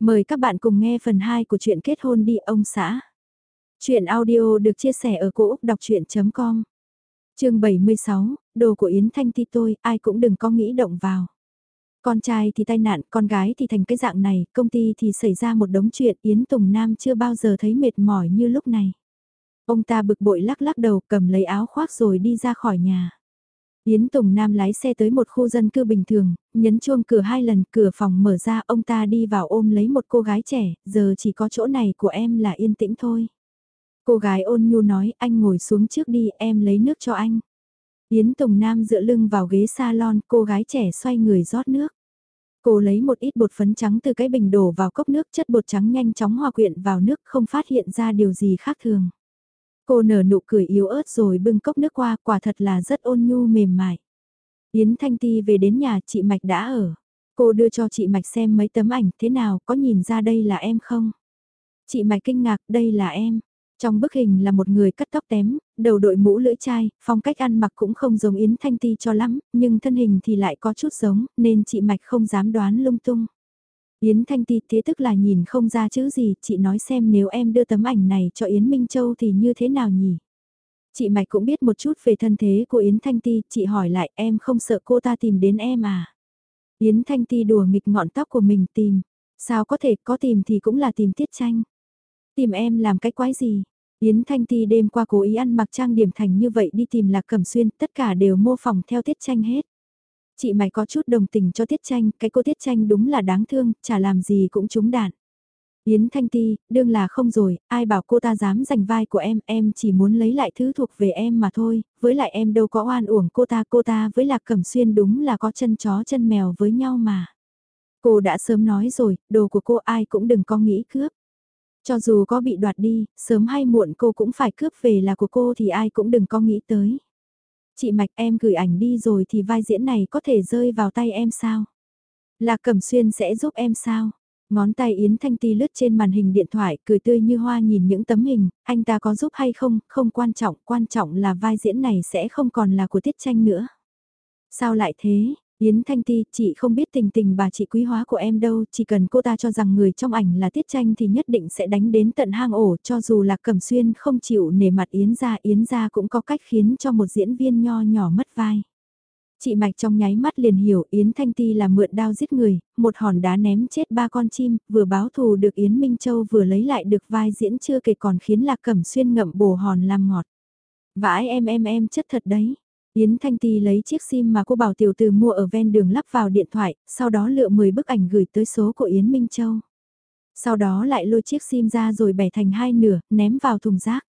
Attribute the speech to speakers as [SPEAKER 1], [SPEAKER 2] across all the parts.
[SPEAKER 1] Mời các bạn cùng nghe phần 2 của truyện kết hôn đi ông xã. Chuyện audio được chia sẻ ở cỗ đọc chuyện.com Trường 76, đồ của Yến Thanh Ti tôi, ai cũng đừng có nghĩ động vào. Con trai thì tai nạn, con gái thì thành cái dạng này, công ty thì xảy ra một đống chuyện Yến Tùng Nam chưa bao giờ thấy mệt mỏi như lúc này. Ông ta bực bội lắc lắc đầu cầm lấy áo khoác rồi đi ra khỏi nhà. Yến Tùng Nam lái xe tới một khu dân cư bình thường, nhấn chuông cửa hai lần, cửa phòng mở ra, ông ta đi vào ôm lấy một cô gái trẻ, giờ chỉ có chỗ này của em là yên tĩnh thôi. Cô gái ôn nhu nói, anh ngồi xuống trước đi, em lấy nước cho anh. Yến Tùng Nam dựa lưng vào ghế salon, cô gái trẻ xoay người rót nước. Cô lấy một ít bột phấn trắng từ cái bình đổ vào cốc nước, chất bột trắng nhanh chóng hòa quyện vào nước, không phát hiện ra điều gì khác thường. Cô nở nụ cười yếu ớt rồi bưng cốc nước qua, quả thật là rất ôn nhu mềm mại. Yến Thanh Ti về đến nhà chị Mạch đã ở. Cô đưa cho chị Mạch xem mấy tấm ảnh thế nào, có nhìn ra đây là em không? Chị Mạch kinh ngạc, đây là em. Trong bức hình là một người cắt tóc tém, đầu đội mũ lưỡi chai, phong cách ăn mặc cũng không giống Yến Thanh Ti cho lắm, nhưng thân hình thì lại có chút giống, nên chị Mạch không dám đoán lung tung. Yến Thanh Ti thế tức là nhìn không ra chữ gì, chị nói xem nếu em đưa tấm ảnh này cho Yến Minh Châu thì như thế nào nhỉ? Chị Mạch cũng biết một chút về thân thế của Yến Thanh Ti, chị hỏi lại em không sợ cô ta tìm đến em à? Yến Thanh Ti đùa nghịch ngọn tóc của mình tìm, sao có thể có tìm thì cũng là tìm tiết tranh. Tìm em làm cái quái gì? Yến Thanh Ti đêm qua cố ý ăn mặc trang điểm thành như vậy đi tìm Lạc Cẩm Xuyên, tất cả đều mô phỏng theo tiết tranh hết. Chị mày có chút đồng tình cho Tiết Tranh, cái cô Tiết Tranh đúng là đáng thương, chả làm gì cũng trúng đạn. Yến Thanh Ti, đương là không rồi, ai bảo cô ta dám giành vai của em, em chỉ muốn lấy lại thứ thuộc về em mà thôi, với lại em đâu có oan uổng cô ta, cô ta với Lạc Cẩm Xuyên đúng là có chân chó chân mèo với nhau mà. Cô đã sớm nói rồi, đồ của cô ai cũng đừng có nghĩ cướp. Cho dù có bị đoạt đi, sớm hay muộn cô cũng phải cướp về là của cô thì ai cũng đừng có nghĩ tới. Chị Mạch em gửi ảnh đi rồi thì vai diễn này có thể rơi vào tay em sao? Lạc Cẩm Xuyên sẽ giúp em sao? Ngón tay Yến Thanh Ti lướt trên màn hình điện thoại, cười tươi như hoa nhìn những tấm hình, anh ta có giúp hay không, không quan trọng, quan trọng là vai diễn này sẽ không còn là của tiết tranh nữa. Sao lại thế, Yến Thanh Ti, chị không biết tình tình bà chị quý hóa của em đâu, chỉ cần cô ta cho rằng người trong ảnh là tiết tranh thì nhất định sẽ đánh đến tận hang ổ, cho dù là cẩm xuyên không chịu nể mặt Yến ra, Yến ra cũng có cách khiến cho một diễn viên nho nhỏ mất vai. Chị Mạch trong nháy mắt liền hiểu Yến Thanh Ti là mượn đao giết người, một hòn đá ném chết ba con chim, vừa báo thù được Yến Minh Châu vừa lấy lại được vai diễn chưa kể còn khiến Lạc Cẩm Xuyên ngậm bồ hòn làm ngọt. Vãi em em em chất thật đấy. Yến Thanh Ti lấy chiếc sim mà cô bảo tiểu từ mua ở ven đường lắp vào điện thoại, sau đó lựa 10 bức ảnh gửi tới số của Yến Minh Châu. Sau đó lại lôi chiếc sim ra rồi bẻ thành hai nửa, ném vào thùng rác.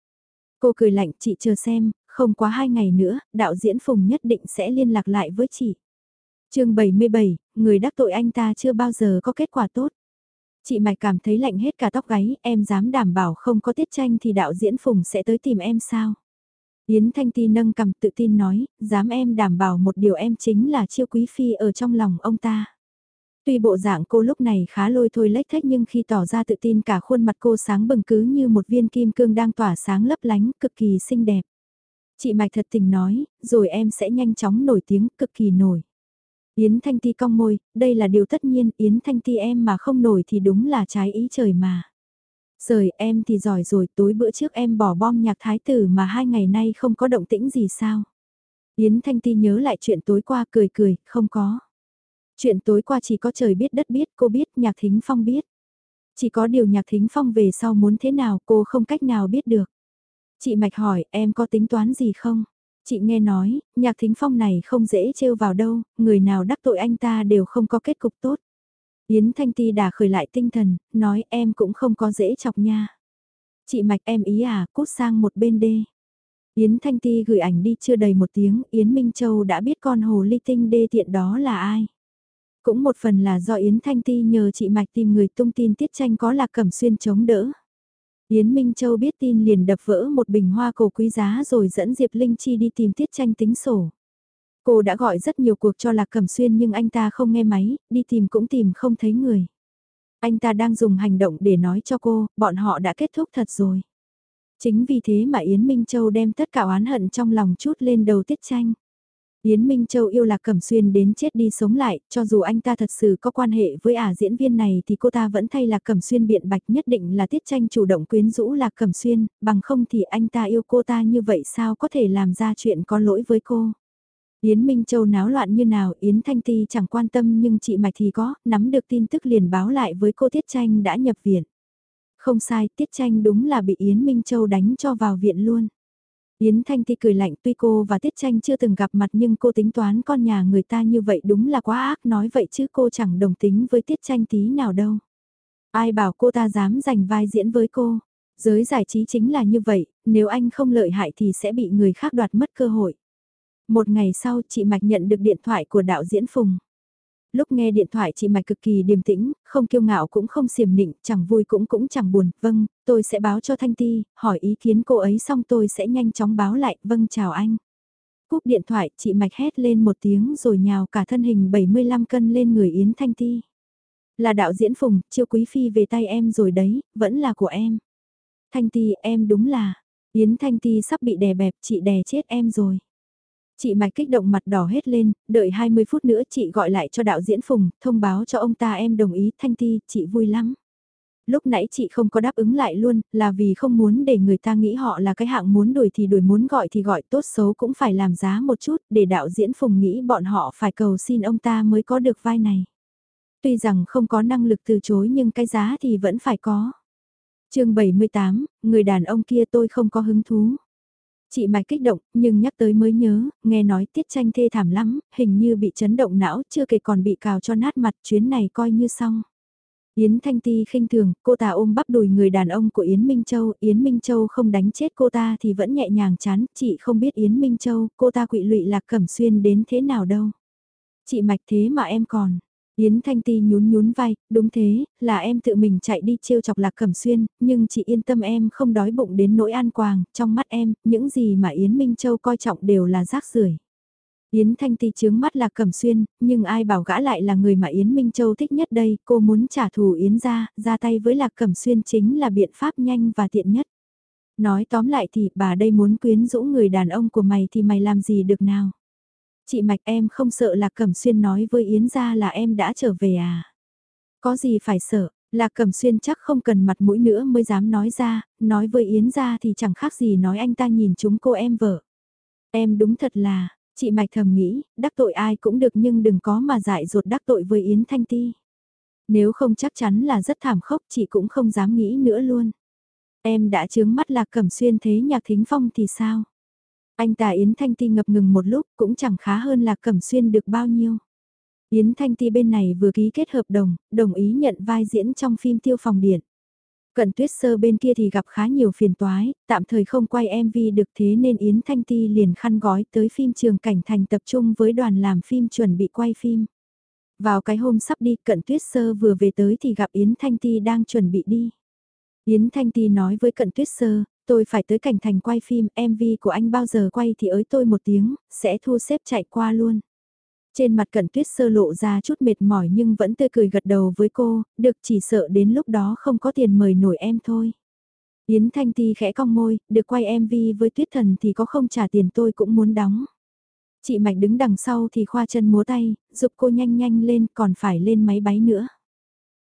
[SPEAKER 1] Cô cười lạnh chị chờ xem, không quá hai ngày nữa, đạo diễn Phùng nhất định sẽ liên lạc lại với chị. chương 77, người đắc tội anh ta chưa bao giờ có kết quả tốt. Chị Mạch cảm thấy lạnh hết cả tóc gáy, em dám đảm bảo không có tiết tranh thì đạo diễn Phùng sẽ tới tìm em sao? Yến Thanh Ti nâng cầm tự tin nói, dám em đảm bảo một điều em chính là chiêu quý phi ở trong lòng ông ta. Tuy bộ dạng cô lúc này khá lôi thôi lách thách nhưng khi tỏ ra tự tin cả khuôn mặt cô sáng bừng cứ như một viên kim cương đang tỏa sáng lấp lánh, cực kỳ xinh đẹp. Chị Mạch thật tình nói, rồi em sẽ nhanh chóng nổi tiếng, cực kỳ nổi. Yến Thanh Ti cong môi, đây là điều tất nhiên, Yến Thanh Ti em mà không nổi thì đúng là trái ý trời mà. Rời em thì giỏi rồi, tối bữa trước em bỏ bom nhạc thái tử mà hai ngày nay không có động tĩnh gì sao. Yến Thanh Ti nhớ lại chuyện tối qua cười cười, không có. Chuyện tối qua chỉ có trời biết đất biết, cô biết, nhạc thính phong biết. Chỉ có điều nhạc thính phong về sau muốn thế nào cô không cách nào biết được. Chị Mạch hỏi, em có tính toán gì không? Chị nghe nói, nhạc thính phong này không dễ trêu vào đâu, người nào đắc tội anh ta đều không có kết cục tốt. Yến Thanh Ti đã khởi lại tinh thần, nói em cũng không có dễ chọc nha. Chị Mạch em ý à, cút sang một bên đê. Yến Thanh Ti gửi ảnh đi chưa đầy một tiếng, Yến Minh Châu đã biết con hồ ly tinh đê tiện đó là ai. Cũng một phần là do Yến Thanh Ti nhờ chị Mạch tìm người tung tin tiết tranh có là cẩm xuyên chống đỡ. Yến Minh Châu biết tin liền đập vỡ một bình hoa cổ quý giá rồi dẫn Diệp Linh Chi đi tìm tiết tranh tính sổ. Cô đã gọi rất nhiều cuộc cho Lạc Cẩm Xuyên nhưng anh ta không nghe máy, đi tìm cũng tìm không thấy người. Anh ta đang dùng hành động để nói cho cô, bọn họ đã kết thúc thật rồi. Chính vì thế mà Yến Minh Châu đem tất cả oán hận trong lòng chút lên đầu tiết tranh. Yến Minh Châu yêu Lạc Cẩm Xuyên đến chết đi sống lại, cho dù anh ta thật sự có quan hệ với ả diễn viên này thì cô ta vẫn thay Lạc Cẩm Xuyên biện bạch nhất định là tiết tranh chủ động quyến rũ Lạc Cẩm Xuyên, bằng không thì anh ta yêu cô ta như vậy sao có thể làm ra chuyện có lỗi với cô. Yến Minh Châu náo loạn như nào Yến Thanh Ti chẳng quan tâm nhưng chị Mạch thì có, nắm được tin tức liền báo lại với cô Tiết Tranh đã nhập viện. Không sai, Tiết Tranh đúng là bị Yến Minh Châu đánh cho vào viện luôn. Yến Thanh Ti cười lạnh tuy cô và Tiết Tranh chưa từng gặp mặt nhưng cô tính toán con nhà người ta như vậy đúng là quá ác nói vậy chứ cô chẳng đồng tính với Tiết Tranh tí nào đâu. Ai bảo cô ta dám giành vai diễn với cô. Giới giải trí chính là như vậy, nếu anh không lợi hại thì sẽ bị người khác đoạt mất cơ hội. Một ngày sau chị Mạch nhận được điện thoại của đạo diễn Phùng. Lúc nghe điện thoại chị Mạch cực kỳ điềm tĩnh, không kiêu ngạo cũng không xiềm nịnh, chẳng vui cũng cũng chẳng buồn, vâng, tôi sẽ báo cho Thanh Ti, hỏi ý kiến cô ấy xong tôi sẽ nhanh chóng báo lại, vâng chào anh. Cúp điện thoại, chị Mạch hét lên một tiếng rồi nhào cả thân hình 75 cân lên người Yến Thanh Ti. Là đạo diễn Phùng, chiêu quý phi về tay em rồi đấy, vẫn là của em. Thanh Ti, em đúng là, Yến Thanh Ti sắp bị đè bẹp, chị đè chết em rồi. Chị Mạch kích động mặt đỏ hết lên, đợi 20 phút nữa chị gọi lại cho đạo diễn Phùng, thông báo cho ông ta em đồng ý, Thanh Ti, chị vui lắm. Lúc nãy chị không có đáp ứng lại luôn, là vì không muốn để người ta nghĩ họ là cái hạng muốn đuổi thì đuổi muốn gọi thì gọi tốt xấu cũng phải làm giá một chút để đạo diễn Phùng nghĩ bọn họ phải cầu xin ông ta mới có được vai này. Tuy rằng không có năng lực từ chối nhưng cái giá thì vẫn phải có. chương 78, người đàn ông kia tôi không có hứng thú. Chị Mạch kích động, nhưng nhắc tới mới nhớ, nghe nói tiết tranh thê thảm lắm, hình như bị chấn động não, chưa kể còn bị cào cho nát mặt, chuyến này coi như xong. Yến Thanh Ti khinh thường, cô ta ôm bắp đùi người đàn ông của Yến Minh Châu, Yến Minh Châu không đánh chết cô ta thì vẫn nhẹ nhàng chán, chị không biết Yến Minh Châu, cô ta quỵ lụy lạc cẩm xuyên đến thế nào đâu. Chị Mạch thế mà em còn, Yến Thanh Ti nhún nhún vai, đúng thế, là em tự mình chạy đi trêu chọc Lạc Cẩm Xuyên, nhưng chị yên tâm em không đói bụng đến nỗi an quàng, trong mắt em, những gì mà Yến Minh Châu coi trọng đều là rác rưởi. Yến Thanh Ti chướng mắt Lạc Cẩm Xuyên, nhưng ai bảo gã lại là người mà Yến Minh Châu thích nhất đây, cô muốn trả thù Yến Gia, ra tay với Lạc Cẩm Xuyên chính là biện pháp nhanh và tiện nhất. Nói tóm lại thì bà đây muốn quyến rũ người đàn ông của mày thì mày làm gì được nào? Chị Mạch em không sợ Lạc Cẩm Xuyên nói với Yến ra là em đã trở về à? Có gì phải sợ, Lạc Cẩm Xuyên chắc không cần mặt mũi nữa mới dám nói ra, nói với Yến ra thì chẳng khác gì nói anh ta nhìn chúng cô em vợ. Em đúng thật là, chị Mạch thầm nghĩ, đắc tội ai cũng được nhưng đừng có mà dại dột đắc tội với Yến Thanh Ti. Nếu không chắc chắn là rất thảm khốc chị cũng không dám nghĩ nữa luôn. Em đã chướng mắt Lạc Cẩm Xuyên thế nhạc thính phong thì sao? Anh ta Yến Thanh Ti ngập ngừng một lúc cũng chẳng khá hơn là Cẩm Xuyên được bao nhiêu. Yến Thanh Ti bên này vừa ký kết hợp đồng, đồng ý nhận vai diễn trong phim Tiêu Phòng Điện. Cận tuyết sơ bên kia thì gặp khá nhiều phiền toái, tạm thời không quay MV được thế nên Yến Thanh Ti liền khăn gói tới phim trường cảnh thành tập trung với đoàn làm phim chuẩn bị quay phim. Vào cái hôm sắp đi cận tuyết sơ vừa về tới thì gặp Yến Thanh Ti đang chuẩn bị đi. Yến Thanh Ti nói với cận tuyết sơ, tôi phải tới cảnh thành quay phim, MV của anh bao giờ quay thì ới tôi một tiếng, sẽ thu xếp chạy qua luôn. Trên mặt cận tuyết sơ lộ ra chút mệt mỏi nhưng vẫn tươi cười gật đầu với cô, được chỉ sợ đến lúc đó không có tiền mời nổi em thôi. Yến Thanh Ti khẽ cong môi, được quay MV với tuyết thần thì có không trả tiền tôi cũng muốn đóng. Chị Mạch đứng đằng sau thì khoa chân múa tay, giúp cô nhanh nhanh lên còn phải lên máy bay nữa.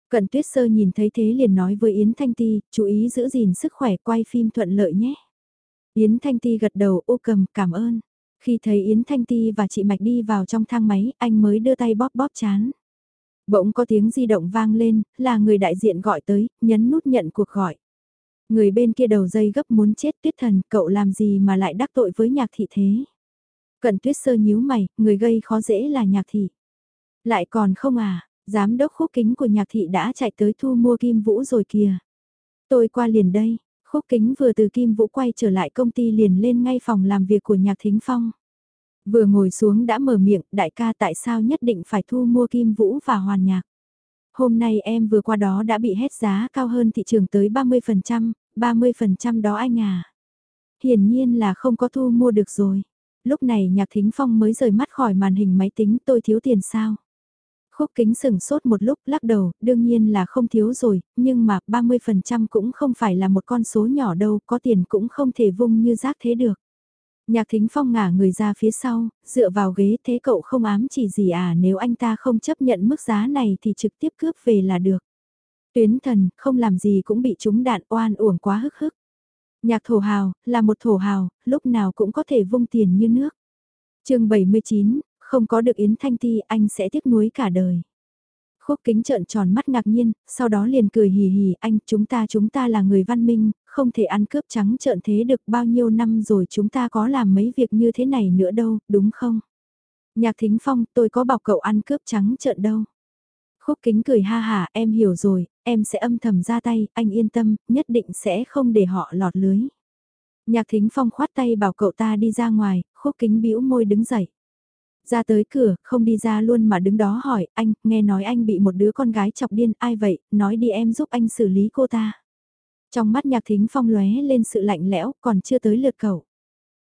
[SPEAKER 1] Cận tuyết sơ nhìn thấy thế liền nói với Yến Thanh Ti, chú ý giữ gìn sức khỏe quay phim thuận lợi nhé. Yến Thanh Ti gật đầu ô cầm, cảm ơn. Khi thấy Yến Thanh Ti và chị Mạch đi vào trong thang máy, anh mới đưa tay bóp bóp chán. Bỗng có tiếng di động vang lên, là người đại diện gọi tới, nhấn nút nhận cuộc gọi. Người bên kia đầu dây gấp muốn chết tuyết thần, cậu làm gì mà lại đắc tội với nhạc thị thế? Cận tuyết sơ nhíu mày, người gây khó dễ là nhạc thị. Lại còn không à, Giám đốc khúc kính của nhạc thị đã chạy tới thu mua Kim Vũ rồi kìa. Tôi qua liền đây, khúc kính vừa từ Kim Vũ quay trở lại công ty liền lên ngay phòng làm việc của nhạc thính phong. Vừa ngồi xuống đã mở miệng, đại ca tại sao nhất định phải thu mua Kim Vũ và hoàn nhạc. Hôm nay em vừa qua đó đã bị hết giá cao hơn thị trường tới 30%, 30% đó anh à. Hiển nhiên là không có thu mua được rồi. Lúc này nhạc thính phong mới rời mắt khỏi màn hình máy tính tôi thiếu tiền sao. Khúc kính sừng sốt một lúc lắc đầu, đương nhiên là không thiếu rồi, nhưng mà 30% cũng không phải là một con số nhỏ đâu, có tiền cũng không thể vung như rác thế được. Nhạc thính phong ngả người ra phía sau, dựa vào ghế thế cậu không ám chỉ gì à nếu anh ta không chấp nhận mức giá này thì trực tiếp cướp về là được. Tuyến thần, không làm gì cũng bị chúng đạn oan uổng quá hức hức. Nhạc thổ hào, là một thổ hào, lúc nào cũng có thể vung tiền như nước. chương 79, không có được Yến Thanh Ti anh sẽ tiếc nuối cả đời. Khúc kính trợn tròn mắt ngạc nhiên, sau đó liền cười hì hì anh chúng ta chúng ta là người văn minh, không thể ăn cướp trắng trợn thế được bao nhiêu năm rồi chúng ta có làm mấy việc như thế này nữa đâu, đúng không? Nhạc thính phong tôi có bảo cậu ăn cướp trắng trợn đâu. Khúc kính cười ha ha em hiểu rồi, em sẽ âm thầm ra tay, anh yên tâm, nhất định sẽ không để họ lọt lưới. Nhạc thính phong khoát tay bảo cậu ta đi ra ngoài, khúc kính bĩu môi đứng dậy. Ra tới cửa, không đi ra luôn mà đứng đó hỏi, anh, nghe nói anh bị một đứa con gái chọc điên, ai vậy, nói đi em giúp anh xử lý cô ta. Trong mắt nhạc thính phong lóe lên sự lạnh lẽo, còn chưa tới lượt cậu.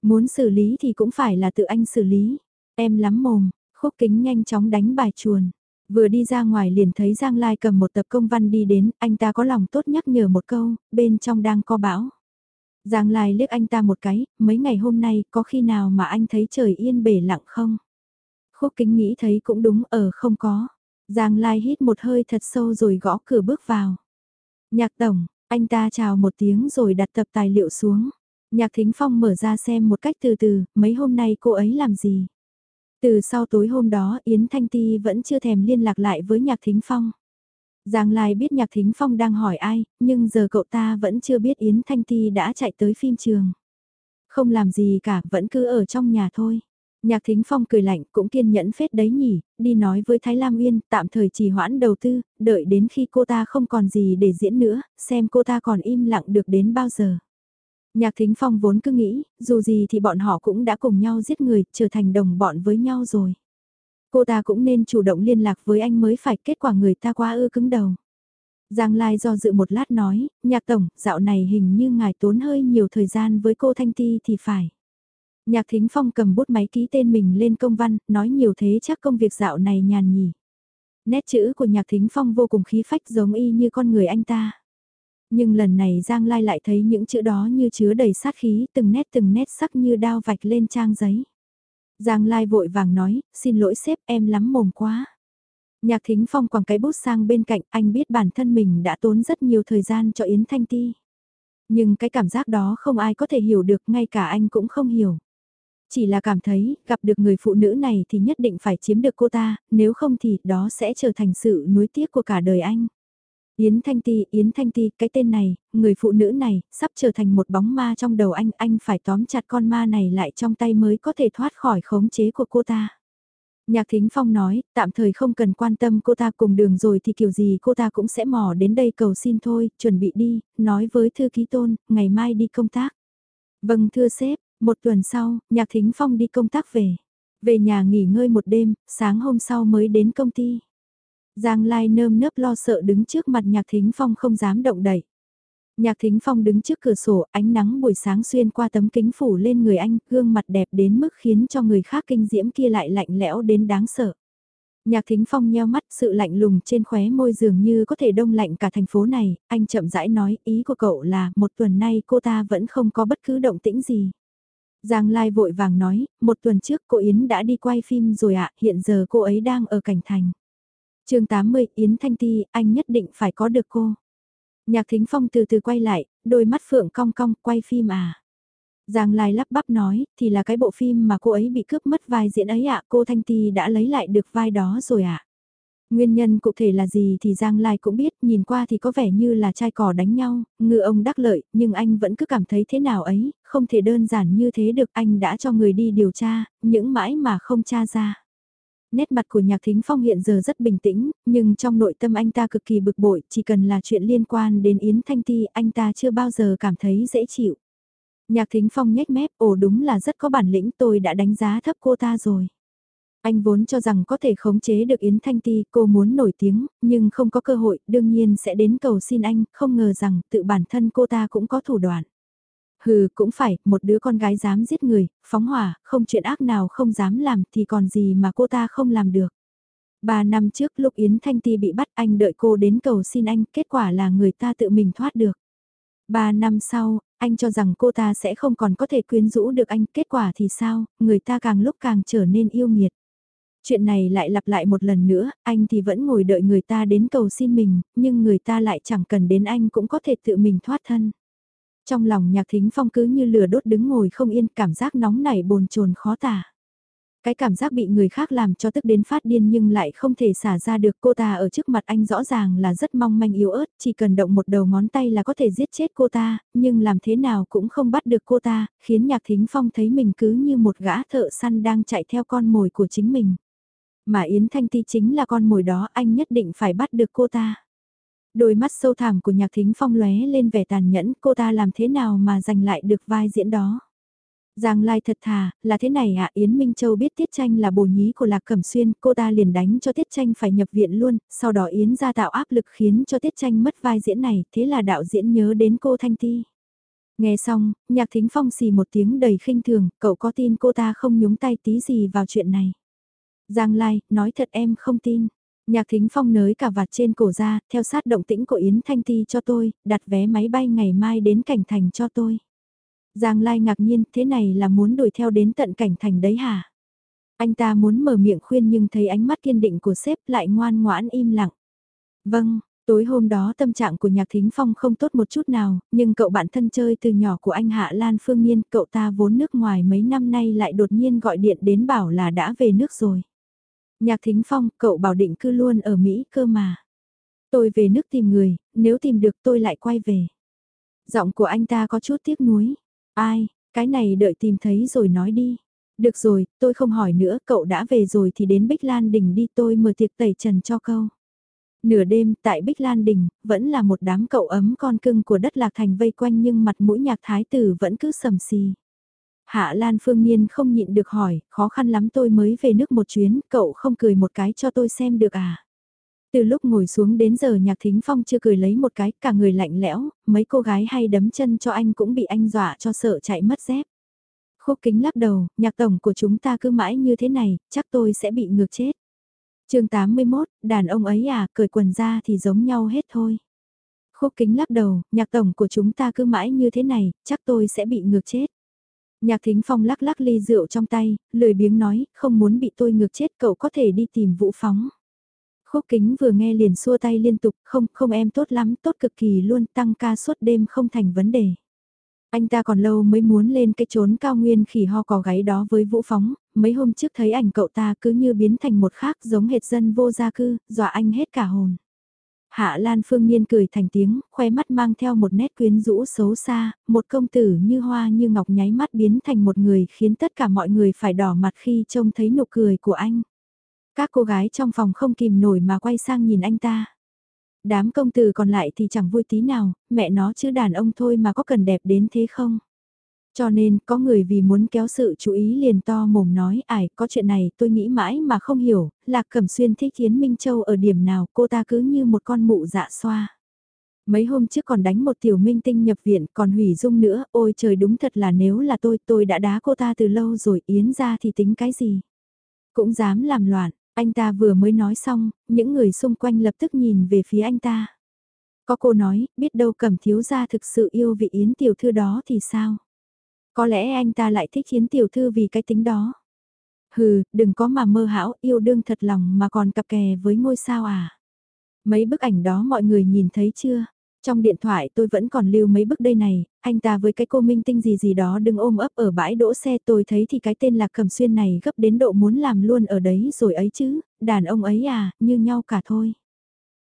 [SPEAKER 1] Muốn xử lý thì cũng phải là tự anh xử lý. Em lắm mồm, khúc kính nhanh chóng đánh bài chuồn. Vừa đi ra ngoài liền thấy Giang Lai cầm một tập công văn đi đến, anh ta có lòng tốt nhắc nhở một câu, bên trong đang co bão. Giang Lai liếc anh ta một cái, mấy ngày hôm nay có khi nào mà anh thấy trời yên bể lặng không? Khúc kính nghĩ thấy cũng đúng ở không có. Giang Lai hít một hơi thật sâu rồi gõ cửa bước vào. Nhạc tổng, anh ta chào một tiếng rồi đặt tập tài liệu xuống. Nhạc Thính Phong mở ra xem một cách từ từ, mấy hôm nay cô ấy làm gì. Từ sau tối hôm đó Yến Thanh Ti vẫn chưa thèm liên lạc lại với Nhạc Thính Phong. Giang Lai biết Nhạc Thính Phong đang hỏi ai, nhưng giờ cậu ta vẫn chưa biết Yến Thanh Ti đã chạy tới phim trường. Không làm gì cả, vẫn cứ ở trong nhà thôi. Nhạc Thính Phong cười lạnh cũng kiên nhẫn phết đấy nhỉ, đi nói với Thái Lam Uyên tạm thời trì hoãn đầu tư, đợi đến khi cô ta không còn gì để diễn nữa, xem cô ta còn im lặng được đến bao giờ. Nhạc Thính Phong vốn cứ nghĩ, dù gì thì bọn họ cũng đã cùng nhau giết người, trở thành đồng bọn với nhau rồi. Cô ta cũng nên chủ động liên lạc với anh mới phải kết quả người ta quá ư cứng đầu. Giang Lai do dự một lát nói, nhạc tổng, dạo này hình như ngài tốn hơi nhiều thời gian với cô Thanh Ti thì phải. Nhạc Thính Phong cầm bút máy ký tên mình lên công văn, nói nhiều thế chắc công việc dạo này nhàn nhỉ. Nét chữ của Nhạc Thính Phong vô cùng khí phách giống y như con người anh ta. Nhưng lần này Giang Lai lại thấy những chữ đó như chứa đầy sát khí, từng nét từng nét sắc như đao vạch lên trang giấy. Giang Lai vội vàng nói, xin lỗi sếp em lắm mồm quá. Nhạc Thính Phong quẳng cái bút sang bên cạnh, anh biết bản thân mình đã tốn rất nhiều thời gian cho Yến Thanh Ti. Nhưng cái cảm giác đó không ai có thể hiểu được, ngay cả anh cũng không hiểu. Chỉ là cảm thấy, gặp được người phụ nữ này thì nhất định phải chiếm được cô ta, nếu không thì đó sẽ trở thành sự nuối tiếc của cả đời anh. Yến Thanh Ti, Yến Thanh Ti, cái tên này, người phụ nữ này, sắp trở thành một bóng ma trong đầu anh, anh phải tóm chặt con ma này lại trong tay mới có thể thoát khỏi khống chế của cô ta. Nhạc Thính Phong nói, tạm thời không cần quan tâm cô ta cùng đường rồi thì kiểu gì cô ta cũng sẽ mò đến đây cầu xin thôi, chuẩn bị đi, nói với thư ký tôn, ngày mai đi công tác. Vâng thưa sếp, một tuần sau, Nhạc Thính Phong đi công tác về. Về nhà nghỉ ngơi một đêm, sáng hôm sau mới đến công ty. Giang Lai nơm nớp lo sợ đứng trước mặt Nhạc Thính Phong không dám động đậy. Nhạc Thính Phong đứng trước cửa sổ, ánh nắng buổi sáng xuyên qua tấm kính phủ lên người anh, gương mặt đẹp đến mức khiến cho người khác kinh diễm kia lại lạnh lẽo đến đáng sợ. Nhạc Thính Phong nheo mắt sự lạnh lùng trên khóe môi dường như có thể đông lạnh cả thành phố này, anh chậm rãi nói ý của cậu là một tuần nay cô ta vẫn không có bất cứ động tĩnh gì. Giang Lai vội vàng nói, một tuần trước cô Yến đã đi quay phim rồi ạ, hiện giờ cô ấy đang ở cảnh thành. chương 80, Yến Thanh Ti, anh nhất định phải có được cô. Nhạc Thính Phong từ từ quay lại, đôi mắt phượng cong cong, quay phim à. Giang Lai lắp bắp nói, thì là cái bộ phim mà cô ấy bị cướp mất vai diễn ấy ạ, cô Thanh Ti đã lấy lại được vai đó rồi ạ. Nguyên nhân cụ thể là gì thì Giang Lai cũng biết, nhìn qua thì có vẻ như là trai cỏ đánh nhau, ngư ông đắc lợi, nhưng anh vẫn cứ cảm thấy thế nào ấy, không thể đơn giản như thế được anh đã cho người đi điều tra, những mãi mà không tra ra. Nét mặt của Nhạc Thính Phong hiện giờ rất bình tĩnh, nhưng trong nội tâm anh ta cực kỳ bực bội, chỉ cần là chuyện liên quan đến Yến Thanh Ti anh ta chưa bao giờ cảm thấy dễ chịu. Nhạc Thính Phong nhếch mép, ồ đúng là rất có bản lĩnh tôi đã đánh giá thấp cô ta rồi. Anh vốn cho rằng có thể khống chế được Yến Thanh Ti, cô muốn nổi tiếng, nhưng không có cơ hội, đương nhiên sẽ đến cầu xin anh, không ngờ rằng tự bản thân cô ta cũng có thủ đoạn. Hừ, cũng phải, một đứa con gái dám giết người, phóng hỏa, không chuyện ác nào không dám làm thì còn gì mà cô ta không làm được. Ba năm trước lúc Yến Thanh Ti bị bắt anh đợi cô đến cầu xin anh, kết quả là người ta tự mình thoát được. Ba năm sau, anh cho rằng cô ta sẽ không còn có thể quyến rũ được anh, kết quả thì sao, người ta càng lúc càng trở nên yêu nghiệt. Chuyện này lại lặp lại một lần nữa, anh thì vẫn ngồi đợi người ta đến cầu xin mình, nhưng người ta lại chẳng cần đến anh cũng có thể tự mình thoát thân. Trong lòng nhạc thính phong cứ như lửa đốt đứng ngồi không yên, cảm giác nóng nảy bồn chồn khó tả. Cái cảm giác bị người khác làm cho tức đến phát điên nhưng lại không thể xả ra được cô ta ở trước mặt anh rõ ràng là rất mong manh yếu ớt, chỉ cần động một đầu ngón tay là có thể giết chết cô ta, nhưng làm thế nào cũng không bắt được cô ta, khiến nhạc thính phong thấy mình cứ như một gã thợ săn đang chạy theo con mồi của chính mình. Mà Yến Thanh Ti chính là con mồi đó anh nhất định phải bắt được cô ta. Đôi mắt sâu thẳm của nhạc thính phong lóe lên vẻ tàn nhẫn cô ta làm thế nào mà giành lại được vai diễn đó. Giang Lai thật thà, là thế này ạ, Yến Minh Châu biết Tiết Tranh là bồ nhí của Lạc Cẩm Xuyên, cô ta liền đánh cho Tiết Tranh phải nhập viện luôn, sau đó Yến ra tạo áp lực khiến cho Tiết Tranh mất vai diễn này, thế là đạo diễn nhớ đến cô Thanh Ti. Nghe xong, Nhạc Thính Phong xì một tiếng đầy khinh thường, cậu có tin cô ta không nhúng tay tí gì vào chuyện này. Giang Lai, nói thật em không tin. Nhạc Thính Phong nới cả vạt trên cổ ra, theo sát động tĩnh của Yến Thanh Ti cho tôi, đặt vé máy bay ngày mai đến cảnh thành cho tôi. Giang Lai ngạc nhiên, thế này là muốn đuổi theo đến tận cảnh thành đấy hả? Anh ta muốn mở miệng khuyên nhưng thấy ánh mắt kiên định của sếp lại ngoan ngoãn im lặng. Vâng, tối hôm đó tâm trạng của Nhạc Thính Phong không tốt một chút nào, nhưng cậu bạn thân chơi từ nhỏ của anh Hạ Lan Phương Nhiên, cậu ta vốn nước ngoài mấy năm nay lại đột nhiên gọi điện đến bảo là đã về nước rồi. Nhạc Thính Phong, cậu bảo định cư luôn ở Mỹ cơ mà. Tôi về nước tìm người, nếu tìm được tôi lại quay về. Giọng của anh ta có chút tiếc nuối. Ai, cái này đợi tìm thấy rồi nói đi. Được rồi, tôi không hỏi nữa, cậu đã về rồi thì đến Bích Lan Đình đi tôi mở tiệc tẩy trần cho câu. Nửa đêm, tại Bích Lan Đình, vẫn là một đám cậu ấm con cưng của đất lạc thành vây quanh nhưng mặt mũi nhạc thái tử vẫn cứ sầm xì. Hạ Lan Phương Nhiên không nhịn được hỏi, khó khăn lắm tôi mới về nước một chuyến, cậu không cười một cái cho tôi xem được à? Từ lúc ngồi xuống đến giờ nhạc thính phong chưa cười lấy một cái, cả người lạnh lẽo, mấy cô gái hay đấm chân cho anh cũng bị anh dọa cho sợ chạy mất dép. Khúc kính lắc đầu, nhạc tổng của chúng ta cứ mãi như thế này, chắc tôi sẽ bị ngược chết. chương 81, đàn ông ấy à, cởi quần ra thì giống nhau hết thôi. Khúc kính lắc đầu, nhạc tổng của chúng ta cứ mãi như thế này, chắc tôi sẽ bị ngược chết. Nhạc thính phong lắc lắc ly rượu trong tay, lười biếng nói, không muốn bị tôi ngược chết cậu có thể đi tìm vũ phóng. Khúc kính vừa nghe liền xua tay liên tục, không, không em tốt lắm, tốt cực kỳ luôn, tăng ca suốt đêm không thành vấn đề. Anh ta còn lâu mới muốn lên cái trốn cao nguyên khỉ ho cò gáy đó với Vũ Phóng, mấy hôm trước thấy ảnh cậu ta cứ như biến thành một khác giống hệt dân vô gia cư, dọa anh hết cả hồn. Hạ Lan Phương Nhiên cười thành tiếng, khoe mắt mang theo một nét quyến rũ xấu xa, một công tử như hoa như ngọc nháy mắt biến thành một người khiến tất cả mọi người phải đỏ mặt khi trông thấy nụ cười của anh. Các cô gái trong phòng không kìm nổi mà quay sang nhìn anh ta. Đám công tử còn lại thì chẳng vui tí nào, mẹ nó chứ đàn ông thôi mà có cần đẹp đến thế không? Cho nên, có người vì muốn kéo sự chú ý liền to mồm nói, ải, có chuyện này tôi nghĩ mãi mà không hiểu, Lạc Cẩm Xuyên thích Yến Minh Châu ở điểm nào, cô ta cứ như một con mụ dạ xoa. Mấy hôm trước còn đánh một tiểu minh tinh nhập viện, còn hủy dung nữa, ôi trời đúng thật là nếu là tôi, tôi đã đá cô ta từ lâu rồi, Yến ra thì tính cái gì? Cũng dám làm loạn, anh ta vừa mới nói xong, những người xung quanh lập tức nhìn về phía anh ta. Có cô nói, biết đâu cẩm thiếu gia thực sự yêu vị Yến tiểu thư đó thì sao? Có lẽ anh ta lại thích Yến tiểu thư vì cái tính đó. Hừ, đừng có mà mơ hão, yêu đương thật lòng mà còn cặp kè với ngôi sao à. Mấy bức ảnh đó mọi người nhìn thấy chưa? Trong điện thoại tôi vẫn còn lưu mấy bức đây này, anh ta với cái cô minh tinh gì gì đó đừng ôm ấp ở bãi đỗ xe tôi thấy thì cái tên lạc cầm xuyên này gấp đến độ muốn làm luôn ở đấy rồi ấy chứ, đàn ông ấy à, như nhau cả thôi.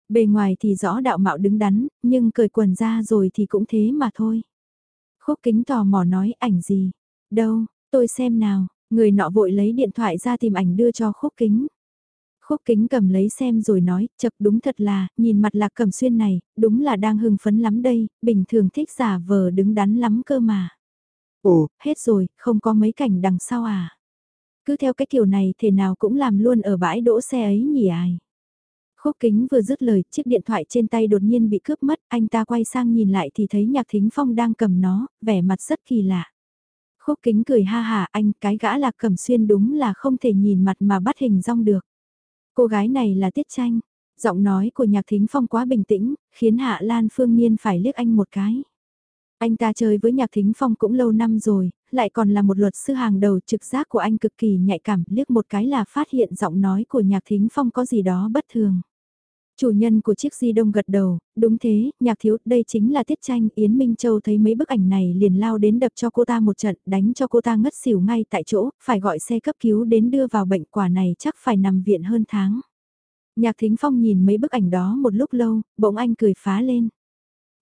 [SPEAKER 1] Bề ngoài thì rõ đạo mạo đứng đắn, nhưng cởi quần ra rồi thì cũng thế mà thôi. Khúc kính tò mò nói ảnh gì? Đâu, tôi xem nào, người nọ vội lấy điện thoại ra tìm ảnh đưa cho khúc kính. Khúc kính cầm lấy xem rồi nói, chật đúng thật là, nhìn mặt lạc cầm xuyên này, đúng là đang hưng phấn lắm đây, bình thường thích giả vờ đứng đắn lắm cơ mà. Ồ, hết rồi, không có mấy cảnh đằng sau à. Cứ theo cái kiểu này thể nào cũng làm luôn ở bãi đỗ xe ấy nhỉ ai. Khúc kính vừa dứt lời, chiếc điện thoại trên tay đột nhiên bị cướp mất, anh ta quay sang nhìn lại thì thấy nhạc thính phong đang cầm nó, vẻ mặt rất kỳ lạ. Khúc kính cười ha hà anh cái gã lạc cầm xuyên đúng là không thể nhìn mặt mà bắt hình rong được. Cô gái này là Tiết Tranh. Giọng nói của Nhạc Thính Phong quá bình tĩnh, khiến Hạ Lan Phương Nhiên phải liếc anh một cái. Anh ta chơi với nhạc thính phong cũng lâu năm rồi, lại còn là một luật sư hàng đầu trực giác của anh cực kỳ nhạy cảm, liếc một cái là phát hiện giọng nói của nhạc thính phong có gì đó bất thường. Chủ nhân của chiếc di đông gật đầu, đúng thế, nhạc thiếu, đây chính là tiết tranh, Yến Minh Châu thấy mấy bức ảnh này liền lao đến đập cho cô ta một trận, đánh cho cô ta ngất xỉu ngay tại chỗ, phải gọi xe cấp cứu đến đưa vào bệnh quả này chắc phải nằm viện hơn tháng. Nhạc Thính Phong nhìn mấy bức ảnh đó một lúc lâu, bỗng anh cười phá lên.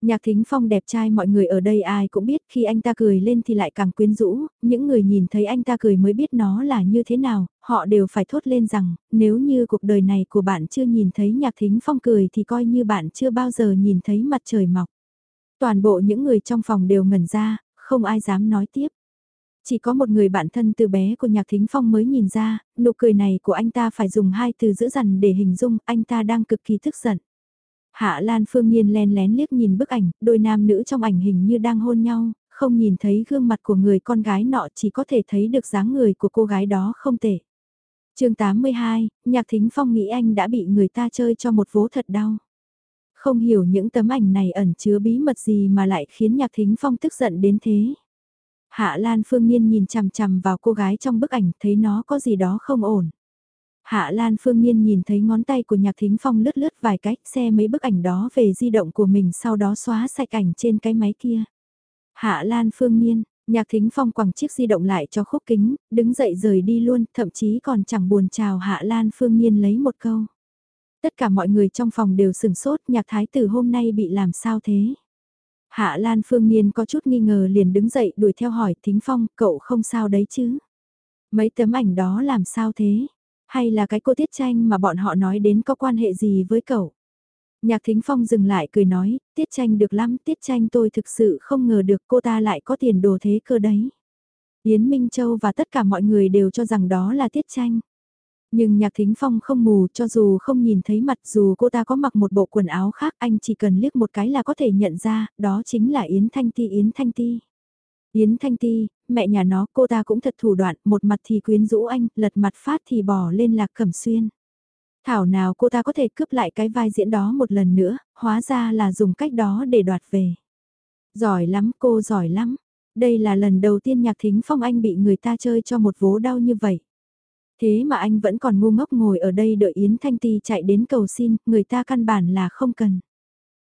[SPEAKER 1] Nhạc Thính Phong đẹp trai mọi người ở đây ai cũng biết khi anh ta cười lên thì lại càng quyến rũ, những người nhìn thấy anh ta cười mới biết nó là như thế nào, họ đều phải thốt lên rằng, nếu như cuộc đời này của bạn chưa nhìn thấy Nhạc Thính Phong cười thì coi như bạn chưa bao giờ nhìn thấy mặt trời mọc. Toàn bộ những người trong phòng đều ngẩn ra, không ai dám nói tiếp. Chỉ có một người bạn thân từ bé của Nhạc Thính Phong mới nhìn ra, nụ cười này của anh ta phải dùng hai từ giữ dằn để hình dung anh ta đang cực kỳ tức giận. Hạ Lan Phương Nhiên len lén liếc nhìn bức ảnh, đôi nam nữ trong ảnh hình như đang hôn nhau, không nhìn thấy gương mặt của người con gái nọ chỉ có thể thấy được dáng người của cô gái đó không tệ. chương 82, Nhạc Thính Phong nghĩ anh đã bị người ta chơi cho một vố thật đau. Không hiểu những tấm ảnh này ẩn chứa bí mật gì mà lại khiến Nhạc Thính Phong tức giận đến thế. Hạ Lan Phương Nhiên nhìn chằm chằm vào cô gái trong bức ảnh thấy nó có gì đó không ổn. Hạ Lan Phương Nhiên nhìn thấy ngón tay của Nhạc Thính Phong lướt lướt vài cách xe mấy bức ảnh đó về di động của mình sau đó xóa sạch ảnh trên cái máy kia. Hạ Lan Phương Nhiên, Nhạc Thính Phong quẳng chiếc di động lại cho khúc kính, đứng dậy rời đi luôn, thậm chí còn chẳng buồn chào Hạ Lan Phương Nhiên lấy một câu. Tất cả mọi người trong phòng đều sừng sốt, nhạc thái tử hôm nay bị làm sao thế? Hạ Lan Phương Nhiên có chút nghi ngờ liền đứng dậy đuổi theo hỏi Thính Phong, cậu không sao đấy chứ? Mấy tấm ảnh đó làm sao thế? Hay là cái cô tiết tranh mà bọn họ nói đến có quan hệ gì với cậu? Nhạc Thính Phong dừng lại cười nói, tiết tranh được lắm, tiết tranh tôi thực sự không ngờ được cô ta lại có tiền đồ thế cơ đấy. Yến Minh Châu và tất cả mọi người đều cho rằng đó là tiết tranh. Nhưng nhạc thính phong không mù cho dù không nhìn thấy mặt dù cô ta có mặc một bộ quần áo khác anh chỉ cần liếc một cái là có thể nhận ra, đó chính là Yến Thanh Ti Yến Thanh Ti. Yến Thanh Ti, mẹ nhà nó cô ta cũng thật thủ đoạn, một mặt thì quyến rũ anh, lật mặt phát thì bỏ lên lạc cẩm xuyên. Thảo nào cô ta có thể cướp lại cái vai diễn đó một lần nữa, hóa ra là dùng cách đó để đoạt về. Giỏi lắm cô giỏi lắm, đây là lần đầu tiên nhạc thính phong anh bị người ta chơi cho một vố đau như vậy. Thế mà anh vẫn còn ngu ngốc ngồi ở đây đợi Yến Thanh Ti chạy đến cầu xin, người ta căn bản là không cần.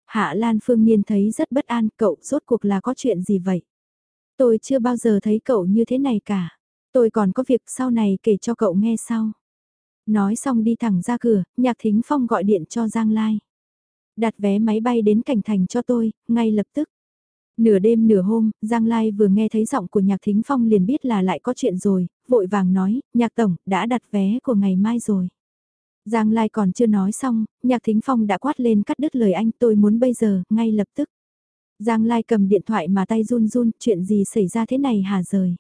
[SPEAKER 1] Hạ Lan Phương Niên thấy rất bất an, cậu rốt cuộc là có chuyện gì vậy? Tôi chưa bao giờ thấy cậu như thế này cả. Tôi còn có việc sau này kể cho cậu nghe sau. Nói xong đi thẳng ra cửa, Nhạc Thính Phong gọi điện cho Giang Lai. Đặt vé máy bay đến Cảnh Thành cho tôi, ngay lập tức. Nửa đêm nửa hôm, Giang Lai vừa nghe thấy giọng của Nhạc Thính Phong liền biết là lại có chuyện rồi, vội vàng nói, Nhạc Tổng, đã đặt vé của ngày mai rồi. Giang Lai còn chưa nói xong, Nhạc Thính Phong đã quát lên cắt đứt lời anh tôi muốn bây giờ, ngay lập tức. Giang Lai cầm điện thoại mà tay run run, chuyện gì xảy ra thế này hả rời.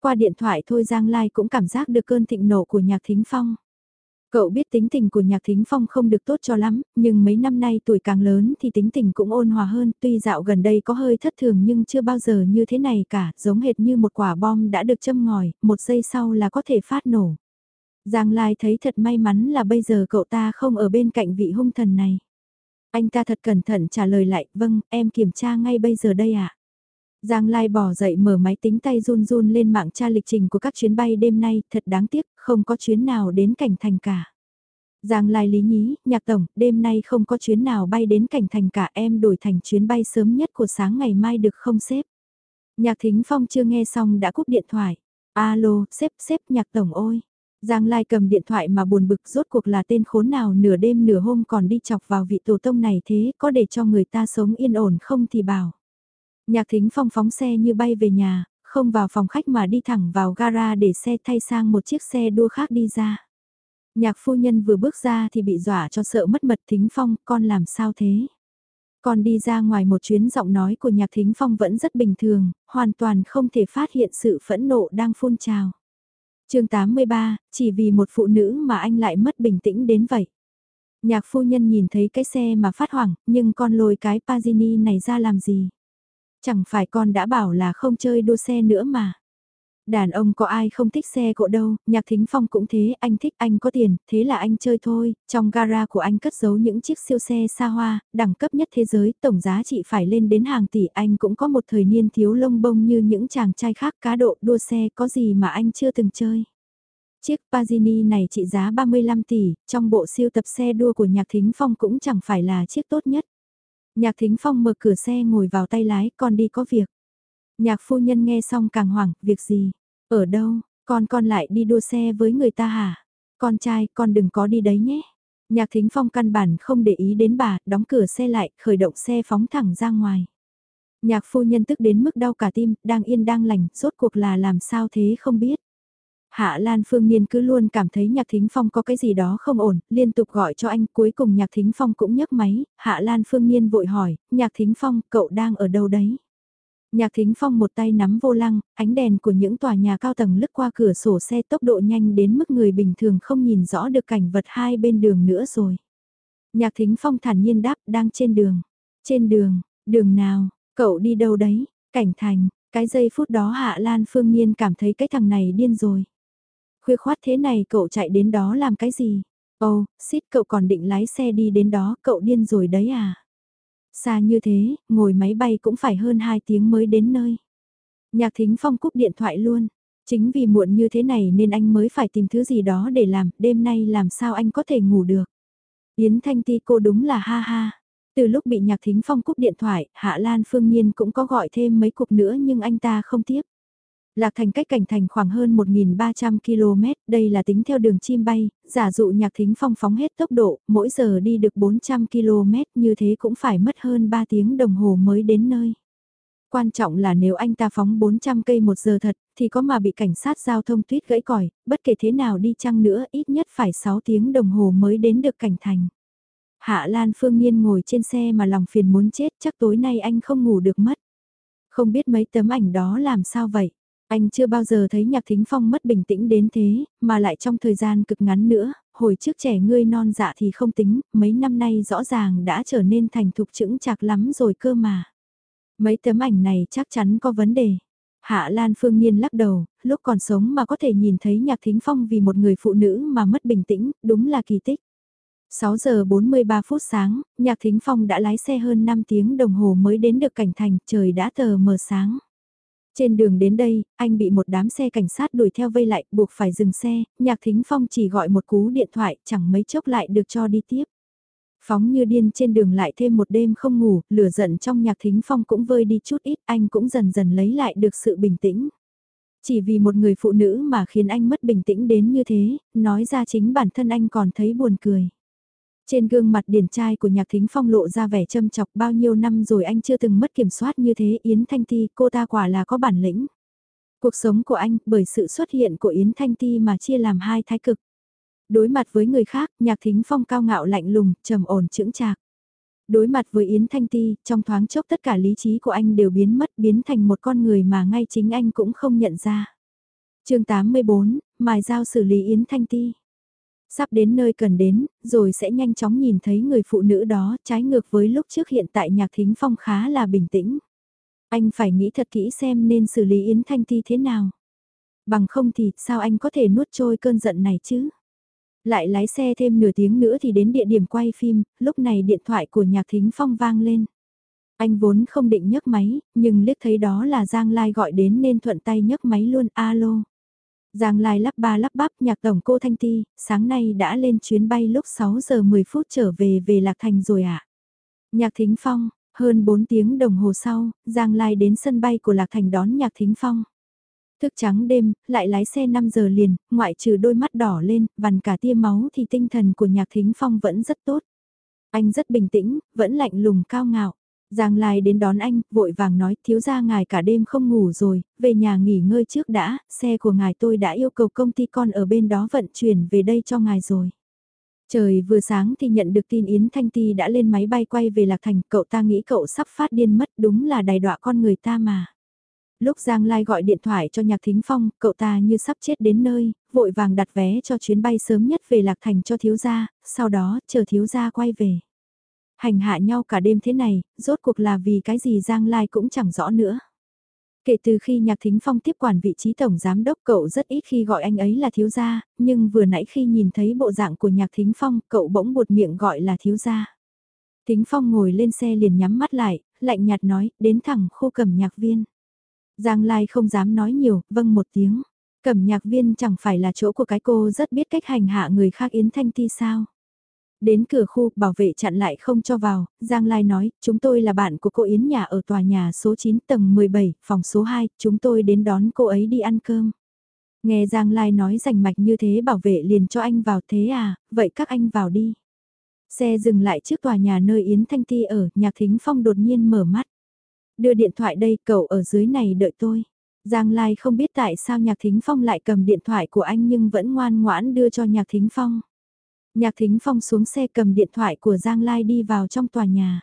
[SPEAKER 1] Qua điện thoại thôi Giang Lai cũng cảm giác được cơn thịnh nộ của Nhạc Thính Phong. Cậu biết tính tình của Nhạc Thính Phong không được tốt cho lắm, nhưng mấy năm nay tuổi càng lớn thì tính tình cũng ôn hòa hơn, tuy dạo gần đây có hơi thất thường nhưng chưa bao giờ như thế này cả, giống hệt như một quả bom đã được châm ngòi, một giây sau là có thể phát nổ. Giang Lai thấy thật may mắn là bây giờ cậu ta không ở bên cạnh vị hung thần này. Anh ta thật cẩn thận trả lời lại, vâng, em kiểm tra ngay bây giờ đây ạ. À? Giang Lai bỏ dậy mở máy tính tay run run lên mạng tra lịch trình của các chuyến bay đêm nay, thật đáng tiếc, không có chuyến nào đến cảnh thành cả. Giang Lai lý nhí, nhạc tổng, đêm nay không có chuyến nào bay đến cảnh thành cả em đổi thành chuyến bay sớm nhất của sáng ngày mai được không xếp. Nhạc Thính Phong chưa nghe xong đã cúp điện thoại. Alo, xếp xếp nhạc tổng ôi. Giang Lai cầm điện thoại mà buồn bực rốt cuộc là tên khốn nào nửa đêm nửa hôm còn đi chọc vào vị tổ tông này thế có để cho người ta sống yên ổn không thì bảo. Nhạc thính phong phóng xe như bay về nhà, không vào phòng khách mà đi thẳng vào gara để xe thay sang một chiếc xe đua khác đi ra. Nhạc phu nhân vừa bước ra thì bị dọa cho sợ mất mật thính phong, con làm sao thế? Con đi ra ngoài một chuyến giọng nói của nhạc thính phong vẫn rất bình thường, hoàn toàn không thể phát hiện sự phẫn nộ đang phun trào chương 83, chỉ vì một phụ nữ mà anh lại mất bình tĩnh đến vậy. Nhạc phu nhân nhìn thấy cái xe mà phát hoảng, nhưng con lôi cái Pagini này ra làm gì? Chẳng phải con đã bảo là không chơi đua xe nữa mà. Đàn ông có ai không thích xe cộ đâu, nhạc thính phong cũng thế, anh thích anh có tiền, thế là anh chơi thôi, trong gara của anh cất giấu những chiếc siêu xe xa hoa, đẳng cấp nhất thế giới, tổng giá trị phải lên đến hàng tỷ, anh cũng có một thời niên thiếu lông bông như những chàng trai khác cá độ đua xe có gì mà anh chưa từng chơi. Chiếc Pagini này trị giá 35 tỷ, trong bộ siêu tập xe đua của Nhạc Thính Phong cũng chẳng phải là chiếc tốt nhất. Nhạc Thính Phong mở cửa xe ngồi vào tay lái, con đi có việc. Nhạc phu nhân nghe xong càng hoảng, việc gì? Ở đâu? Con con lại đi đua xe với người ta hả? Con trai, con đừng có đi đấy nhé. Nhạc Thính Phong căn bản không để ý đến bà, đóng cửa xe lại, khởi động xe phóng thẳng ra ngoài. Nhạc phu nhân tức đến mức đau cả tim, đang yên đang lành, rốt cuộc là làm sao thế không biết. Hạ Lan Phương Niên cứ luôn cảm thấy Nhạc Thính Phong có cái gì đó không ổn, liên tục gọi cho anh, cuối cùng Nhạc Thính Phong cũng nhấc máy, Hạ Lan Phương Niên vội hỏi, Nhạc Thính Phong, cậu đang ở đâu đấy? Nhạc Thính Phong một tay nắm vô lăng, ánh đèn của những tòa nhà cao tầng lướt qua cửa sổ xe tốc độ nhanh đến mức người bình thường không nhìn rõ được cảnh vật hai bên đường nữa rồi. Nhạc Thính Phong thản nhiên đáp đang trên đường. Trên đường, đường nào, cậu đi đâu đấy, cảnh thành, cái giây phút đó Hạ Lan Phương Nhiên cảm thấy cái thằng này điên rồi. Khuya khoát thế này cậu chạy đến đó làm cái gì? Ồ, oh, xít cậu còn định lái xe đi đến đó, cậu điên rồi đấy à? Xa như thế, ngồi máy bay cũng phải hơn 2 tiếng mới đến nơi. Nhạc thính phong cúp điện thoại luôn. Chính vì muộn như thế này nên anh mới phải tìm thứ gì đó để làm, đêm nay làm sao anh có thể ngủ được. Yến Thanh Ti cô đúng là ha ha. Từ lúc bị nhạc thính phong cúp điện thoại, Hạ Lan Phương Nhiên cũng có gọi thêm mấy cuộc nữa nhưng anh ta không tiếp. Lạc thành cách cảnh thành khoảng hơn 1.300 km, đây là tính theo đường chim bay, giả dụ nhạc thính phong phóng hết tốc độ, mỗi giờ đi được 400 km như thế cũng phải mất hơn 3 tiếng đồng hồ mới đến nơi. Quan trọng là nếu anh ta phóng 400 cây một giờ thật, thì có mà bị cảnh sát giao thông tuyết gãy còi, bất kể thế nào đi chăng nữa ít nhất phải 6 tiếng đồng hồ mới đến được cảnh thành. Hạ Lan Phương Nhiên ngồi trên xe mà lòng phiền muốn chết chắc tối nay anh không ngủ được mất. Không biết mấy tấm ảnh đó làm sao vậy? Anh chưa bao giờ thấy nhạc thính phong mất bình tĩnh đến thế, mà lại trong thời gian cực ngắn nữa, hồi trước trẻ ngươi non dạ thì không tính, mấy năm nay rõ ràng đã trở nên thành thục chững chạc lắm rồi cơ mà. Mấy tấm ảnh này chắc chắn có vấn đề. Hạ Lan Phương Niên lắc đầu, lúc còn sống mà có thể nhìn thấy nhạc thính phong vì một người phụ nữ mà mất bình tĩnh, đúng là kỳ tích. 6 giờ 43 phút sáng, nhạc thính phong đã lái xe hơn 5 tiếng đồng hồ mới đến được cảnh thành, trời đã tờ mờ sáng. Trên đường đến đây, anh bị một đám xe cảnh sát đuổi theo vây lại, buộc phải dừng xe, nhạc thính phong chỉ gọi một cú điện thoại, chẳng mấy chốc lại được cho đi tiếp. Phóng như điên trên đường lại thêm một đêm không ngủ, lửa giận trong nhạc thính phong cũng vơi đi chút ít, anh cũng dần dần lấy lại được sự bình tĩnh. Chỉ vì một người phụ nữ mà khiến anh mất bình tĩnh đến như thế, nói ra chính bản thân anh còn thấy buồn cười. Trên gương mặt điển trai của nhạc thính phong lộ ra vẻ châm chọc bao nhiêu năm rồi anh chưa từng mất kiểm soát như thế Yến Thanh Ti cô ta quả là có bản lĩnh. Cuộc sống của anh bởi sự xuất hiện của Yến Thanh Ti mà chia làm hai thái cực. Đối mặt với người khác, nhạc thính phong cao ngạo lạnh lùng, trầm ổn chững chạc. Đối mặt với Yến Thanh Ti, trong thoáng chốc tất cả lý trí của anh đều biến mất biến thành một con người mà ngay chính anh cũng không nhận ra. chương 84, mài dao xử lý Yến Thanh Ti. Sắp đến nơi cần đến, rồi sẽ nhanh chóng nhìn thấy người phụ nữ đó trái ngược với lúc trước hiện tại nhạc thính phong khá là bình tĩnh. Anh phải nghĩ thật kỹ xem nên xử lý Yến Thanh Ti thế nào. Bằng không thì sao anh có thể nuốt trôi cơn giận này chứ? Lại lái xe thêm nửa tiếng nữa thì đến địa điểm quay phim, lúc này điện thoại của nhạc thính phong vang lên. Anh vốn không định nhấc máy, nhưng liếc thấy đó là Giang Lai gọi đến nên thuận tay nhấc máy luôn alo. Giang Lai lắp ba lắp bắp nhạc tổng cô Thanh Ti, sáng nay đã lên chuyến bay lúc 6 giờ 10 phút trở về về Lạc Thành rồi ạ. À? Nhạc Thính Phong, hơn 4 tiếng đồng hồ sau, Giang Lai đến sân bay của Lạc Thành đón Nhạc Thính Phong. Thức trắng đêm, lại lái xe 5 giờ liền, ngoại trừ đôi mắt đỏ lên, vằn cả tia máu thì tinh thần của Nhạc Thính Phong vẫn rất tốt. Anh rất bình tĩnh, vẫn lạnh lùng cao ngạo. Giang Lai đến đón anh, vội vàng nói thiếu gia ngài cả đêm không ngủ rồi, về nhà nghỉ ngơi trước đã, xe của ngài tôi đã yêu cầu công ty con ở bên đó vận chuyển về đây cho ngài rồi. Trời vừa sáng thì nhận được tin Yến Thanh Ti đã lên máy bay quay về Lạc Thành, cậu ta nghĩ cậu sắp phát điên mất đúng là đài đọa con người ta mà. Lúc Giang Lai gọi điện thoại cho Nhạc Thính Phong, cậu ta như sắp chết đến nơi, vội vàng đặt vé cho chuyến bay sớm nhất về Lạc Thành cho thiếu gia, sau đó chờ thiếu gia quay về hành hạ nhau cả đêm thế này, rốt cuộc là vì cái gì Giang Lai cũng chẳng rõ nữa. Kể từ khi Nhạc Thính Phong tiếp quản vị trí tổng giám đốc cậu rất ít khi gọi anh ấy là thiếu gia, nhưng vừa nãy khi nhìn thấy bộ dạng của Nhạc Thính Phong cậu bỗng buột miệng gọi là thiếu gia. Thính Phong ngồi lên xe liền nhắm mắt lại, lạnh nhạt nói, đến thẳng khu cẩm nhạc viên. Giang Lai không dám nói nhiều, vâng một tiếng. Cẩm nhạc viên chẳng phải là chỗ của cái cô rất biết cách hành hạ người khác Yến Thanh Ti sao. Đến cửa khu, bảo vệ chặn lại không cho vào, Giang Lai nói, chúng tôi là bạn của cô Yến nhà ở tòa nhà số 9 tầng 17, phòng số 2, chúng tôi đến đón cô ấy đi ăn cơm. Nghe Giang Lai nói rành mạch như thế bảo vệ liền cho anh vào thế à, vậy các anh vào đi. Xe dừng lại trước tòa nhà nơi Yến Thanh Ti ở, Nhạc Thính Phong đột nhiên mở mắt. Đưa điện thoại đây, cậu ở dưới này đợi tôi. Giang Lai không biết tại sao Nhạc Thính Phong lại cầm điện thoại của anh nhưng vẫn ngoan ngoãn đưa cho Nhạc Thính Phong. Nhạc Thính Phong xuống xe cầm điện thoại của Giang Lai đi vào trong tòa nhà.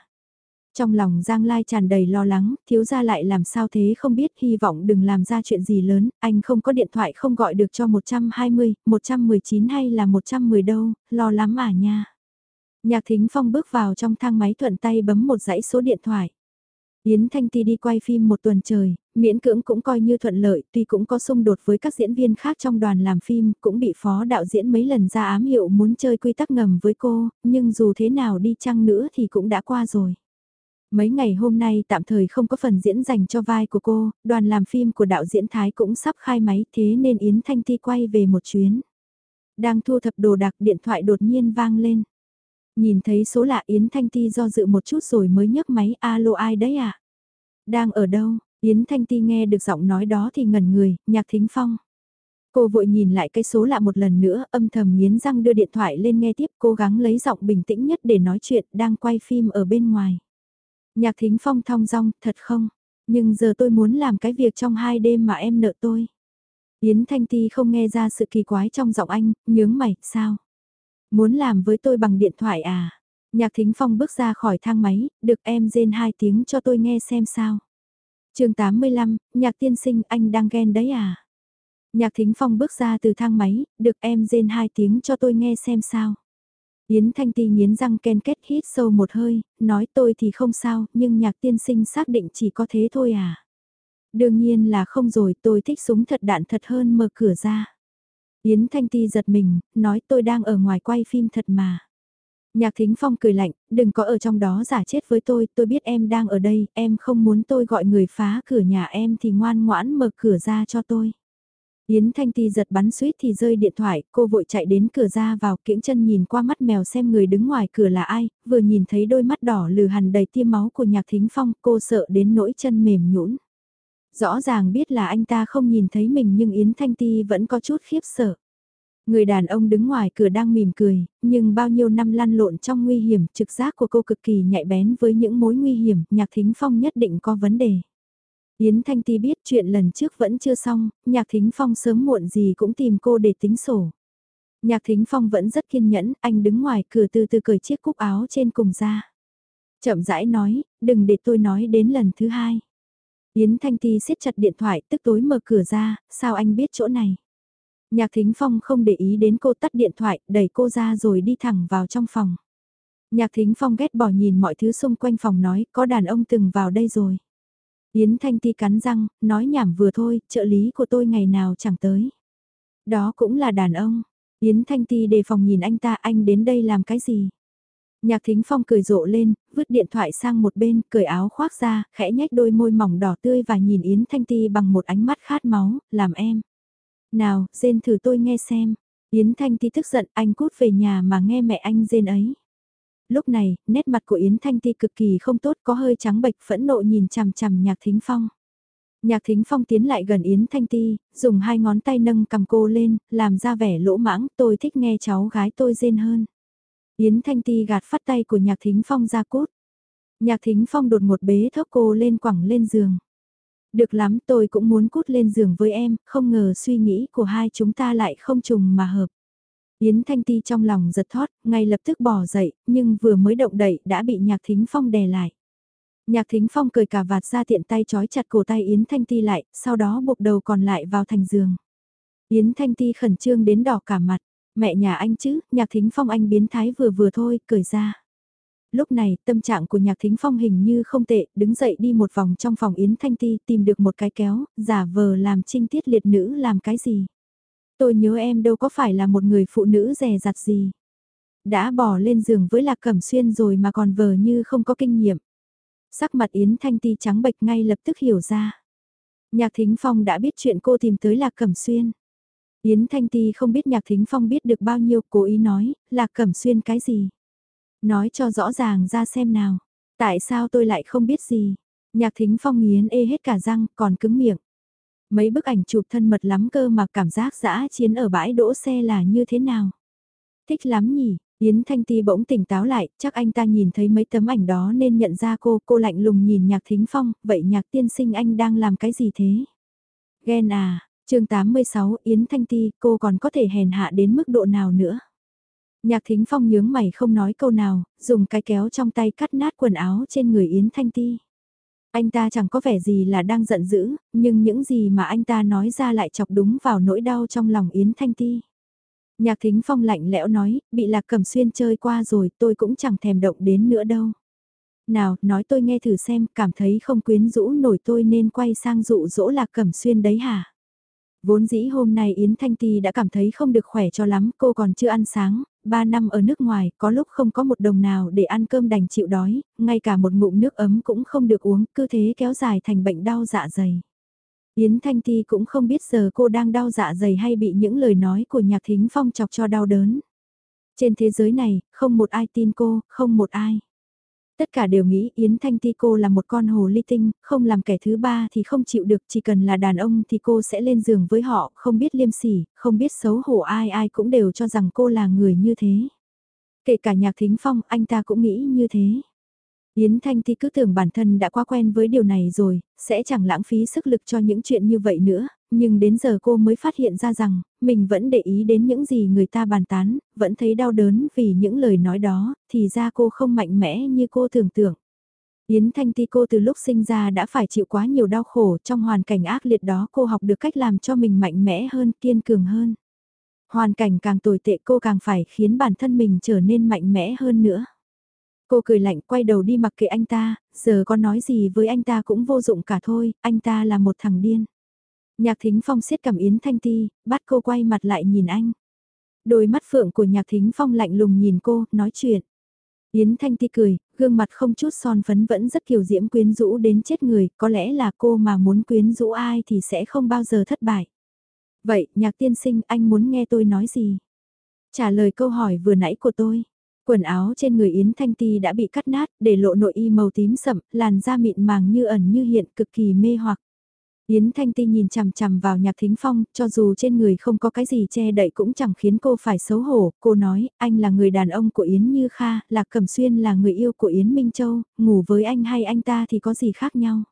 [SPEAKER 1] Trong lòng Giang Lai tràn đầy lo lắng, thiếu gia lại làm sao thế không biết, hy vọng đừng làm ra chuyện gì lớn, anh không có điện thoại không gọi được cho 120, 119 hay là 110 đâu, lo lắm à nha. Nhạc Thính Phong bước vào trong thang máy thuận tay bấm một dãy số điện thoại. Yến Thanh Ti đi quay phim một tuần trời, miễn cưỡng cũng coi như thuận lợi, tuy cũng có xung đột với các diễn viên khác trong đoàn làm phim, cũng bị phó đạo diễn mấy lần ra ám hiệu muốn chơi quy tắc ngầm với cô, nhưng dù thế nào đi chăng nữa thì cũng đã qua rồi. Mấy ngày hôm nay tạm thời không có phần diễn dành cho vai của cô, đoàn làm phim của đạo diễn Thái cũng sắp khai máy thế nên Yến Thanh Ti quay về một chuyến. Đang thu thập đồ đạc điện thoại đột nhiên vang lên. Nhìn thấy số lạ Yến Thanh Ti do dự một chút rồi mới nhấc máy alo ai đấy à? Đang ở đâu? Yến Thanh Ti nghe được giọng nói đó thì ngẩn người, nhạc thính phong. Cô vội nhìn lại cái số lạ một lần nữa, âm thầm nghiến răng đưa điện thoại lên nghe tiếp, cố gắng lấy giọng bình tĩnh nhất để nói chuyện, đang quay phim ở bên ngoài. Nhạc thính phong thong dong, thật không? Nhưng giờ tôi muốn làm cái việc trong hai đêm mà em nợ tôi. Yến Thanh Ti không nghe ra sự kỳ quái trong giọng anh, nhướng mày, sao? Muốn làm với tôi bằng điện thoại à? Nhạc Thính Phong bước ra khỏi thang máy, được em rên hai tiếng cho tôi nghe xem sao. chương 85, nhạc tiên sinh anh đang ghen đấy à? Nhạc Thính Phong bước ra từ thang máy, được em rên hai tiếng cho tôi nghe xem sao. Yến Thanh Ti nghiến răng ken kết hít sâu một hơi, nói tôi thì không sao, nhưng nhạc tiên sinh xác định chỉ có thế thôi à. Đương nhiên là không rồi, tôi thích súng thật đạn thật hơn mở cửa ra. Yến Thanh Ti giật mình, nói tôi đang ở ngoài quay phim thật mà. Nhạc Thính Phong cười lạnh, đừng có ở trong đó giả chết với tôi, tôi biết em đang ở đây, em không muốn tôi gọi người phá cửa nhà em thì ngoan ngoãn mở cửa ra cho tôi. Yến Thanh Ti giật bắn suýt thì rơi điện thoại, cô vội chạy đến cửa ra vào kiễng chân nhìn qua mắt mèo xem người đứng ngoài cửa là ai, vừa nhìn thấy đôi mắt đỏ lừ hằn đầy tiêm máu của Nhạc Thính Phong, cô sợ đến nỗi chân mềm nhũn. Rõ ràng biết là anh ta không nhìn thấy mình nhưng Yến Thanh Ti vẫn có chút khiếp sợ. Người đàn ông đứng ngoài cửa đang mỉm cười, nhưng bao nhiêu năm lăn lộn trong nguy hiểm, trực giác của cô cực kỳ nhạy bén với những mối nguy hiểm, nhạc thính phong nhất định có vấn đề. Yến Thanh Ti biết chuyện lần trước vẫn chưa xong, nhạc thính phong sớm muộn gì cũng tìm cô để tính sổ. Nhạc thính phong vẫn rất kiên nhẫn, anh đứng ngoài cửa từ từ cởi chiếc cúc áo trên cùng ra. Chậm rãi nói, đừng để tôi nói đến lần thứ hai. Yến Thanh Ti siết chặt điện thoại tức tối mở cửa ra, sao anh biết chỗ này? Nhạc Thính Phong không để ý đến cô tắt điện thoại, đẩy cô ra rồi đi thẳng vào trong phòng. Nhạc Thính Phong ghét bỏ nhìn mọi thứ xung quanh phòng nói, có đàn ông từng vào đây rồi. Yến Thanh Ti cắn răng, nói nhảm vừa thôi, trợ lý của tôi ngày nào chẳng tới. Đó cũng là đàn ông. Yến Thanh Ti đề phòng nhìn anh ta, anh đến đây làm cái gì? Nhạc Thính Phong cười rộ lên, vứt điện thoại sang một bên, cởi áo khoác ra, khẽ nhếch đôi môi mỏng đỏ tươi và nhìn Yến Thanh Ti bằng một ánh mắt khát máu, làm em. Nào, rên thử tôi nghe xem. Yến Thanh Ti tức giận, anh cút về nhà mà nghe mẹ anh rên ấy. Lúc này, nét mặt của Yến Thanh Ti cực kỳ không tốt, có hơi trắng bệch phẫn nộ nhìn chằm chằm Nhạc Thính Phong. Nhạc Thính Phong tiến lại gần Yến Thanh Ti, dùng hai ngón tay nâng cầm cô lên, làm ra vẻ lỗ mãng, tôi thích nghe cháu gái tôi rên hơn. Yến Thanh Ti gạt phát tay của Nhạc Thính Phong ra cút. Nhạc Thính Phong đột một bế thốc cô lên quẳng lên giường. Được lắm tôi cũng muốn cút lên giường với em, không ngờ suy nghĩ của hai chúng ta lại không trùng mà hợp. Yến Thanh Ti trong lòng giật thót, ngay lập tức bỏ dậy, nhưng vừa mới động đậy đã bị Nhạc Thính Phong đè lại. Nhạc Thính Phong cười cả vạt ra tiện tay trói chặt cổ tay Yến Thanh Ti lại, sau đó buộc đầu còn lại vào thành giường. Yến Thanh Ti khẩn trương đến đỏ cả mặt. Mẹ nhà anh chứ, nhạc thính phong anh biến thái vừa vừa thôi, cười ra. Lúc này, tâm trạng của nhạc thính phong hình như không tệ, đứng dậy đi một vòng trong phòng Yến Thanh Ti, tìm được một cái kéo, giả vờ làm trinh tiết liệt nữ làm cái gì. Tôi nhớ em đâu có phải là một người phụ nữ rè rặt gì. Đã bỏ lên giường với Lạc Cẩm Xuyên rồi mà còn vờ như không có kinh nghiệm. Sắc mặt Yến Thanh Ti trắng bệch ngay lập tức hiểu ra. Nhạc Thính Phong đã biết chuyện cô tìm tới Lạc Cẩm Xuyên. Yến Thanh Ti không biết Nhạc Thính Phong biết được bao nhiêu, cố ý nói, là Cẩm Xuyên cái gì. Nói cho rõ ràng ra xem nào. Tại sao tôi lại không biết gì? Nhạc Thính Phong nghiến ê hết cả răng, còn cứng miệng. Mấy bức ảnh chụp thân mật lắm cơ mà cảm giác dã chiến ở bãi đỗ xe là như thế nào? Thích lắm nhỉ, Yến Thanh Ti bỗng tỉnh táo lại, chắc anh ta nhìn thấy mấy tấm ảnh đó nên nhận ra cô, cô lạnh lùng nhìn nhạc thính phong, vậy nhạc tiên sinh anh đang làm cái gì thế? Ghen à, chương 86 Yến Thanh Ti, cô còn có thể hèn hạ đến mức độ nào nữa? Nhạc thính phong nhướng mày không nói câu nào, dùng cái kéo trong tay cắt nát quần áo trên người Yến Thanh Ti. Anh ta chẳng có vẻ gì là đang giận dữ, nhưng những gì mà anh ta nói ra lại chọc đúng vào nỗi đau trong lòng Yến Thanh Ti. Nhạc thính phong lạnh lẽo nói, bị lạc cẩm xuyên chơi qua rồi tôi cũng chẳng thèm động đến nữa đâu. Nào, nói tôi nghe thử xem, cảm thấy không quyến rũ nổi tôi nên quay sang dụ dỗ lạc cẩm xuyên đấy hả? Vốn dĩ hôm nay Yến Thanh Ti đã cảm thấy không được khỏe cho lắm, cô còn chưa ăn sáng, ba năm ở nước ngoài, có lúc không có một đồng nào để ăn cơm đành chịu đói, ngay cả một ngụm nước ấm cũng không được uống, cứ thế kéo dài thành bệnh đau dạ dày. Yến Thanh Ti cũng không biết giờ cô đang đau dạ dày hay bị những lời nói của Nhạc Thính Phong chọc cho đau đớn. Trên thế giới này, không một ai tin cô, không một ai. Tất cả đều nghĩ Yến Thanh Ti cô là một con hồ ly tinh, không làm kẻ thứ ba thì không chịu được, chỉ cần là đàn ông thì cô sẽ lên giường với họ, không biết liêm sỉ, không biết xấu hổ ai ai cũng đều cho rằng cô là người như thế. Kể cả nhạc thính phong, anh ta cũng nghĩ như thế. Yến Thanh Ti cứ tưởng bản thân đã quá quen với điều này rồi, sẽ chẳng lãng phí sức lực cho những chuyện như vậy nữa, nhưng đến giờ cô mới phát hiện ra rằng, mình vẫn để ý đến những gì người ta bàn tán, vẫn thấy đau đớn vì những lời nói đó, thì ra cô không mạnh mẽ như cô tưởng tượng. Yến Thanh Ti cô từ lúc sinh ra đã phải chịu quá nhiều đau khổ trong hoàn cảnh ác liệt đó cô học được cách làm cho mình mạnh mẽ hơn, kiên cường hơn. Hoàn cảnh càng tồi tệ cô càng phải khiến bản thân mình trở nên mạnh mẽ hơn nữa. Cô cười lạnh quay đầu đi mặc kệ anh ta, giờ có nói gì với anh ta cũng vô dụng cả thôi, anh ta là một thằng điên. Nhạc thính phong siết cầm Yến Thanh Ti, bắt cô quay mặt lại nhìn anh. Đôi mắt phượng của nhạc thính phong lạnh lùng nhìn cô, nói chuyện. Yến Thanh Ti cười, gương mặt không chút son phấn vẫn rất kiều diễm quyến rũ đến chết người, có lẽ là cô mà muốn quyến rũ ai thì sẽ không bao giờ thất bại. Vậy, nhạc tiên sinh, anh muốn nghe tôi nói gì? Trả lời câu hỏi vừa nãy của tôi. Quần áo trên người Yến Thanh Ti đã bị cắt nát, để lộ nội y màu tím sậm, làn da mịn màng như ẩn như hiện cực kỳ mê hoặc. Yến Thanh Ti nhìn chằm chằm vào nhạc thính phong, cho dù trên người không có cái gì che đậy cũng chẳng khiến cô phải xấu hổ. Cô nói, anh là người đàn ông của Yến Như Kha, Lạc Cẩm Xuyên là người yêu của Yến Minh Châu, ngủ với anh hay anh ta thì có gì khác nhau.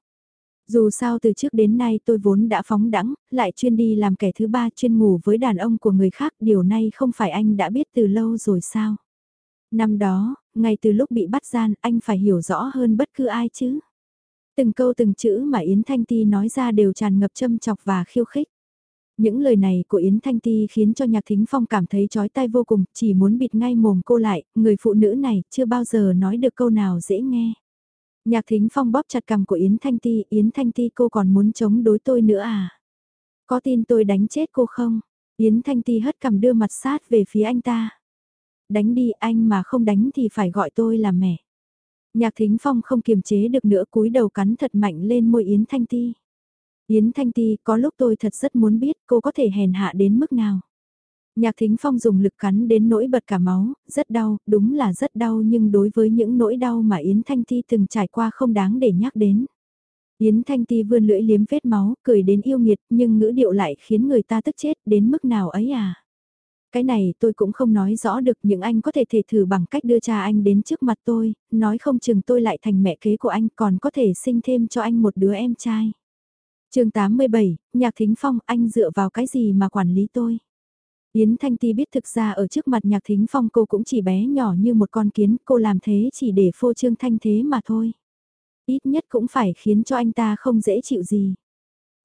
[SPEAKER 1] Dù sao từ trước đến nay tôi vốn đã phóng đẳng, lại chuyên đi làm kẻ thứ ba chuyên ngủ với đàn ông của người khác, điều này không phải anh đã biết từ lâu rồi sao. Năm đó, ngay từ lúc bị bắt gian, anh phải hiểu rõ hơn bất cứ ai chứ. Từng câu từng chữ mà Yến Thanh Ti nói ra đều tràn ngập châm chọc và khiêu khích. Những lời này của Yến Thanh Ti khiến cho Nhạc Thính Phong cảm thấy chói tai vô cùng, chỉ muốn bịt ngay mồm cô lại, người phụ nữ này chưa bao giờ nói được câu nào dễ nghe. Nhạc Thính Phong bóp chặt cằm của Yến Thanh Ti, Yến Thanh Ti cô còn muốn chống đối tôi nữa à? Có tin tôi đánh chết cô không? Yến Thanh Ti hất cằm đưa mặt sát về phía anh ta đánh đi anh mà không đánh thì phải gọi tôi là mẹ. Nhạc thính phong không kiềm chế được nữa cúi đầu cắn thật mạnh lên môi Yến Thanh Ti. Yến Thanh Ti có lúc tôi thật rất muốn biết cô có thể hèn hạ đến mức nào. Nhạc thính phong dùng lực cắn đến nỗi bật cả máu, rất đau, đúng là rất đau nhưng đối với những nỗi đau mà Yến Thanh Ti từng trải qua không đáng để nhắc đến. Yến Thanh Ti vươn lưỡi liếm vết máu, cười đến yêu nghiệt nhưng ngữ điệu lại khiến người ta tức chết đến mức nào ấy à. Cái này tôi cũng không nói rõ được nhưng anh có thể thể thử bằng cách đưa cha anh đến trước mặt tôi, nói không chừng tôi lại thành mẹ kế của anh còn có thể sinh thêm cho anh một đứa em trai. chương 87, Nhạc Thính Phong anh dựa vào cái gì mà quản lý tôi? Yến Thanh Ti biết thực ra ở trước mặt Nhạc Thính Phong cô cũng chỉ bé nhỏ như một con kiến, cô làm thế chỉ để phô trương thanh thế mà thôi. Ít nhất cũng phải khiến cho anh ta không dễ chịu gì.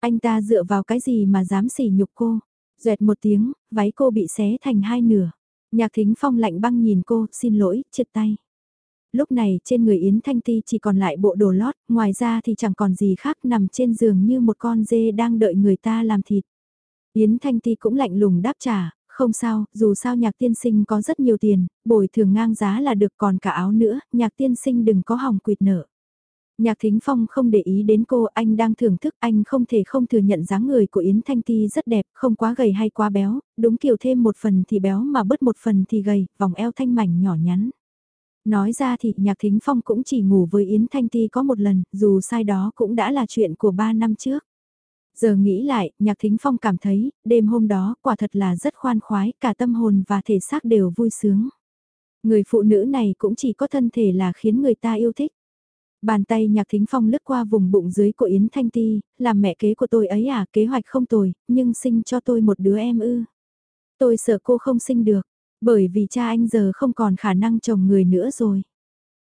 [SPEAKER 1] Anh ta dựa vào cái gì mà dám sỉ nhục cô? Duệt một tiếng, váy cô bị xé thành hai nửa. Nhạc thính phong lạnh băng nhìn cô, xin lỗi, trượt tay. lúc này trên người Yến Thanh Ti chỉ còn lại bộ đồ lót, ngoài ra thì chẳng còn gì khác nằm trên giường như một con dê đang đợi người ta làm thịt. Yến Thanh Ti cũng lạnh lùng đáp trả, không sao, dù sao nhạc tiên sinh có rất nhiều tiền, bồi thường ngang giá là được còn cả áo nữa, nhạc tiên sinh đừng có hỏng quyệt nợ. Nhạc Thính Phong không để ý đến cô, anh đang thưởng thức, anh không thể không thừa nhận dáng người của Yến Thanh Ti rất đẹp, không quá gầy hay quá béo, đúng kiểu thêm một phần thì béo mà bớt một phần thì gầy, vòng eo thanh mảnh nhỏ nhắn. Nói ra thì Nhạc Thính Phong cũng chỉ ngủ với Yến Thanh Ti có một lần, dù sai đó cũng đã là chuyện của ba năm trước. Giờ nghĩ lại, Nhạc Thính Phong cảm thấy, đêm hôm đó quả thật là rất khoan khoái, cả tâm hồn và thể xác đều vui sướng. Người phụ nữ này cũng chỉ có thân thể là khiến người ta yêu thích. Bàn tay nhạc thính phong lướt qua vùng bụng dưới của Yến Thanh Ti, làm mẹ kế của tôi ấy à, kế hoạch không tồi, nhưng sinh cho tôi một đứa em ư. Tôi sợ cô không sinh được, bởi vì cha anh giờ không còn khả năng chồng người nữa rồi.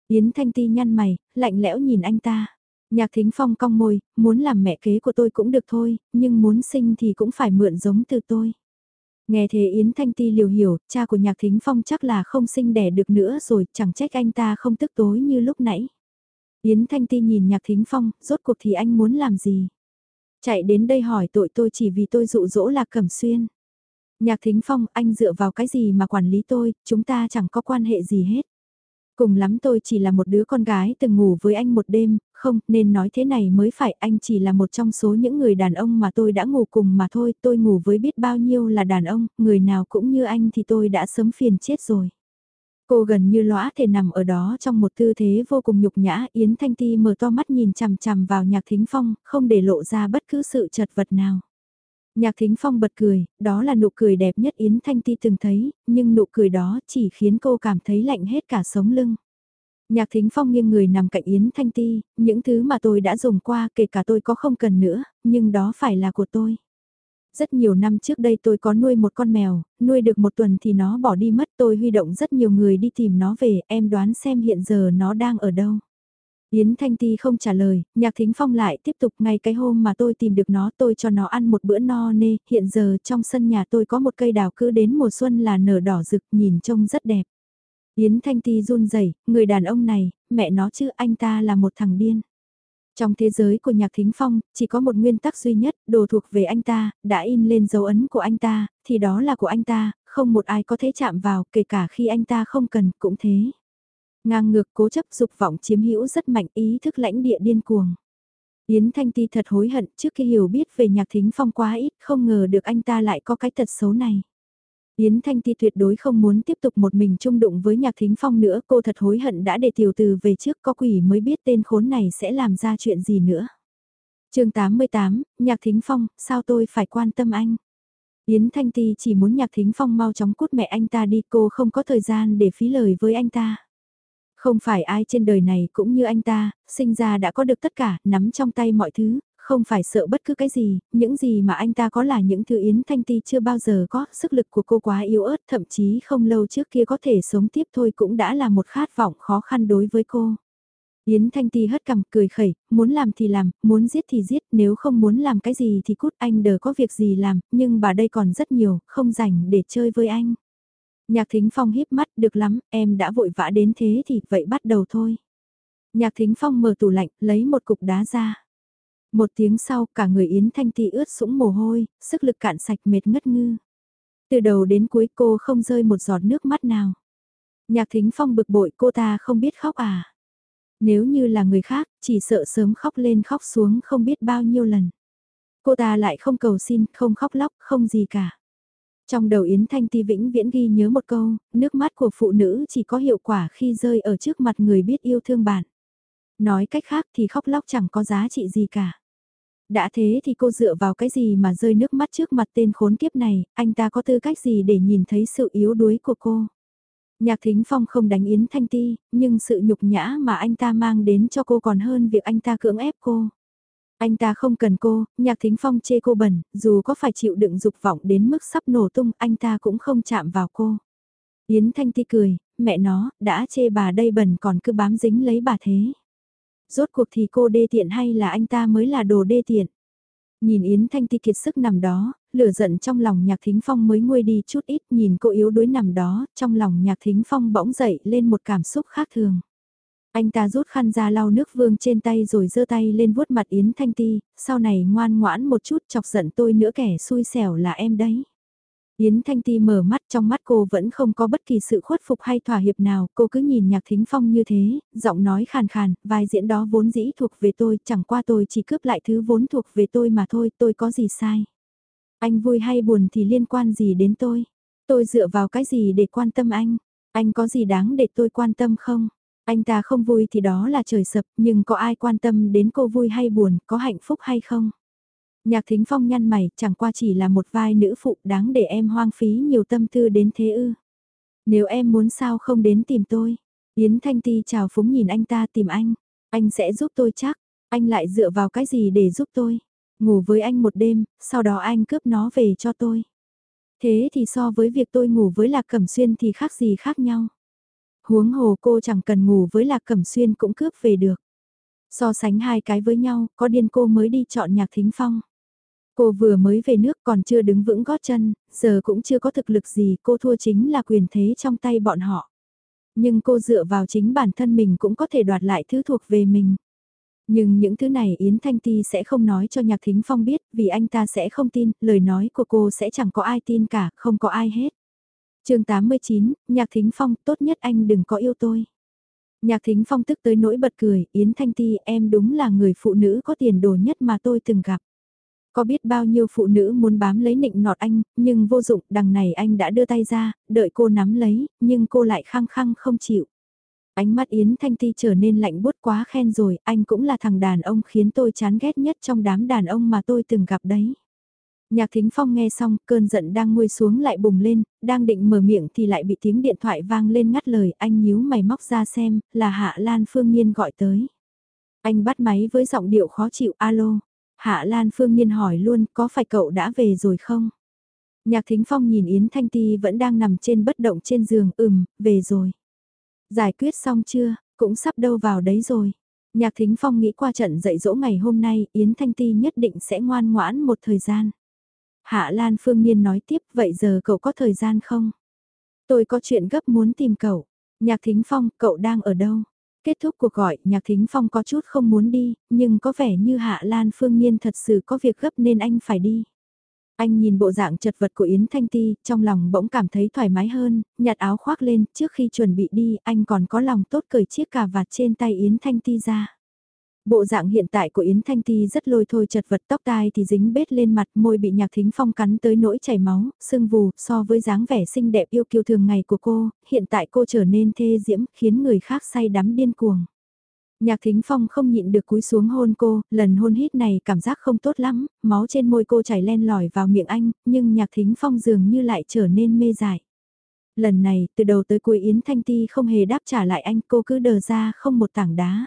[SPEAKER 1] Yến Thanh Ti nhăn mày, lạnh lẽo nhìn anh ta. Nhạc thính phong cong môi, muốn làm mẹ kế của tôi cũng được thôi, nhưng muốn sinh thì cũng phải mượn giống từ tôi. Nghe thế Yến Thanh Ti liều hiểu, cha của nhạc thính phong chắc là không sinh đẻ được nữa rồi, chẳng trách anh ta không tức tối như lúc nãy. Yến Thanh Ti nhìn nhạc thính phong, rốt cuộc thì anh muốn làm gì? Chạy đến đây hỏi tội tôi chỉ vì tôi dụ dỗ lạc cẩm xuyên. Nhạc thính phong, anh dựa vào cái gì mà quản lý tôi, chúng ta chẳng có quan hệ gì hết. Cùng lắm tôi chỉ là một đứa con gái từng ngủ với anh một đêm, không, nên nói thế này mới phải, anh chỉ là một trong số những người đàn ông mà tôi đã ngủ cùng mà thôi, tôi ngủ với biết bao nhiêu là đàn ông, người nào cũng như anh thì tôi đã sớm phiền chết rồi. Cô gần như lõa thể nằm ở đó trong một tư thế vô cùng nhục nhã, Yến Thanh Ti mở to mắt nhìn chằm chằm vào nhạc thính phong, không để lộ ra bất cứ sự chật vật nào. Nhạc thính phong bật cười, đó là nụ cười đẹp nhất Yến Thanh Ti từng thấy, nhưng nụ cười đó chỉ khiến cô cảm thấy lạnh hết cả sống lưng. Nhạc thính phong nghiêng người nằm cạnh Yến Thanh Ti, những thứ mà tôi đã dùng qua kể cả tôi có không cần nữa, nhưng đó phải là của tôi. Rất nhiều năm trước đây tôi có nuôi một con mèo, nuôi được một tuần thì nó bỏ đi mất tôi huy động rất nhiều người đi tìm nó về, em đoán xem hiện giờ nó đang ở đâu. Yến Thanh Ti không trả lời, Nhạc Thính Phong lại tiếp tục ngay cái hôm mà tôi tìm được nó tôi cho nó ăn một bữa no nê, hiện giờ trong sân nhà tôi có một cây đào cứ đến mùa xuân là nở đỏ rực nhìn trông rất đẹp. Yến Thanh Ti run rẩy, người đàn ông này, mẹ nó chứ anh ta là một thằng điên. Trong thế giới của Nhạc Thính Phong, chỉ có một nguyên tắc duy nhất, đồ thuộc về anh ta, đã in lên dấu ấn của anh ta, thì đó là của anh ta, không một ai có thể chạm vào, kể cả khi anh ta không cần, cũng thế. Ngang ngược cố chấp dục vọng chiếm hữu rất mạnh ý thức lãnh địa điên cuồng. Yến Thanh Ti thật hối hận trước khi hiểu biết về Nhạc Thính Phong quá ít, không ngờ được anh ta lại có cái tật xấu này. Yến Thanh Ti tuyệt đối không muốn tiếp tục một mình chung đụng với Nhạc Thính Phong nữa, cô thật hối hận đã để tiểu từ về trước có quỷ mới biết tên khốn này sẽ làm ra chuyện gì nữa. chương 88, Nhạc Thính Phong, sao tôi phải quan tâm anh? Yến Thanh Ti chỉ muốn Nhạc Thính Phong mau chóng cút mẹ anh ta đi cô không có thời gian để phí lời với anh ta. Không phải ai trên đời này cũng như anh ta, sinh ra đã có được tất cả, nắm trong tay mọi thứ, không phải sợ bất cứ cái gì, những gì mà anh ta có là những thứ Yến Thanh Ti chưa bao giờ có, sức lực của cô quá yếu ớt, thậm chí không lâu trước kia có thể sống tiếp thôi cũng đã là một khát vọng khó khăn đối với cô. Yến Thanh Ti hất cằm cười khẩy, muốn làm thì làm, muốn giết thì giết, nếu không muốn làm cái gì thì cút anh đờ có việc gì làm, nhưng bà đây còn rất nhiều, không rảnh để chơi với anh. Nhạc Thính Phong híp mắt, được lắm, em đã vội vã đến thế thì vậy bắt đầu thôi. Nhạc Thính Phong mở tủ lạnh, lấy một cục đá ra. Một tiếng sau cả người Yến Thanh Ti ướt sũng mồ hôi, sức lực cạn sạch mệt ngất ngư. Từ đầu đến cuối cô không rơi một giọt nước mắt nào. Nhạc Thính Phong bực bội cô ta không biết khóc à. Nếu như là người khác, chỉ sợ sớm khóc lên khóc xuống không biết bao nhiêu lần. Cô ta lại không cầu xin, không khóc lóc, không gì cả. Trong đầu Yến Thanh Ti vĩnh viễn ghi nhớ một câu, nước mắt của phụ nữ chỉ có hiệu quả khi rơi ở trước mặt người biết yêu thương bạn. Nói cách khác thì khóc lóc chẳng có giá trị gì cả. Đã thế thì cô dựa vào cái gì mà rơi nước mắt trước mặt tên khốn kiếp này, anh ta có tư cách gì để nhìn thấy sự yếu đuối của cô. Nhạc Thính Phong không đánh Yến Thanh Ti, nhưng sự nhục nhã mà anh ta mang đến cho cô còn hơn việc anh ta cưỡng ép cô. Anh ta không cần cô, Nhạc Thính Phong chê cô bẩn, dù có phải chịu đựng dục vọng đến mức sắp nổ tung, anh ta cũng không chạm vào cô. Yến Thanh Ti cười, mẹ nó, đã chê bà đây bẩn còn cứ bám dính lấy bà thế rốt cuộc thì cô đê tiện hay là anh ta mới là đồ đê tiện. Nhìn Yến Thanh Ti kiệt sức nằm đó, lửa giận trong lòng nhạc thính phong mới nguôi đi chút ít nhìn cô yếu đuối nằm đó, trong lòng nhạc thính phong bỗng dậy lên một cảm xúc khác thường. Anh ta rút khăn ra lau nước vương trên tay rồi giơ tay lên vuốt mặt Yến Thanh Ti, sau này ngoan ngoãn một chút chọc giận tôi nữa kẻ xui xẻo là em đấy. Yến Thanh Ti mở mắt trong mắt cô vẫn không có bất kỳ sự khuất phục hay thỏa hiệp nào, cô cứ nhìn nhạc thính phong như thế, giọng nói khàn khàn, vai diễn đó vốn dĩ thuộc về tôi, chẳng qua tôi chỉ cướp lại thứ vốn thuộc về tôi mà thôi, tôi có gì sai. Anh vui hay buồn thì liên quan gì đến tôi? Tôi dựa vào cái gì để quan tâm anh? Anh có gì đáng để tôi quan tâm không? Anh ta không vui thì đó là trời sập, nhưng có ai quan tâm đến cô vui hay buồn, có hạnh phúc hay không? Nhạc thính phong nhăn mày, chẳng qua chỉ là một vai nữ phụ đáng để em hoang phí nhiều tâm tư đến thế ư. Nếu em muốn sao không đến tìm tôi. Yến Thanh Ti chào phúng nhìn anh ta tìm anh. Anh sẽ giúp tôi chắc. Anh lại dựa vào cái gì để giúp tôi. Ngủ với anh một đêm, sau đó anh cướp nó về cho tôi. Thế thì so với việc tôi ngủ với Lạc Cẩm Xuyên thì khác gì khác nhau. Huống hồ cô chẳng cần ngủ với Lạc Cẩm Xuyên cũng cướp về được. So sánh hai cái với nhau, có điên cô mới đi chọn nhạc thính phong. Cô vừa mới về nước còn chưa đứng vững gót chân, giờ cũng chưa có thực lực gì, cô thua chính là quyền thế trong tay bọn họ. Nhưng cô dựa vào chính bản thân mình cũng có thể đoạt lại thứ thuộc về mình. Nhưng những thứ này Yến Thanh Ti sẽ không nói cho Nhạc Thính Phong biết vì anh ta sẽ không tin, lời nói của cô sẽ chẳng có ai tin cả, không có ai hết. chương 89, Nhạc Thính Phong, tốt nhất anh đừng có yêu tôi. Nhạc Thính Phong tức tới nỗi bật cười, Yến Thanh Ti em đúng là người phụ nữ có tiền đồ nhất mà tôi từng gặp. Có biết bao nhiêu phụ nữ muốn bám lấy nịnh nọt anh, nhưng vô dụng, đằng này anh đã đưa tay ra, đợi cô nắm lấy, nhưng cô lại khăng khăng không chịu. Ánh mắt Yến Thanh Ti trở nên lạnh bút quá khen rồi, anh cũng là thằng đàn ông khiến tôi chán ghét nhất trong đám đàn ông mà tôi từng gặp đấy. Nhạc Thính Phong nghe xong, cơn giận đang nguôi xuống lại bùng lên, đang định mở miệng thì lại bị tiếng điện thoại vang lên ngắt lời, anh nhíu mày móc ra xem, là Hạ Lan Phương Nhiên gọi tới. Anh bắt máy với giọng điệu khó chịu, alo, Hạ Lan Phương Nhiên hỏi luôn có phải cậu đã về rồi không? Nhạc Thính Phong nhìn Yến Thanh Ti vẫn đang nằm trên bất động trên giường, ừm, về rồi. Giải quyết xong chưa, cũng sắp đâu vào đấy rồi. Nhạc Thính Phong nghĩ qua trận dạy dỗ ngày hôm nay, Yến Thanh Ti nhất định sẽ ngoan ngoãn một thời gian. Hạ Lan Phương Nhiên nói tiếp, vậy giờ cậu có thời gian không? Tôi có chuyện gấp muốn tìm cậu. Nhạc Thính Phong, cậu đang ở đâu? Kết thúc cuộc gọi, Nhạc Thính Phong có chút không muốn đi, nhưng có vẻ như Hạ Lan Phương Nhiên thật sự có việc gấp nên anh phải đi. Anh nhìn bộ dạng chật vật của Yến Thanh Ti, trong lòng bỗng cảm thấy thoải mái hơn, nhặt áo khoác lên, trước khi chuẩn bị đi, anh còn có lòng tốt cởi chiếc cà vạt trên tay Yến Thanh Ti ra. Bộ dạng hiện tại của Yến Thanh Ti rất lôi thôi chật vật tóc tai thì dính bết lên mặt môi bị nhạc thính phong cắn tới nỗi chảy máu, sưng vù, so với dáng vẻ xinh đẹp yêu kiều thường ngày của cô, hiện tại cô trở nên thê diễm khiến người khác say đắm điên cuồng. Nhạc thính phong không nhịn được cúi xuống hôn cô, lần hôn hít này cảm giác không tốt lắm, máu trên môi cô chảy len lỏi vào miệng anh, nhưng nhạc thính phong dường như lại trở nên mê dại. Lần này, từ đầu tới cuối Yến Thanh Ti không hề đáp trả lại anh, cô cứ đờ ra không một tảng đá.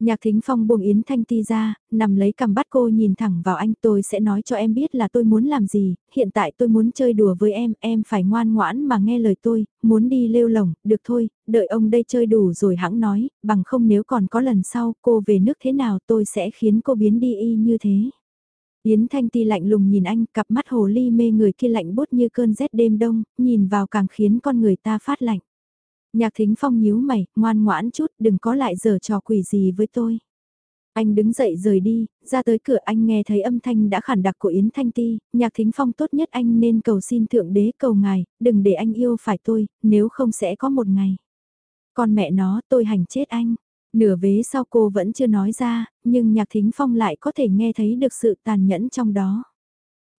[SPEAKER 1] Nhạc thính phong buông Yến Thanh Ti ra, nằm lấy cầm bắt cô nhìn thẳng vào anh tôi sẽ nói cho em biết là tôi muốn làm gì, hiện tại tôi muốn chơi đùa với em, em phải ngoan ngoãn mà nghe lời tôi, muốn đi lêu lồng, được thôi, đợi ông đây chơi đủ rồi hãng nói, bằng không nếu còn có lần sau cô về nước thế nào tôi sẽ khiến cô biến đi y như thế. Yến Thanh Ti lạnh lùng nhìn anh, cặp mắt hồ ly mê người kia lạnh bút như cơn rét đêm đông, nhìn vào càng khiến con người ta phát lạnh. Nhạc thính phong nhíu mày, ngoan ngoãn chút, đừng có lại giờ trò quỷ gì với tôi. Anh đứng dậy rời đi, ra tới cửa anh nghe thấy âm thanh đã khản đặc của Yến Thanh Ti, nhạc thính phong tốt nhất anh nên cầu xin thượng đế cầu ngài, đừng để anh yêu phải tôi, nếu không sẽ có một ngày. Còn mẹ nó, tôi hành chết anh. Nửa vế sau cô vẫn chưa nói ra, nhưng nhạc thính phong lại có thể nghe thấy được sự tàn nhẫn trong đó.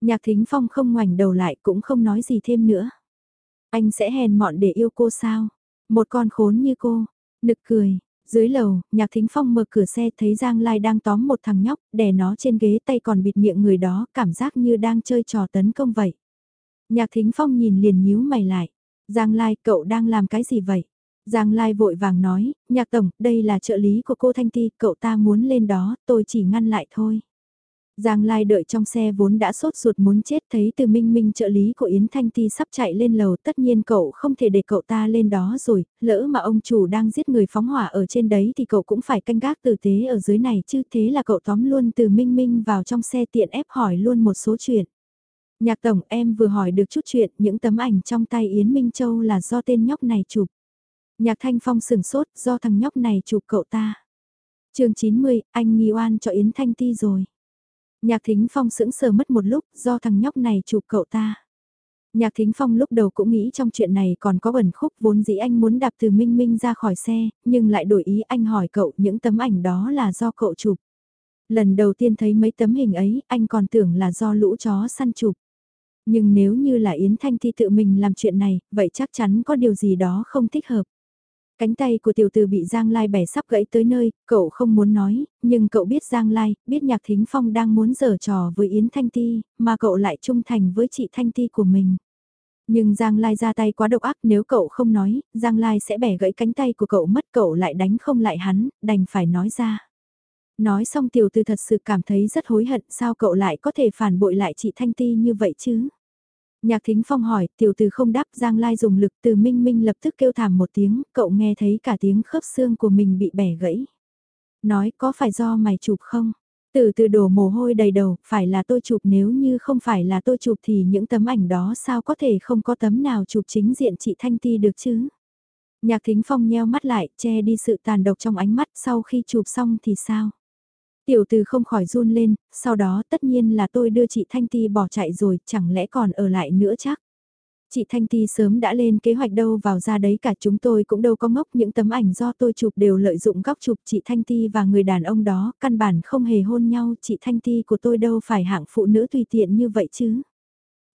[SPEAKER 1] Nhạc thính phong không ngoảnh đầu lại cũng không nói gì thêm nữa. Anh sẽ hèn mọn để yêu cô sao? Một con khốn như cô, nực cười, dưới lầu, nhạc thính phong mở cửa xe thấy Giang Lai đang tóm một thằng nhóc, đè nó trên ghế tay còn bịt miệng người đó, cảm giác như đang chơi trò tấn công vậy. Nhạc thính phong nhìn liền nhíu mày lại. Giang Lai, cậu đang làm cái gì vậy? Giang Lai vội vàng nói, nhạc tổng, đây là trợ lý của cô Thanh Ti, cậu ta muốn lên đó, tôi chỉ ngăn lại thôi. Giang Lai đợi trong xe vốn đã sốt ruột muốn chết thấy từ minh minh trợ lý của Yến Thanh Ti sắp chạy lên lầu tất nhiên cậu không thể để cậu ta lên đó rồi, lỡ mà ông chủ đang giết người phóng hỏa ở trên đấy thì cậu cũng phải canh gác tử tế ở dưới này chứ thế là cậu tóm luôn từ minh minh vào trong xe tiện ép hỏi luôn một số chuyện. Nhạc tổng em vừa hỏi được chút chuyện những tấm ảnh trong tay Yến Minh Châu là do tên nhóc này chụp. Nhạc Thanh Phong sừng sốt do thằng nhóc này chụp cậu ta. chương 90, anh nghi oan cho Yến Thanh Ti rồi. Nhạc Thính Phong sững sờ mất một lúc do thằng nhóc này chụp cậu ta. Nhạc Thính Phong lúc đầu cũng nghĩ trong chuyện này còn có bẩn khúc vốn dĩ anh muốn đạp từ Minh Minh ra khỏi xe, nhưng lại đổi ý anh hỏi cậu những tấm ảnh đó là do cậu chụp. Lần đầu tiên thấy mấy tấm hình ấy, anh còn tưởng là do lũ chó săn chụp. Nhưng nếu như là Yến Thanh Thi tự mình làm chuyện này, vậy chắc chắn có điều gì đó không thích hợp. Cánh tay của tiểu từ bị Giang Lai bẻ sắp gãy tới nơi, cậu không muốn nói, nhưng cậu biết Giang Lai, biết Nhạc Thính Phong đang muốn giở trò với Yến Thanh Ti, mà cậu lại trung thành với chị Thanh Ti của mình. Nhưng Giang Lai ra tay quá độc ác nếu cậu không nói, Giang Lai sẽ bẻ gãy cánh tay của cậu mất cậu lại đánh không lại hắn, đành phải nói ra. Nói xong tiểu tư thật sự cảm thấy rất hối hận sao cậu lại có thể phản bội lại chị Thanh Ti như vậy chứ. Nhạc Thính Phong hỏi, tiểu từ không đáp Giang Lai dùng lực từ Minh Minh lập tức kêu thảm một tiếng, cậu nghe thấy cả tiếng khớp xương của mình bị bẻ gãy. Nói có phải do mày chụp không? Từ từ đổ mồ hôi đầy đầu, phải là tôi chụp nếu như không phải là tôi chụp thì những tấm ảnh đó sao có thể không có tấm nào chụp chính diện chị Thanh Ti được chứ? Nhạc Thính Phong nheo mắt lại, che đi sự tàn độc trong ánh mắt sau khi chụp xong thì sao? Tiểu từ không khỏi run lên, sau đó tất nhiên là tôi đưa chị Thanh Ti bỏ chạy rồi, chẳng lẽ còn ở lại nữa chắc. Chị Thanh Ti sớm đã lên kế hoạch đâu vào ra đấy cả chúng tôi cũng đâu có ngốc những tấm ảnh do tôi chụp đều lợi dụng góc chụp chị Thanh Ti và người đàn ông đó, căn bản không hề hôn nhau, chị Thanh Ti của tôi đâu phải hạng phụ nữ tùy tiện như vậy chứ.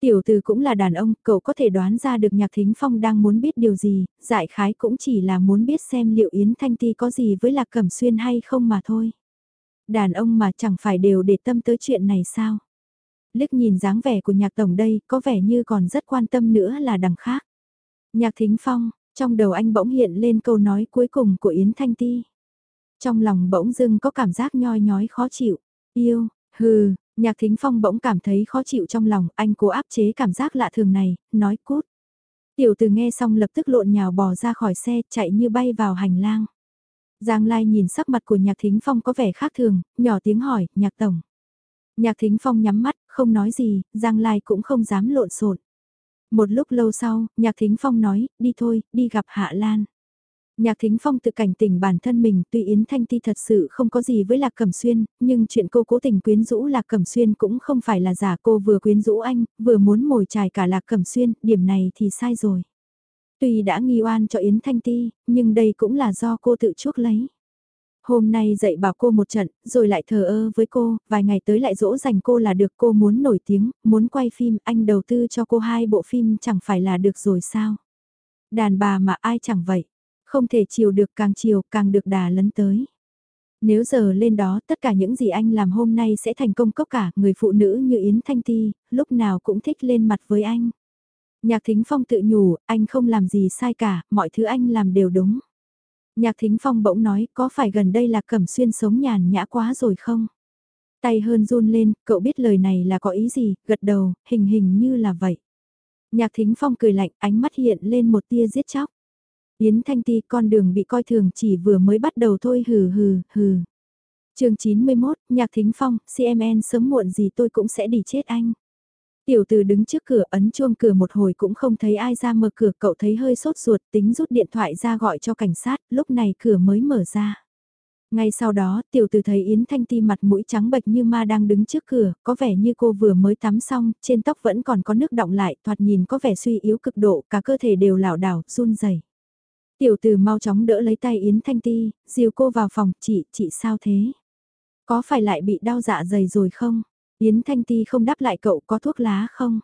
[SPEAKER 1] Tiểu từ cũng là đàn ông, cậu có thể đoán ra được Nhạc Thính Phong đang muốn biết điều gì, giải khái cũng chỉ là muốn biết xem liệu Yến Thanh Ti có gì với Lạc Cẩm Xuyên hay không mà thôi. Đàn ông mà chẳng phải đều để tâm tới chuyện này sao? Liếc nhìn dáng vẻ của nhạc tổng đây, có vẻ như còn rất quan tâm nữa là đằng khác. Nhạc thính phong, trong đầu anh bỗng hiện lên câu nói cuối cùng của Yến Thanh Ti. Trong lòng bỗng dưng có cảm giác nhoi nhói khó chịu. Yêu, hừ, nhạc thính phong bỗng cảm thấy khó chịu trong lòng, anh cố áp chế cảm giác lạ thường này, nói cút. Tiểu từ nghe xong lập tức lộn nhào bò ra khỏi xe, chạy như bay vào hành lang. Giang Lai nhìn sắc mặt của Nhạc Thính Phong có vẻ khác thường, nhỏ tiếng hỏi, Nhạc Tổng. Nhạc Thính Phong nhắm mắt, không nói gì, Giang Lai cũng không dám lộn xộn. Một lúc lâu sau, Nhạc Thính Phong nói, đi thôi, đi gặp Hạ Lan. Nhạc Thính Phong tự cảnh tỉnh bản thân mình tuy Yến Thanh Ti thật sự không có gì với Lạc Cẩm Xuyên, nhưng chuyện cô cố tình quyến rũ Lạc Cẩm Xuyên cũng không phải là giả cô vừa quyến rũ anh, vừa muốn mồi chài cả Lạc Cẩm Xuyên, điểm này thì sai rồi. Tuy đã nghi oan cho Yến Thanh Ti, nhưng đây cũng là do cô tự chuốc lấy. Hôm nay dạy bảo cô một trận, rồi lại thờ ơ với cô, vài ngày tới lại dỗ dành cô là được cô muốn nổi tiếng, muốn quay phim, anh đầu tư cho cô hai bộ phim chẳng phải là được rồi sao. Đàn bà mà ai chẳng vậy, không thể chiều được càng chiều càng được đà lấn tới. Nếu giờ lên đó tất cả những gì anh làm hôm nay sẽ thành công cốc cả, người phụ nữ như Yến Thanh Ti, lúc nào cũng thích lên mặt với anh. Nhạc Thính Phong tự nhủ, anh không làm gì sai cả, mọi thứ anh làm đều đúng. Nhạc Thính Phong bỗng nói, có phải gần đây là Cẩm Xuyên sống nhàn nhã quá rồi không? Tay hơn run lên, cậu biết lời này là có ý gì, gật đầu, hình hình như là vậy. Nhạc Thính Phong cười lạnh, ánh mắt hiện lên một tia giết chóc. Yến Thanh Ti con đường bị coi thường chỉ vừa mới bắt đầu thôi hừ hừ hừ. chương 91, Nhạc Thính Phong, CMN sớm muộn gì tôi cũng sẽ đi chết anh. Tiểu từ đứng trước cửa ấn chuông cửa một hồi cũng không thấy ai ra mở cửa cậu thấy hơi sốt ruột tính rút điện thoại ra gọi cho cảnh sát, lúc này cửa mới mở ra. Ngay sau đó, tiểu từ thấy Yến Thanh Ti mặt mũi trắng bệch như ma đang đứng trước cửa, có vẻ như cô vừa mới tắm xong, trên tóc vẫn còn có nước động lại, thoạt nhìn có vẻ suy yếu cực độ, cả cơ thể đều lảo đảo, run rẩy. Tiểu từ mau chóng đỡ lấy tay Yến Thanh Ti, dìu cô vào phòng, chị, chị sao thế? Có phải lại bị đau dạ dày rồi không? Yến Thanh Ti không đáp lại cậu có thuốc lá không?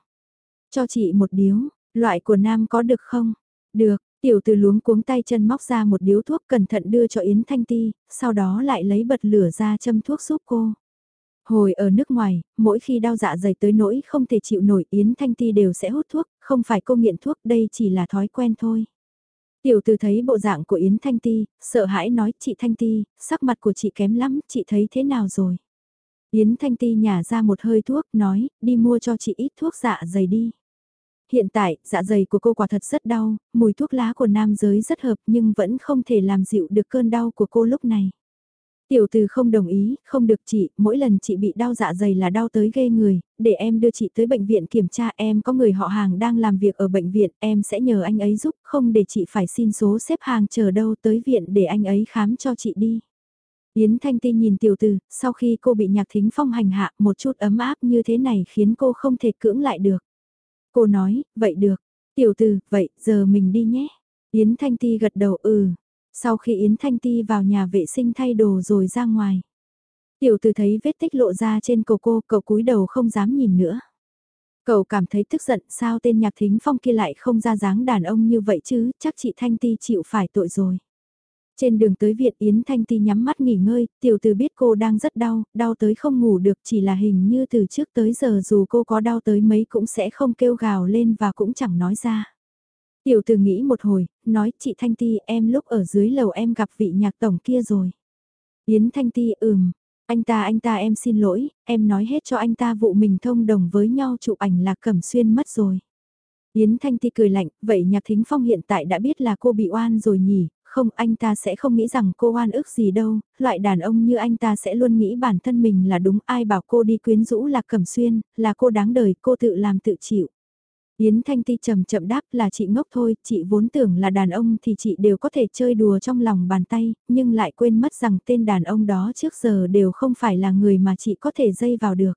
[SPEAKER 1] Cho chị một điếu, loại của nam có được không? Được, tiểu từ luống cuống tay chân móc ra một điếu thuốc cẩn thận đưa cho Yến Thanh Ti, sau đó lại lấy bật lửa ra châm thuốc giúp cô. Hồi ở nước ngoài, mỗi khi đau dạ dày tới nỗi không thể chịu nổi Yến Thanh Ti đều sẽ hút thuốc, không phải cô nghiện thuốc đây chỉ là thói quen thôi. Tiểu từ thấy bộ dạng của Yến Thanh Ti, sợ hãi nói chị Thanh Ti, sắc mặt của chị kém lắm, chị thấy thế nào rồi? Yến Thanh Ti nhả ra một hơi thuốc, nói, đi mua cho chị ít thuốc dạ dày đi. Hiện tại, dạ dày của cô quả thật rất đau, mùi thuốc lá của nam giới rất hợp nhưng vẫn không thể làm dịu được cơn đau của cô lúc này. Tiểu từ không đồng ý, không được chị, mỗi lần chị bị đau dạ dày là đau tới ghê người, để em đưa chị tới bệnh viện kiểm tra em có người họ hàng đang làm việc ở bệnh viện, em sẽ nhờ anh ấy giúp, không để chị phải xin số xếp hàng chờ đâu tới viện để anh ấy khám cho chị đi. Yến Thanh Ti nhìn tiểu từ, sau khi cô bị nhạc thính phong hành hạ một chút ấm áp như thế này khiến cô không thể cưỡng lại được. Cô nói, vậy được, tiểu từ, vậy giờ mình đi nhé. Yến Thanh Ti gật đầu ừ, sau khi Yến Thanh Ti vào nhà vệ sinh thay đồ rồi ra ngoài. Tiểu từ thấy vết tích lộ ra trên cổ cô, cậu cúi đầu không dám nhìn nữa. Cậu cảm thấy tức giận sao tên nhạc thính phong kia lại không ra dáng đàn ông như vậy chứ, chắc chị Thanh Ti chịu phải tội rồi. Trên đường tới viện Yến Thanh Ti nhắm mắt nghỉ ngơi, tiểu từ biết cô đang rất đau, đau tới không ngủ được chỉ là hình như từ trước tới giờ dù cô có đau tới mấy cũng sẽ không kêu gào lên và cũng chẳng nói ra. Tiểu từ nghĩ một hồi, nói chị Thanh Ti em lúc ở dưới lầu em gặp vị nhạc tổng kia rồi. Yến Thanh Ti ừm, anh ta anh ta em xin lỗi, em nói hết cho anh ta vụ mình thông đồng với nhau chụp ảnh là cẩm xuyên mất rồi. Yến Thanh Ti cười lạnh, vậy nhạc thính phong hiện tại đã biết là cô bị oan rồi nhỉ, không anh ta sẽ không nghĩ rằng cô oan ức gì đâu, loại đàn ông như anh ta sẽ luôn nghĩ bản thân mình là đúng ai bảo cô đi quyến rũ là cẩm xuyên, là cô đáng đời, cô tự làm tự chịu. Yến Thanh Ti chậm chậm đáp là chị ngốc thôi, chị vốn tưởng là đàn ông thì chị đều có thể chơi đùa trong lòng bàn tay, nhưng lại quên mất rằng tên đàn ông đó trước giờ đều không phải là người mà chị có thể dây vào được.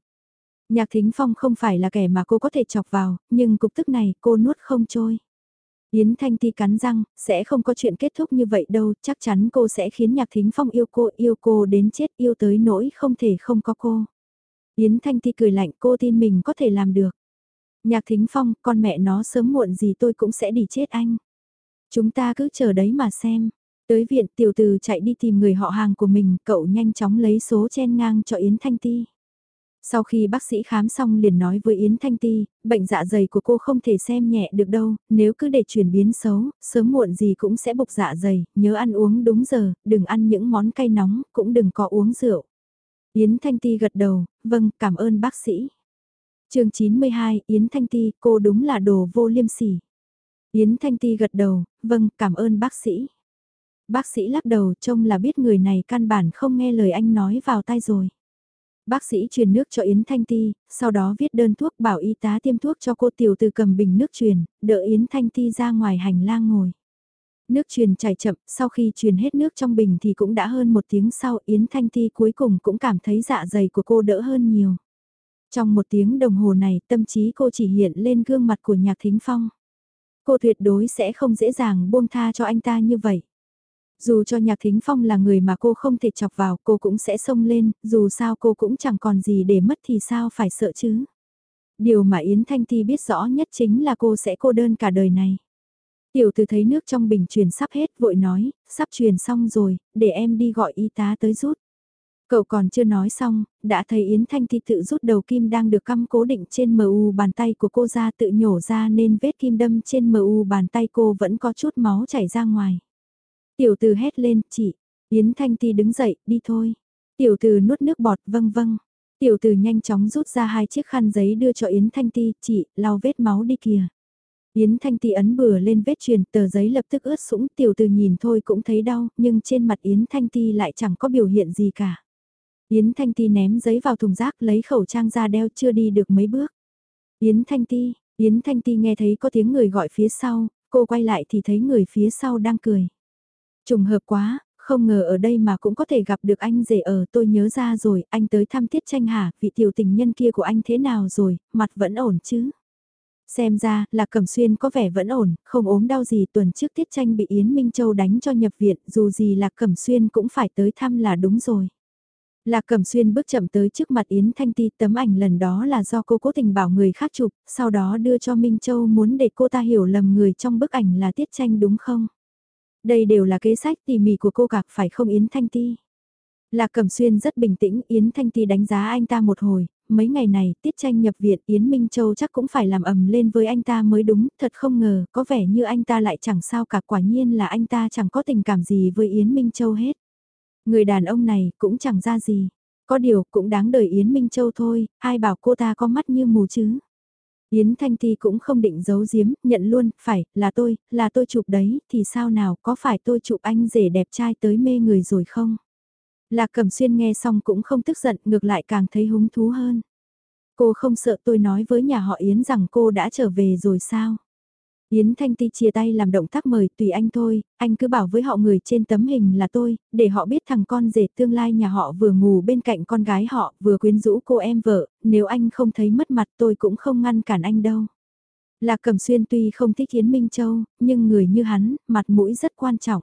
[SPEAKER 1] Nhạc Thính Phong không phải là kẻ mà cô có thể chọc vào, nhưng cục tức này cô nuốt không trôi. Yến Thanh Ti cắn răng, sẽ không có chuyện kết thúc như vậy đâu, chắc chắn cô sẽ khiến Nhạc Thính Phong yêu cô, yêu cô đến chết, yêu tới nỗi không thể không có cô. Yến Thanh Ti cười lạnh cô tin mình có thể làm được. Nhạc Thính Phong, con mẹ nó sớm muộn gì tôi cũng sẽ đi chết anh. Chúng ta cứ chờ đấy mà xem. Tới viện tiểu từ chạy đi tìm người họ hàng của mình, cậu nhanh chóng lấy số chen ngang cho Yến Thanh Ti. Sau khi bác sĩ khám xong liền nói với Yến Thanh Ti, bệnh dạ dày của cô không thể xem nhẹ được đâu, nếu cứ để chuyển biến xấu, sớm muộn gì cũng sẽ bục dạ dày, nhớ ăn uống đúng giờ, đừng ăn những món cay nóng, cũng đừng có uống rượu. Yến Thanh Ti gật đầu, vâng, cảm ơn bác sĩ chương 92, Yến Thanh Ti, cô đúng là đồ vô liêm sỉ. Yến Thanh Ti gật đầu, vâng, cảm ơn bác sĩ. Bác sĩ lắc đầu trông là biết người này căn bản không nghe lời anh nói vào tai rồi. Bác sĩ truyền nước cho Yến Thanh Ti, sau đó viết đơn thuốc bảo y tá tiêm thuốc cho cô tiểu từ cầm bình nước truyền, đợi Yến Thanh Ti ra ngoài hành lang ngồi. Nước truyền chảy chậm, sau khi truyền hết nước trong bình thì cũng đã hơn một tiếng sau Yến Thanh Ti cuối cùng cũng cảm thấy dạ dày của cô đỡ hơn nhiều. Trong một tiếng đồng hồ này tâm trí cô chỉ hiện lên gương mặt của nhạc thính phong. Cô tuyệt đối sẽ không dễ dàng buông tha cho anh ta như vậy. Dù cho nhạc thính phong là người mà cô không thể chọc vào cô cũng sẽ xông lên, dù sao cô cũng chẳng còn gì để mất thì sao phải sợ chứ. Điều mà Yến Thanh Ti biết rõ nhất chính là cô sẽ cô đơn cả đời này. Tiểu từ thấy nước trong bình truyền sắp hết vội nói, sắp truyền xong rồi, để em đi gọi y tá tới rút. Cậu còn chưa nói xong, đã thấy Yến Thanh Ti tự rút đầu kim đang được cắm cố định trên MU bàn tay của cô ra tự nhổ ra nên vết kim đâm trên MU bàn tay cô vẫn có chút máu chảy ra ngoài. Tiểu từ hét lên, chị, Yến Thanh Ti đứng dậy, đi thôi. Tiểu từ nuốt nước bọt, vâng vâng. Tiểu từ nhanh chóng rút ra hai chiếc khăn giấy đưa cho Yến Thanh Ti, chị, lau vết máu đi kìa. Yến Thanh Ti ấn bừa lên vết truyền, tờ giấy lập tức ướt sũng, tiểu từ nhìn thôi cũng thấy đau, nhưng trên mặt Yến Thanh Ti lại chẳng có biểu hiện gì cả. Yến Thanh Ti ném giấy vào thùng rác lấy khẩu trang ra đeo chưa đi được mấy bước. Yến Thanh Ti, Yến Thanh Ti nghe thấy có tiếng người gọi phía sau, cô quay lại thì thấy người phía sau đang cười. Trùng hợp quá, không ngờ ở đây mà cũng có thể gặp được anh rể ở tôi nhớ ra rồi, anh tới thăm tiết tranh hả, vị tiểu tình nhân kia của anh thế nào rồi, mặt vẫn ổn chứ. Xem ra là Cẩm Xuyên có vẻ vẫn ổn, không ốm đau gì tuần trước tiết tranh bị Yến Minh Châu đánh cho nhập viện, dù gì là Cẩm Xuyên cũng phải tới thăm là đúng rồi. Lạc Cẩm Xuyên bước chậm tới trước mặt Yến Thanh Ti tấm ảnh lần đó là do cô cố tình bảo người khác chụp, sau đó đưa cho Minh Châu muốn để cô ta hiểu lầm người trong bức ảnh là Tiết Tranh đúng không? Đây đều là kế sách tỉ mỉ của cô gặp phải không Yến Thanh Ti? Lạc Cẩm Xuyên rất bình tĩnh, Yến Thanh Ti đánh giá anh ta một hồi, mấy ngày này Tiết Tranh nhập viện Yến Minh Châu chắc cũng phải làm ầm lên với anh ta mới đúng, thật không ngờ, có vẻ như anh ta lại chẳng sao cả quả nhiên là anh ta chẳng có tình cảm gì với Yến Minh Châu hết. Người đàn ông này cũng chẳng ra gì. Có điều cũng đáng đời Yến Minh Châu thôi, ai bảo cô ta có mắt như mù chứ. Yến Thanh Ti cũng không định giấu giếm, nhận luôn, phải, là tôi, là tôi chụp đấy, thì sao nào, có phải tôi chụp anh rể đẹp trai tới mê người rồi không? Lạc Cẩm Xuyên nghe xong cũng không tức giận, ngược lại càng thấy hứng thú hơn. Cô không sợ tôi nói với nhà họ Yến rằng cô đã trở về rồi sao? Yến Thanh Ti chia tay làm động tác mời tùy anh thôi, anh cứ bảo với họ người trên tấm hình là tôi, để họ biết thằng con rể tương lai nhà họ vừa ngủ bên cạnh con gái họ, vừa quyến rũ cô em vợ, nếu anh không thấy mất mặt tôi cũng không ngăn cản anh đâu. Lạc Cẩm Xuyên tuy không thích Yến Minh Châu, nhưng người như hắn, mặt mũi rất quan trọng.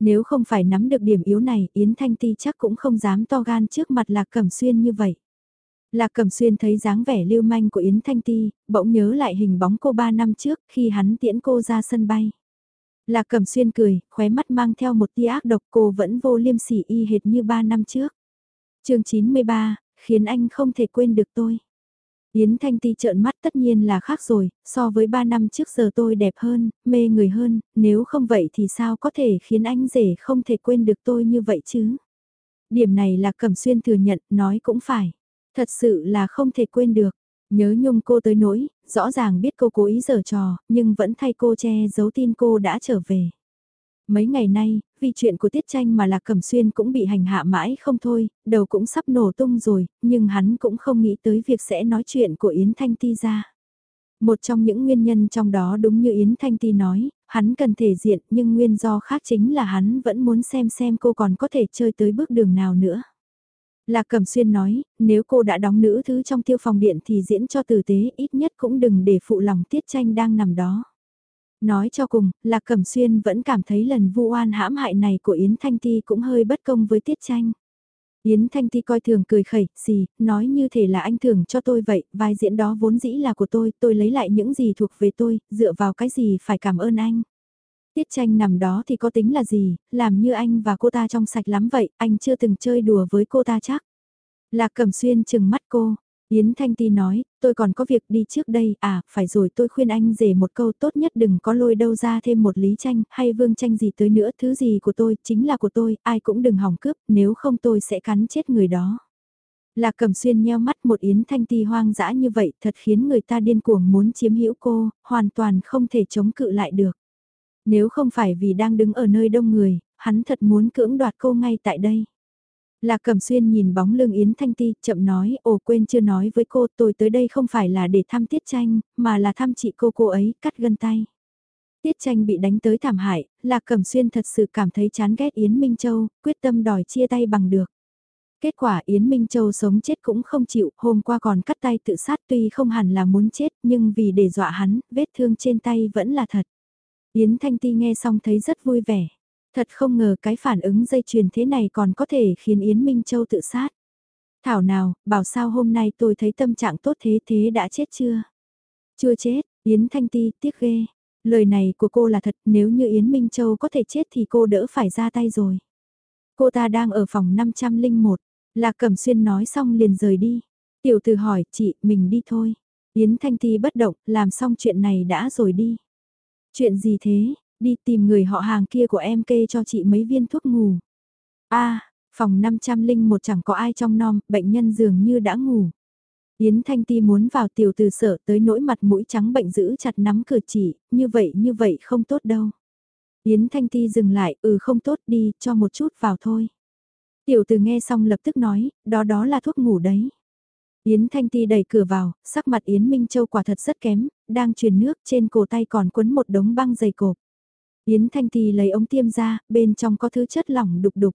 [SPEAKER 1] Nếu không phải nắm được điểm yếu này, Yến Thanh Ti chắc cũng không dám to gan trước mặt Lạc Cẩm Xuyên như vậy. Lạc Cẩm Xuyên thấy dáng vẻ lưu manh của Yến Thanh Ti, bỗng nhớ lại hình bóng cô ba năm trước khi hắn tiễn cô ra sân bay. Lạc Cẩm Xuyên cười, khóe mắt mang theo một tia ác độc cô vẫn vô liêm sỉ y hệt như ba năm trước. chương 93, khiến anh không thể quên được tôi. Yến Thanh Ti trợn mắt tất nhiên là khác rồi, so với ba năm trước giờ tôi đẹp hơn, mê người hơn, nếu không vậy thì sao có thể khiến anh rể không thể quên được tôi như vậy chứ? Điểm này là Cẩm Xuyên thừa nhận, nói cũng phải. Thật sự là không thể quên được. Nhớ nhung cô tới nỗi, rõ ràng biết cô cố ý giở trò, nhưng vẫn thay cô che giấu tin cô đã trở về. Mấy ngày nay, vì chuyện của Tiết Tranh mà Lạc Cẩm Xuyên cũng bị hành hạ mãi không thôi, đầu cũng sắp nổ tung rồi, nhưng hắn cũng không nghĩ tới việc sẽ nói chuyện của Yến Thanh Ti ra. Một trong những nguyên nhân trong đó đúng như Yến Thanh Ti nói, hắn cần thể diện nhưng nguyên do khác chính là hắn vẫn muốn xem xem cô còn có thể chơi tới bước đường nào nữa. Lạc Cẩm Xuyên nói, nếu cô đã đóng nữ thứ trong tiêu phòng điện thì diễn cho tử tế ít nhất cũng đừng để phụ lòng tiết tranh đang nằm đó. Nói cho cùng, Lạc Cẩm Xuyên vẫn cảm thấy lần vu oan hãm hại này của Yến Thanh Ti cũng hơi bất công với tiết tranh. Yến Thanh Ti coi thường cười khẩy, gì, nói như thể là anh thường cho tôi vậy, vai diễn đó vốn dĩ là của tôi, tôi lấy lại những gì thuộc về tôi, dựa vào cái gì phải cảm ơn anh. Tiết tranh nằm đó thì có tính là gì, làm như anh và cô ta trong sạch lắm vậy, anh chưa từng chơi đùa với cô ta chắc. Lạc Cẩm Xuyên chừng mắt cô, Yến Thanh Ti nói, tôi còn có việc đi trước đây, à, phải rồi tôi khuyên anh rể một câu tốt nhất đừng có lôi đâu ra thêm một lý tranh hay vương tranh gì tới nữa, thứ gì của tôi, chính là của tôi, ai cũng đừng hỏng cướp, nếu không tôi sẽ cắn chết người đó. Lạc Cẩm Xuyên nheo mắt một Yến Thanh Ti hoang dã như vậy thật khiến người ta điên cuồng muốn chiếm hữu cô, hoàn toàn không thể chống cự lại được. Nếu không phải vì đang đứng ở nơi đông người, hắn thật muốn cưỡng đoạt cô ngay tại đây. Lạc Cẩm Xuyên nhìn bóng lưng Yến Thanh Ti, chậm nói, ồ quên chưa nói với cô, tôi tới đây không phải là để thăm Tiết Tranh, mà là thăm chị cô cô ấy, cắt gân tay. Tiết Tranh bị đánh tới thảm hại, Lạc Cẩm Xuyên thật sự cảm thấy chán ghét Yến Minh Châu, quyết tâm đòi chia tay bằng được. Kết quả Yến Minh Châu sống chết cũng không chịu, hôm qua còn cắt tay tự sát tuy không hẳn là muốn chết, nhưng vì để dọa hắn, vết thương trên tay vẫn là thật. Yến Thanh Ti nghe xong thấy rất vui vẻ. Thật không ngờ cái phản ứng dây chuyền thế này còn có thể khiến Yến Minh Châu tự sát. Thảo nào, bảo sao hôm nay tôi thấy tâm trạng tốt thế thế đã chết chưa? Chưa chết, Yến Thanh Ti tiếc ghê. Lời này của cô là thật, nếu như Yến Minh Châu có thể chết thì cô đỡ phải ra tay rồi. Cô ta đang ở phòng 501, Lạc Cẩm Xuyên nói xong liền rời đi. Tiểu từ hỏi, chị, mình đi thôi. Yến Thanh Ti bất động, làm xong chuyện này đã rồi đi. Chuyện gì thế, đi tìm người họ hàng kia của em kê cho chị mấy viên thuốc ngủ. a phòng 501 chẳng có ai trong nom, bệnh nhân dường như đã ngủ. Yến Thanh Ti muốn vào tiểu từ sở tới nỗi mặt mũi trắng bệnh giữ chặt nắm cửa chỉ, như vậy như vậy không tốt đâu. Yến Thanh Ti dừng lại, ừ không tốt đi, cho một chút vào thôi. Tiểu từ nghe xong lập tức nói, đó đó là thuốc ngủ đấy. Yến Thanh Ti đẩy cửa vào, sắc mặt Yến Minh Châu quả thật rất kém, đang truyền nước trên cổ tay còn quấn một đống băng dày cộp. Yến Thanh Ti lấy ống tiêm ra, bên trong có thứ chất lỏng đục đục.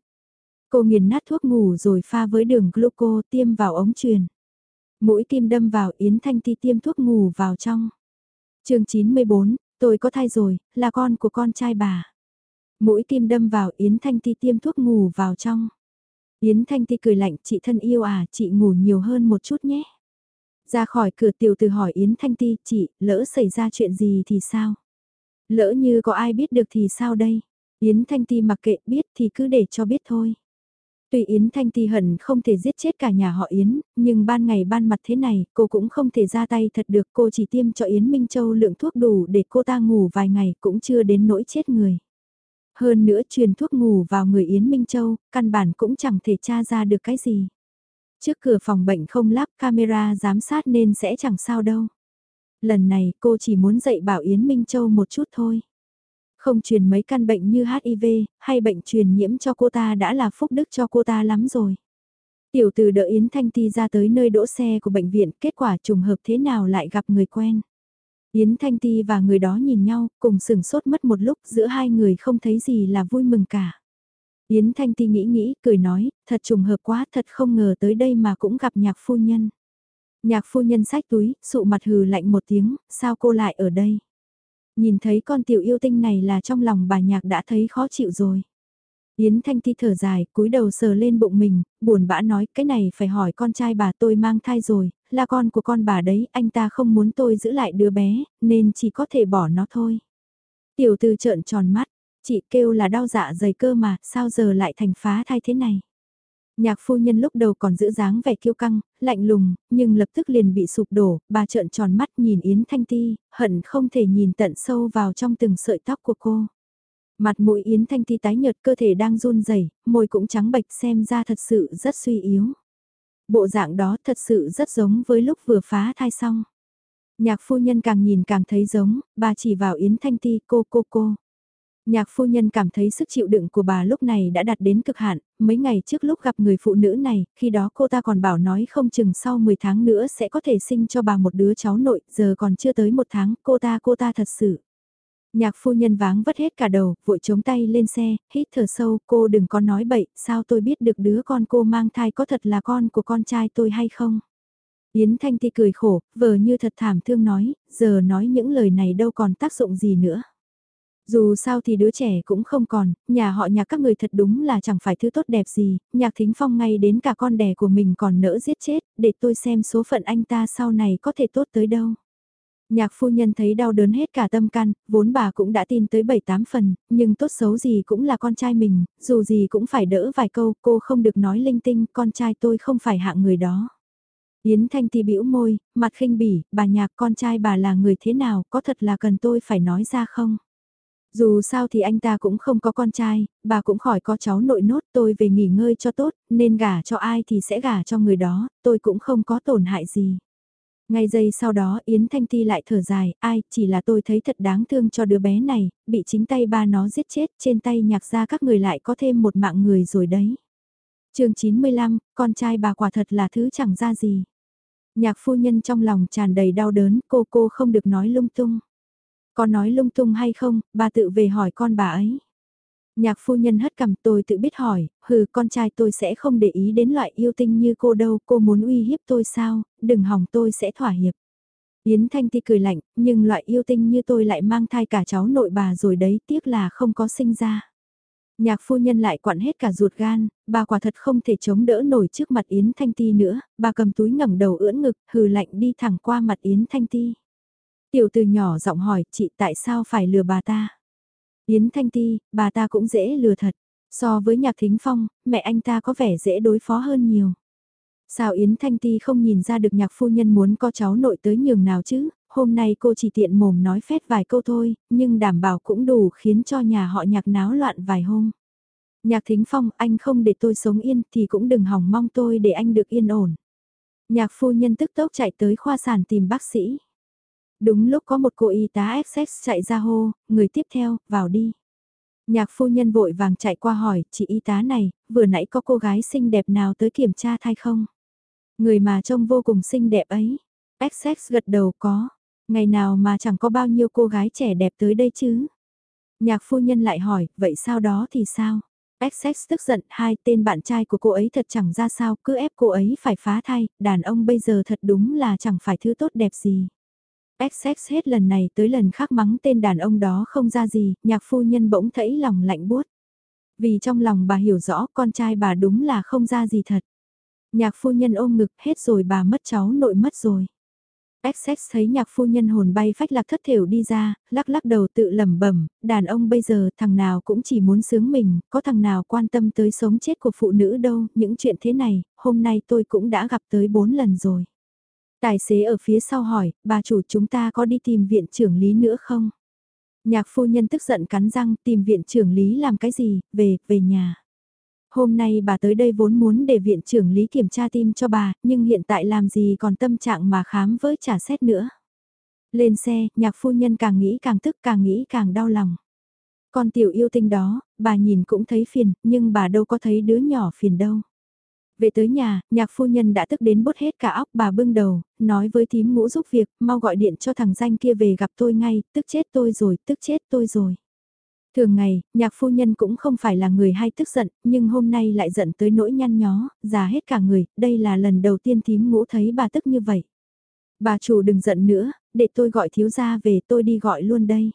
[SPEAKER 1] Cô nghiền nát thuốc ngủ rồi pha với đường gluco tiêm vào ống truyền. Mũi kim đâm vào Yến Thanh Ti tiêm thuốc ngủ vào trong. chương 94, tôi có thai rồi, là con của con trai bà. Mũi kim đâm vào Yến Thanh Ti tiêm thuốc ngủ vào trong. Yến Thanh Ti cười lạnh, chị thân yêu à, chị ngủ nhiều hơn một chút nhé. Ra khỏi cửa tiểu từ hỏi Yến Thanh Ti, chị, lỡ xảy ra chuyện gì thì sao? Lỡ như có ai biết được thì sao đây? Yến Thanh Ti mặc kệ biết thì cứ để cho biết thôi. Tuy Yến Thanh Ti hận không thể giết chết cả nhà họ Yến, nhưng ban ngày ban mặt thế này, cô cũng không thể ra tay thật được. Cô chỉ tiêm cho Yến Minh Châu lượng thuốc đủ để cô ta ngủ vài ngày cũng chưa đến nỗi chết người. Hơn nữa truyền thuốc ngủ vào người Yến Minh Châu, căn bản cũng chẳng thể tra ra được cái gì. Trước cửa phòng bệnh không lắp camera giám sát nên sẽ chẳng sao đâu. Lần này cô chỉ muốn dạy bảo Yến Minh Châu một chút thôi. Không truyền mấy căn bệnh như HIV, hay bệnh truyền nhiễm cho cô ta đã là phúc đức cho cô ta lắm rồi. Tiểu từ đỡ Yến Thanh Ti ra tới nơi đỗ xe của bệnh viện, kết quả trùng hợp thế nào lại gặp người quen. Yến Thanh Ti và người đó nhìn nhau, cùng sửng sốt mất một lúc giữa hai người không thấy gì là vui mừng cả. Yến Thanh Ti nghĩ nghĩ, cười nói, thật trùng hợp quá, thật không ngờ tới đây mà cũng gặp nhạc phu nhân. Nhạc phu nhân sách túi, sụ mặt hừ lạnh một tiếng, sao cô lại ở đây? Nhìn thấy con tiểu yêu tinh này là trong lòng bà nhạc đã thấy khó chịu rồi. Yến Thanh Ti thở dài, cúi đầu sờ lên bụng mình, buồn bã nói cái này phải hỏi con trai bà tôi mang thai rồi, là con của con bà đấy, anh ta không muốn tôi giữ lại đứa bé, nên chỉ có thể bỏ nó thôi. Tiểu tư trợn tròn mắt, chị kêu là đau dạ dày cơ mà, sao giờ lại thành phá thai thế này. Nhạc phu nhân lúc đầu còn giữ dáng vẻ kiêu căng, lạnh lùng, nhưng lập tức liền bị sụp đổ, bà trợn tròn mắt nhìn Yến Thanh Ti, hận không thể nhìn tận sâu vào trong từng sợi tóc của cô. Mặt mũi Yến Thanh Ti tái nhợt cơ thể đang run rẩy, môi cũng trắng bệch xem ra thật sự rất suy yếu. Bộ dạng đó thật sự rất giống với lúc vừa phá thai xong. Nhạc phu nhân càng nhìn càng thấy giống, bà chỉ vào Yến Thanh Ti cô cô cô. Nhạc phu nhân cảm thấy sức chịu đựng của bà lúc này đã đạt đến cực hạn, mấy ngày trước lúc gặp người phụ nữ này, khi đó cô ta còn bảo nói không chừng sau 10 tháng nữa sẽ có thể sinh cho bà một đứa cháu nội, giờ còn chưa tới một tháng, cô ta cô ta thật sự. Nhạc phu nhân váng vất hết cả đầu, vội chống tay lên xe, hít thở sâu, cô đừng có nói bậy, sao tôi biết được đứa con cô mang thai có thật là con của con trai tôi hay không? Yến Thanh Ti cười khổ, vờ như thật thảm thương nói, giờ nói những lời này đâu còn tác dụng gì nữa. Dù sao thì đứa trẻ cũng không còn, nhà họ nhà các người thật đúng là chẳng phải thứ tốt đẹp gì, nhạc thính phong ngay đến cả con đẻ của mình còn nỡ giết chết, để tôi xem số phận anh ta sau này có thể tốt tới đâu. Nhạc phu nhân thấy đau đớn hết cả tâm can, vốn bà cũng đã tin tới 7-8 phần, nhưng tốt xấu gì cũng là con trai mình, dù gì cũng phải đỡ vài câu, cô không được nói linh tinh, con trai tôi không phải hạng người đó. Yến Thanh thì bĩu môi, mặt khinh bỉ, bà nhạc con trai bà là người thế nào, có thật là cần tôi phải nói ra không? Dù sao thì anh ta cũng không có con trai, bà cũng khỏi có cháu nội nốt tôi về nghỉ ngơi cho tốt, nên gả cho ai thì sẽ gả cho người đó, tôi cũng không có tổn hại gì. Ngay giây sau đó Yến Thanh Ti lại thở dài, ai, chỉ là tôi thấy thật đáng thương cho đứa bé này, bị chính tay ba nó giết chết, trên tay nhạc ra các người lại có thêm một mạng người rồi đấy. chương 95, con trai bà quả thật là thứ chẳng ra gì. Nhạc phu nhân trong lòng tràn đầy đau đớn, cô cô không được nói lung tung. Có nói lung tung hay không, bà tự về hỏi con bà ấy. Nhạc phu nhân hất cầm tôi tự biết hỏi, hừ con trai tôi sẽ không để ý đến loại yêu tinh như cô đâu, cô muốn uy hiếp tôi sao, đừng hỏng tôi sẽ thỏa hiệp. Yến Thanh Ti cười lạnh, nhưng loại yêu tinh như tôi lại mang thai cả cháu nội bà rồi đấy, tiếc là không có sinh ra. Nhạc phu nhân lại quặn hết cả ruột gan, bà quả thật không thể chống đỡ nổi trước mặt Yến Thanh Ti nữa, bà cầm túi ngẩng đầu ưỡn ngực, hừ lạnh đi thẳng qua mặt Yến Thanh Ti. Tiểu từ nhỏ giọng hỏi chị tại sao phải lừa bà ta. Yến Thanh Ti, bà ta cũng dễ lừa thật. So với nhạc thính phong, mẹ anh ta có vẻ dễ đối phó hơn nhiều. Sao Yến Thanh Ti không nhìn ra được nhạc phu nhân muốn có cháu nội tới nhường nào chứ, hôm nay cô chỉ tiện mồm nói phét vài câu thôi, nhưng đảm bảo cũng đủ khiến cho nhà họ nhạc náo loạn vài hôm. Nhạc thính phong, anh không để tôi sống yên thì cũng đừng hỏng mong tôi để anh được yên ổn. Nhạc phu nhân tức tốc chạy tới khoa sản tìm bác sĩ. Đúng lúc có một cô y tá XX chạy ra hô, người tiếp theo, vào đi. Nhạc phu nhân vội vàng chạy qua hỏi, chị y tá này, vừa nãy có cô gái xinh đẹp nào tới kiểm tra thai không? Người mà trông vô cùng xinh đẹp ấy. XX gật đầu có, ngày nào mà chẳng có bao nhiêu cô gái trẻ đẹp tới đây chứ? Nhạc phu nhân lại hỏi, vậy sau đó thì sao? XX tức giận, hai tên bạn trai của cô ấy thật chẳng ra sao, cứ ép cô ấy phải phá thai, đàn ông bây giờ thật đúng là chẳng phải thứ tốt đẹp gì. XX hết lần này tới lần khác mắng tên đàn ông đó không ra gì, nhạc phu nhân bỗng thẫy lòng lạnh buốt. Vì trong lòng bà hiểu rõ con trai bà đúng là không ra gì thật. Nhạc phu nhân ôm ngực hết rồi bà mất cháu nội mất rồi. XX thấy nhạc phu nhân hồn bay phách lạc thất thiểu đi ra, lắc lắc đầu tự lẩm bẩm, đàn ông bây giờ thằng nào cũng chỉ muốn sướng mình, có thằng nào quan tâm tới sống chết của phụ nữ đâu, những chuyện thế này, hôm nay tôi cũng đã gặp tới bốn lần rồi. Tài xế ở phía sau hỏi, bà chủ chúng ta có đi tìm viện trưởng lý nữa không? Nhạc phu nhân tức giận cắn răng tìm viện trưởng lý làm cái gì, về, về nhà. Hôm nay bà tới đây vốn muốn để viện trưởng lý kiểm tra tim cho bà, nhưng hiện tại làm gì còn tâm trạng mà khám với trả xét nữa. Lên xe, nhạc phu nhân càng nghĩ càng tức càng nghĩ càng đau lòng. Con tiểu yêu tinh đó, bà nhìn cũng thấy phiền, nhưng bà đâu có thấy đứa nhỏ phiền đâu. Về tới nhà, nhạc phu nhân đã tức đến bút hết cả óc bà bưng đầu, nói với thím ngũ giúp việc, mau gọi điện cho thằng danh kia về gặp tôi ngay, tức chết tôi rồi, tức chết tôi rồi. Thường ngày, nhạc phu nhân cũng không phải là người hay tức giận, nhưng hôm nay lại giận tới nỗi nhăn nhó, già hết cả người, đây là lần đầu tiên thím ngũ thấy bà tức như vậy. Bà chủ đừng giận nữa, để tôi gọi thiếu gia về tôi đi gọi luôn đây.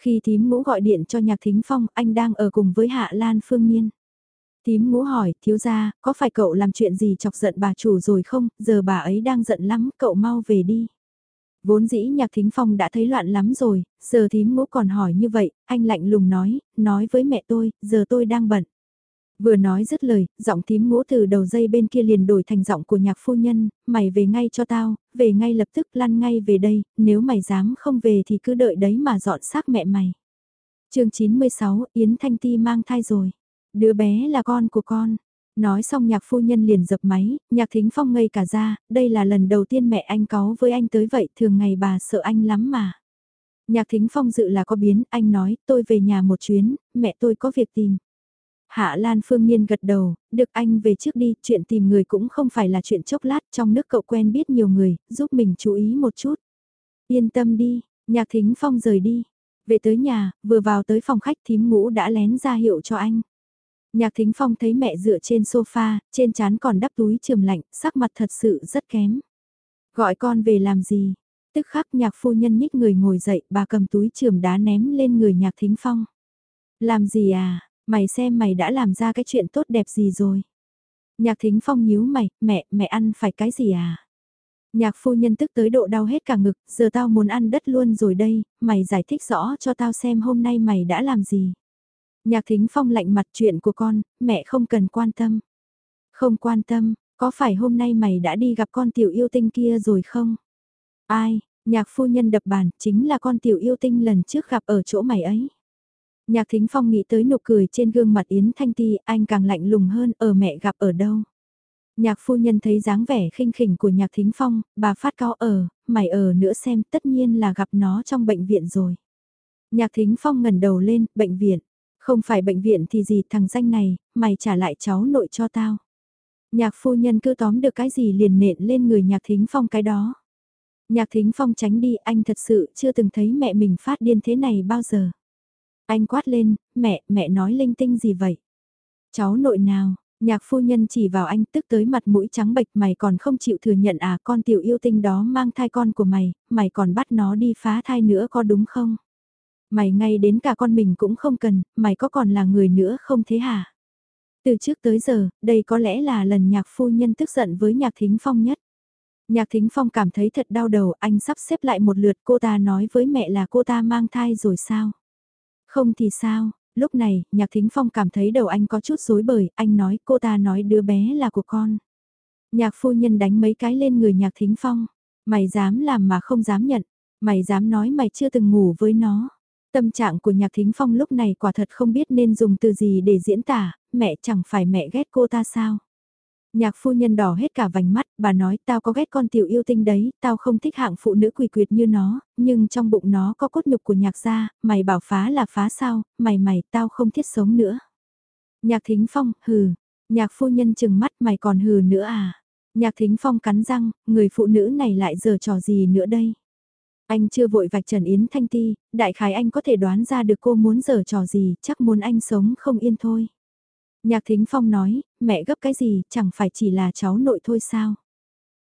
[SPEAKER 1] Khi thím ngũ gọi điện cho nhạc thính phong, anh đang ở cùng với Hạ Lan Phương Niên. Tím ngũ hỏi, thiếu gia, có phải cậu làm chuyện gì chọc giận bà chủ rồi không, giờ bà ấy đang giận lắm, cậu mau về đi. Vốn dĩ nhạc thính phong đã thấy loạn lắm rồi, giờ thím ngũ còn hỏi như vậy, anh lạnh lùng nói, nói với mẹ tôi, giờ tôi đang bận. Vừa nói dứt lời, giọng thím ngũ từ đầu dây bên kia liền đổi thành giọng của nhạc phu nhân, mày về ngay cho tao, về ngay lập tức lăn ngay về đây, nếu mày dám không về thì cứ đợi đấy mà dọn xác mẹ mày. chương 96, Yến Thanh Ti mang thai rồi. Đứa bé là con của con. Nói xong nhạc phu nhân liền dập máy, nhạc thính phong ngây cả ra, đây là lần đầu tiên mẹ anh có với anh tới vậy, thường ngày bà sợ anh lắm mà. Nhạc thính phong dự là có biến, anh nói, tôi về nhà một chuyến, mẹ tôi có việc tìm. Hạ Lan Phương Nhiên gật đầu, được anh về trước đi, chuyện tìm người cũng không phải là chuyện chốc lát, trong nước cậu quen biết nhiều người, giúp mình chú ý một chút. Yên tâm đi, nhạc thính phong rời đi. Về tới nhà, vừa vào tới phòng khách thím ngũ đã lén ra hiệu cho anh. Nhạc thính phong thấy mẹ dựa trên sofa, trên chán còn đắp túi trường lạnh, sắc mặt thật sự rất kém. Gọi con về làm gì? Tức khắc nhạc phu nhân nhích người ngồi dậy, bà cầm túi trường đá ném lên người nhạc thính phong. Làm gì à? Mày xem mày đã làm ra cái chuyện tốt đẹp gì rồi? Nhạc thính phong nhíu mày, mẹ, mẹ ăn phải cái gì à? Nhạc phu nhân tức tới độ đau hết cả ngực, giờ tao muốn ăn đất luôn rồi đây, mày giải thích rõ cho tao xem hôm nay mày đã làm gì. Nhạc thính phong lạnh mặt chuyện của con, mẹ không cần quan tâm. Không quan tâm, có phải hôm nay mày đã đi gặp con tiểu yêu tinh kia rồi không? Ai, nhạc phu nhân đập bàn, chính là con tiểu yêu tinh lần trước gặp ở chỗ mày ấy. Nhạc thính phong nghĩ tới nụ cười trên gương mặt Yến Thanh Ti, anh càng lạnh lùng hơn, ở mẹ gặp ở đâu. Nhạc phu nhân thấy dáng vẻ khinh khỉnh của nhạc thính phong, bà phát cao ở, mày ở nữa xem tất nhiên là gặp nó trong bệnh viện rồi. Nhạc thính phong ngẩn đầu lên, bệnh viện. Không phải bệnh viện thì gì thằng danh này, mày trả lại cháu nội cho tao. Nhạc phu nhân cứ tóm được cái gì liền nện lên người nhạc thính phong cái đó. Nhạc thính phong tránh đi anh thật sự chưa từng thấy mẹ mình phát điên thế này bao giờ. Anh quát lên, mẹ, mẹ nói linh tinh gì vậy? Cháu nội nào, nhạc phu nhân chỉ vào anh tức tới mặt mũi trắng bệch mày còn không chịu thừa nhận à con tiểu yêu tinh đó mang thai con của mày, mày còn bắt nó đi phá thai nữa có đúng không? Mày ngay đến cả con mình cũng không cần, mày có còn là người nữa không thế hả? Từ trước tới giờ, đây có lẽ là lần nhạc phu nhân tức giận với nhạc thính phong nhất. Nhạc thính phong cảm thấy thật đau đầu, anh sắp xếp lại một lượt cô ta nói với mẹ là cô ta mang thai rồi sao? Không thì sao, lúc này, nhạc thính phong cảm thấy đầu anh có chút rối bời, anh nói cô ta nói đứa bé là của con. Nhạc phu nhân đánh mấy cái lên người nhạc thính phong, mày dám làm mà không dám nhận, mày dám nói mày chưa từng ngủ với nó. Tâm trạng của nhạc thính phong lúc này quả thật không biết nên dùng từ gì để diễn tả, mẹ chẳng phải mẹ ghét cô ta sao. Nhạc phu nhân đỏ hết cả vành mắt, bà nói tao có ghét con tiểu yêu tinh đấy, tao không thích hạng phụ nữ quỳ quyệt như nó, nhưng trong bụng nó có cốt nhục của nhạc gia, mày bảo phá là phá sao, mày mày tao không thiết sống nữa. Nhạc thính phong, hừ, nhạc phu nhân chừng mắt mày còn hừ nữa à. Nhạc thính phong cắn răng, người phụ nữ này lại giờ trò gì nữa đây. Anh chưa vội vạch Trần Yến Thanh Ti, đại khái anh có thể đoán ra được cô muốn giở trò gì, chắc muốn anh sống không yên thôi. Nhạc Thính Phong nói, mẹ gấp cái gì, chẳng phải chỉ là cháu nội thôi sao?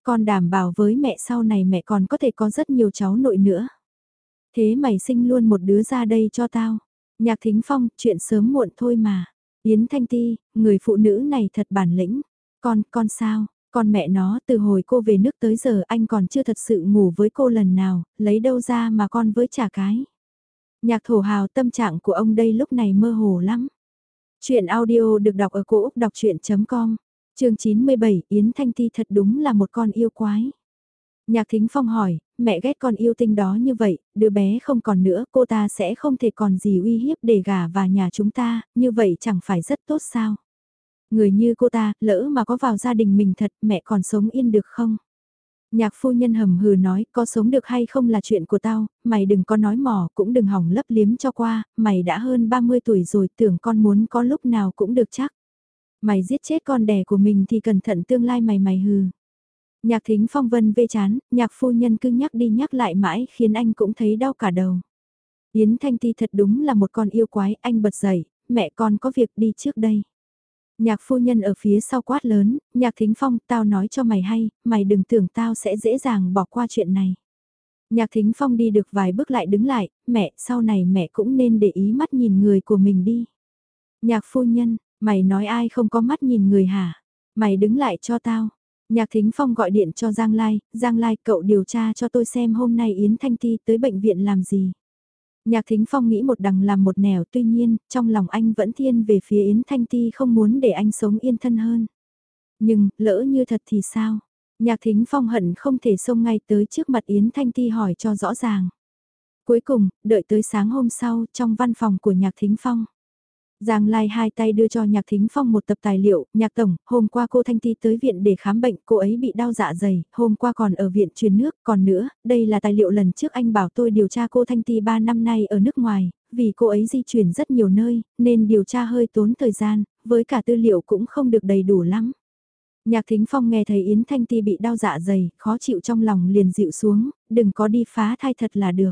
[SPEAKER 1] Con đảm bảo với mẹ sau này mẹ còn có thể có rất nhiều cháu nội nữa. Thế mày sinh luôn một đứa ra đây cho tao. Nhạc Thính Phong, chuyện sớm muộn thôi mà. Yến Thanh Ti, người phụ nữ này thật bản lĩnh. Con, con sao? Con mẹ nó, từ hồi cô về nước tới giờ anh còn chưa thật sự ngủ với cô lần nào, lấy đâu ra mà con với trả cái. Nhạc thổ hào tâm trạng của ông đây lúc này mơ hồ lắm. Chuyện audio được đọc ở cổ Úc đọc chuyện.com, trường 97 Yến Thanh Ti thật đúng là một con yêu quái. Nhạc Thính Phong hỏi, mẹ ghét con yêu tinh đó như vậy, đứa bé không còn nữa, cô ta sẽ không thể còn gì uy hiếp để gả vào nhà chúng ta, như vậy chẳng phải rất tốt sao? Người như cô ta, lỡ mà có vào gia đình mình thật, mẹ còn sống yên được không? Nhạc phu nhân hầm hừ nói, có sống được hay không là chuyện của tao, mày đừng có nói mỏ, cũng đừng hỏng lấp liếm cho qua, mày đã hơn 30 tuổi rồi, tưởng con muốn có lúc nào cũng được chắc. Mày giết chết con đẻ của mình thì cẩn thận tương lai mày mày hừ. Nhạc thính phong vân vê chán, nhạc phu nhân cứ nhắc đi nhắc lại mãi khiến anh cũng thấy đau cả đầu. Yến Thanh Ti thật đúng là một con yêu quái, anh bật dậy, mẹ con có việc đi trước đây. Nhạc phu nhân ở phía sau quát lớn, nhạc thính phong tao nói cho mày hay, mày đừng tưởng tao sẽ dễ dàng bỏ qua chuyện này. Nhạc thính phong đi được vài bước lại đứng lại, mẹ sau này mẹ cũng nên để ý mắt nhìn người của mình đi. Nhạc phu nhân, mày nói ai không có mắt nhìn người hả? Mày đứng lại cho tao. Nhạc thính phong gọi điện cho Giang Lai, Giang Lai cậu điều tra cho tôi xem hôm nay Yến Thanh Ti tới bệnh viện làm gì. Nhạc Thính Phong nghĩ một đằng làm một nẻo tuy nhiên, trong lòng anh vẫn thiên về phía Yến Thanh Ti không muốn để anh sống yên thân hơn. Nhưng, lỡ như thật thì sao? Nhạc Thính Phong hận không thể xông ngay tới trước mặt Yến Thanh Ti hỏi cho rõ ràng. Cuối cùng, đợi tới sáng hôm sau, trong văn phòng của Nhạc Thính Phong. Giang Lai hai tay đưa cho Nhạc Thính Phong một tập tài liệu, Nhạc Tổng, hôm qua cô Thanh Ti tới viện để khám bệnh, cô ấy bị đau dạ dày, hôm qua còn ở viện truyền nước, còn nữa, đây là tài liệu lần trước anh bảo tôi điều tra cô Thanh Ti 3 năm nay ở nước ngoài, vì cô ấy di chuyển rất nhiều nơi, nên điều tra hơi tốn thời gian, với cả tư liệu cũng không được đầy đủ lắm. Nhạc Thính Phong nghe thấy Yến Thanh Ti bị đau dạ dày, khó chịu trong lòng liền dịu xuống, đừng có đi phá thai thật là được.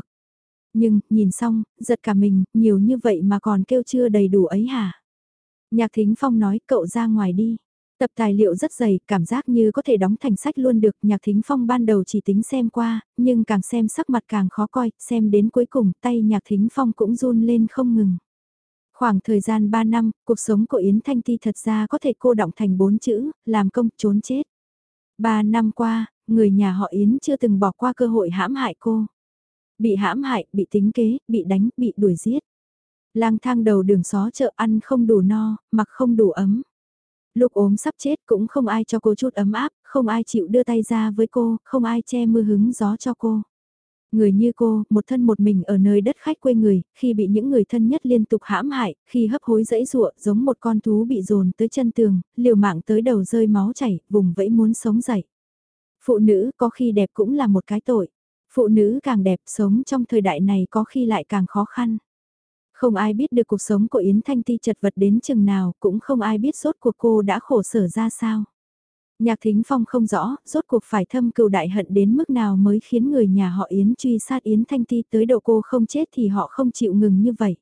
[SPEAKER 1] Nhưng, nhìn xong, giật cả mình, nhiều như vậy mà còn kêu chưa đầy đủ ấy hả? Nhạc Thính Phong nói cậu ra ngoài đi. Tập tài liệu rất dày, cảm giác như có thể đóng thành sách luôn được. Nhạc Thính Phong ban đầu chỉ tính xem qua, nhưng càng xem sắc mặt càng khó coi, xem đến cuối cùng tay Nhạc Thính Phong cũng run lên không ngừng. Khoảng thời gian 3 năm, cuộc sống của Yến Thanh Ti thật ra có thể cô động thành 4 chữ, làm công trốn chết. 3 năm qua, người nhà họ Yến chưa từng bỏ qua cơ hội hãm hại cô. Bị hãm hại, bị tính kế, bị đánh, bị đuổi giết. lang thang đầu đường xó chợ ăn không đủ no, mặc không đủ ấm. Lúc ốm sắp chết cũng không ai cho cô chút ấm áp, không ai chịu đưa tay ra với cô, không ai che mưa hứng gió cho cô. Người như cô, một thân một mình ở nơi đất khách quê người, khi bị những người thân nhất liên tục hãm hại, khi hấp hối dẫy dụa giống một con thú bị dồn tới chân tường, liều mạng tới đầu rơi máu chảy, vùng vẫy muốn sống dậy. Phụ nữ có khi đẹp cũng là một cái tội. Phụ nữ càng đẹp sống trong thời đại này có khi lại càng khó khăn. Không ai biết được cuộc sống của Yến Thanh Ti chật vật đến chừng nào, cũng không ai biết rốt cuộc cô đã khổ sở ra sao. Nhạc Thính Phong không rõ, rốt cuộc phải thâm cừu đại hận đến mức nào mới khiến người nhà họ Yến truy sát Yến Thanh Ti tới độ cô không chết thì họ không chịu ngừng như vậy.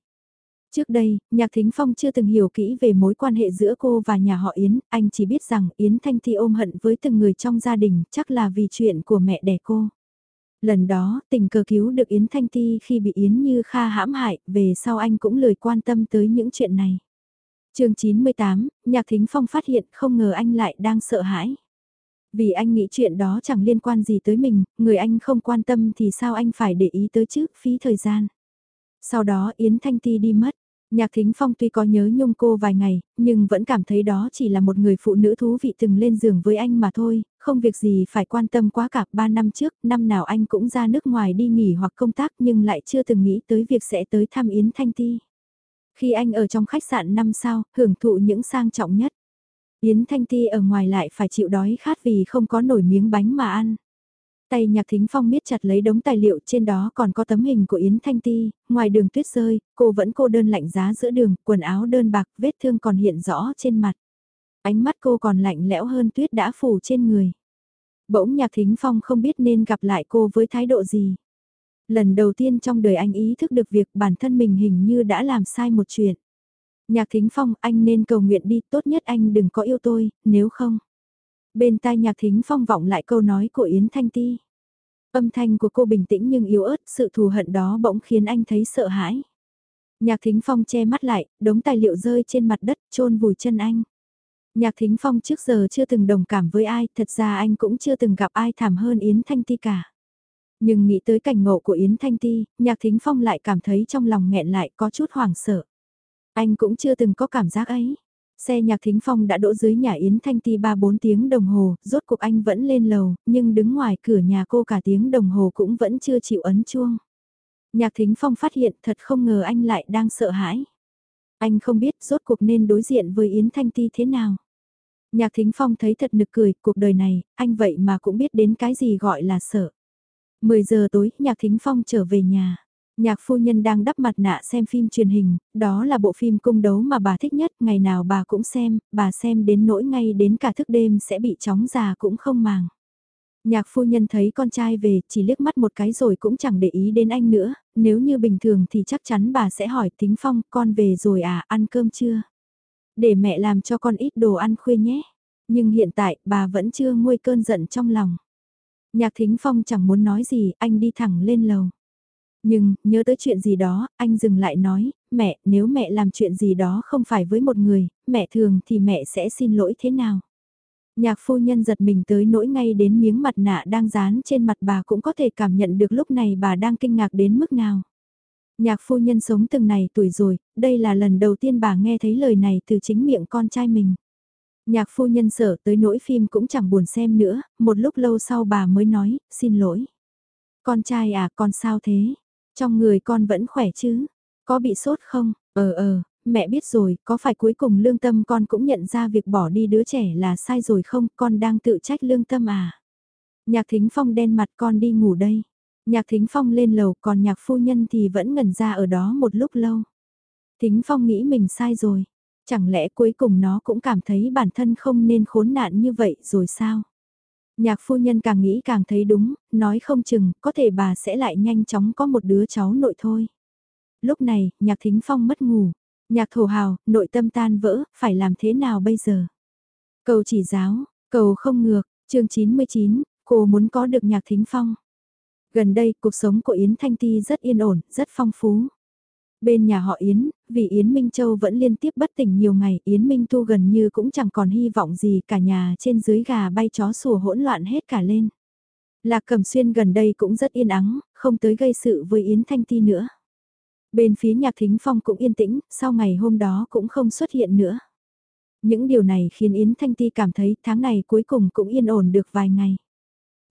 [SPEAKER 1] Trước đây, Nhạc Thính Phong chưa từng hiểu kỹ về mối quan hệ giữa cô và nhà họ Yến, anh chỉ biết rằng Yến Thanh Ti ôm hận với từng người trong gia đình, chắc là vì chuyện của mẹ đẻ cô. Lần đó, tình cờ cứu được Yến Thanh Ti khi bị Yến Như Kha hãm hại, về sau anh cũng lười quan tâm tới những chuyện này. chương 98, Nhạc Thính Phong phát hiện không ngờ anh lại đang sợ hãi. Vì anh nghĩ chuyện đó chẳng liên quan gì tới mình, người anh không quan tâm thì sao anh phải để ý tới chứ, phí thời gian. Sau đó Yến Thanh Ti đi mất. Nhạc Thính Phong tuy có nhớ nhung cô vài ngày, nhưng vẫn cảm thấy đó chỉ là một người phụ nữ thú vị từng lên giường với anh mà thôi, không việc gì phải quan tâm quá cả. Ba năm trước, năm nào anh cũng ra nước ngoài đi nghỉ hoặc công tác nhưng lại chưa từng nghĩ tới việc sẽ tới thăm Yến Thanh Ti. Khi anh ở trong khách sạn năm sao, hưởng thụ những sang trọng nhất. Yến Thanh Ti ở ngoài lại phải chịu đói khát vì không có nổi miếng bánh mà ăn. Tay nhạc thính phong miết chặt lấy đống tài liệu trên đó còn có tấm hình của Yến Thanh Ti, ngoài đường tuyết rơi, cô vẫn cô đơn lạnh giá giữa đường, quần áo đơn bạc, vết thương còn hiện rõ trên mặt. Ánh mắt cô còn lạnh lẽo hơn tuyết đã phủ trên người. Bỗng nhạc thính phong không biết nên gặp lại cô với thái độ gì. Lần đầu tiên trong đời anh ý thức được việc bản thân mình hình như đã làm sai một chuyện. Nhạc thính phong anh nên cầu nguyện đi, tốt nhất anh đừng có yêu tôi, nếu không. Bên tai nhạc thính phong vọng lại câu nói của Yến Thanh Ti. Âm thanh của cô bình tĩnh nhưng yếu ớt, sự thù hận đó bỗng khiến anh thấy sợ hãi. Nhạc thính phong che mắt lại, đống tài liệu rơi trên mặt đất, trôn vùi chân anh. Nhạc thính phong trước giờ chưa từng đồng cảm với ai, thật ra anh cũng chưa từng gặp ai thảm hơn Yến Thanh Ti cả. Nhưng nghĩ tới cảnh ngộ của Yến Thanh Ti, nhạc thính phong lại cảm thấy trong lòng nghẹn lại có chút hoảng sợ. Anh cũng chưa từng có cảm giác ấy. Xe nhạc thính phong đã đỗ dưới nhà Yến Thanh Ti 3-4 tiếng đồng hồ, rốt cuộc anh vẫn lên lầu, nhưng đứng ngoài cửa nhà cô cả tiếng đồng hồ cũng vẫn chưa chịu ấn chuông. Nhạc thính phong phát hiện thật không ngờ anh lại đang sợ hãi. Anh không biết rốt cuộc nên đối diện với Yến Thanh Ti thế nào. Nhạc Thính Phong thấy thật nực cười, cuộc đời này, anh vậy mà cũng biết đến cái gì gọi là sợ. 10 giờ tối, Nhạc Thính Phong trở về nhà. Nhạc phu nhân đang đắp mặt nạ xem phim truyền hình, đó là bộ phim cung đấu mà bà thích nhất, ngày nào bà cũng xem, bà xem đến nỗi ngay đến cả thức đêm sẽ bị chóng già cũng không màng. Nhạc phu nhân thấy con trai về, chỉ liếc mắt một cái rồi cũng chẳng để ý đến anh nữa, nếu như bình thường thì chắc chắn bà sẽ hỏi tính phong, con về rồi à, ăn cơm chưa? Để mẹ làm cho con ít đồ ăn khuya nhé. Nhưng hiện tại, bà vẫn chưa nguôi cơn giận trong lòng. Nhạc thính phong chẳng muốn nói gì, anh đi thẳng lên lầu. Nhưng, nhớ tới chuyện gì đó, anh dừng lại nói, mẹ, nếu mẹ làm chuyện gì đó không phải với một người, mẹ thường thì mẹ sẽ xin lỗi thế nào? Nhạc phu nhân giật mình tới nỗi ngay đến miếng mặt nạ đang dán trên mặt bà cũng có thể cảm nhận được lúc này bà đang kinh ngạc đến mức nào. Nhạc phu nhân sống từng này tuổi rồi, đây là lần đầu tiên bà nghe thấy lời này từ chính miệng con trai mình. Nhạc phu nhân sợ tới nỗi phim cũng chẳng buồn xem nữa, một lúc lâu sau bà mới nói, xin lỗi. Con trai à, con sao thế? Trong người con vẫn khỏe chứ? Có bị sốt không? Ờ ờ, mẹ biết rồi, có phải cuối cùng lương tâm con cũng nhận ra việc bỏ đi đứa trẻ là sai rồi không? Con đang tự trách lương tâm à? Nhạc thính phong đen mặt con đi ngủ đây. Nhạc thính phong lên lầu còn nhạc phu nhân thì vẫn ngẩn ra ở đó một lúc lâu. Thính phong nghĩ mình sai rồi. Chẳng lẽ cuối cùng nó cũng cảm thấy bản thân không nên khốn nạn như vậy rồi sao? Nhạc phu nhân càng nghĩ càng thấy đúng, nói không chừng, có thể bà sẽ lại nhanh chóng có một đứa cháu nội thôi. Lúc này, nhạc thính phong mất ngủ. Nhạc thổ hào, nội tâm tan vỡ, phải làm thế nào bây giờ? Cầu chỉ giáo, cầu không ngược, chương 99, cô muốn có được nhạc thính phong. Gần đây, cuộc sống của Yến Thanh Ti rất yên ổn, rất phong phú. Bên nhà họ Yến, vì Yến Minh Châu vẫn liên tiếp bất tỉnh nhiều ngày, Yến Minh Thu gần như cũng chẳng còn hy vọng gì cả nhà trên dưới gà bay chó sủa hỗn loạn hết cả lên. Lạc Cẩm Xuyên gần đây cũng rất yên ắng, không tới gây sự với Yến Thanh Ti nữa. Bên phía nhạc thính phong cũng yên tĩnh, sau ngày hôm đó cũng không xuất hiện nữa. Những điều này khiến Yến Thanh Ti cảm thấy tháng này cuối cùng cũng yên ổn được vài ngày.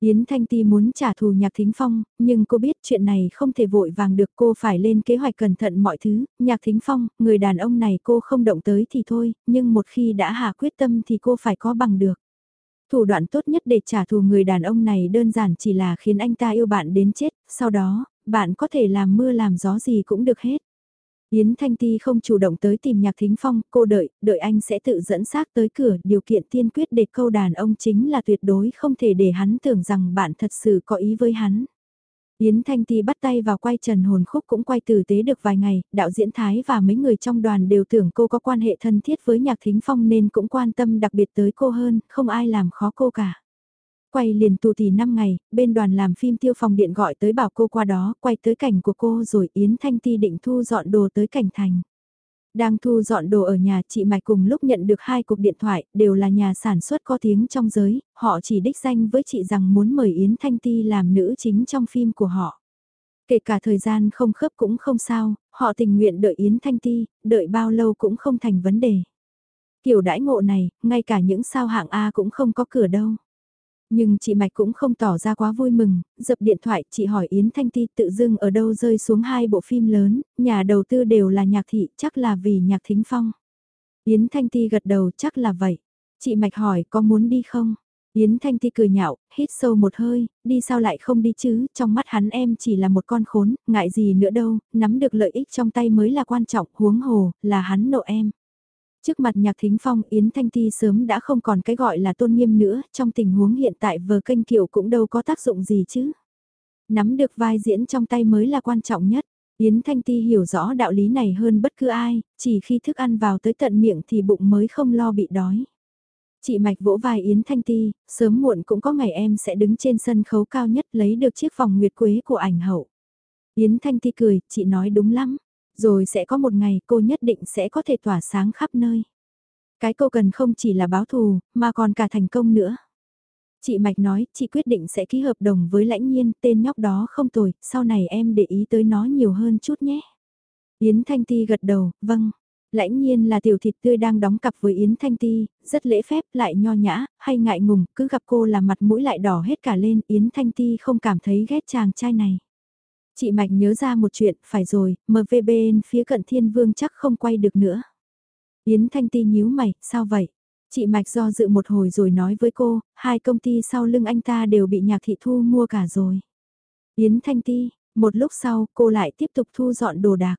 [SPEAKER 1] Yến Thanh Ti muốn trả thù Nhạc Thính Phong, nhưng cô biết chuyện này không thể vội vàng được cô phải lên kế hoạch cẩn thận mọi thứ. Nhạc Thính Phong, người đàn ông này cô không động tới thì thôi, nhưng một khi đã hạ quyết tâm thì cô phải có bằng được. Thủ đoạn tốt nhất để trả thù người đàn ông này đơn giản chỉ là khiến anh ta yêu bạn đến chết, sau đó, bạn có thể làm mưa làm gió gì cũng được hết. Yến Thanh Ti không chủ động tới tìm Nhạc Thính Phong, cô đợi, đợi anh sẽ tự dẫn xác tới cửa, điều kiện tiên quyết để câu đàn ông chính là tuyệt đối không thể để hắn tưởng rằng bạn thật sự có ý với hắn. Yến Thanh Ti bắt tay vào quay Trần Hồn Khúc cũng quay tử tế được vài ngày, đạo diễn Thái và mấy người trong đoàn đều tưởng cô có quan hệ thân thiết với Nhạc Thính Phong nên cũng quan tâm đặc biệt tới cô hơn, không ai làm khó cô cả. Quay liền tù thì 5 ngày, bên đoàn làm phim tiêu phòng điện gọi tới bảo cô qua đó, quay tới cảnh của cô rồi Yến Thanh Ti định thu dọn đồ tới cảnh thành. Đang thu dọn đồ ở nhà chị Mạch cùng lúc nhận được hai cuộc điện thoại, đều là nhà sản xuất có tiếng trong giới, họ chỉ đích danh với chị rằng muốn mời Yến Thanh Ti làm nữ chính trong phim của họ. Kể cả thời gian không khớp cũng không sao, họ tình nguyện đợi Yến Thanh Ti, đợi bao lâu cũng không thành vấn đề. Kiểu đãi ngộ này, ngay cả những sao hạng A cũng không có cửa đâu. Nhưng chị Mạch cũng không tỏ ra quá vui mừng, dập điện thoại chị hỏi Yến Thanh Ti tự dưng ở đâu rơi xuống hai bộ phim lớn, nhà đầu tư đều là nhạc thị chắc là vì nhạc thính phong. Yến Thanh Ti gật đầu chắc là vậy. Chị Mạch hỏi có muốn đi không? Yến Thanh Ti cười nhạo, hít sâu một hơi, đi sao lại không đi chứ, trong mắt hắn em chỉ là một con khốn, ngại gì nữa đâu, nắm được lợi ích trong tay mới là quan trọng, huống hồ, là hắn nộ em. Trước mặt nhạc thính phong Yến Thanh Ti sớm đã không còn cái gọi là tôn nghiêm nữa, trong tình huống hiện tại vờ kênh kiều cũng đâu có tác dụng gì chứ. Nắm được vai diễn trong tay mới là quan trọng nhất. Yến Thanh Ti hiểu rõ đạo lý này hơn bất cứ ai, chỉ khi thức ăn vào tới tận miệng thì bụng mới không lo bị đói. Chị Mạch vỗ vai Yến Thanh Ti, sớm muộn cũng có ngày em sẽ đứng trên sân khấu cao nhất lấy được chiếc vòng nguyệt quế của ảnh hậu. Yến Thanh Ti cười, chị nói đúng lắm. Rồi sẽ có một ngày cô nhất định sẽ có thể tỏa sáng khắp nơi. Cái cô cần không chỉ là báo thù, mà còn cả thành công nữa. Chị Mạch nói, chị quyết định sẽ ký hợp đồng với lãnh nhiên, tên nhóc đó không tồi, sau này em để ý tới nó nhiều hơn chút nhé. Yến Thanh Ti gật đầu, vâng. Lãnh nhiên là tiểu thịt tươi đang đóng cặp với Yến Thanh Ti, rất lễ phép, lại nho nhã, hay ngại ngùng, cứ gặp cô là mặt mũi lại đỏ hết cả lên, Yến Thanh Ti không cảm thấy ghét chàng trai này. Chị Mạch nhớ ra một chuyện, phải rồi, MVBN phía cận thiên vương chắc không quay được nữa. Yến Thanh Ti nhíu mày, sao vậy? Chị Mạch do dự một hồi rồi nói với cô, hai công ty sau lưng anh ta đều bị nhạc thị thu mua cả rồi. Yến Thanh Ti, một lúc sau cô lại tiếp tục thu dọn đồ đạc.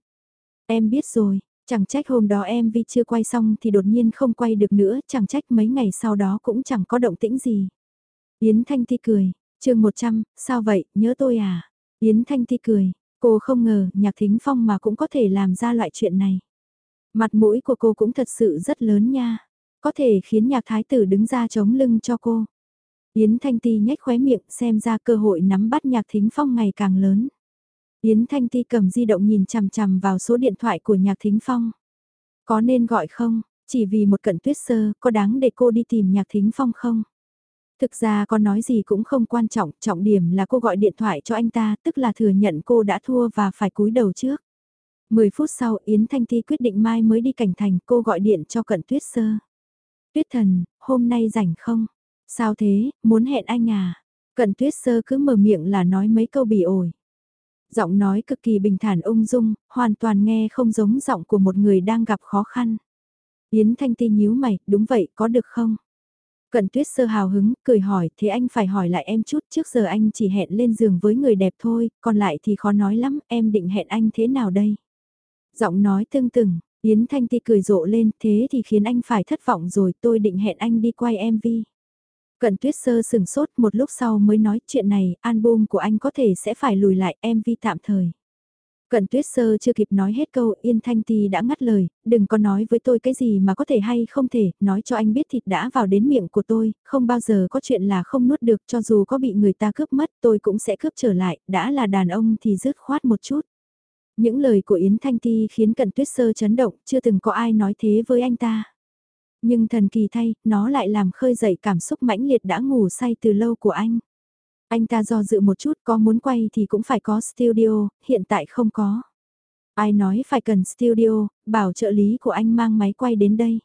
[SPEAKER 1] Em biết rồi, chẳng trách hôm đó em vì chưa quay xong thì đột nhiên không quay được nữa, chẳng trách mấy ngày sau đó cũng chẳng có động tĩnh gì. Yến Thanh Ti cười, chương 100, sao vậy, nhớ tôi à? Yến Thanh Ti cười, cô không ngờ nhạc thính phong mà cũng có thể làm ra loại chuyện này. Mặt mũi của cô cũng thật sự rất lớn nha, có thể khiến nhạc thái tử đứng ra chống lưng cho cô. Yến Thanh Ti nhếch khóe miệng xem ra cơ hội nắm bắt nhạc thính phong ngày càng lớn. Yến Thanh Ti cầm di động nhìn chằm chằm vào số điện thoại của nhạc thính phong. Có nên gọi không, chỉ vì một cận tuyết sơ, có đáng để cô đi tìm nhạc thính phong không? Thực ra con nói gì cũng không quan trọng, trọng điểm là cô gọi điện thoại cho anh ta, tức là thừa nhận cô đã thua và phải cúi đầu trước. 10 phút sau Yến Thanh Ti quyết định mai mới đi cảnh thành cô gọi điện cho cận tuyết sơ. Tuyết thần, hôm nay rảnh không? Sao thế, muốn hẹn anh à? Cận tuyết sơ cứ mở miệng là nói mấy câu bỉ ổi. Giọng nói cực kỳ bình thản ung dung, hoàn toàn nghe không giống giọng của một người đang gặp khó khăn. Yến Thanh Ti nhíu mày, đúng vậy, có được không? Cận tuyết sơ hào hứng, cười hỏi, thế anh phải hỏi lại em chút, trước giờ anh chỉ hẹn lên giường với người đẹp thôi, còn lại thì khó nói lắm, em định hẹn anh thế nào đây? Giọng nói tương từng, Yến Thanh Ti cười rộ lên, thế thì khiến anh phải thất vọng rồi, tôi định hẹn anh đi quay MV. Cận tuyết sơ sừng sốt một lúc sau mới nói chuyện này, album của anh có thể sẽ phải lùi lại MV tạm thời. Cận tuyết sơ chưa kịp nói hết câu Yên Thanh Ti đã ngắt lời, đừng có nói với tôi cái gì mà có thể hay không thể, nói cho anh biết thịt đã vào đến miệng của tôi, không bao giờ có chuyện là không nuốt được cho dù có bị người ta cướp mất tôi cũng sẽ cướp trở lại, đã là đàn ông thì rứt khoát một chút. Những lời của Yến Thanh Ti khiến cận tuyết sơ chấn động, chưa từng có ai nói thế với anh ta. Nhưng thần kỳ thay, nó lại làm khơi dậy cảm xúc mãnh liệt đã ngủ say từ lâu của anh. Anh ta do dự một chút có muốn quay thì cũng phải có studio, hiện tại không có. Ai nói phải cần studio, bảo trợ lý của anh mang máy quay đến đây.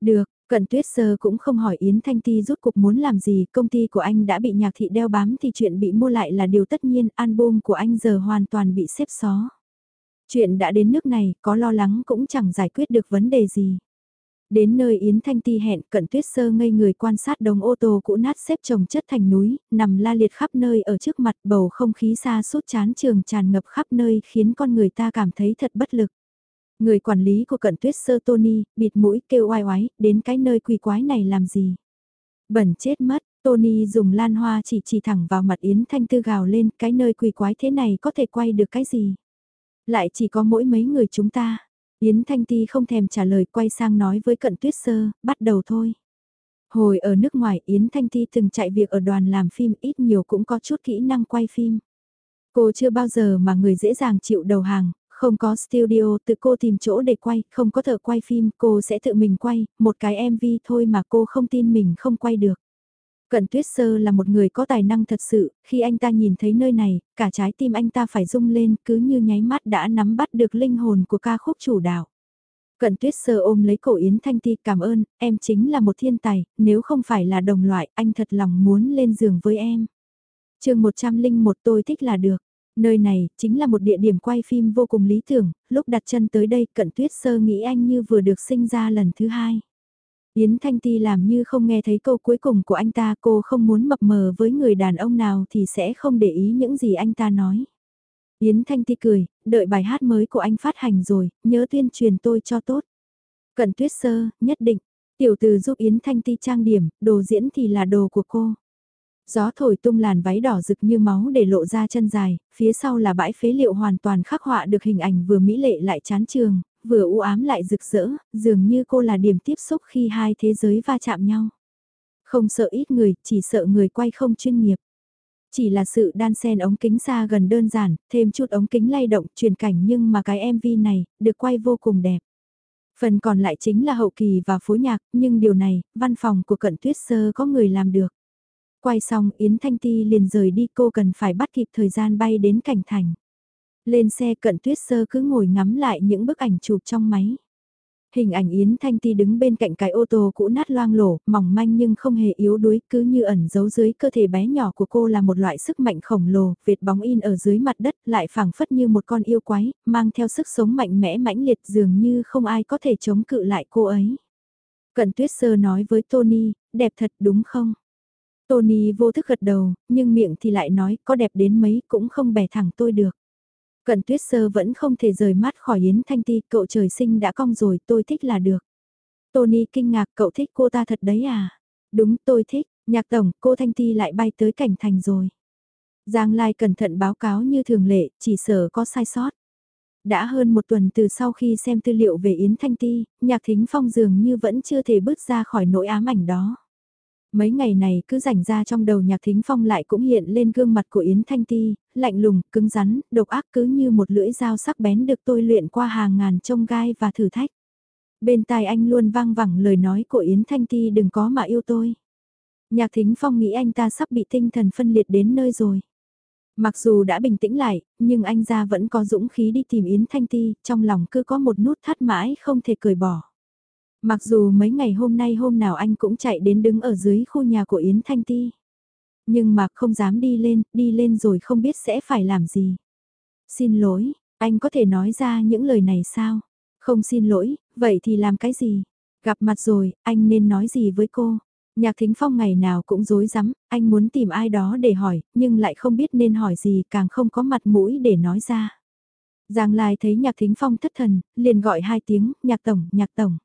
[SPEAKER 1] Được, Cận Tuyết Sơ cũng không hỏi Yến Thanh Ti rút cục muốn làm gì, công ty của anh đã bị nhạc thị đeo bám thì chuyện bị mua lại là điều tất nhiên, album của anh giờ hoàn toàn bị xếp xó. Chuyện đã đến nước này, có lo lắng cũng chẳng giải quyết được vấn đề gì. Đến nơi Yến Thanh Ti hẹn cận tuyết sơ ngây người quan sát đống ô tô cũ nát xếp chồng chất thành núi, nằm la liệt khắp nơi ở trước mặt bầu không khí xa suốt chán trường tràn ngập khắp nơi khiến con người ta cảm thấy thật bất lực. Người quản lý của cận tuyết sơ Tony, bịt mũi kêu oai oái, đến cái nơi quỷ quái này làm gì? Bẩn chết mất, Tony dùng lan hoa chỉ chỉ thẳng vào mặt Yến Thanh Tư gào lên, cái nơi quỷ quái thế này có thể quay được cái gì? Lại chỉ có mỗi mấy người chúng ta. Yến Thanh Ti không thèm trả lời quay sang nói với cận tuyết sơ, bắt đầu thôi. Hồi ở nước ngoài Yến Thanh Ti từng chạy việc ở đoàn làm phim ít nhiều cũng có chút kỹ năng quay phim. Cô chưa bao giờ mà người dễ dàng chịu đầu hàng, không có studio tự cô tìm chỗ để quay, không có thợ quay phim, cô sẽ tự mình quay, một cái MV thôi mà cô không tin mình không quay được. Cận Tuyết Sơ là một người có tài năng thật sự, khi anh ta nhìn thấy nơi này, cả trái tim anh ta phải rung lên cứ như nháy mắt đã nắm bắt được linh hồn của ca khúc chủ đạo. Cận Tuyết Sơ ôm lấy cổ Yến Thanh Ti cảm ơn, em chính là một thiên tài, nếu không phải là đồng loại, anh thật lòng muốn lên giường với em. Trường 101 tôi thích là được. Nơi này, chính là một địa điểm quay phim vô cùng lý tưởng, lúc đặt chân tới đây Cận Tuyết Sơ nghĩ anh như vừa được sinh ra lần thứ hai. Yến Thanh Ti làm như không nghe thấy câu cuối cùng của anh ta cô không muốn mập mờ với người đàn ông nào thì sẽ không để ý những gì anh ta nói. Yến Thanh Ti cười, đợi bài hát mới của anh phát hành rồi, nhớ tuyên truyền tôi cho tốt. Cận tuyết sơ, nhất định, tiểu từ giúp Yến Thanh Ti trang điểm, đồ diễn thì là đồ của cô. Gió thổi tung làn váy đỏ rực như máu để lộ ra chân dài, phía sau là bãi phế liệu hoàn toàn khắc họa được hình ảnh vừa mỹ lệ lại chán trường, vừa u ám lại rực rỡ, dường như cô là điểm tiếp xúc khi hai thế giới va chạm nhau. Không sợ ít người, chỉ sợ người quay không chuyên nghiệp. Chỉ là sự đan xen ống kính xa gần đơn giản, thêm chút ống kính lay động, truyền cảnh nhưng mà cái MV này, được quay vô cùng đẹp. Phần còn lại chính là hậu kỳ và phối nhạc, nhưng điều này, văn phòng của cận tuyết sơ có người làm được. Quay xong Yến Thanh Ti liền rời đi cô cần phải bắt kịp thời gian bay đến cảnh thành. Lên xe cận tuyết sơ cứ ngồi ngắm lại những bức ảnh chụp trong máy. Hình ảnh Yến Thanh Ti đứng bên cạnh cái ô tô cũ nát loang lổ, mỏng manh nhưng không hề yếu đuối, cứ như ẩn giấu dưới cơ thể bé nhỏ của cô là một loại sức mạnh khổng lồ, việt bóng in ở dưới mặt đất lại phảng phất như một con yêu quái, mang theo sức sống mạnh mẽ mãnh liệt dường như không ai có thể chống cự lại cô ấy. Cận tuyết sơ nói với Tony, đẹp thật đúng không? Tony vô thức gật đầu, nhưng miệng thì lại nói có đẹp đến mấy cũng không bẻ thẳng tôi được. Cận tuyết sơ vẫn không thể rời mắt khỏi Yến Thanh Ti, cậu trời sinh đã cong rồi, tôi thích là được. Tony kinh ngạc, cậu thích cô ta thật đấy à? Đúng, tôi thích, nhạc tổng, cô Thanh Ti lại bay tới cảnh thành rồi. Giang Lai cẩn thận báo cáo như thường lệ, chỉ sợ có sai sót. Đã hơn một tuần từ sau khi xem tư liệu về Yến Thanh Ti, nhạc thính phong dường như vẫn chưa thể bước ra khỏi nỗi ám ảnh đó. Mấy ngày này cứ rảnh ra trong đầu nhạc thính phong lại cũng hiện lên gương mặt của Yến Thanh Ti, lạnh lùng, cứng rắn, độc ác cứ như một lưỡi dao sắc bén được tôi luyện qua hàng ngàn trông gai và thử thách. Bên tai anh luôn vang vẳng lời nói của Yến Thanh Ti đừng có mà yêu tôi. Nhạc thính phong nghĩ anh ta sắp bị tinh thần phân liệt đến nơi rồi. Mặc dù đã bình tĩnh lại, nhưng anh ra vẫn có dũng khí đi tìm Yến Thanh Ti, trong lòng cứ có một nút thắt mãi không thể cởi bỏ. Mặc dù mấy ngày hôm nay hôm nào anh cũng chạy đến đứng ở dưới khu nhà của Yến Thanh Ti. Nhưng mà không dám đi lên, đi lên rồi không biết sẽ phải làm gì. Xin lỗi, anh có thể nói ra những lời này sao? Không xin lỗi, vậy thì làm cái gì? Gặp mặt rồi, anh nên nói gì với cô? Nhạc Thính Phong ngày nào cũng rối rắm anh muốn tìm ai đó để hỏi, nhưng lại không biết nên hỏi gì càng không có mặt mũi để nói ra. Giang Lai thấy Nhạc Thính Phong thất thần, liền gọi hai tiếng, Nhạc Tổng, Nhạc Tổng.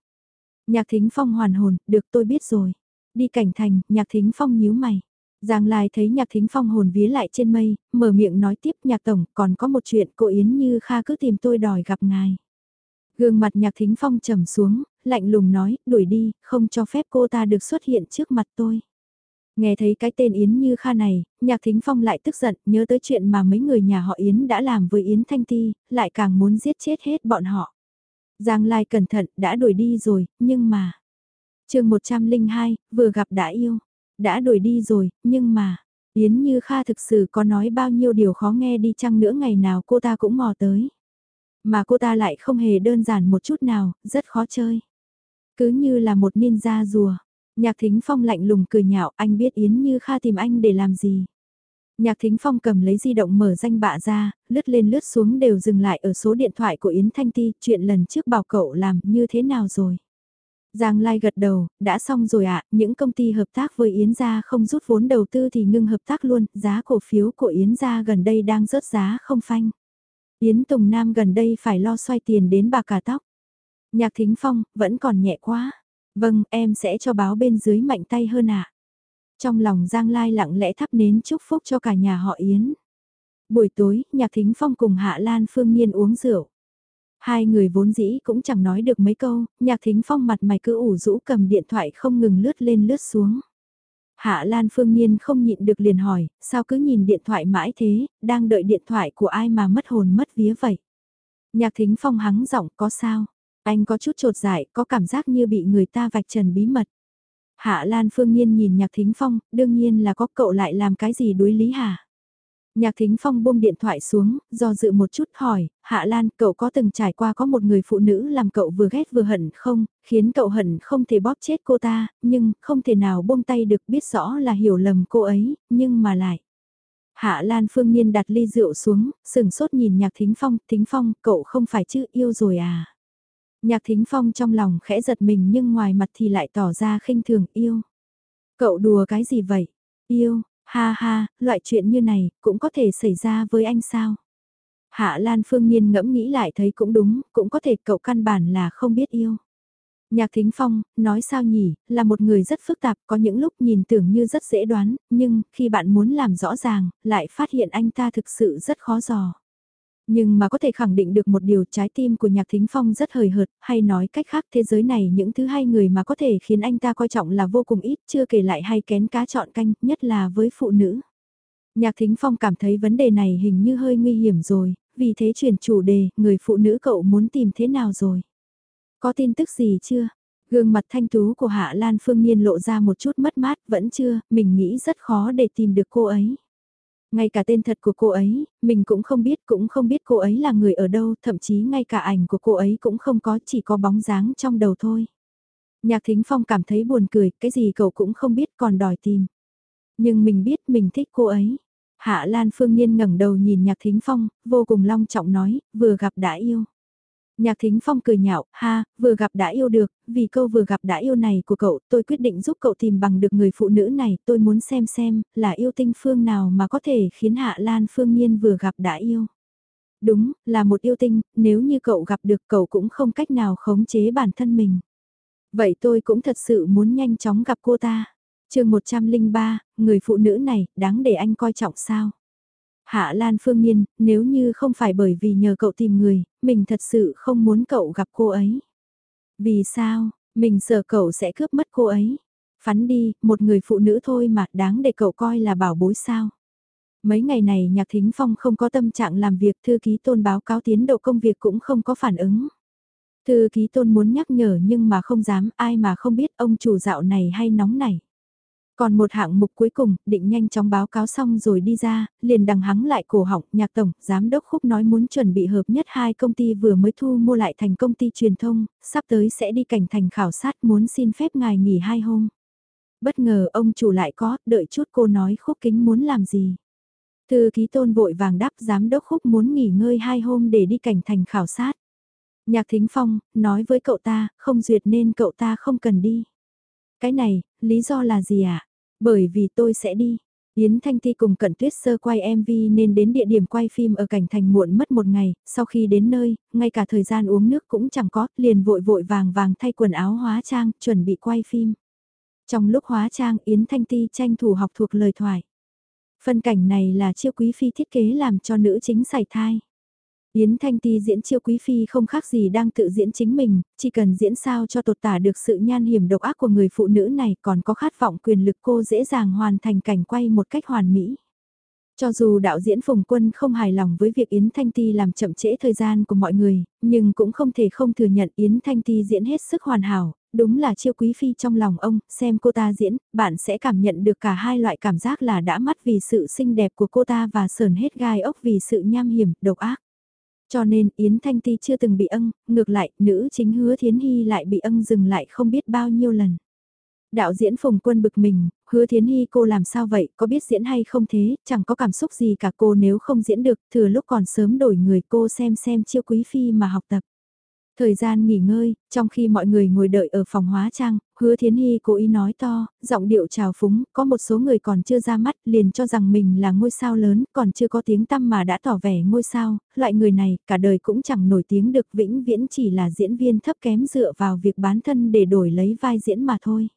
[SPEAKER 1] Nhạc Thính Phong hoàn hồn, được tôi biết rồi. Đi cảnh thành, Nhạc Thính Phong nhíu mày. Giang Lai thấy Nhạc Thính Phong hồn vía lại trên mây, mở miệng nói tiếp Nhạc Tổng, còn có một chuyện cô Yến Như Kha cứ tìm tôi đòi gặp ngài. Gương mặt Nhạc Thính Phong trầm xuống, lạnh lùng nói, đuổi đi, không cho phép cô ta được xuất hiện trước mặt tôi. Nghe thấy cái tên Yến Như Kha này, Nhạc Thính Phong lại tức giận, nhớ tới chuyện mà mấy người nhà họ Yến đã làm với Yến Thanh Ti, lại càng muốn giết chết hết bọn họ. Giang Lai cẩn thận, đã đuổi đi rồi, nhưng mà... chương 102, vừa gặp đã yêu. Đã đuổi đi rồi, nhưng mà... Yến Như Kha thực sự có nói bao nhiêu điều khó nghe đi chăng nữa ngày nào cô ta cũng mò tới. Mà cô ta lại không hề đơn giản một chút nào, rất khó chơi. Cứ như là một ninja rùa. Nhạc Thính Phong lạnh lùng cười nhạo anh biết Yến Như Kha tìm anh để làm gì. Nhạc Thính Phong cầm lấy di động mở danh bạ ra, lướt lên lướt xuống đều dừng lại ở số điện thoại của Yến Thanh Ti, chuyện lần trước bảo cậu làm như thế nào rồi. Giang Lai gật đầu, đã xong rồi ạ, những công ty hợp tác với Yến Gia không rút vốn đầu tư thì ngưng hợp tác luôn, giá cổ phiếu của Yến Gia gần đây đang rớt giá không phanh. Yến Tùng Nam gần đây phải lo xoay tiền đến bà cả tóc. Nhạc Thính Phong, vẫn còn nhẹ quá. Vâng, em sẽ cho báo bên dưới mạnh tay hơn ạ. Trong lòng Giang Lai lặng lẽ thắp nến chúc phúc cho cả nhà họ Yến. Buổi tối, Nhạc Thính Phong cùng Hạ Lan Phương Nhiên uống rượu. Hai người vốn dĩ cũng chẳng nói được mấy câu, Nhạc Thính Phong mặt mày cứ ủ rũ cầm điện thoại không ngừng lướt lên lướt xuống. Hạ Lan Phương Nhiên không nhịn được liền hỏi, sao cứ nhìn điện thoại mãi thế, đang đợi điện thoại của ai mà mất hồn mất vía vậy? Nhạc Thính Phong hắng giọng có sao? Anh có chút trột dại, có cảm giác như bị người ta vạch trần bí mật. Hạ Lan Phương Nhiên nhìn Nhạc Thính Phong, đương nhiên là có cậu lại làm cái gì đối lý hả? Nhạc Thính Phong buông điện thoại xuống, do dự một chút hỏi, Hạ Lan, cậu có từng trải qua có một người phụ nữ làm cậu vừa ghét vừa hận không, khiến cậu hận không thể bóp chết cô ta, nhưng không thể nào buông tay được biết rõ là hiểu lầm cô ấy, nhưng mà lại. Hạ Lan Phương Nhiên đặt ly rượu xuống, sừng sốt nhìn Nhạc Thính Phong, Thính Phong, cậu không phải chứ yêu rồi à? Nhạc Thính Phong trong lòng khẽ giật mình nhưng ngoài mặt thì lại tỏ ra khinh thường yêu. Cậu đùa cái gì vậy? Yêu, ha ha, loại chuyện như này cũng có thể xảy ra với anh sao? Hạ Lan Phương Nhiên ngẫm nghĩ lại thấy cũng đúng, cũng có thể cậu căn bản là không biết yêu. Nhạc Thính Phong, nói sao nhỉ, là một người rất phức tạp, có những lúc nhìn tưởng như rất dễ đoán, nhưng khi bạn muốn làm rõ ràng, lại phát hiện anh ta thực sự rất khó dò. Nhưng mà có thể khẳng định được một điều trái tim của Nhạc Thính Phong rất hời hợt, hay nói cách khác thế giới này những thứ hai người mà có thể khiến anh ta coi trọng là vô cùng ít, chưa kể lại hay kén cá chọn canh, nhất là với phụ nữ. Nhạc Thính Phong cảm thấy vấn đề này hình như hơi nguy hiểm rồi, vì thế chuyển chủ đề, người phụ nữ cậu muốn tìm thế nào rồi? Có tin tức gì chưa? Gương mặt thanh tú của Hạ Lan Phương Nhiên lộ ra một chút mất mát, vẫn chưa, mình nghĩ rất khó để tìm được cô ấy. Ngay cả tên thật của cô ấy, mình cũng không biết, cũng không biết cô ấy là người ở đâu, thậm chí ngay cả ảnh của cô ấy cũng không có, chỉ có bóng dáng trong đầu thôi. Nhạc Thính Phong cảm thấy buồn cười, cái gì cậu cũng không biết còn đòi tìm. Nhưng mình biết mình thích cô ấy. Hạ Lan Phương Nhiên ngẩng đầu nhìn Nhạc Thính Phong, vô cùng long trọng nói, vừa gặp đã yêu. Nhạc Thính Phong cười nhạo, ha, vừa gặp đã yêu được, vì câu vừa gặp đã yêu này của cậu, tôi quyết định giúp cậu tìm bằng được người phụ nữ này, tôi muốn xem xem, là yêu tinh phương nào mà có thể khiến Hạ Lan Phương Nhiên vừa gặp đã yêu. Đúng, là một yêu tinh, nếu như cậu gặp được cậu cũng không cách nào khống chế bản thân mình. Vậy tôi cũng thật sự muốn nhanh chóng gặp cô ta. chương 103, người phụ nữ này, đáng để anh coi trọng sao? Hạ Lan Phương Nhiên, nếu như không phải bởi vì nhờ cậu tìm người, mình thật sự không muốn cậu gặp cô ấy. Vì sao, mình sợ cậu sẽ cướp mất cô ấy. Phắn đi, một người phụ nữ thôi mà đáng để cậu coi là bảo bối sao. Mấy ngày này Nhạc Thính Phong không có tâm trạng làm việc thư ký tôn báo cáo tiến độ công việc cũng không có phản ứng. Thư ký tôn muốn nhắc nhở nhưng mà không dám ai mà không biết ông chủ dạo này hay nóng này. Còn một hạng mục cuối cùng, định nhanh chóng báo cáo xong rồi đi ra, liền đằng hắng lại cổ họng, nhạc tổng, giám đốc khúc nói muốn chuẩn bị hợp nhất hai công ty vừa mới thu mua lại thành công ty truyền thông, sắp tới sẽ đi cảnh thành khảo sát muốn xin phép ngài nghỉ hai hôm. Bất ngờ ông chủ lại có, đợi chút cô nói khúc kính muốn làm gì. Thư ký tôn vội vàng đáp giám đốc khúc muốn nghỉ ngơi hai hôm để đi cảnh thành khảo sát. Nhạc thính phong, nói với cậu ta, không duyệt nên cậu ta không cần đi. Cái này, lý do là gì ạ? À? Bởi vì tôi sẽ đi. Yến Thanh Ti cùng Cận Tuyết Sơ quay MV nên đến địa điểm quay phim ở cảnh thành muộn mất một ngày, sau khi đến nơi, ngay cả thời gian uống nước cũng chẳng có, liền vội vội vàng vàng thay quần áo hóa trang, chuẩn bị quay phim. Trong lúc hóa trang Yến Thanh Ti tranh thủ học thuộc lời thoại. Phân cảnh này là chiêu quý phi thiết kế làm cho nữ chính sảy thai. Yến Thanh Ti diễn chiêu quý phi không khác gì đang tự diễn chính mình, chỉ cần diễn sao cho tột tả được sự nhan hiểm độc ác của người phụ nữ này còn có khát vọng quyền lực cô dễ dàng hoàn thành cảnh quay một cách hoàn mỹ. Cho dù đạo diễn Phùng Quân không hài lòng với việc Yến Thanh Ti làm chậm trễ thời gian của mọi người, nhưng cũng không thể không thừa nhận Yến Thanh Ti diễn hết sức hoàn hảo, đúng là chiêu quý phi trong lòng ông, xem cô ta diễn, bạn sẽ cảm nhận được cả hai loại cảm giác là đã mắt vì sự xinh đẹp của cô ta và sờn hết gai ốc vì sự nham hiểm, độc ác. Cho nên Yến Thanh Ti chưa từng bị âng, ngược lại, nữ chính hứa Thiến Hy lại bị âng dừng lại không biết bao nhiêu lần. Đạo diễn Phùng Quân bực mình, hứa Thiến Hy cô làm sao vậy, có biết diễn hay không thế, chẳng có cảm xúc gì cả cô nếu không diễn được, thừa lúc còn sớm đổi người cô xem xem chiêu quý phi mà học tập. Thời gian nghỉ ngơi, trong khi mọi người ngồi đợi ở phòng hóa trang, hứa thiến hy cố ý nói to, giọng điệu trào phúng, có một số người còn chưa ra mắt liền cho rằng mình là ngôi sao lớn, còn chưa có tiếng tăm mà đã tỏ vẻ ngôi sao, loại người này cả đời cũng chẳng nổi tiếng được vĩnh viễn chỉ là diễn viên thấp kém dựa vào việc bán thân để đổi lấy vai diễn mà thôi.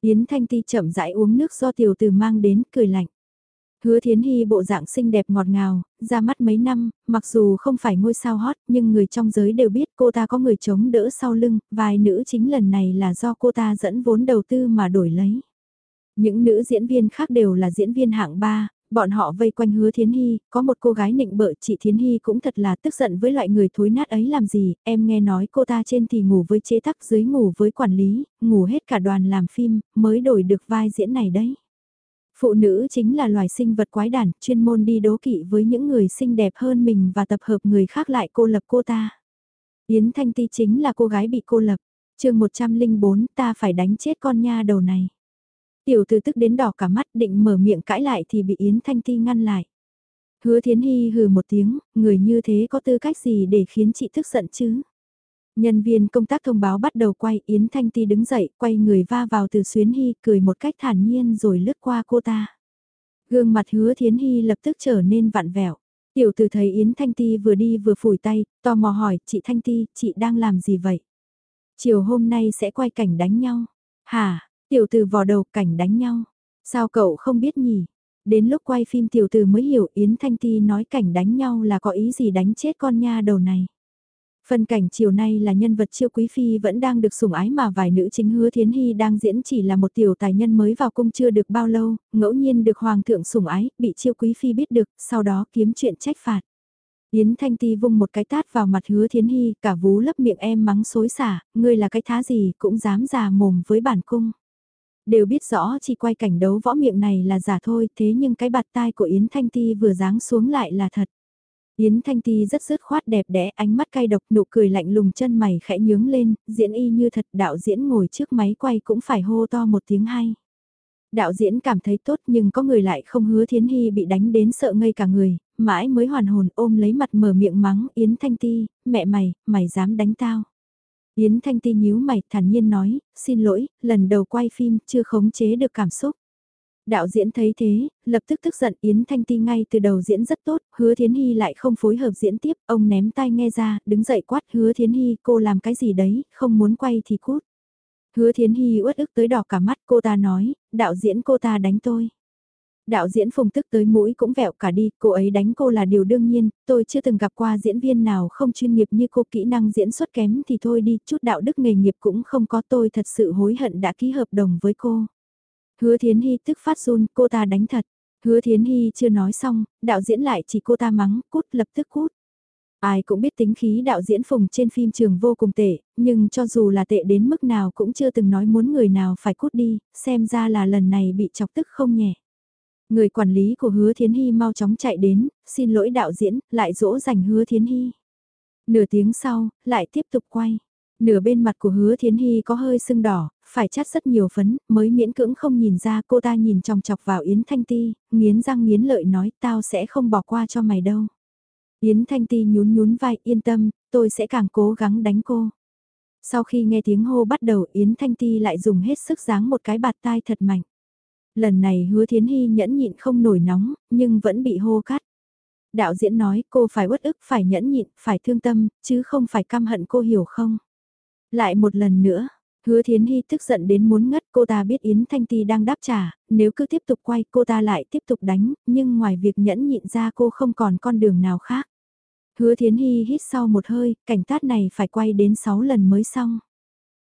[SPEAKER 1] Yến Thanh Ti chậm rãi uống nước do tiểu từ mang đến, cười lạnh. Hứa Thiến Hy bộ dạng xinh đẹp ngọt ngào, ra mắt mấy năm, mặc dù không phải ngôi sao hot nhưng người trong giới đều biết cô ta có người chống đỡ sau lưng, vài nữ chính lần này là do cô ta dẫn vốn đầu tư mà đổi lấy. Những nữ diễn viên khác đều là diễn viên hạng 3, bọn họ vây quanh hứa Thiến Hy, có một cô gái nịnh bợ chị Thiến Hy cũng thật là tức giận với loại người thối nát ấy làm gì, em nghe nói cô ta trên thì ngủ với chế tắc dưới ngủ với quản lý, ngủ hết cả đoàn làm phim, mới đổi được vai diễn này đấy. Phụ nữ chính là loài sinh vật quái đản, chuyên môn đi đố kỵ với những người xinh đẹp hơn mình và tập hợp người khác lại cô lập cô ta. Yến Thanh Ti chính là cô gái bị cô lập. chương 104 ta phải đánh chết con nha đầu này. Tiểu từ tức đến đỏ cả mắt định mở miệng cãi lại thì bị Yến Thanh Ti ngăn lại. Hứa Thiến Hy hừ một tiếng, người như thế có tư cách gì để khiến chị tức giận chứ? Nhân viên công tác thông báo bắt đầu quay, Yến Thanh Ti đứng dậy, quay người va vào từ Xuyến Hy, cười một cách thản nhiên rồi lướt qua cô ta. Gương mặt hứa Thiến Hy lập tức trở nên vặn vẹo. Tiểu tử thấy Yến Thanh Ti vừa đi vừa phủi tay, tò mò hỏi, chị Thanh Ti, chị đang làm gì vậy? Chiều hôm nay sẽ quay cảnh đánh nhau. Hả, tiểu tử vò đầu cảnh đánh nhau. Sao cậu không biết nhỉ? Đến lúc quay phim tiểu tử mới hiểu Yến Thanh Ti nói cảnh đánh nhau là có ý gì đánh chết con nha đầu này. Phân cảnh chiều nay là nhân vật chiêu quý phi vẫn đang được sủng ái mà vài nữ chính hứa thiến hy đang diễn chỉ là một tiểu tài nhân mới vào cung chưa được bao lâu, ngẫu nhiên được hoàng thượng sủng ái, bị chiêu quý phi biết được, sau đó kiếm chuyện trách phạt. Yến Thanh Ti vung một cái tát vào mặt hứa thiến hy, cả vú lấp miệng em mắng xối xả, ngươi là cái thá gì cũng dám già mồm với bản cung. Đều biết rõ chỉ quay cảnh đấu võ miệng này là giả thôi, thế nhưng cái bạt tai của Yến Thanh Ti vừa giáng xuống lại là thật. Yến Thanh Ti rất dứt khoát đẹp đẽ, ánh mắt cay độc, nụ cười lạnh lùng chân mày khẽ nhướng lên, diễn y như thật, đạo diễn ngồi trước máy quay cũng phải hô to một tiếng hay. Đạo diễn cảm thấy tốt nhưng có người lại không hứa Thiến Hy bị đánh đến sợ ngây cả người, mãi mới hoàn hồn ôm lấy mặt mở miệng mắng Yến Thanh Ti, mẹ mày, mày dám đánh tao. Yến Thanh Ti nhíu mày thản nhiên nói, xin lỗi, lần đầu quay phim chưa khống chế được cảm xúc. Đạo diễn thấy thế, lập tức tức giận Yến Thanh Ti ngay từ đầu diễn rất tốt, hứa Thiến Hy lại không phối hợp diễn tiếp, ông ném tai nghe ra, đứng dậy quát hứa Thiến Hy cô làm cái gì đấy, không muốn quay thì cút. Hứa Thiến Hy uất ức tới đỏ cả mắt cô ta nói, đạo diễn cô ta đánh tôi. Đạo diễn phùng tức tới mũi cũng vẹo cả đi, cô ấy đánh cô là điều đương nhiên, tôi chưa từng gặp qua diễn viên nào không chuyên nghiệp như cô kỹ năng diễn xuất kém thì thôi đi, chút đạo đức nghề nghiệp cũng không có tôi thật sự hối hận đã ký hợp đồng với cô. Hứa Thiến Hy tức phát run, cô ta đánh thật. Hứa Thiến Hy chưa nói xong, đạo diễn lại chỉ cô ta mắng, cút lập tức cút. Ai cũng biết tính khí đạo diễn phùng trên phim trường vô cùng tệ, nhưng cho dù là tệ đến mức nào cũng chưa từng nói muốn người nào phải cút đi, xem ra là lần này bị chọc tức không nhẹ. Người quản lý của Hứa Thiến Hy mau chóng chạy đến, xin lỗi đạo diễn, lại dỗ dành Hứa Thiến Hy. Nửa tiếng sau, lại tiếp tục quay. Nửa bên mặt của Hứa Thiến Hy có hơi sưng đỏ, phải chát rất nhiều phấn, mới miễn cưỡng không nhìn ra cô ta nhìn tròng chọc vào Yến Thanh Ti, nghiến răng nghiến lợi nói tao sẽ không bỏ qua cho mày đâu. Yến Thanh Ti nhún nhún vai yên tâm, tôi sẽ càng cố gắng đánh cô. Sau khi nghe tiếng hô bắt đầu Yến Thanh Ti lại dùng hết sức giáng một cái bạt tai thật mạnh. Lần này hứa thiến hy nhẫn nhịn không nổi nóng, nhưng vẫn bị hô cắt. Đạo diễn nói cô phải uất ức, phải nhẫn nhịn, phải thương tâm, chứ không phải căm hận cô hiểu không. Lại một lần nữa, hứa thiến hy tức giận đến muốn ngất cô ta biết Yến Thanh Ti đang đáp trả, nếu cứ tiếp tục quay cô ta lại tiếp tục đánh, nhưng ngoài việc nhẫn nhịn ra cô không còn con đường nào khác. Hứa thiến hy hít sau một hơi, cảnh tát này phải quay đến 6 lần mới xong.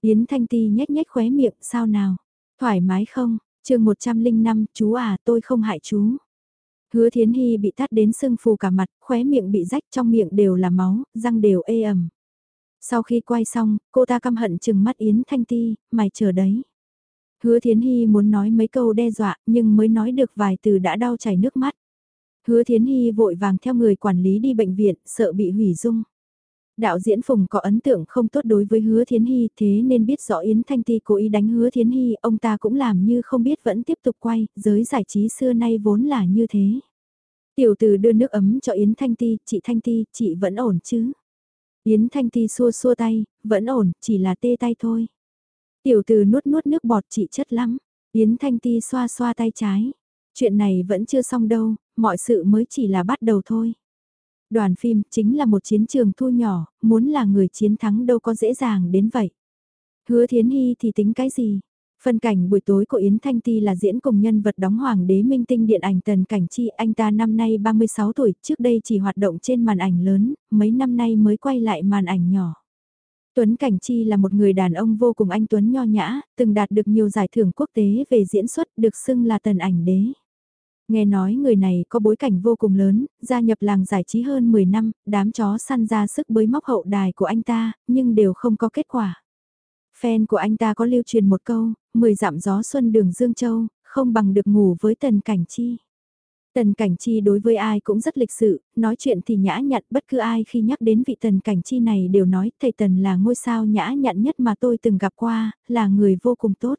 [SPEAKER 1] Yến Thanh Ti nhếch nhếch khóe miệng, sao nào? Thoải mái không? chương 105, chú à, tôi không hại chú. Hứa Thiến Hy bị tát đến sưng phù cả mặt, khóe miệng bị rách trong miệng đều là máu, răng đều ê ẩm. Sau khi quay xong, cô ta căm hận chừng mắt Yến Thanh Ti, mày chờ đấy. Hứa Thiến Hy muốn nói mấy câu đe dọa, nhưng mới nói được vài từ đã đau chảy nước mắt. Hứa Thiến Hy vội vàng theo người quản lý đi bệnh viện, sợ bị hủy dung. Đạo diễn Phùng có ấn tượng không tốt đối với Hứa Thiến Hy thế nên biết rõ Yến Thanh Ti cố ý đánh Hứa Thiến Hy, ông ta cũng làm như không biết vẫn tiếp tục quay, giới giải trí xưa nay vốn là như thế. Tiểu từ đưa nước ấm cho Yến Thanh Ti, chị Thanh Ti, chị vẫn ổn chứ? Yến Thanh Ti xua xua tay, vẫn ổn, chỉ là tê tay thôi. Tiểu từ nuốt nuốt nước bọt chị chất lắm. Yến Thanh Ti xoa xoa tay trái. Chuyện này vẫn chưa xong đâu, mọi sự mới chỉ là bắt đầu thôi. Đoàn phim chính là một chiến trường thu nhỏ, muốn là người chiến thắng đâu có dễ dàng đến vậy. Hứa Thiến Hy thì tính cái gì? Phân cảnh buổi tối của Yến Thanh Ti là diễn cùng nhân vật đóng hoàng đế minh tinh điện ảnh Tần Cảnh Chi. Anh ta năm nay 36 tuổi, trước đây chỉ hoạt động trên màn ảnh lớn, mấy năm nay mới quay lại màn ảnh nhỏ. Tuấn Cảnh Chi là một người đàn ông vô cùng anh Tuấn nho nhã, từng đạt được nhiều giải thưởng quốc tế về diễn xuất được xưng là tần ảnh đế. Nghe nói người này có bối cảnh vô cùng lớn, gia nhập làng giải trí hơn 10 năm, đám chó săn ra sức bới móc hậu đài của anh ta, nhưng đều không có kết quả. Fan của anh ta có lưu truyền một câu, 10 dặm gió xuân đường Dương Châu, không bằng được ngủ với Tần Cảnh Chi. Tần Cảnh Chi đối với ai cũng rất lịch sự, nói chuyện thì nhã nhặn bất cứ ai khi nhắc đến vị Tần Cảnh Chi này đều nói thầy Tần là ngôi sao nhã nhặn nhất mà tôi từng gặp qua, là người vô cùng tốt.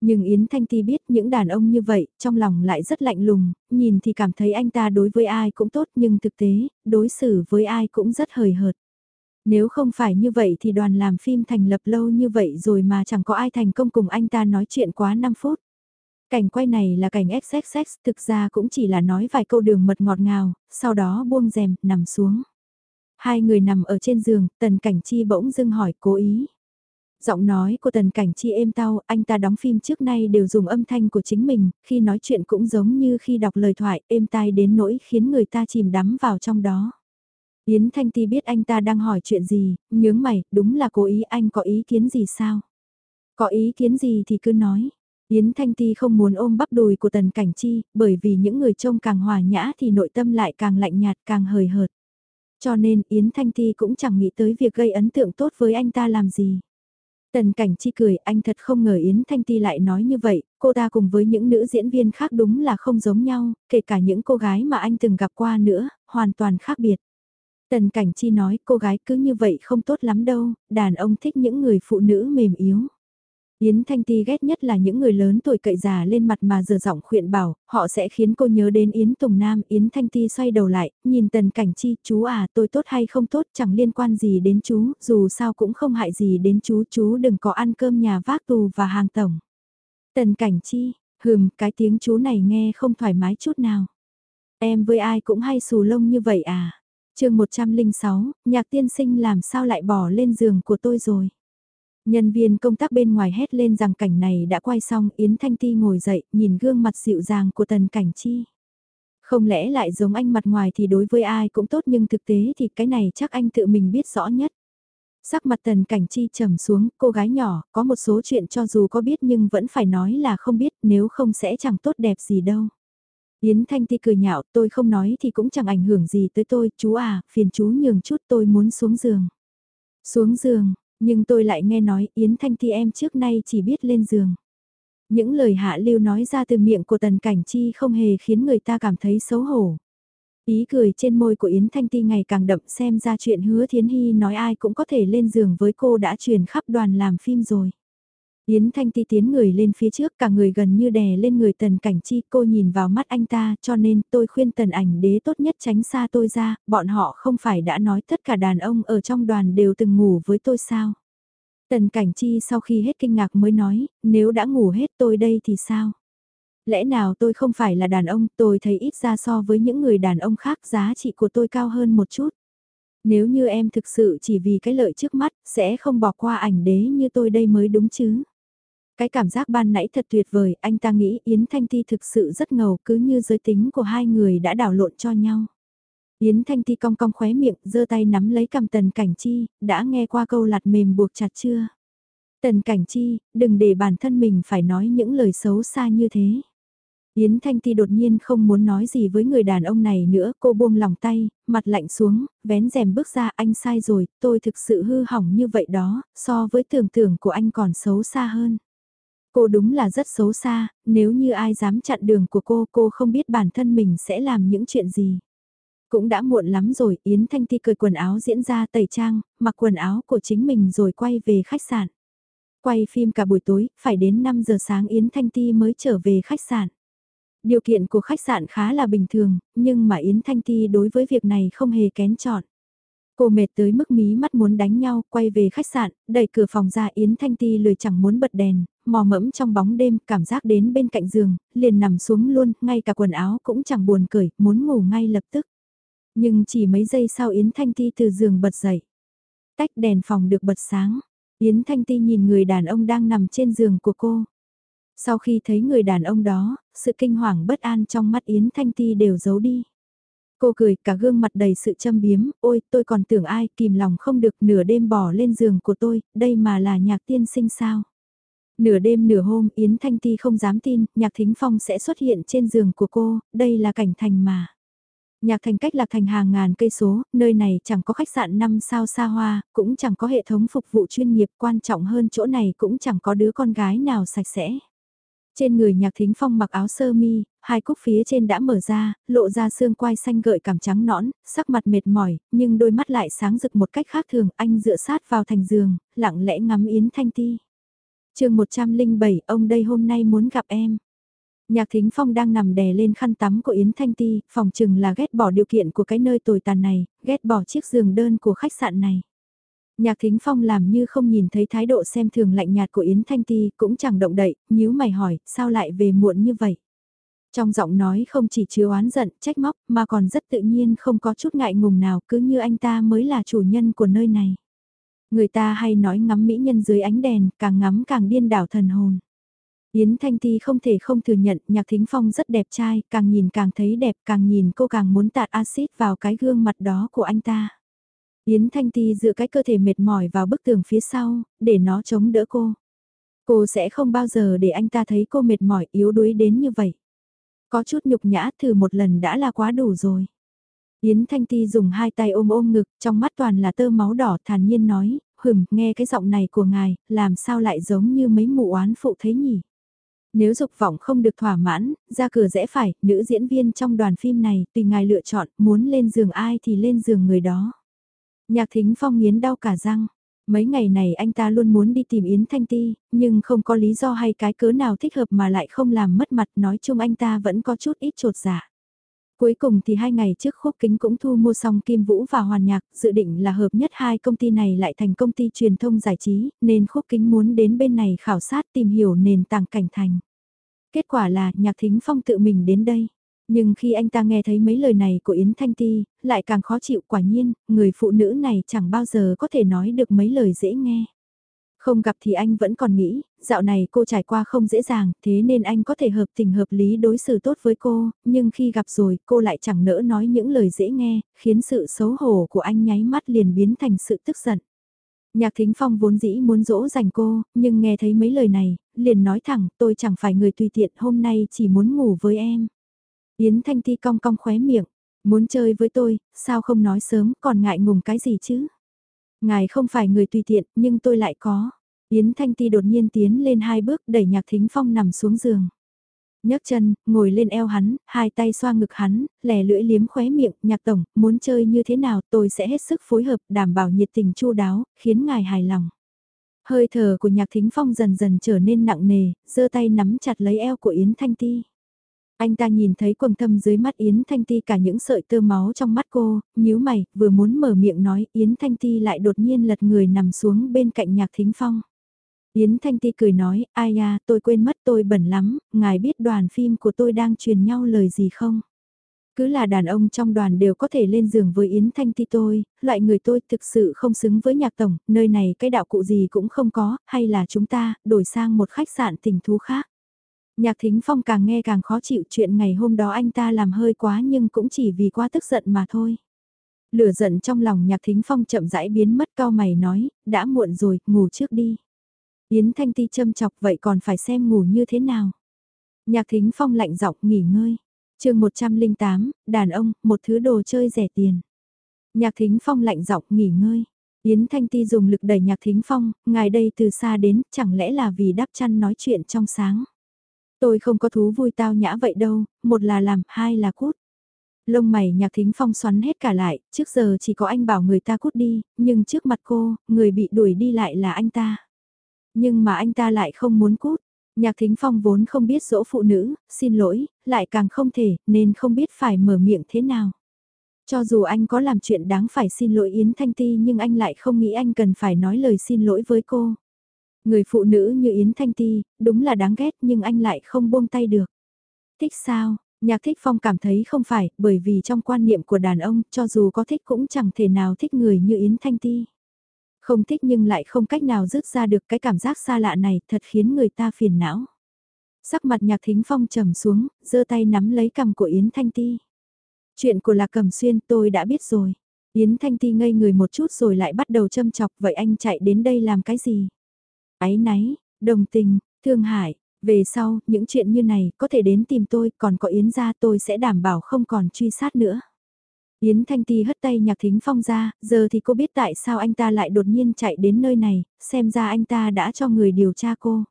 [SPEAKER 1] Nhưng Yến Thanh Ti biết những đàn ông như vậy, trong lòng lại rất lạnh lùng, nhìn thì cảm thấy anh ta đối với ai cũng tốt nhưng thực tế, đối xử với ai cũng rất hời hợt. Nếu không phải như vậy thì đoàn làm phim thành lập lâu như vậy rồi mà chẳng có ai thành công cùng anh ta nói chuyện quá 5 phút. Cảnh quay này là cảnh XXX, thực ra cũng chỉ là nói vài câu đường mật ngọt ngào, sau đó buông rèm, nằm xuống. Hai người nằm ở trên giường, tần cảnh chi bỗng dưng hỏi cố ý. Giọng nói của tần cảnh chi êm tao, anh ta đóng phim trước nay đều dùng âm thanh của chính mình, khi nói chuyện cũng giống như khi đọc lời thoại, êm tai đến nỗi khiến người ta chìm đắm vào trong đó. Yến Thanh Ti biết anh ta đang hỏi chuyện gì, nhướng mày, đúng là cố ý anh có ý kiến gì sao? Có ý kiến gì thì cứ nói. Yến Thanh Ti không muốn ôm bắp đùi của Tần Cảnh Chi, bởi vì những người trông càng hòa nhã thì nội tâm lại càng lạnh nhạt càng hời hợt. Cho nên Yến Thanh Ti cũng chẳng nghĩ tới việc gây ấn tượng tốt với anh ta làm gì. Tần cảnh chi cười, anh thật không ngờ Yến Thanh Ti lại nói như vậy, cô ta cùng với những nữ diễn viên khác đúng là không giống nhau, kể cả những cô gái mà anh từng gặp qua nữa, hoàn toàn khác biệt. Tần cảnh chi nói cô gái cứ như vậy không tốt lắm đâu, đàn ông thích những người phụ nữ mềm yếu. Yến Thanh Ti ghét nhất là những người lớn tuổi cậy già lên mặt mà giờ giọng khuyện bảo, họ sẽ khiến cô nhớ đến Yến Tùng Nam. Yến Thanh Ti xoay đầu lại, nhìn Tần Cảnh Chi, chú à, tôi tốt hay không tốt chẳng liên quan gì đến chú, dù sao cũng không hại gì đến chú, chú đừng có ăn cơm nhà vác tù và hàng tổng. Tần Cảnh Chi, hừm, cái tiếng chú này nghe không thoải mái chút nào. Em với ai cũng hay xù lông như vậy à? Chương 106, nhạc tiên sinh làm sao lại bỏ lên giường của tôi rồi? Nhân viên công tác bên ngoài hét lên rằng cảnh này đã quay xong, Yến Thanh Ti ngồi dậy, nhìn gương mặt dịu dàng của Tần Cảnh Chi. Không lẽ lại giống anh mặt ngoài thì đối với ai cũng tốt nhưng thực tế thì cái này chắc anh tự mình biết rõ nhất. Sắc mặt Tần Cảnh Chi trầm xuống, cô gái nhỏ, có một số chuyện cho dù có biết nhưng vẫn phải nói là không biết nếu không sẽ chẳng tốt đẹp gì đâu. Yến Thanh Ti cười nhạo, tôi không nói thì cũng chẳng ảnh hưởng gì tới tôi, chú à, phiền chú nhường chút tôi muốn xuống giường. Xuống giường, nhưng tôi lại nghe nói Yến Thanh Ti em trước nay chỉ biết lên giường. Những lời hạ lưu nói ra từ miệng của Tần Cảnh Chi không hề khiến người ta cảm thấy xấu hổ. Ý cười trên môi của Yến Thanh Ti ngày càng đậm xem ra chuyện hứa Thiến Hy nói ai cũng có thể lên giường với cô đã truyền khắp đoàn làm phim rồi. Yến Thanh Ti tiến người lên phía trước cả người gần như đè lên người tần cảnh chi cô nhìn vào mắt anh ta cho nên tôi khuyên tần ảnh đế tốt nhất tránh xa tôi ra, bọn họ không phải đã nói tất cả đàn ông ở trong đoàn đều từng ngủ với tôi sao. Tần cảnh chi sau khi hết kinh ngạc mới nói, nếu đã ngủ hết tôi đây thì sao? Lẽ nào tôi không phải là đàn ông, tôi thấy ít ra so với những người đàn ông khác giá trị của tôi cao hơn một chút. Nếu như em thực sự chỉ vì cái lợi trước mắt, sẽ không bỏ qua ảnh đế như tôi đây mới đúng chứ. Cái cảm giác ban nãy thật tuyệt vời, anh ta nghĩ Yến Thanh Ti thực sự rất ngầu cứ như giới tính của hai người đã đảo lộn cho nhau. Yến Thanh Ti cong cong khóe miệng, giơ tay nắm lấy cầm tần cảnh chi, đã nghe qua câu lạt mềm buộc chặt chưa? Tần cảnh chi, đừng để bản thân mình phải nói những lời xấu xa như thế. Yến Thanh Ti đột nhiên không muốn nói gì với người đàn ông này nữa, cô buông lòng tay, mặt lạnh xuống, vén rèm bước ra anh sai rồi, tôi thực sự hư hỏng như vậy đó, so với tưởng tượng của anh còn xấu xa hơn. Cô đúng là rất xấu xa, nếu như ai dám chặn đường của cô, cô không biết bản thân mình sẽ làm những chuyện gì. Cũng đã muộn lắm rồi, Yến Thanh Ti cởi quần áo diễn ra tẩy trang, mặc quần áo của chính mình rồi quay về khách sạn. Quay phim cả buổi tối, phải đến 5 giờ sáng Yến Thanh Ti mới trở về khách sạn. Điều kiện của khách sạn khá là bình thường, nhưng mà Yến Thanh Ti đối với việc này không hề kén chọn. Cô mệt tới mức mí mắt muốn đánh nhau, quay về khách sạn, đẩy cửa phòng ra Yến Thanh Ti lười chẳng muốn bật đèn, mò mẫm trong bóng đêm, cảm giác đến bên cạnh giường, liền nằm xuống luôn, ngay cả quần áo cũng chẳng buồn cởi, muốn ngủ ngay lập tức. Nhưng chỉ mấy giây sau Yến Thanh Ti từ giường bật dậy. Tách đèn phòng được bật sáng. Yến Thanh Ti nhìn người đàn ông đang nằm trên giường của cô. Sau khi thấy người đàn ông đó, sự kinh hoàng bất an trong mắt Yến Thanh Ti đều giấu đi. Cô cười cả gương mặt đầy sự châm biếm, ôi tôi còn tưởng ai kìm lòng không được nửa đêm bỏ lên giường của tôi, đây mà là nhạc tiên sinh sao. Nửa đêm nửa hôm Yến Thanh Ti không dám tin, nhạc thính phong sẽ xuất hiện trên giường của cô, đây là cảnh thành mà. Nhạc thành cách lạc thành hàng ngàn cây số, nơi này chẳng có khách sạn 5 sao xa hoa, cũng chẳng có hệ thống phục vụ chuyên nghiệp quan trọng hơn chỗ này cũng chẳng có đứa con gái nào sạch sẽ. Trên người nhạc thính phong mặc áo sơ mi, hai cúc phía trên đã mở ra, lộ ra xương quai xanh gợi cảm trắng nõn, sắc mặt mệt mỏi, nhưng đôi mắt lại sáng rực một cách khác thường, anh dựa sát vào thành giường, lặng lẽ ngắm Yến Thanh Ti. chương 107, ông đây hôm nay muốn gặp em. Nhạc Thính Phong đang nằm đè lên khăn tắm của Yến Thanh Ti, phòng chừng là ghét bỏ điều kiện của cái nơi tồi tàn này, ghét bỏ chiếc giường đơn của khách sạn này. Nhạc Thính Phong làm như không nhìn thấy thái độ xem thường lạnh nhạt của Yến Thanh Ti, cũng chẳng động đậy, nhíu mày hỏi, sao lại về muộn như vậy? Trong giọng nói không chỉ chứa oán giận, trách móc, mà còn rất tự nhiên không có chút ngại ngùng nào cứ như anh ta mới là chủ nhân của nơi này. Người ta hay nói ngắm mỹ nhân dưới ánh đèn, càng ngắm càng điên đảo thần hồn. Yến Thanh Ti không thể không thừa nhận Nhạc Thính Phong rất đẹp trai, càng nhìn càng thấy đẹp, càng nhìn cô càng muốn tạt axit vào cái gương mặt đó của anh ta. Yến Thanh Ti dựa cái cơ thể mệt mỏi vào bức tường phía sau, để nó chống đỡ cô. Cô sẽ không bao giờ để anh ta thấy cô mệt mỏi yếu đuối đến như vậy. Có chút nhục nhã thử một lần đã là quá đủ rồi. Yến Thanh Ti dùng hai tay ôm ôm ngực, trong mắt toàn là tơ máu đỏ thản nhiên nói, hừm, nghe cái giọng này của ngài, làm sao lại giống như mấy mụ oán phụ thế nhỉ? Nếu dục vọng không được thỏa mãn, ra cửa rẽ phải, nữ diễn viên trong đoàn phim này, tùy ngài lựa chọn, muốn lên giường ai thì lên giường người đó. Nhạc thính phong nghiến đau cả răng, Mấy ngày này anh ta luôn muốn đi tìm Yến Thanh Ti, nhưng không có lý do hay cái cớ nào thích hợp mà lại không làm mất mặt nói chung anh ta vẫn có chút ít trột dạ. Cuối cùng thì hai ngày trước khúc kính cũng thu mua xong Kim Vũ và Hoàn Nhạc, dự định là hợp nhất hai công ty này lại thành công ty truyền thông giải trí, nên khúc kính muốn đến bên này khảo sát tìm hiểu nền tảng cảnh thành. Kết quả là Nhạc Thính Phong tự mình đến đây. Nhưng khi anh ta nghe thấy mấy lời này của Yến Thanh Ti, lại càng khó chịu quả nhiên, người phụ nữ này chẳng bao giờ có thể nói được mấy lời dễ nghe. Không gặp thì anh vẫn còn nghĩ, dạo này cô trải qua không dễ dàng, thế nên anh có thể hợp tình hợp lý đối xử tốt với cô, nhưng khi gặp rồi cô lại chẳng nỡ nói những lời dễ nghe, khiến sự xấu hổ của anh nháy mắt liền biến thành sự tức giận. Nhạc Thính Phong vốn dĩ muốn dỗ dành cô, nhưng nghe thấy mấy lời này, liền nói thẳng tôi chẳng phải người tùy tiện hôm nay chỉ muốn ngủ với em. Yến Thanh Ti cong cong khóe miệng, muốn chơi với tôi, sao không nói sớm còn ngại ngùng cái gì chứ? Ngài không phải người tùy tiện, nhưng tôi lại có. Yến Thanh Ti đột nhiên tiến lên hai bước đẩy Nhạc Thính Phong nằm xuống giường. nhấc chân, ngồi lên eo hắn, hai tay xoa ngực hắn, lẻ lưỡi liếm khóe miệng, nhạc tổng, muốn chơi như thế nào tôi sẽ hết sức phối hợp, đảm bảo nhiệt tình chu đáo, khiến ngài hài lòng. Hơi thở của nhạc thính phong dần dần trở nên nặng nề, giơ tay nắm chặt lấy eo của Yến Thanh Ti. Anh ta nhìn thấy quầng thâm dưới mắt Yến Thanh Ti cả những sợi tơ máu trong mắt cô, nhíu mày, vừa muốn mở miệng nói, Yến Thanh Ti lại đột nhiên lật người nằm xuống bên cạnh nhạc thính phong. Yến Thanh Ti cười nói, ai à, tôi quên mất tôi bẩn lắm, ngài biết đoàn phim của tôi đang truyền nhau lời gì không? Cứ là đàn ông trong đoàn đều có thể lên giường với Yến Thanh Ti tôi, loại người tôi thực sự không xứng với nhạc tổng, nơi này cái đạo cụ gì cũng không có, hay là chúng ta, đổi sang một khách sạn tình thú khác. Nhạc Thính Phong càng nghe càng khó chịu chuyện ngày hôm đó anh ta làm hơi quá nhưng cũng chỉ vì quá tức giận mà thôi. Lửa giận trong lòng Nhạc Thính Phong chậm rãi biến mất cao mày nói, đã muộn rồi, ngủ trước đi. Yến Thanh Ti châm chọc vậy còn phải xem ngủ như thế nào. Nhạc Thính Phong lạnh giọng nghỉ ngơi. chương 108, đàn ông, một thứ đồ chơi rẻ tiền. Nhạc Thính Phong lạnh giọng nghỉ ngơi. Yến Thanh Ti dùng lực đẩy Nhạc Thính Phong, ngài đây từ xa đến, chẳng lẽ là vì đắp chăn nói chuyện trong sáng. Tôi không có thú vui tao nhã vậy đâu, một là làm, hai là cút. Lông mày nhạc thính phong xoắn hết cả lại, trước giờ chỉ có anh bảo người ta cút đi, nhưng trước mặt cô, người bị đuổi đi lại là anh ta. Nhưng mà anh ta lại không muốn cút. Nhạc thính phong vốn không biết dỗ phụ nữ, xin lỗi, lại càng không thể, nên không biết phải mở miệng thế nào. Cho dù anh có làm chuyện đáng phải xin lỗi Yến Thanh Ti nhưng anh lại không nghĩ anh cần phải nói lời xin lỗi với cô. Người phụ nữ như Yến Thanh Ti, đúng là đáng ghét nhưng anh lại không buông tay được. Thích sao? Nhạc thích phong cảm thấy không phải, bởi vì trong quan niệm của đàn ông, cho dù có thích cũng chẳng thể nào thích người như Yến Thanh Ti. Không thích nhưng lại không cách nào rứt ra được cái cảm giác xa lạ này thật khiến người ta phiền não. Sắc mặt nhạc thính phong trầm xuống, giơ tay nắm lấy cầm của Yến Thanh Ti. Chuyện của Lạc Cẩm Xuyên tôi đã biết rồi. Yến Thanh Ti ngây người một chút rồi lại bắt đầu châm chọc vậy anh chạy đến đây làm cái gì? Ái náy, đồng tình, thương hại, về sau, những chuyện như này có thể đến tìm tôi, còn có Yến ra tôi sẽ đảm bảo không còn truy sát nữa. Yến Thanh Ti hất tay nhạc thính phong ra, giờ thì cô biết tại sao anh ta lại đột nhiên chạy đến nơi này, xem ra anh ta đã cho người điều tra cô.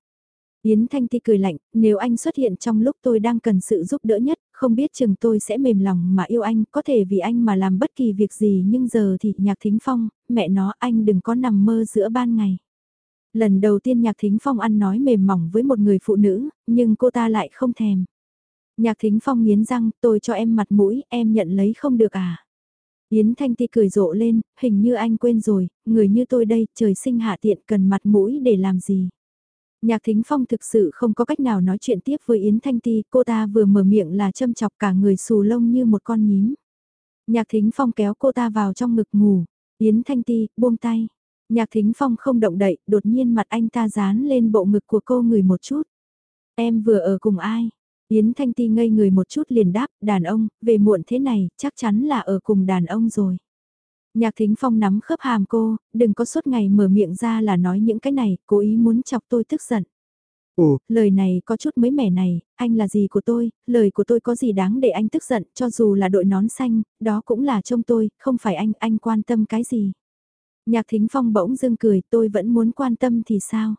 [SPEAKER 1] Yến Thanh Ti cười lạnh, nếu anh xuất hiện trong lúc tôi đang cần sự giúp đỡ nhất, không biết chừng tôi sẽ mềm lòng mà yêu anh, có thể vì anh mà làm bất kỳ việc gì nhưng giờ thì nhạc thính phong, mẹ nó anh đừng có nằm mơ giữa ban ngày. Lần đầu tiên Nhạc Thính Phong ăn nói mềm mỏng với một người phụ nữ, nhưng cô ta lại không thèm. Nhạc Thính Phong nghiến răng, tôi cho em mặt mũi, em nhận lấy không được à. Yến Thanh Ti cười rộ lên, hình như anh quên rồi, người như tôi đây, trời sinh hạ tiện cần mặt mũi để làm gì. Nhạc Thính Phong thực sự không có cách nào nói chuyện tiếp với Yến Thanh Ti, cô ta vừa mở miệng là châm chọc cả người xù lông như một con nhím. Nhạc Thính Phong kéo cô ta vào trong ngực ngủ, Yến Thanh Ti, buông tay. Nhạc Thính Phong không động đậy, đột nhiên mặt anh ta dán lên bộ ngực của cô người một chút. Em vừa ở cùng ai? Yến Thanh Ti ngây người một chút liền đáp, đàn ông, về muộn thế này, chắc chắn là ở cùng đàn ông rồi. Nhạc Thính Phong nắm khớp hàm cô, đừng có suốt ngày mở miệng ra là nói những cái này, cố ý muốn chọc tôi tức giận. Ồ, lời này có chút mới mẻ này, anh là gì của tôi, lời của tôi có gì đáng để anh tức giận, cho dù là đội nón xanh, đó cũng là trông tôi, không phải anh, anh quan tâm cái gì. Nhạc thính phong bỗng dưng cười tôi vẫn muốn quan tâm thì sao?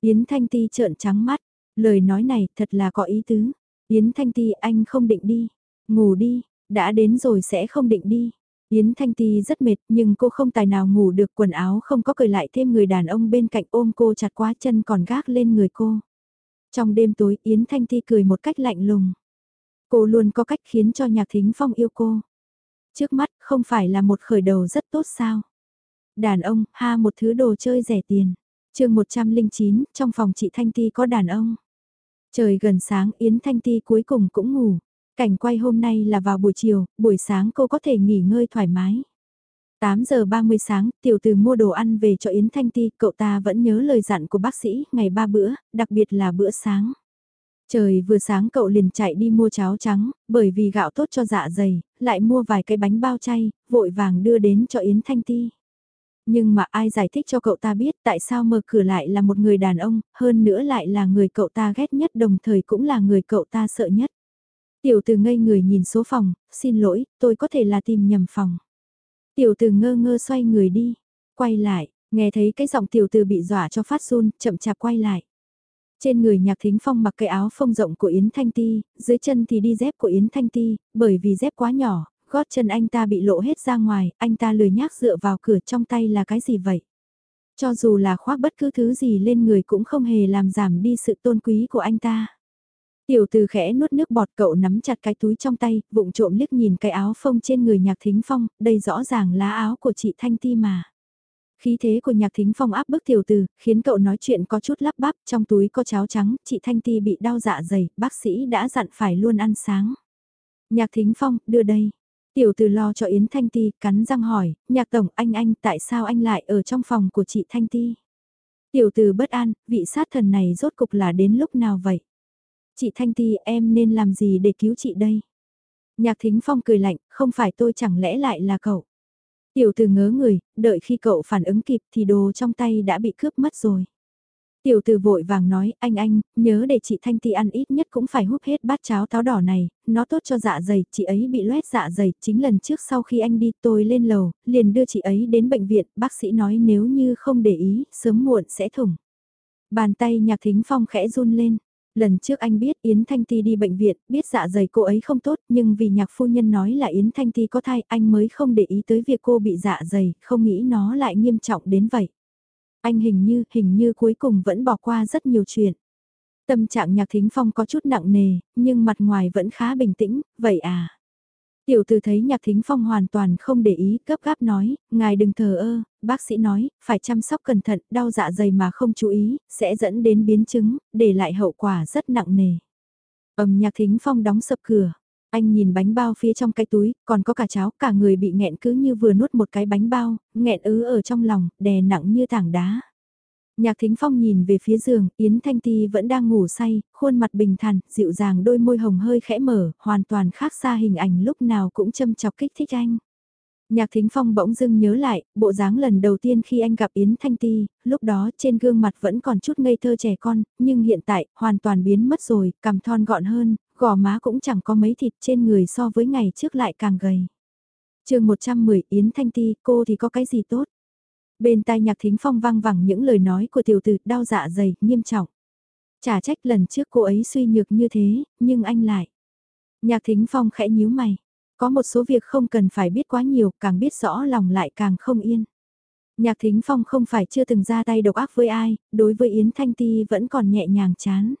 [SPEAKER 1] Yến Thanh Ti trợn trắng mắt, lời nói này thật là có ý tứ. Yến Thanh Ti anh không định đi, ngủ đi, đã đến rồi sẽ không định đi. Yến Thanh Ti rất mệt nhưng cô không tài nào ngủ được quần áo không có cởi lại thêm người đàn ông bên cạnh ôm cô chặt quá chân còn gác lên người cô. Trong đêm tối Yến Thanh Ti cười một cách lạnh lùng. Cô luôn có cách khiến cho Nhạc Thính Phong yêu cô. Trước mắt không phải là một khởi đầu rất tốt sao. Đàn ông, ha một thứ đồ chơi rẻ tiền. chương 109, trong phòng chị Thanh Ti có đàn ông. Trời gần sáng Yến Thanh Ti cuối cùng cũng ngủ. Cảnh quay hôm nay là vào buổi chiều, buổi sáng cô có thể nghỉ ngơi thoải mái. 8 giờ 30 sáng, tiểu từ mua đồ ăn về cho Yến Thanh Ti, cậu ta vẫn nhớ lời dặn của bác sĩ, ngày ba bữa, đặc biệt là bữa sáng. Trời vừa sáng cậu liền chạy đi mua cháo trắng, bởi vì gạo tốt cho dạ dày, lại mua vài cái bánh bao chay, vội vàng đưa đến cho Yến Thanh Ti. Nhưng mà ai giải thích cho cậu ta biết tại sao mở cửa lại là một người đàn ông, hơn nữa lại là người cậu ta ghét nhất đồng thời cũng là người cậu ta sợ nhất. Tiểu từ ngây người nhìn số phòng, xin lỗi, tôi có thể là tìm nhầm phòng. Tiểu từ ngơ ngơ xoay người đi, quay lại, nghe thấy cái giọng tiểu từ bị dọa cho phát run, chậm chạp quay lại. Trên người nhạc thính phong mặc cái áo phông rộng của Yến Thanh Ti, dưới chân thì đi dép của Yến Thanh Ti, bởi vì dép quá nhỏ, gót chân anh ta bị lộ hết ra ngoài, anh ta lười nhác dựa vào cửa trong tay là cái gì vậy? Cho dù là khoác bất cứ thứ gì lên người cũng không hề làm giảm đi sự tôn quý của anh ta. Tiểu từ khẽ nuốt nước bọt cậu nắm chặt cái túi trong tay, vụng trộm liếc nhìn cái áo phông trên người nhạc thính phong, đây rõ ràng là áo của chị Thanh Ti mà. Khí thế của nhạc thính phong áp bức tiểu từ, khiến cậu nói chuyện có chút lắp bắp, trong túi có cháo trắng, chị Thanh Ti bị đau dạ dày, bác sĩ đã dặn phải luôn ăn sáng. Nhạc thính phong, đưa đây. Tiểu từ lo cho Yến Thanh Ti, cắn răng hỏi, nhạc tổng anh anh tại sao anh lại ở trong phòng của chị Thanh Ti? Tiểu từ bất an, vị sát thần này rốt cục là đến lúc nào vậy? Chị Thanh Ti em nên làm gì để cứu chị đây? Nhạc thính phong cười lạnh, không phải tôi chẳng lẽ lại là cậu? Tiểu từ ngớ người, đợi khi cậu phản ứng kịp thì đồ trong tay đã bị cướp mất rồi. Tiểu từ vội vàng nói, anh anh, nhớ để chị Thanh Ti ăn ít nhất cũng phải húp hết bát cháo táo đỏ này, nó tốt cho dạ dày, chị ấy bị loét dạ dày, chính lần trước sau khi anh đi tôi lên lầu, liền đưa chị ấy đến bệnh viện, bác sĩ nói nếu như không để ý, sớm muộn sẽ thủng. Bàn tay nhạc thính phong khẽ run lên, Lần trước anh biết Yến Thanh Ti đi bệnh viện, biết dạ dày cô ấy không tốt, nhưng vì nhạc phu nhân nói là Yến Thanh Ti có thai, anh mới không để ý tới việc cô bị dạ dày, không nghĩ nó lại nghiêm trọng đến vậy. Anh hình như, hình như cuối cùng vẫn bỏ qua rất nhiều chuyện. Tâm trạng nhạc thính phong có chút nặng nề, nhưng mặt ngoài vẫn khá bình tĩnh, vậy à. Tiểu tử thấy nhạc thính phong hoàn toàn không để ý, cấp gáp nói, ngài đừng thờ ơ, bác sĩ nói, phải chăm sóc cẩn thận, đau dạ dày mà không chú ý, sẽ dẫn đến biến chứng, để lại hậu quả rất nặng nề. Ẩm nhạc thính phong đóng sập cửa, anh nhìn bánh bao phía trong cái túi, còn có cả cháo, cả người bị nghẹn cứ như vừa nuốt một cái bánh bao, nghẹn ứ ở trong lòng, đè nặng như tảng đá. Nhạc Thính Phong nhìn về phía giường, Yến Thanh Ti vẫn đang ngủ say, khuôn mặt bình thản, dịu dàng đôi môi hồng hơi khẽ mở, hoàn toàn khác xa hình ảnh lúc nào cũng châm chọc kích thích anh. Nhạc Thính Phong bỗng dưng nhớ lại, bộ dáng lần đầu tiên khi anh gặp Yến Thanh Ti, lúc đó trên gương mặt vẫn còn chút ngây thơ trẻ con, nhưng hiện tại, hoàn toàn biến mất rồi, cằm thon gọn hơn, gò má cũng chẳng có mấy thịt trên người so với ngày trước lại càng gầy. chương 110 Yến Thanh Ti, cô thì có cái gì tốt? Bên tai nhạc thính phong vang vẳng những lời nói của tiểu tử đau dạ dày, nghiêm trọng. Chả trách lần trước cô ấy suy nhược như thế, nhưng anh lại. Nhạc thính phong khẽ nhíu mày. Có một số việc không cần phải biết quá nhiều, càng biết rõ lòng lại càng không yên. Nhạc thính phong không phải chưa từng ra tay độc ác với ai, đối với Yến Thanh Ti vẫn còn nhẹ nhàng chán.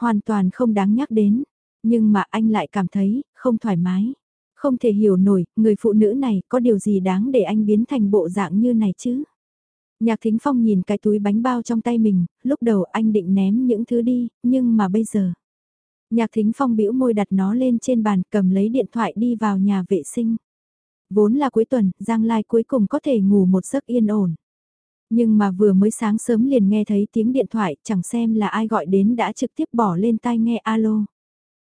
[SPEAKER 1] Hoàn toàn không đáng nhắc đến, nhưng mà anh lại cảm thấy không thoải mái. Không thể hiểu nổi, người phụ nữ này có điều gì đáng để anh biến thành bộ dạng như này chứ? Nhạc Thính Phong nhìn cái túi bánh bao trong tay mình, lúc đầu anh định ném những thứ đi, nhưng mà bây giờ... Nhạc Thính Phong bĩu môi đặt nó lên trên bàn cầm lấy điện thoại đi vào nhà vệ sinh. Vốn là cuối tuần, Giang Lai cuối cùng có thể ngủ một giấc yên ổn. Nhưng mà vừa mới sáng sớm liền nghe thấy tiếng điện thoại, chẳng xem là ai gọi đến đã trực tiếp bỏ lên tai nghe alo.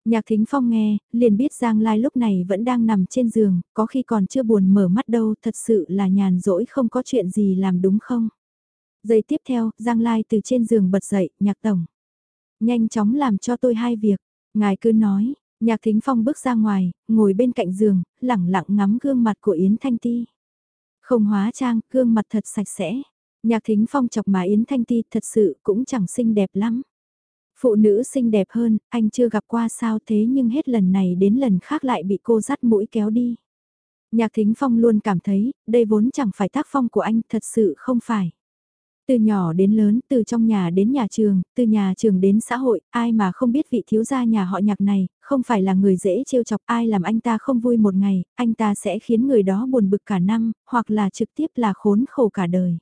[SPEAKER 1] Nhạc thính phong nghe, liền biết Giang Lai lúc này vẫn đang nằm trên giường, có khi còn chưa buồn mở mắt đâu, thật sự là nhàn rỗi không có chuyện gì làm đúng không? Giây tiếp theo, Giang Lai từ trên giường bật dậy, nhạc tổng. Nhanh chóng làm cho tôi hai việc, ngài cứ nói, nhạc thính phong bước ra ngoài, ngồi bên cạnh giường, lẳng lặng ngắm gương mặt của Yến Thanh Ti. Không hóa trang, gương mặt thật sạch sẽ. Nhạc thính phong chọc mà Yến Thanh Ti thật sự cũng chẳng xinh đẹp lắm. Phụ nữ xinh đẹp hơn, anh chưa gặp qua sao thế nhưng hết lần này đến lần khác lại bị cô dắt mũi kéo đi. Nhạc Thính Phong luôn cảm thấy, đây vốn chẳng phải tác phong của anh, thật sự không phải. Từ nhỏ đến lớn, từ trong nhà đến nhà trường, từ nhà trường đến xã hội, ai mà không biết vị thiếu gia nhà họ nhạc này, không phải là người dễ trêu chọc ai làm anh ta không vui một ngày, anh ta sẽ khiến người đó buồn bực cả năm, hoặc là trực tiếp là khốn khổ cả đời.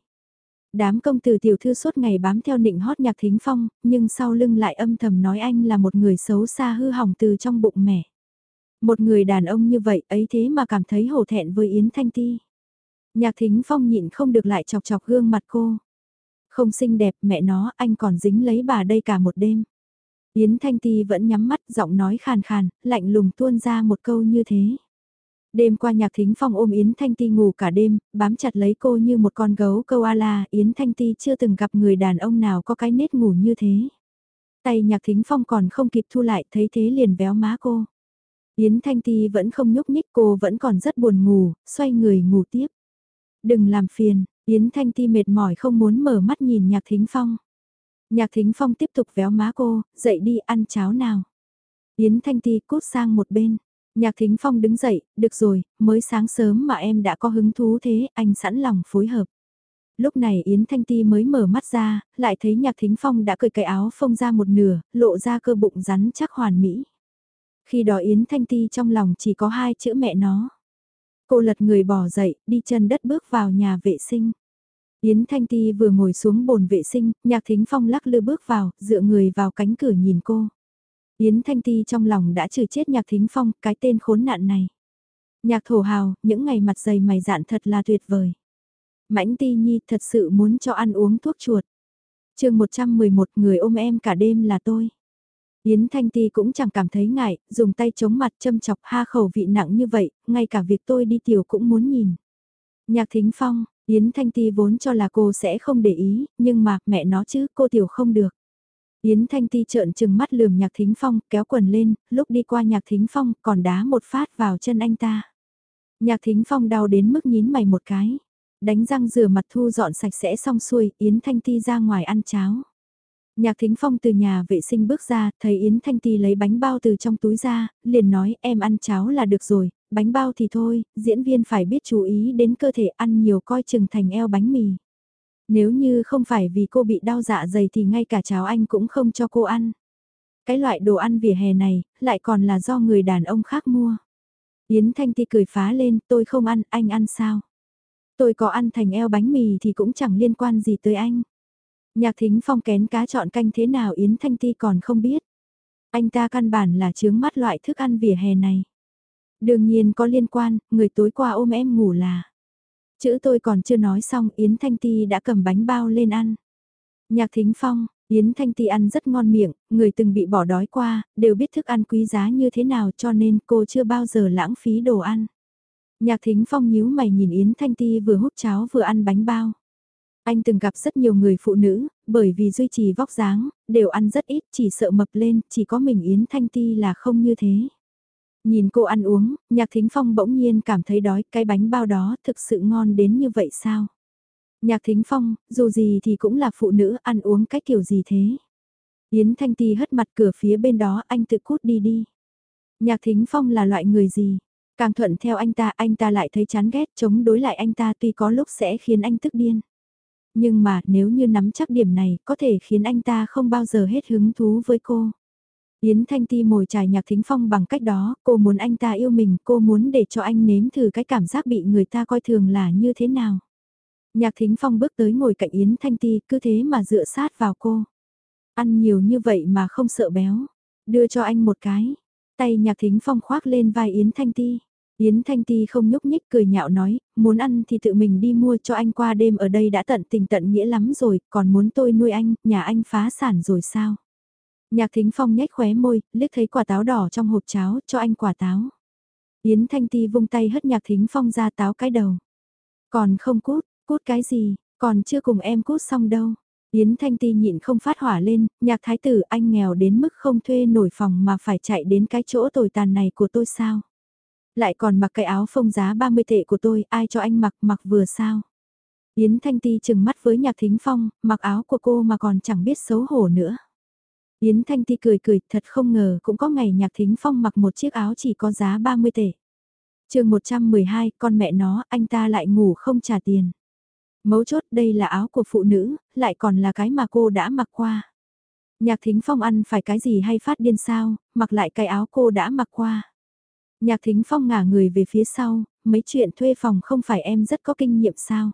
[SPEAKER 1] Đám công tử tiểu thư suốt ngày bám theo nịnh hót nhạc thính phong, nhưng sau lưng lại âm thầm nói anh là một người xấu xa hư hỏng từ trong bụng mẹ. Một người đàn ông như vậy ấy thế mà cảm thấy hổ thẹn với Yến Thanh Ti. Nhạc thính phong nhịn không được lại chọc chọc gương mặt cô. Không xinh đẹp mẹ nó anh còn dính lấy bà đây cả một đêm. Yến Thanh Ti vẫn nhắm mắt giọng nói khàn khàn, lạnh lùng tuôn ra một câu như thế. Đêm qua nhạc thính phong ôm Yến Thanh Ti ngủ cả đêm, bám chặt lấy cô như một con gấu câu a la, Yến Thanh Ti chưa từng gặp người đàn ông nào có cái nết ngủ như thế. Tay nhạc thính phong còn không kịp thu lại thấy thế liền véo má cô. Yến Thanh Ti vẫn không nhúc nhích cô vẫn còn rất buồn ngủ, xoay người ngủ tiếp. Đừng làm phiền, Yến Thanh Ti mệt mỏi không muốn mở mắt nhìn Nhạc Thính Phong. Nhạc Thính Phong tiếp tục véo má cô, dậy đi ăn cháo nào. Yến Thanh Ti cút sang một bên. Nhạc Thính Phong đứng dậy, được rồi, mới sáng sớm mà em đã có hứng thú thế, anh sẵn lòng phối hợp. Lúc này Yến Thanh Ti mới mở mắt ra, lại thấy Nhạc Thính Phong đã cởi cái áo phông ra một nửa, lộ ra cơ bụng rắn chắc hoàn mỹ. Khi đó Yến Thanh Ti trong lòng chỉ có hai chữ mẹ nó. Cô lật người bỏ dậy, đi chân đất bước vào nhà vệ sinh. Yến Thanh Ti vừa ngồi xuống bồn vệ sinh, Nhạc Thính Phong lắc lư bước vào, dựa người vào cánh cửa nhìn cô. Yến Thanh Ti trong lòng đã chửi chết Nhạc Thính Phong, cái tên khốn nạn này. Nhạc thổ hào, những ngày mặt dày mày dạn thật là tuyệt vời. Mãnh Ti Nhi thật sự muốn cho ăn uống thuốc chuột. chương 111 người ôm em cả đêm là tôi. Yến Thanh Ti cũng chẳng cảm thấy ngại, dùng tay chống mặt châm chọc ha khẩu vị nặng như vậy, ngay cả việc tôi đi tiểu cũng muốn nhìn. Nhạc Thính Phong, Yến Thanh Ti vốn cho là cô sẽ không để ý, nhưng mà mẹ nó chứ cô tiểu không được. Yến Thanh Ti trợn trừng mắt lườm Nhạc Thính Phong, kéo quần lên, lúc đi qua Nhạc Thính Phong còn đá một phát vào chân anh ta. Nhạc Thính Phong đau đến mức nhín mày một cái. Đánh răng rửa mặt thu dọn sạch sẽ xong xuôi, Yến Thanh Ti ra ngoài ăn cháo. Nhạc Thính Phong từ nhà vệ sinh bước ra, thấy Yến Thanh Ti lấy bánh bao từ trong túi ra, liền nói em ăn cháo là được rồi, bánh bao thì thôi, diễn viên phải biết chú ý đến cơ thể ăn nhiều coi chừng thành eo bánh mì. Nếu như không phải vì cô bị đau dạ dày thì ngay cả cháo anh cũng không cho cô ăn. Cái loại đồ ăn vỉa hè này, lại còn là do người đàn ông khác mua. Yến Thanh Ti cười phá lên, tôi không ăn, anh ăn sao? Tôi có ăn thành eo bánh mì thì cũng chẳng liên quan gì tới anh. Nhạc thính phong kén cá chọn canh thế nào Yến Thanh Ti còn không biết. Anh ta căn bản là chướng mắt loại thức ăn vỉa hè này. Đương nhiên có liên quan, người tối qua ôm em ngủ là. Chữ tôi còn chưa nói xong Yến Thanh Ti đã cầm bánh bao lên ăn. Nhạc thính phong, Yến Thanh Ti ăn rất ngon miệng, người từng bị bỏ đói qua, đều biết thức ăn quý giá như thế nào cho nên cô chưa bao giờ lãng phí đồ ăn. Nhạc thính phong nhíu mày nhìn Yến Thanh Ti vừa hút cháo vừa ăn bánh bao. Anh từng gặp rất nhiều người phụ nữ, bởi vì duy trì vóc dáng, đều ăn rất ít, chỉ sợ mập lên, chỉ có mình Yến Thanh Ti là không như thế. Nhìn cô ăn uống, Nhạc Thính Phong bỗng nhiên cảm thấy đói, cái bánh bao đó thực sự ngon đến như vậy sao? Nhạc Thính Phong, dù gì thì cũng là phụ nữ, ăn uống cách kiểu gì thế? Yến Thanh Ti hất mặt cửa phía bên đó, anh tự cút đi đi. Nhạc Thính Phong là loại người gì? Càng thuận theo anh ta, anh ta lại thấy chán ghét, chống đối lại anh ta tuy có lúc sẽ khiến anh tức điên. Nhưng mà nếu như nắm chắc điểm này có thể khiến anh ta không bao giờ hết hứng thú với cô. Yến Thanh Ti mồi trải nhạc thính phong bằng cách đó, cô muốn anh ta yêu mình, cô muốn để cho anh nếm thử cái cảm giác bị người ta coi thường là như thế nào. Nhạc thính phong bước tới ngồi cạnh Yến Thanh Ti, cứ thế mà dựa sát vào cô. Ăn nhiều như vậy mà không sợ béo. Đưa cho anh một cái. Tay nhạc thính phong khoác lên vai Yến Thanh Ti. Yến Thanh Ti không nhúc nhích cười nhạo nói, muốn ăn thì tự mình đi mua cho anh qua đêm ở đây đã tận tình tận nghĩa lắm rồi, còn muốn tôi nuôi anh, nhà anh phá sản rồi sao? Nhạc Thính Phong nhếch khóe môi, liếc thấy quả táo đỏ trong hộp cháo, cho anh quả táo. Yến Thanh Ti vung tay hất Nhạc Thính Phong ra táo cái đầu. Còn không cút, cút cái gì, còn chưa cùng em cút xong đâu. Yến Thanh Ti nhịn không phát hỏa lên, nhạc thái tử anh nghèo đến mức không thuê nổi phòng mà phải chạy đến cái chỗ tồi tàn này của tôi sao? Lại còn mặc cái áo phông giá 30 tệ của tôi, ai cho anh mặc, mặc vừa sao? Yến Thanh Ti chừng mắt với nhạc thính phong, mặc áo của cô mà còn chẳng biết xấu hổ nữa. Yến Thanh Ti cười cười, thật không ngờ cũng có ngày nhạc thính phong mặc một chiếc áo chỉ có giá 30 tệ. Trường 112, con mẹ nó, anh ta lại ngủ không trả tiền. Mấu chốt đây là áo của phụ nữ, lại còn là cái mà cô đã mặc qua. Nhạc thính phong ăn phải cái gì hay phát điên sao, mặc lại cái áo cô đã mặc qua. Nhạc thính phong ngả người về phía sau, mấy chuyện thuê phòng không phải em rất có kinh nghiệm sao.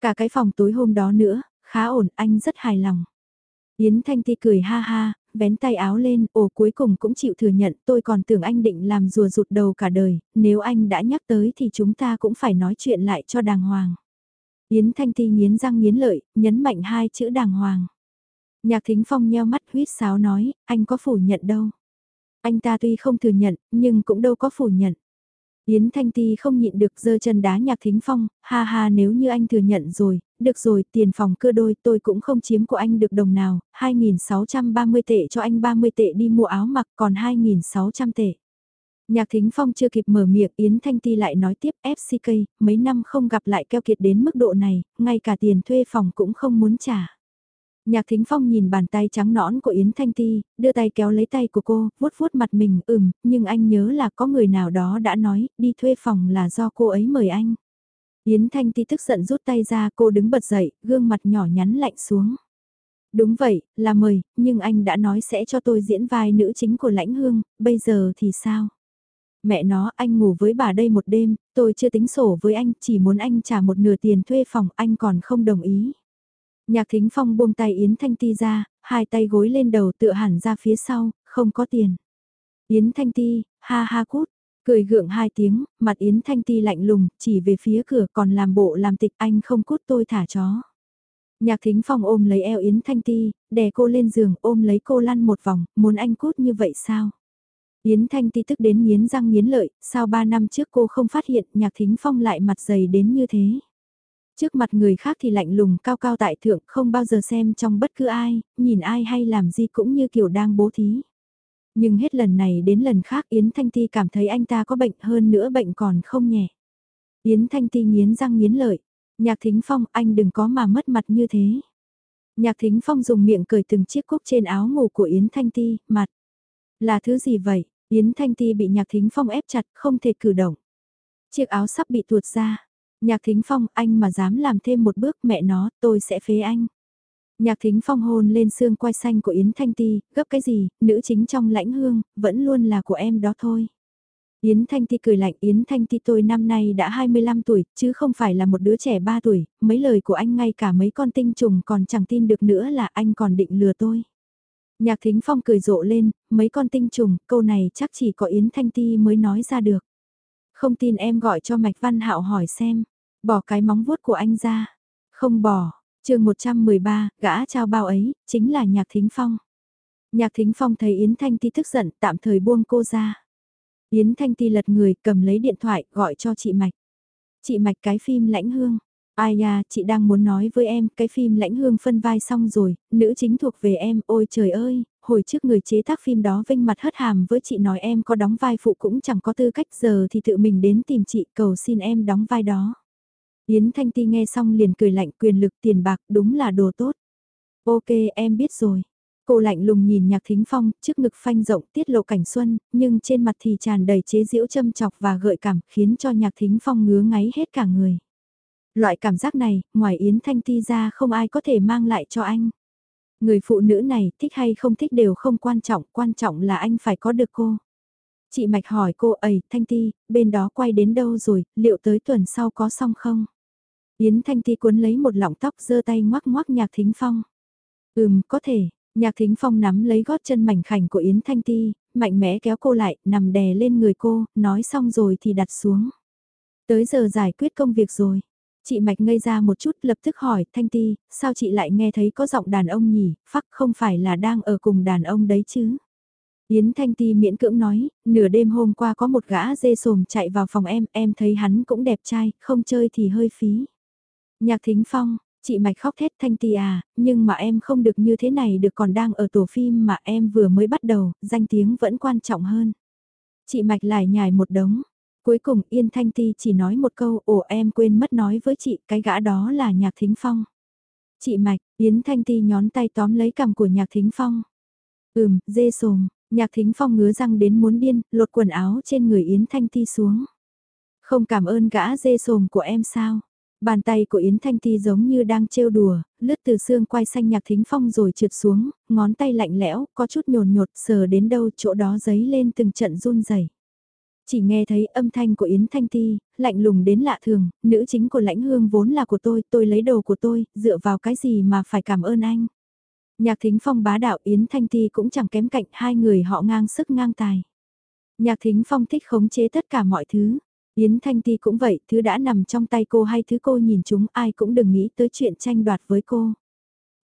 [SPEAKER 1] Cả cái phòng tối hôm đó nữa, khá ổn, anh rất hài lòng. Yến Thanh Ti cười ha ha, vén tay áo lên, ồ cuối cùng cũng chịu thừa nhận tôi còn tưởng anh định làm rùa rụt đầu cả đời, nếu anh đã nhắc tới thì chúng ta cũng phải nói chuyện lại cho đàng hoàng. Yến Thanh Ti nghiến răng nghiến lợi, nhấn mạnh hai chữ đàng hoàng. Nhạc Thính Phong nheo mắt huyết sáo nói, anh có phủ nhận đâu. Anh ta tuy không thừa nhận, nhưng cũng đâu có phủ nhận. Yến Thanh Ti không nhịn được giơ chân đá nhạc thính phong, ha ha nếu như anh thừa nhận rồi, được rồi, tiền phòng cưa đôi tôi cũng không chiếm của anh được đồng nào, 2.630 tệ cho anh 30 tệ đi mua áo mặc còn 2.600 tệ. Nhạc thính phong chưa kịp mở miệng Yến Thanh Ti lại nói tiếp FCK, mấy năm không gặp lại keo kiệt đến mức độ này, ngay cả tiền thuê phòng cũng không muốn trả. Nhạc Thính Phong nhìn bàn tay trắng nõn của Yến Thanh Ti, đưa tay kéo lấy tay của cô, vuốt vuốt mặt mình, ừm, nhưng anh nhớ là có người nào đó đã nói, đi thuê phòng là do cô ấy mời anh. Yến Thanh Ti tức giận rút tay ra, cô đứng bật dậy, gương mặt nhỏ nhắn lạnh xuống. Đúng vậy, là mời, nhưng anh đã nói sẽ cho tôi diễn vai nữ chính của lãnh hương, bây giờ thì sao? Mẹ nó, anh ngủ với bà đây một đêm, tôi chưa tính sổ với anh, chỉ muốn anh trả một nửa tiền thuê phòng, anh còn không đồng ý. Nhạc thính phong buông tay Yến Thanh Ti ra, hai tay gối lên đầu tựa hẳn ra phía sau, không có tiền. Yến Thanh Ti, ha ha cút, cười gượng hai tiếng, mặt Yến Thanh Ti lạnh lùng, chỉ về phía cửa còn làm bộ làm tịch anh không cút tôi thả chó. Nhạc thính phong ôm lấy eo Yến Thanh Ti, đè cô lên giường ôm lấy cô lăn một vòng, muốn anh cút như vậy sao? Yến Thanh Ti tức đến nghiến răng nghiến lợi, sao ba năm trước cô không phát hiện nhạc thính phong lại mặt dày đến như thế? Trước mặt người khác thì lạnh lùng cao cao tại thượng không bao giờ xem trong bất cứ ai, nhìn ai hay làm gì cũng như kiểu đang bố thí. Nhưng hết lần này đến lần khác Yến Thanh Ti cảm thấy anh ta có bệnh hơn nữa bệnh còn không nhẹ. Yến Thanh Ti nghiến răng nghiến lợi. Nhạc Thính Phong anh đừng có mà mất mặt như thế. Nhạc Thính Phong dùng miệng cười từng chiếc cúc trên áo ngủ của Yến Thanh Ti, mặt. Là thứ gì vậy? Yến Thanh Ti bị Nhạc Thính Phong ép chặt không thể cử động. Chiếc áo sắp bị tuột ra, Nhạc Thính Phong, anh mà dám làm thêm một bước mẹ nó, tôi sẽ phế anh. Nhạc Thính Phong hôn lên xương quai xanh của Yến Thanh Ti, gấp cái gì, nữ chính trong lãnh hương, vẫn luôn là của em đó thôi. Yến Thanh Ti cười lạnh Yến Thanh Ti tôi năm nay đã 25 tuổi, chứ không phải là một đứa trẻ 3 tuổi, mấy lời của anh ngay cả mấy con tinh trùng còn chẳng tin được nữa là anh còn định lừa tôi. Nhạc Thính Phong cười rộ lên, mấy con tinh trùng, câu này chắc chỉ có Yến Thanh Ti mới nói ra được. Không tin em gọi cho Mạch Văn Hạo hỏi xem, bỏ cái móng vuốt của anh ra. Không bỏ, chương 113, gã trao bao ấy, chính là Nhạc Thính Phong. Nhạc Thính Phong thấy Yến Thanh Ti tức giận, tạm thời buông cô ra. Yến Thanh Ti lật người, cầm lấy điện thoại, gọi cho chị Mạch. Chị Mạch cái phim lãnh hương. Ai à, chị đang muốn nói với em, cái phim lãnh hương phân vai xong rồi, nữ chính thuộc về em, ôi trời ơi, hồi trước người chế tác phim đó vinh mặt hất hàm với chị nói em có đóng vai phụ cũng chẳng có tư cách giờ thì tự mình đến tìm chị cầu xin em đóng vai đó. Yến Thanh Ti nghe xong liền cười lạnh quyền lực tiền bạc đúng là đồ tốt. Ok em biết rồi. Cô lạnh lùng nhìn nhạc thính phong, trước ngực phanh rộng tiết lộ cảnh xuân, nhưng trên mặt thì tràn đầy chế giễu châm chọc và gợi cảm khiến cho nhạc thính phong ngứa ngáy hết cả người. Loại cảm giác này, ngoài Yến Thanh Ti ra không ai có thể mang lại cho anh. Người phụ nữ này thích hay không thích đều không quan trọng, quan trọng là anh phải có được cô. Chị Mạch hỏi cô ấy, Thanh Ti, bên đó quay đến đâu rồi, liệu tới tuần sau có xong không? Yến Thanh Ti cuốn lấy một lọng tóc giơ tay ngoắc ngoắc nhạc thính phong. Ừm, có thể, nhạc thính phong nắm lấy gót chân mảnh khảnh của Yến Thanh Ti, mạnh mẽ kéo cô lại, nằm đè lên người cô, nói xong rồi thì đặt xuống. Tới giờ giải quyết công việc rồi. Chị Mạch ngây ra một chút lập tức hỏi, Thanh Ti, sao chị lại nghe thấy có giọng đàn ông nhỉ, phắc không phải là đang ở cùng đàn ông đấy chứ? Yến Thanh Ti miễn cưỡng nói, nửa đêm hôm qua có một gã dê sồm chạy vào phòng em, em thấy hắn cũng đẹp trai, không chơi thì hơi phí. Nhạc Thính Phong, chị Mạch khóc thét Thanh Ti à, nhưng mà em không được như thế này được còn đang ở tổ phim mà em vừa mới bắt đầu, danh tiếng vẫn quan trọng hơn. Chị Mạch lại nhài một đống, Cuối cùng Yên Thanh Ti chỉ nói một câu, ồ em quên mất nói với chị, cái gã đó là Nhạc Thính Phong. Chị Mạch, Yến Thanh Ti nhón tay tóm lấy cằm của Nhạc Thính Phong. Ừm, dê sồm, Nhạc Thính Phong ngứa răng đến muốn điên, lột quần áo trên người Yến Thanh Ti xuống. Không cảm ơn gã dê sồm của em sao? Bàn tay của Yến Thanh Ti giống như đang trêu đùa, lướt từ xương quay xanh nhạc thính phong rồi trượt xuống, ngón tay lạnh lẽo, có chút nhồn nhột sờ đến đâu chỗ đó giấy lên từng trận run rẩy. Chỉ nghe thấy âm thanh của Yến Thanh Ti, lạnh lùng đến lạ thường, nữ chính của lãnh hương vốn là của tôi, tôi lấy đồ của tôi, dựa vào cái gì mà phải cảm ơn anh. Nhạc thính phong bá đạo Yến Thanh Ti cũng chẳng kém cạnh hai người họ ngang sức ngang tài. Nhạc thính phong thích khống chế tất cả mọi thứ. Yến Thanh Ti cũng vậy, thứ đã nằm trong tay cô hay thứ cô nhìn chúng ai cũng đừng nghĩ tới chuyện tranh đoạt với cô.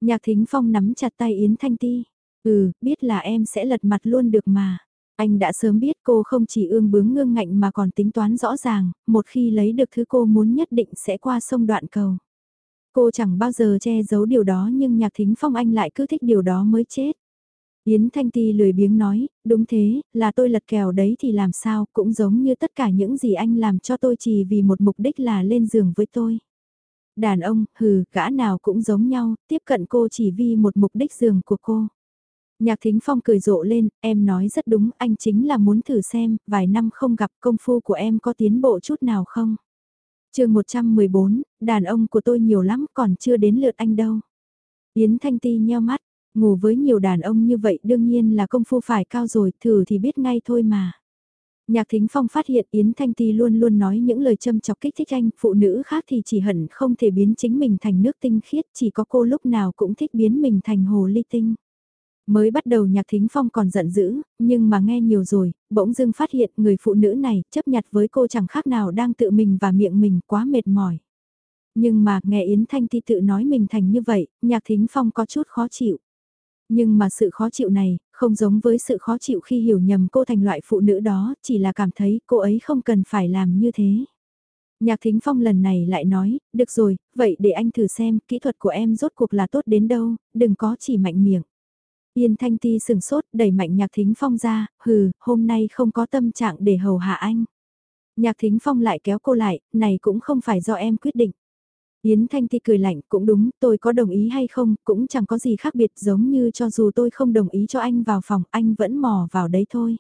[SPEAKER 1] Nhạc thính phong nắm chặt tay Yến Thanh Ti. Ừ, biết là em sẽ lật mặt luôn được mà. Anh đã sớm biết cô không chỉ ương bướng ngương ngạnh mà còn tính toán rõ ràng, một khi lấy được thứ cô muốn nhất định sẽ qua sông đoạn cầu. Cô chẳng bao giờ che giấu điều đó nhưng nhạc thính phong anh lại cứ thích điều đó mới chết. Yến Thanh Ti lười biếng nói, đúng thế, là tôi lật kèo đấy thì làm sao, cũng giống như tất cả những gì anh làm cho tôi chỉ vì một mục đích là lên giường với tôi. Đàn ông, hừ, gã nào cũng giống nhau, tiếp cận cô chỉ vì một mục đích giường của cô. Nhạc Thính Phong cười rộ lên, em nói rất đúng, anh chính là muốn thử xem, vài năm không gặp công phu của em có tiến bộ chút nào không? chương 114, đàn ông của tôi nhiều lắm còn chưa đến lượt anh đâu. Yến Thanh Ti nheo mắt, ngủ với nhiều đàn ông như vậy đương nhiên là công phu phải cao rồi, thử thì biết ngay thôi mà. Nhạc Thính Phong phát hiện Yến Thanh Ti luôn luôn nói những lời châm chọc kích thích anh, phụ nữ khác thì chỉ hận không thể biến chính mình thành nước tinh khiết, chỉ có cô lúc nào cũng thích biến mình thành hồ ly tinh. Mới bắt đầu nhạc thính phong còn giận dữ, nhưng mà nghe nhiều rồi, bỗng dưng phát hiện người phụ nữ này chấp nhặt với cô chẳng khác nào đang tự mình và miệng mình quá mệt mỏi. Nhưng mà nghe Yến Thanh Ti tự nói mình thành như vậy, nhạc thính phong có chút khó chịu. Nhưng mà sự khó chịu này, không giống với sự khó chịu khi hiểu nhầm cô thành loại phụ nữ đó, chỉ là cảm thấy cô ấy không cần phải làm như thế. Nhạc Thính Phong lần này lại nói, được rồi, vậy để anh thử xem kỹ thuật của em rốt cuộc là tốt đến đâu, đừng có chỉ mạnh miệng. Yên Thanh Ti sừng sốt, đẩy mạnh Nhạc Thính Phong ra, hừ, hôm nay không có tâm trạng để hầu hạ anh. Nhạc Thính Phong lại kéo cô lại, này cũng không phải do em quyết định. Yến Thanh Ti cười lạnh, cũng đúng, tôi có đồng ý hay không, cũng chẳng có gì khác biệt giống như cho dù tôi không đồng ý cho anh vào phòng, anh vẫn mò vào đấy thôi.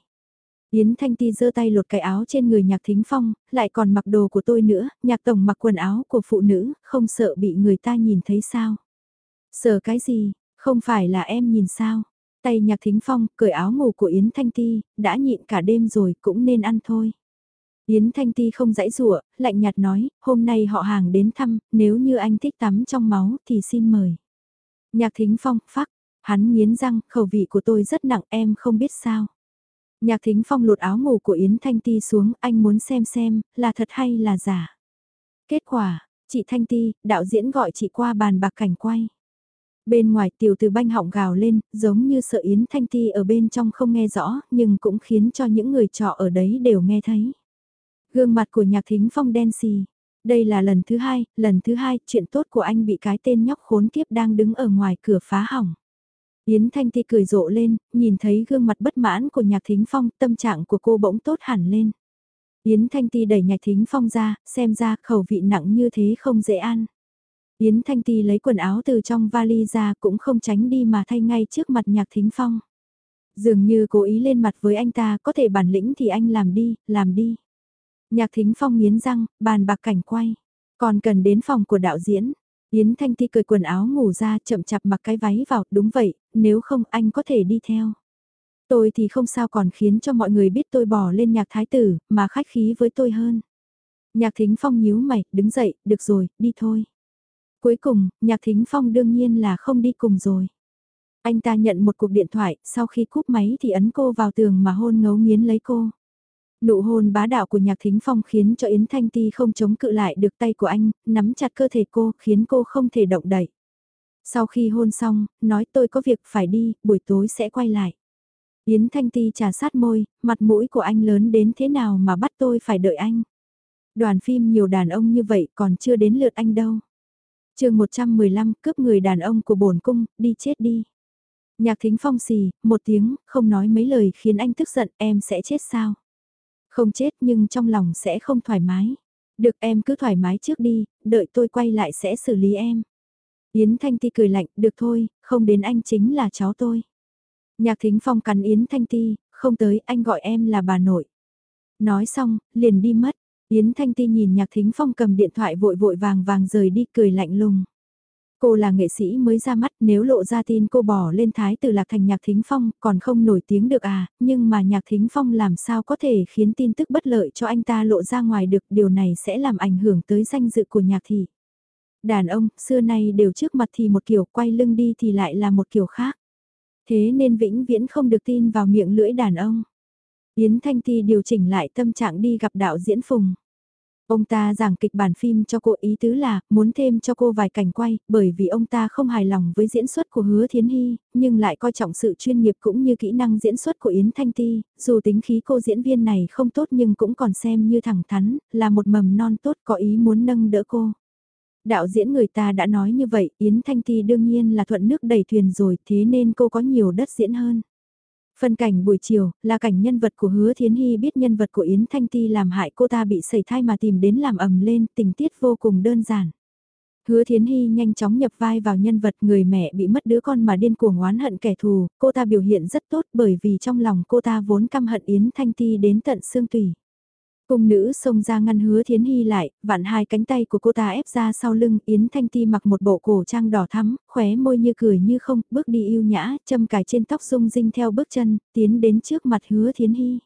[SPEAKER 1] Yến Thanh Ti giơ tay lột cái áo trên người Nhạc Thính Phong, lại còn mặc đồ của tôi nữa, Nhạc Tổng mặc quần áo của phụ nữ, không sợ bị người ta nhìn thấy sao. Sợ cái gì, không phải là em nhìn sao? Tay nhạc thính phong, cởi áo ngủ của Yến Thanh Ti, đã nhịn cả đêm rồi cũng nên ăn thôi. Yến Thanh Ti không dãy rủa lạnh nhạt nói, hôm nay họ hàng đến thăm, nếu như anh thích tắm trong máu thì xin mời. Nhạc thính phong, phắc, hắn nghiến răng, khẩu vị của tôi rất nặng em không biết sao. Nhạc thính phong lột áo ngủ của Yến Thanh Ti xuống, anh muốn xem xem, là thật hay là giả. Kết quả, chị Thanh Ti, đạo diễn gọi chị qua bàn bạc cảnh quay. Bên ngoài tiểu từ banh họng gào lên, giống như sợ Yến Thanh Ti ở bên trong không nghe rõ, nhưng cũng khiến cho những người trọ ở đấy đều nghe thấy. Gương mặt của nhạc thính phong đen xì. Đây là lần thứ hai, lần thứ hai, chuyện tốt của anh bị cái tên nhóc khốn kiếp đang đứng ở ngoài cửa phá hỏng. Yến Thanh Ti cười rộ lên, nhìn thấy gương mặt bất mãn của nhạc thính phong, tâm trạng của cô bỗng tốt hẳn lên. Yến Thanh Ti đẩy nhạc thính phong ra, xem ra khẩu vị nặng như thế không dễ ăn. Yến Thanh Ti lấy quần áo từ trong vali ra cũng không tránh đi mà thay ngay trước mặt nhạc thính phong. Dường như cố ý lên mặt với anh ta có thể bản lĩnh thì anh làm đi, làm đi. Nhạc thính phong nghiến răng, bàn bạc cảnh quay. Còn cần đến phòng của đạo diễn. Yến Thanh Ti cười quần áo ngủ ra chậm chạp mặc cái váy vào, đúng vậy, nếu không anh có thể đi theo. Tôi thì không sao còn khiến cho mọi người biết tôi bỏ lên nhạc thái tử, mà khách khí với tôi hơn. Nhạc thính phong nhíu mày, đứng dậy, được rồi, đi thôi. Cuối cùng, Nhạc Thính Phong đương nhiên là không đi cùng rồi. Anh ta nhận một cuộc điện thoại, sau khi cúp máy thì ấn cô vào tường mà hôn ngấu nghiến lấy cô. Nụ hôn bá đạo của Nhạc Thính Phong khiến cho Yến Thanh Ti không chống cự lại được tay của anh, nắm chặt cơ thể cô, khiến cô không thể động đậy. Sau khi hôn xong, nói tôi có việc phải đi, buổi tối sẽ quay lại. Yến Thanh Ti trà sát môi, mặt mũi của anh lớn đến thế nào mà bắt tôi phải đợi anh. Đoàn phim nhiều đàn ông như vậy còn chưa đến lượt anh đâu Trường 115 cướp người đàn ông của bổn cung, đi chết đi. Nhạc thính phong xì, một tiếng, không nói mấy lời khiến anh tức giận, em sẽ chết sao? Không chết nhưng trong lòng sẽ không thoải mái. Được em cứ thoải mái trước đi, đợi tôi quay lại sẽ xử lý em. Yến Thanh Ti cười lạnh, được thôi, không đến anh chính là cháu tôi. Nhạc thính phong cắn Yến Thanh Ti, không tới anh gọi em là bà nội. Nói xong, liền đi mất. Yến Thanh Ti nhìn Nhạc Thính Phong cầm điện thoại vội vội vàng vàng rời đi cười lạnh lùng. Cô là nghệ sĩ mới ra mắt nếu lộ ra tin cô bỏ lên thái từ lạc thành Nhạc Thính Phong còn không nổi tiếng được à, nhưng mà Nhạc Thính Phong làm sao có thể khiến tin tức bất lợi cho anh ta lộ ra ngoài được điều này sẽ làm ảnh hưởng tới danh dự của Nhạc Thị. Đàn ông, xưa nay đều trước mặt thì một kiểu quay lưng đi thì lại là một kiểu khác. Thế nên vĩnh viễn không được tin vào miệng lưỡi đàn ông. Yến Thanh Ti điều chỉnh lại tâm trạng đi gặp đạo diễn Phùng. Ông ta giảng kịch bản phim cho cô ý tứ là muốn thêm cho cô vài cảnh quay bởi vì ông ta không hài lòng với diễn xuất của Hứa Thiến Hy, nhưng lại coi trọng sự chuyên nghiệp cũng như kỹ năng diễn xuất của Yến Thanh Ti, dù tính khí cô diễn viên này không tốt nhưng cũng còn xem như thẳng thắn, là một mầm non tốt có ý muốn nâng đỡ cô. Đạo diễn người ta đã nói như vậy, Yến Thanh Ti đương nhiên là thuận nước đầy thuyền rồi thế nên cô có nhiều đất diễn hơn. Phân cảnh buổi chiều, là cảnh nhân vật của Hứa Thiến Hy biết nhân vật của Yến Thanh Ti làm hại cô ta bị sẩy thai mà tìm đến làm ầm lên, tình tiết vô cùng đơn giản. Hứa Thiến Hy nhanh chóng nhập vai vào nhân vật người mẹ bị mất đứa con mà điên cuồng oán hận kẻ thù, cô ta biểu hiện rất tốt bởi vì trong lòng cô ta vốn căm hận Yến Thanh Ti đến tận xương tủy. Cung nữ xông ra ngăn hứa thiến hy lại, vặn hai cánh tay của cô ta ép ra sau lưng, Yến Thanh Ti mặc một bộ cổ trang đỏ thắm, khóe môi như cười như không, bước đi yêu nhã, châm cài trên tóc rung rinh theo bước chân, tiến đến trước mặt hứa thiến hy.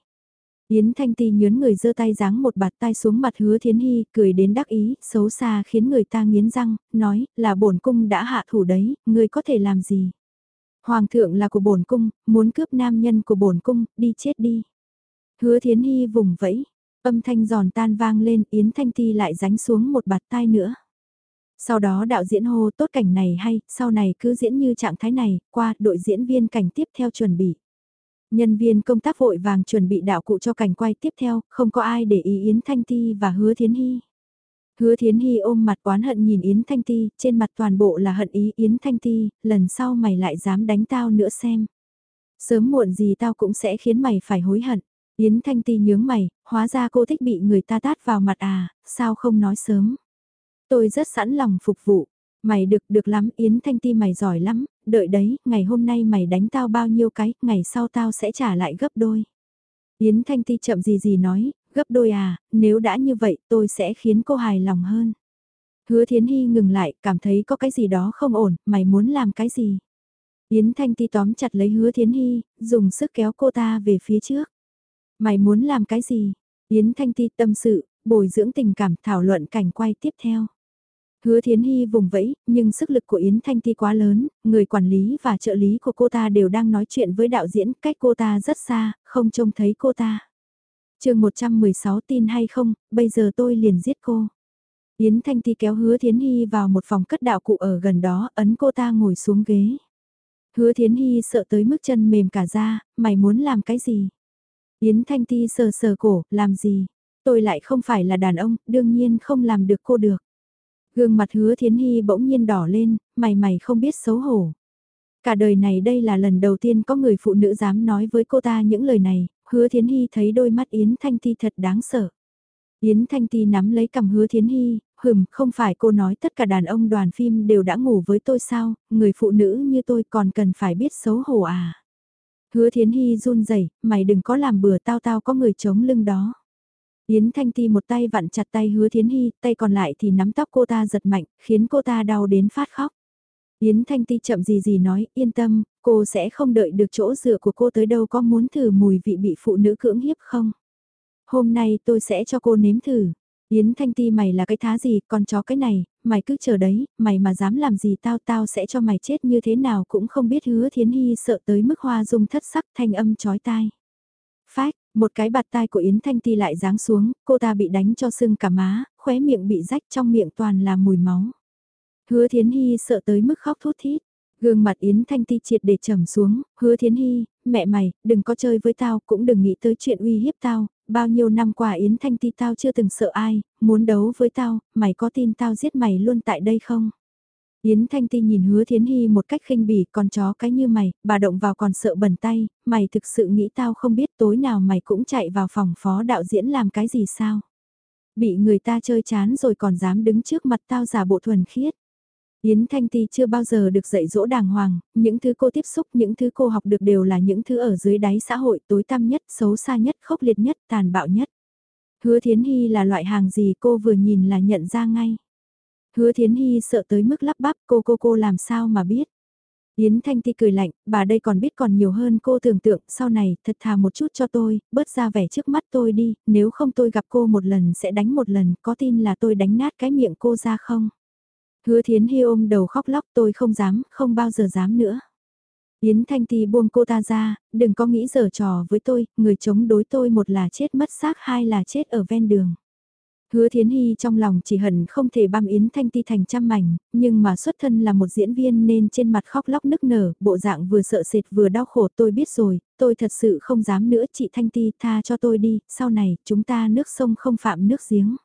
[SPEAKER 1] Yến Thanh Ti nhớn người giơ tay giáng một bạt tay xuống mặt hứa thiến hy, cười đến đắc ý, xấu xa khiến người ta nghiến răng, nói, là bổn cung đã hạ thủ đấy, người có thể làm gì? Hoàng thượng là của bổn cung, muốn cướp nam nhân của bổn cung, đi chết đi. Hứa thiến hy vùng vẫy, Âm thanh giòn tan vang lên, Yến Thanh Ti lại ránh xuống một bạt tai nữa. Sau đó đạo diễn hô tốt cảnh này hay, sau này cứ diễn như trạng thái này, qua đội diễn viên cảnh tiếp theo chuẩn bị. Nhân viên công tác vội vàng chuẩn bị đạo cụ cho cảnh quay tiếp theo, không có ai để ý Yến Thanh Ti và Hứa Thiến Hy. Hứa Thiến Hy ôm mặt oán hận nhìn Yến Thanh Ti, trên mặt toàn bộ là hận ý Yến Thanh Ti, lần sau mày lại dám đánh tao nữa xem. Sớm muộn gì tao cũng sẽ khiến mày phải hối hận. Yến Thanh Ti nhướng mày, hóa ra cô thích bị người ta tát vào mặt à, sao không nói sớm. Tôi rất sẵn lòng phục vụ, mày được được lắm Yến Thanh Ti mày giỏi lắm, đợi đấy, ngày hôm nay mày đánh tao bao nhiêu cái, ngày sau tao sẽ trả lại gấp đôi. Yến Thanh Ti chậm gì gì nói, gấp đôi à, nếu đã như vậy tôi sẽ khiến cô hài lòng hơn. Hứa Thiến Hy ngừng lại, cảm thấy có cái gì đó không ổn, mày muốn làm cái gì? Yến Thanh Ti tóm chặt lấy Hứa Thiến Hy, dùng sức kéo cô ta về phía trước. Mày muốn làm cái gì? Yến Thanh Ti tâm sự, bồi dưỡng tình cảm thảo luận cảnh quay tiếp theo. Hứa Thiến Hy vùng vẫy, nhưng sức lực của Yến Thanh Ti quá lớn, người quản lý và trợ lý của cô ta đều đang nói chuyện với đạo diễn, cách cô ta rất xa, không trông thấy cô ta. chương 116 tin hay không, bây giờ tôi liền giết cô. Yến Thanh Ti kéo Hứa Thiến Hy vào một phòng cất đạo cụ ở gần đó, ấn cô ta ngồi xuống ghế. Hứa Thiến Hy sợ tới mức chân mềm cả ra, mày muốn làm cái gì? Yến Thanh Ti sờ sờ cổ, làm gì? Tôi lại không phải là đàn ông, đương nhiên không làm được cô được. Gương mặt hứa thiến hy bỗng nhiên đỏ lên, mày mày không biết xấu hổ. Cả đời này đây là lần đầu tiên có người phụ nữ dám nói với cô ta những lời này, hứa thiến hy thấy đôi mắt Yến Thanh Ti thật đáng sợ. Yến Thanh Ti nắm lấy cầm hứa thiến hy, hừm, không phải cô nói tất cả đàn ông đoàn phim đều đã ngủ với tôi sao, người phụ nữ như tôi còn cần phải biết xấu hổ à. Hứa Thiến Hy run rẩy, mày đừng có làm bừa tao tao có người chống lưng đó. Yến Thanh Ti một tay vặn chặt tay Hứa Thiến Hy, tay còn lại thì nắm tóc cô ta giật mạnh, khiến cô ta đau đến phát khóc. Yến Thanh Ti chậm gì gì nói, yên tâm, cô sẽ không đợi được chỗ dựa của cô tới đâu có muốn thử mùi vị bị phụ nữ cưỡng hiếp không? Hôm nay tôi sẽ cho cô nếm thử. Yến Thanh Ti mày là cái thá gì, con chó cái này, mày cứ chờ đấy, mày mà dám làm gì tao tao sẽ cho mày chết như thế nào cũng không biết hứa thiến hy sợ tới mức hoa dung thất sắc thanh âm chói tai. Phách, một cái bạt tai của Yến Thanh Ti lại giáng xuống, cô ta bị đánh cho sưng cả má, khóe miệng bị rách trong miệng toàn là mùi máu. Hứa thiến hy sợ tới mức khóc thút thít. Gương mặt Yến Thanh Ti triệt để trầm xuống, hứa thiến hy, mẹ mày, đừng có chơi với tao, cũng đừng nghĩ tới chuyện uy hiếp tao, bao nhiêu năm qua Yến Thanh Ti tao chưa từng sợ ai, muốn đấu với tao, mày có tin tao giết mày luôn tại đây không? Yến Thanh Ti nhìn hứa thiến hy một cách khinh bỉ, con chó cái như mày, bà động vào còn sợ bẩn tay, mày thực sự nghĩ tao không biết tối nào mày cũng chạy vào phòng phó đạo diễn làm cái gì sao? Bị người ta chơi chán rồi còn dám đứng trước mặt tao giả bộ thuần khiết. Yến Thanh Ti chưa bao giờ được dạy dỗ đàng hoàng, những thứ cô tiếp xúc, những thứ cô học được đều là những thứ ở dưới đáy xã hội tối tăm nhất, xấu xa nhất, khốc liệt nhất, tàn bạo nhất. Hứa Thiến Hy là loại hàng gì cô vừa nhìn là nhận ra ngay. Hứa Thiến Hy sợ tới mức lắp bắp cô cô cô làm sao mà biết. Yến Thanh Ti cười lạnh, bà đây còn biết còn nhiều hơn cô tưởng tượng, sau này, thật thà một chút cho tôi, bớt ra vẻ trước mắt tôi đi, nếu không tôi gặp cô một lần sẽ đánh một lần, có tin là tôi đánh nát cái miệng cô ra không? Hứa Thiến Hi ôm đầu khóc lóc tôi không dám, không bao giờ dám nữa. Yến Thanh Ti buông cô ta ra, đừng có nghĩ giở trò với tôi, người chống đối tôi một là chết mất xác hai là chết ở ven đường. Hứa Thiến Hy trong lòng chỉ hận không thể băm Yến Thanh Ti thành trăm mảnh, nhưng mà xuất thân là một diễn viên nên trên mặt khóc lóc nức nở, bộ dạng vừa sợ sệt vừa đau khổ tôi biết rồi, tôi thật sự không dám nữa chị Thanh Ti tha cho tôi đi, sau này chúng ta nước sông không phạm nước giếng.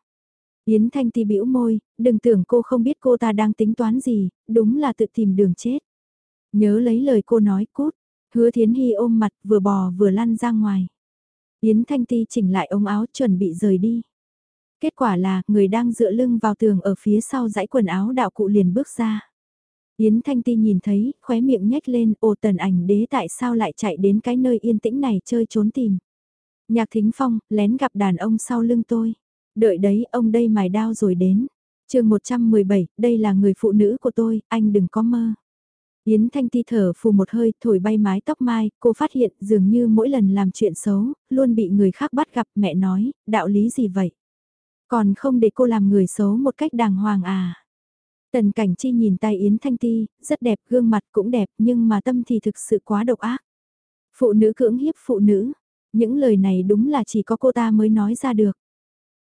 [SPEAKER 1] Yến Thanh Ti bĩu môi, đừng tưởng cô không biết cô ta đang tính toán gì, đúng là tự tìm đường chết. Nhớ lấy lời cô nói cút, hứa Thiến Hy ôm mặt vừa bò vừa lăn ra ngoài. Yến Thanh Ti chỉnh lại ống áo chuẩn bị rời đi. Kết quả là, người đang dựa lưng vào tường ở phía sau dãy quần áo đạo cụ liền bước ra. Yến Thanh Ti nhìn thấy, khóe miệng nhếch lên, ồ tần ảnh đế tại sao lại chạy đến cái nơi yên tĩnh này chơi trốn tìm. Nhạc Thính Phong, lén gặp đàn ông sau lưng tôi. Đợi đấy, ông đây mài đao rồi đến. chương 117, đây là người phụ nữ của tôi, anh đừng có mơ. Yến Thanh Ti thở phù một hơi, thổi bay mái tóc mai, cô phát hiện dường như mỗi lần làm chuyện xấu, luôn bị người khác bắt gặp mẹ nói, đạo lý gì vậy? Còn không để cô làm người xấu một cách đàng hoàng à. Tần cảnh chi nhìn tay Yến Thanh Ti, rất đẹp, gương mặt cũng đẹp, nhưng mà tâm thì thực sự quá độc ác. Phụ nữ cưỡng hiếp phụ nữ, những lời này đúng là chỉ có cô ta mới nói ra được.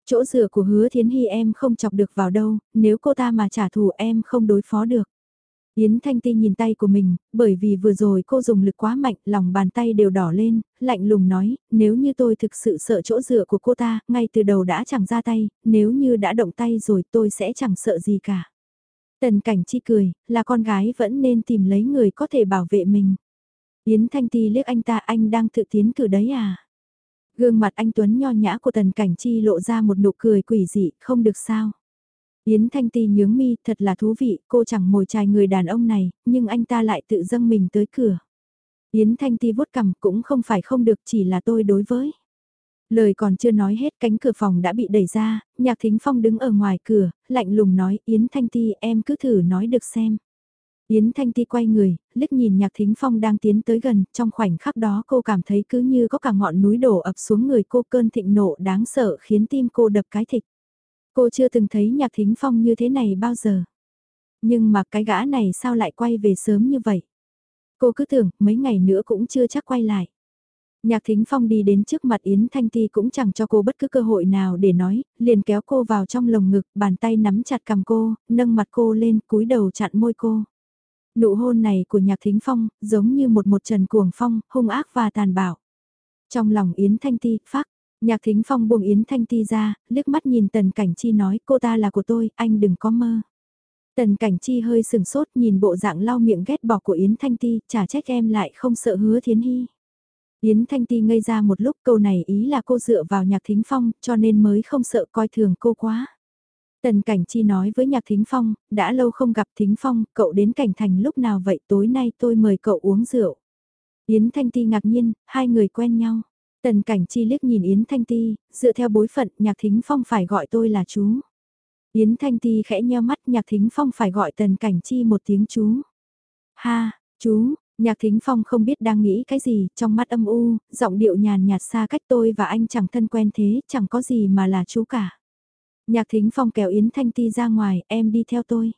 [SPEAKER 1] Chỗ dựa của hứa thiến hy em không chọc được vào đâu, nếu cô ta mà trả thù em không đối phó được. Yến Thanh Ti nhìn tay của mình, bởi vì vừa rồi cô dùng lực quá mạnh, lòng bàn tay đều đỏ lên, lạnh lùng nói, nếu như tôi thực sự sợ chỗ dựa của cô ta, ngay từ đầu đã chẳng ra tay, nếu như đã động tay rồi tôi sẽ chẳng sợ gì cả. Tần cảnh chi cười, là con gái vẫn nên tìm lấy người có thể bảo vệ mình. Yến Thanh Ti liếc anh ta anh đang tự tiến cử đấy à? Gương mặt anh Tuấn nho nhã của tần cảnh chi lộ ra một nụ cười quỷ dị, không được sao. Yến Thanh Ti nhướng mi, thật là thú vị, cô chẳng mồi chài người đàn ông này, nhưng anh ta lại tự dâng mình tới cửa. Yến Thanh Ti vuốt cằm cũng không phải không được chỉ là tôi đối với. Lời còn chưa nói hết cánh cửa phòng đã bị đẩy ra, nhạc thính phong đứng ở ngoài cửa, lạnh lùng nói Yến Thanh Ti em cứ thử nói được xem. Yến Thanh Ti quay người, liếc nhìn nhạc thính phong đang tiến tới gần, trong khoảnh khắc đó cô cảm thấy cứ như có cả ngọn núi đổ ập xuống người cô cơn thịnh nộ đáng sợ khiến tim cô đập cái thịt. Cô chưa từng thấy nhạc thính phong như thế này bao giờ. Nhưng mà cái gã này sao lại quay về sớm như vậy? Cô cứ tưởng mấy ngày nữa cũng chưa chắc quay lại. Nhạc Thính Phong đi đến trước mặt Yến Thanh Ti cũng chẳng cho cô bất cứ cơ hội nào để nói, liền kéo cô vào trong lồng ngực, bàn tay nắm chặt cầm cô, nâng mặt cô lên, cúi đầu chặn môi cô. Nụ hôn này của Nhạc Thính Phong, giống như một một trần cuồng phong, hung ác và tàn bạo. Trong lòng Yến Thanh Ti, phát, Nhạc Thính Phong buông Yến Thanh Ti ra, liếc mắt nhìn Tần Cảnh Chi nói cô ta là của tôi, anh đừng có mơ. Tần Cảnh Chi hơi sừng sốt nhìn bộ dạng lau miệng ghét bỏ của Yến Thanh Ti, chả trách em lại không sợ hứa thiến hy. Yến Thanh Ti ngây ra một lúc câu này ý là cô dựa vào Nhạc Thính Phong cho nên mới không sợ coi thường cô quá. Tần Cảnh Chi nói với Nhạc Thính Phong, đã lâu không gặp Thính Phong, cậu đến Cảnh Thành lúc nào vậy tối nay tôi mời cậu uống rượu. Yến Thanh Ti ngạc nhiên, hai người quen nhau. Tần cảnh chi liếc nhìn Yến Thanh Ti, dựa theo bối phận nhạc thính phong phải gọi tôi là chú. Yến Thanh Ti khẽ nheo mắt nhạc thính phong phải gọi tần cảnh chi một tiếng chú. Ha, chú, nhạc thính phong không biết đang nghĩ cái gì, trong mắt âm u, giọng điệu nhàn nhạt xa cách tôi và anh chẳng thân quen thế, chẳng có gì mà là chú cả. Nhạc thính phong kéo Yến Thanh Ti ra ngoài, em đi theo tôi.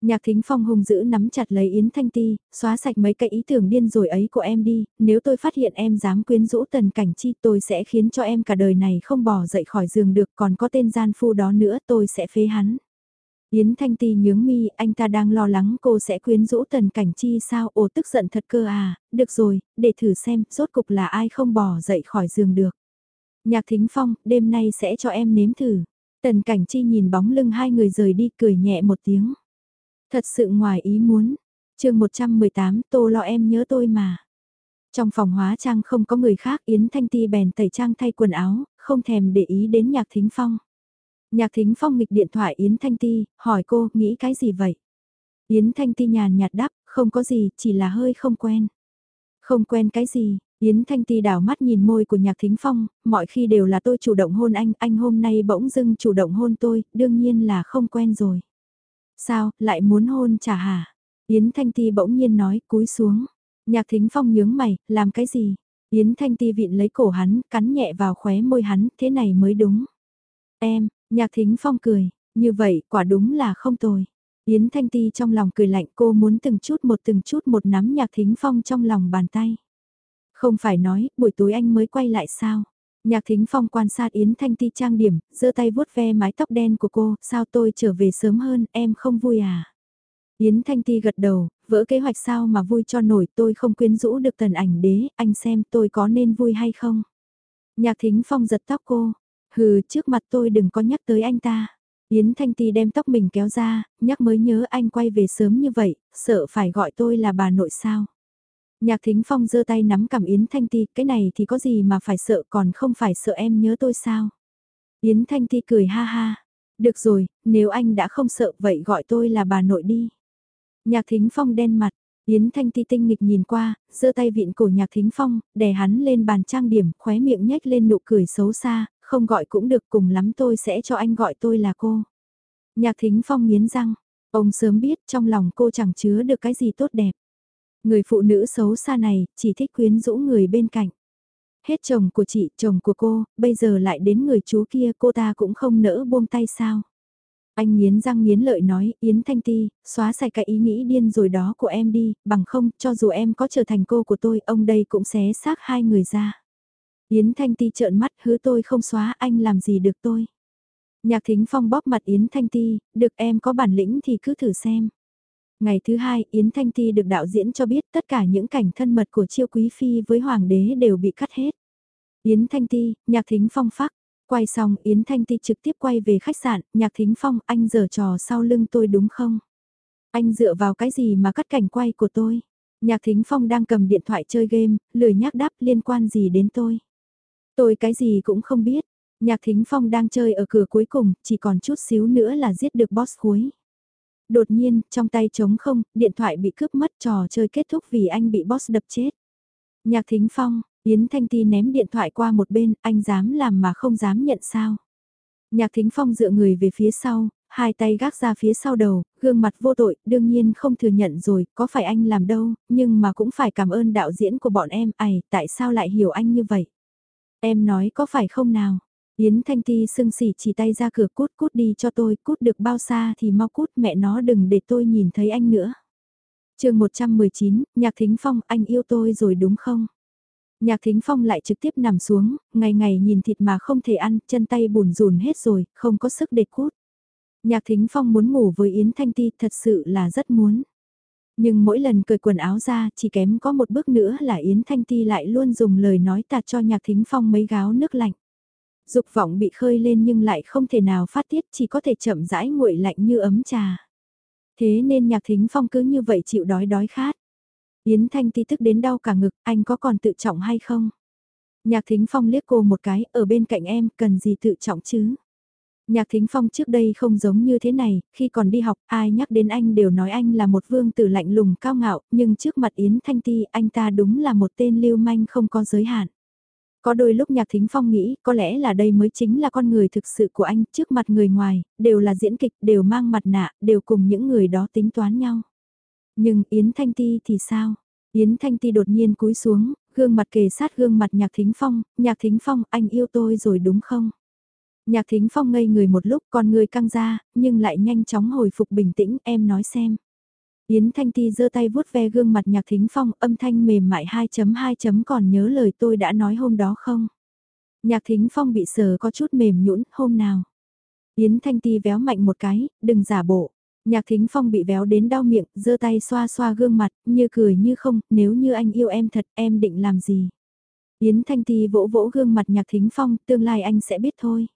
[SPEAKER 1] Nhạc thính phong hùng dữ nắm chặt lấy Yến Thanh Ti, xóa sạch mấy cái ý tưởng điên rồi ấy của em đi, nếu tôi phát hiện em dám quyến rũ tần cảnh chi tôi sẽ khiến cho em cả đời này không bỏ dậy khỏi giường được còn có tên gian phu đó nữa tôi sẽ phế hắn. Yến Thanh Ti nhướng mi, anh ta đang lo lắng cô sẽ quyến rũ tần cảnh chi sao, ồ tức giận thật cơ à, được rồi, để thử xem, rốt cục là ai không bỏ dậy khỏi giường được. Nhạc Thính Phong, đêm nay sẽ cho em nếm thử. Tần cảnh chi nhìn bóng lưng hai người rời đi cười nhẹ một tiếng. Thật sự ngoài ý muốn. chương 118 tô lo em nhớ tôi mà. Trong phòng hóa trang không có người khác Yến Thanh Ti bèn tẩy trang thay quần áo, không thèm để ý đến Nhạc Thính Phong. Nhạc Thính Phong nghịch điện thoại Yến Thanh Ti, hỏi cô, nghĩ cái gì vậy? Yến Thanh Ti nhàn nhạt đáp, không có gì, chỉ là hơi không quen. Không quen cái gì, Yến Thanh Ti đảo mắt nhìn môi của Nhạc Thính Phong, mọi khi đều là tôi chủ động hôn anh, anh hôm nay bỗng dưng chủ động hôn tôi, đương nhiên là không quen rồi. Sao, lại muốn hôn chả hả? Yến Thanh Ti bỗng nhiên nói, cúi xuống. Nhạc Thính Phong nhướng mày, làm cái gì? Yến Thanh Ti vịn lấy cổ hắn, cắn nhẹ vào khóe môi hắn, thế này mới đúng. Em, Nhạc Thính Phong cười, như vậy quả đúng là không tồi. Yến Thanh Ti trong lòng cười lạnh cô muốn từng chút một từng chút một nắm Nhạc Thính Phong trong lòng bàn tay. Không phải nói, buổi tối anh mới quay lại sao? Nhạc Thính Phong quan sát Yến Thanh Ti trang điểm, giơ tay vuốt ve mái tóc đen của cô, sao tôi trở về sớm hơn, em không vui à? Yến Thanh Ti gật đầu, vỡ kế hoạch sao mà vui cho nổi tôi không quyến rũ được tần ảnh đế, anh xem tôi có nên vui hay không? Nhạc Thính Phong giật tóc cô, hừ trước mặt tôi đừng có nhắc tới anh ta. Yến Thanh Ti đem tóc mình kéo ra, nhắc mới nhớ anh quay về sớm như vậy, sợ phải gọi tôi là bà nội sao. Nhạc Thính Phong giơ tay nắm cầm Yến Thanh Ti, cái này thì có gì mà phải sợ còn không phải sợ em nhớ tôi sao. Yến Thanh Ti cười ha ha, được rồi, nếu anh đã không sợ vậy gọi tôi là bà nội đi. Nhạc Thính Phong đen mặt, Yến Thanh Ti tinh nghịch nhìn qua, giơ tay vịn cổ Nhạc Thính Phong, đè hắn lên bàn trang điểm, khóe miệng nhếch lên nụ cười xấu xa, không gọi cũng được cùng lắm tôi sẽ cho anh gọi tôi là cô. Nhạc Thính Phong nghiến răng, ông sớm biết trong lòng cô chẳng chứa được cái gì tốt đẹp. Người phụ nữ xấu xa này chỉ thích quyến rũ người bên cạnh. Hết chồng của chị, chồng của cô, bây giờ lại đến người chú kia cô ta cũng không nỡ buông tay sao. Anh nghiến răng nghiến lợi nói, Yến Thanh Ti, xóa sạch cái ý nghĩ điên rồi đó của em đi, bằng không, cho dù em có trở thành cô của tôi, ông đây cũng xé xác hai người ra. Yến Thanh Ti trợn mắt hứa tôi không xóa anh làm gì được tôi. Nhạc Thính Phong bóp mặt Yến Thanh Ti, được em có bản lĩnh thì cứ thử xem. Ngày thứ hai, Yến Thanh Ti được đạo diễn cho biết tất cả những cảnh thân mật của Chiêu Quý Phi với Hoàng đế đều bị cắt hết. Yến Thanh Ti, Nhạc Thính Phong phát, Quay xong Yến Thanh Ti trực tiếp quay về khách sạn, Nhạc Thính Phong, anh giở trò sau lưng tôi đúng không? Anh dựa vào cái gì mà cắt cảnh quay của tôi? Nhạc Thính Phong đang cầm điện thoại chơi game, lười nhắc đáp liên quan gì đến tôi? Tôi cái gì cũng không biết. Nhạc Thính Phong đang chơi ở cửa cuối cùng, chỉ còn chút xíu nữa là giết được boss cuối. Đột nhiên, trong tay trống không, điện thoại bị cướp mất trò chơi kết thúc vì anh bị boss đập chết. Nhạc Thính Phong, Yến Thanh Ti ném điện thoại qua một bên, anh dám làm mà không dám nhận sao. Nhạc Thính Phong dựa người về phía sau, hai tay gác ra phía sau đầu, gương mặt vô tội, đương nhiên không thừa nhận rồi, có phải anh làm đâu, nhưng mà cũng phải cảm ơn đạo diễn của bọn em, ải, tại sao lại hiểu anh như vậy? Em nói có phải không nào? Yến Thanh Ti sưng sỉ chỉ tay ra cửa cút cút đi cho tôi, cút được bao xa thì mau cút mẹ nó đừng để tôi nhìn thấy anh nữa. chương 119, Nhạc Thính Phong, anh yêu tôi rồi đúng không? Nhạc Thính Phong lại trực tiếp nằm xuống, ngày ngày nhìn thịt mà không thể ăn, chân tay bùn rùn hết rồi, không có sức để cút. Nhạc Thính Phong muốn ngủ với Yến Thanh Ti thật sự là rất muốn. Nhưng mỗi lần cởi quần áo ra chỉ kém có một bước nữa là Yến Thanh Ti lại luôn dùng lời nói tạt cho Nhạc Thính Phong mấy gáo nước lạnh. Dục vọng bị khơi lên nhưng lại không thể nào phát tiết chỉ có thể chậm rãi nguội lạnh như ấm trà. Thế nên Nhạc Thính Phong cứ như vậy chịu đói đói khát. Yến Thanh Ti tức đến đau cả ngực, anh có còn tự trọng hay không? Nhạc Thính Phong liếc cô một cái, ở bên cạnh em, cần gì tự trọng chứ? Nhạc Thính Phong trước đây không giống như thế này, khi còn đi học, ai nhắc đến anh đều nói anh là một vương tử lạnh lùng cao ngạo, nhưng trước mặt Yến Thanh Ti, anh ta đúng là một tên lưu manh không có giới hạn. Có đôi lúc Nhạc Thính Phong nghĩ, có lẽ là đây mới chính là con người thực sự của anh, trước mặt người ngoài, đều là diễn kịch, đều mang mặt nạ, đều cùng những người đó tính toán nhau. Nhưng Yến Thanh Ti thì sao? Yến Thanh Ti đột nhiên cúi xuống, gương mặt kề sát gương mặt Nhạc Thính Phong, Nhạc Thính Phong, anh yêu tôi rồi đúng không? Nhạc Thính Phong ngây người một lúc con người căng ra, nhưng lại nhanh chóng hồi phục bình tĩnh, em nói xem. Yến Thanh Ti giơ tay vuốt ve gương mặt Nhạc Thính Phong, âm thanh mềm mại 2.2 chấm còn nhớ lời tôi đã nói hôm đó không? Nhạc Thính Phong bị sờ có chút mềm nhũn, hôm nào? Yến Thanh Ti véo mạnh một cái, đừng giả bộ. Nhạc Thính Phong bị véo đến đau miệng, giơ tay xoa xoa gương mặt, như cười như không, nếu như anh yêu em thật, em định làm gì? Yến Thanh Ti vỗ vỗ gương mặt Nhạc Thính Phong, tương lai anh sẽ biết thôi.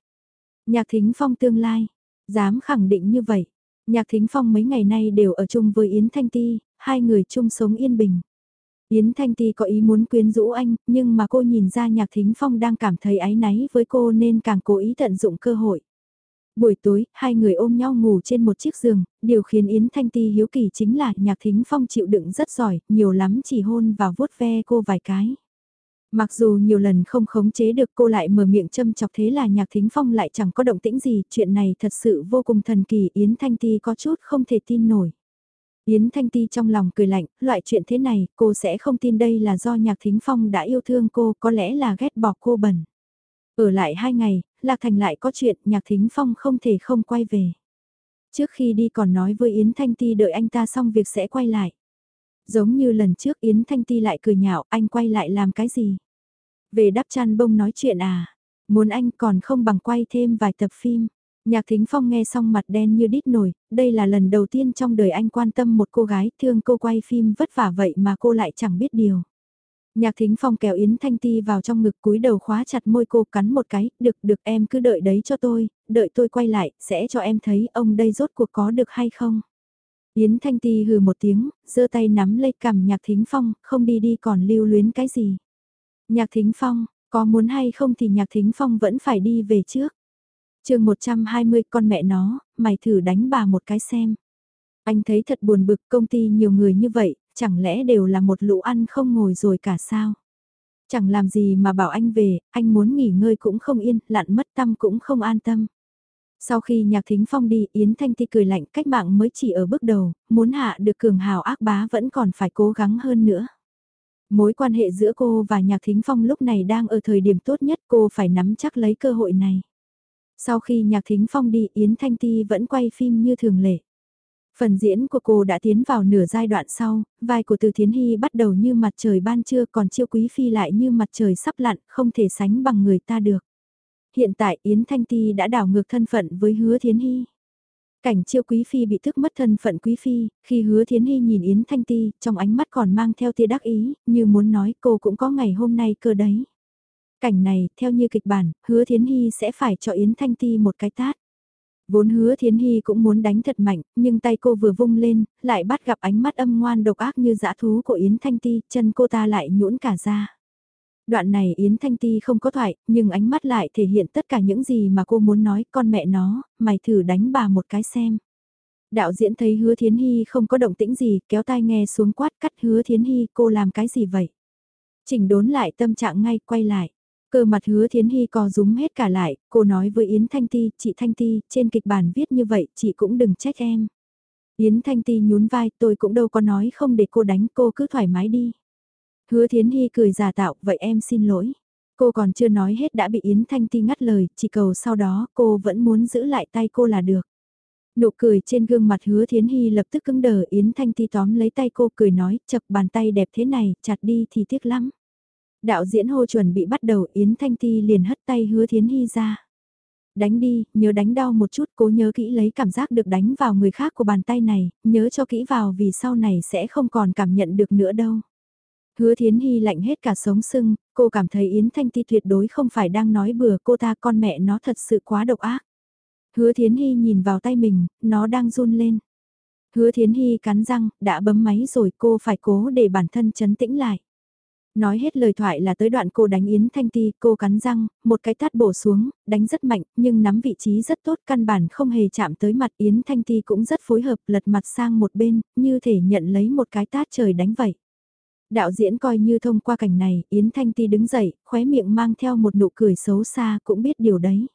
[SPEAKER 1] Nhạc Thính Phong tương lai, dám khẳng định như vậy. Nhạc Thính Phong mấy ngày nay đều ở chung với Yến Thanh Ti, hai người chung sống yên bình. Yến Thanh Ti có ý muốn quyến rũ anh, nhưng mà cô nhìn ra Nhạc Thính Phong đang cảm thấy áy náy với cô nên càng cố ý tận dụng cơ hội. Buổi tối, hai người ôm nhau ngủ trên một chiếc giường, điều khiến Yến Thanh Ti hiếu kỳ chính là Nhạc Thính Phong chịu đựng rất giỏi, nhiều lắm chỉ hôn và vuốt ve cô vài cái. Mặc dù nhiều lần không khống chế được cô lại mở miệng châm chọc thế là nhạc thính phong lại chẳng có động tĩnh gì, chuyện này thật sự vô cùng thần kỳ, Yến Thanh Ti có chút không thể tin nổi. Yến Thanh Ti trong lòng cười lạnh, loại chuyện thế này, cô sẽ không tin đây là do nhạc thính phong đã yêu thương cô, có lẽ là ghét bỏ cô bẩn. Ở lại hai ngày, Lạc Thành lại có chuyện, nhạc thính phong không thể không quay về. Trước khi đi còn nói với Yến Thanh Ti đợi anh ta xong việc sẽ quay lại. Giống như lần trước Yến Thanh Ti lại cười nhạo, anh quay lại làm cái gì? Về đắp chăn bông nói chuyện à? Muốn anh còn không bằng quay thêm vài tập phim. Nhạc Thính Phong nghe xong mặt đen như đít nổi, đây là lần đầu tiên trong đời anh quan tâm một cô gái thương cô quay phim vất vả vậy mà cô lại chẳng biết điều. Nhạc Thính Phong kéo Yến Thanh Ti vào trong ngực cúi đầu khóa chặt môi cô cắn một cái, được được em cứ đợi đấy cho tôi, đợi tôi quay lại, sẽ cho em thấy ông đây rốt cuộc có được hay không. Yến Thanh Ti hừ một tiếng, giơ tay nắm lấy cằm Nhạc Thính Phong, không đi đi còn lưu luyến cái gì. Nhạc Thính Phong, có muốn hay không thì Nhạc Thính Phong vẫn phải đi về trước. Trường 120 con mẹ nó, mày thử đánh bà một cái xem. Anh thấy thật buồn bực công ty nhiều người như vậy, chẳng lẽ đều là một lũ ăn không ngồi rồi cả sao? Chẳng làm gì mà bảo anh về, anh muốn nghỉ ngơi cũng không yên, lặn mất tâm cũng không an tâm. Sau khi nhạc thính phong đi, Yến Thanh Ti cười lạnh cách mạng mới chỉ ở bước đầu, muốn hạ được cường hào ác bá vẫn còn phải cố gắng hơn nữa. Mối quan hệ giữa cô và nhạc thính phong lúc này đang ở thời điểm tốt nhất cô phải nắm chắc lấy cơ hội này. Sau khi nhạc thính phong đi Yến Thanh Ti vẫn quay phim như thường lệ. Phần diễn của cô đã tiến vào nửa giai đoạn sau, vai của Từ Thiến Hy bắt đầu như mặt trời ban trưa còn chiêu quý phi lại như mặt trời sắp lặn, không thể sánh bằng người ta được. Hiện tại Yến Thanh Ti đã đảo ngược thân phận với hứa Thiến Hy. Cảnh chiêu quý phi bị thức mất thân phận quý phi, khi hứa Thiến Hy nhìn Yến Thanh Ti, trong ánh mắt còn mang theo tia đắc ý, như muốn nói cô cũng có ngày hôm nay cơ đấy. Cảnh này, theo như kịch bản, hứa Thiến Hy sẽ phải cho Yến Thanh Ti một cái tát. Vốn hứa Thiến Hy cũng muốn đánh thật mạnh, nhưng tay cô vừa vung lên, lại bắt gặp ánh mắt âm ngoan độc ác như dã thú của Yến Thanh Ti, chân cô ta lại nhũn cả ra. Đoạn này Yến Thanh Ti không có thoại, nhưng ánh mắt lại thể hiện tất cả những gì mà cô muốn nói, con mẹ nó, mày thử đánh bà một cái xem. Đạo diễn thấy hứa Thiến Hy không có động tĩnh gì, kéo tai nghe xuống quát cắt hứa Thiến Hy, cô làm cái gì vậy? Chỉnh đốn lại tâm trạng ngay, quay lại. Cơ mặt hứa Thiến Hy co rúm hết cả lại, cô nói với Yến Thanh Ti, chị Thanh Ti, trên kịch bản viết như vậy, chị cũng đừng trách em. Yến Thanh Ti nhún vai, tôi cũng đâu có nói không để cô đánh, cô cứ thoải mái đi. Hứa Thiến Hy cười giả tạo, vậy em xin lỗi. Cô còn chưa nói hết đã bị Yến Thanh Ti ngắt lời, chỉ cầu sau đó cô vẫn muốn giữ lại tay cô là được. Nụ cười trên gương mặt hứa Thiến Hy lập tức cứng đờ Yến Thanh Ti tóm lấy tay cô cười nói, chập bàn tay đẹp thế này, chặt đi thì tiếc lắm. Đạo diễn hô chuẩn bị bắt đầu Yến Thanh Ti liền hất tay hứa Thiến Hy ra. Đánh đi, nhớ đánh đau một chút, cố nhớ kỹ lấy cảm giác được đánh vào người khác của bàn tay này, nhớ cho kỹ vào vì sau này sẽ không còn cảm nhận được nữa đâu. Hứa Thiến Hy lạnh hết cả sống sưng, cô cảm thấy Yến Thanh Ti tuyệt đối không phải đang nói bừa cô ta con mẹ nó thật sự quá độc ác. Hứa Thiến Hy nhìn vào tay mình, nó đang run lên. Hứa Thiến Hy cắn răng, đã bấm máy rồi cô phải cố để bản thân chấn tĩnh lại. Nói hết lời thoại là tới đoạn cô đánh Yến Thanh Ti, cô cắn răng, một cái tát bổ xuống, đánh rất mạnh, nhưng nắm vị trí rất tốt, căn bản không hề chạm tới mặt Yến Thanh Ti cũng rất phối hợp, lật mặt sang một bên, như thể nhận lấy một cái tát trời đánh vậy. Đạo diễn coi như thông qua cảnh này, Yến Thanh Ti đứng dậy, khóe miệng mang theo một nụ cười xấu xa cũng biết điều đấy.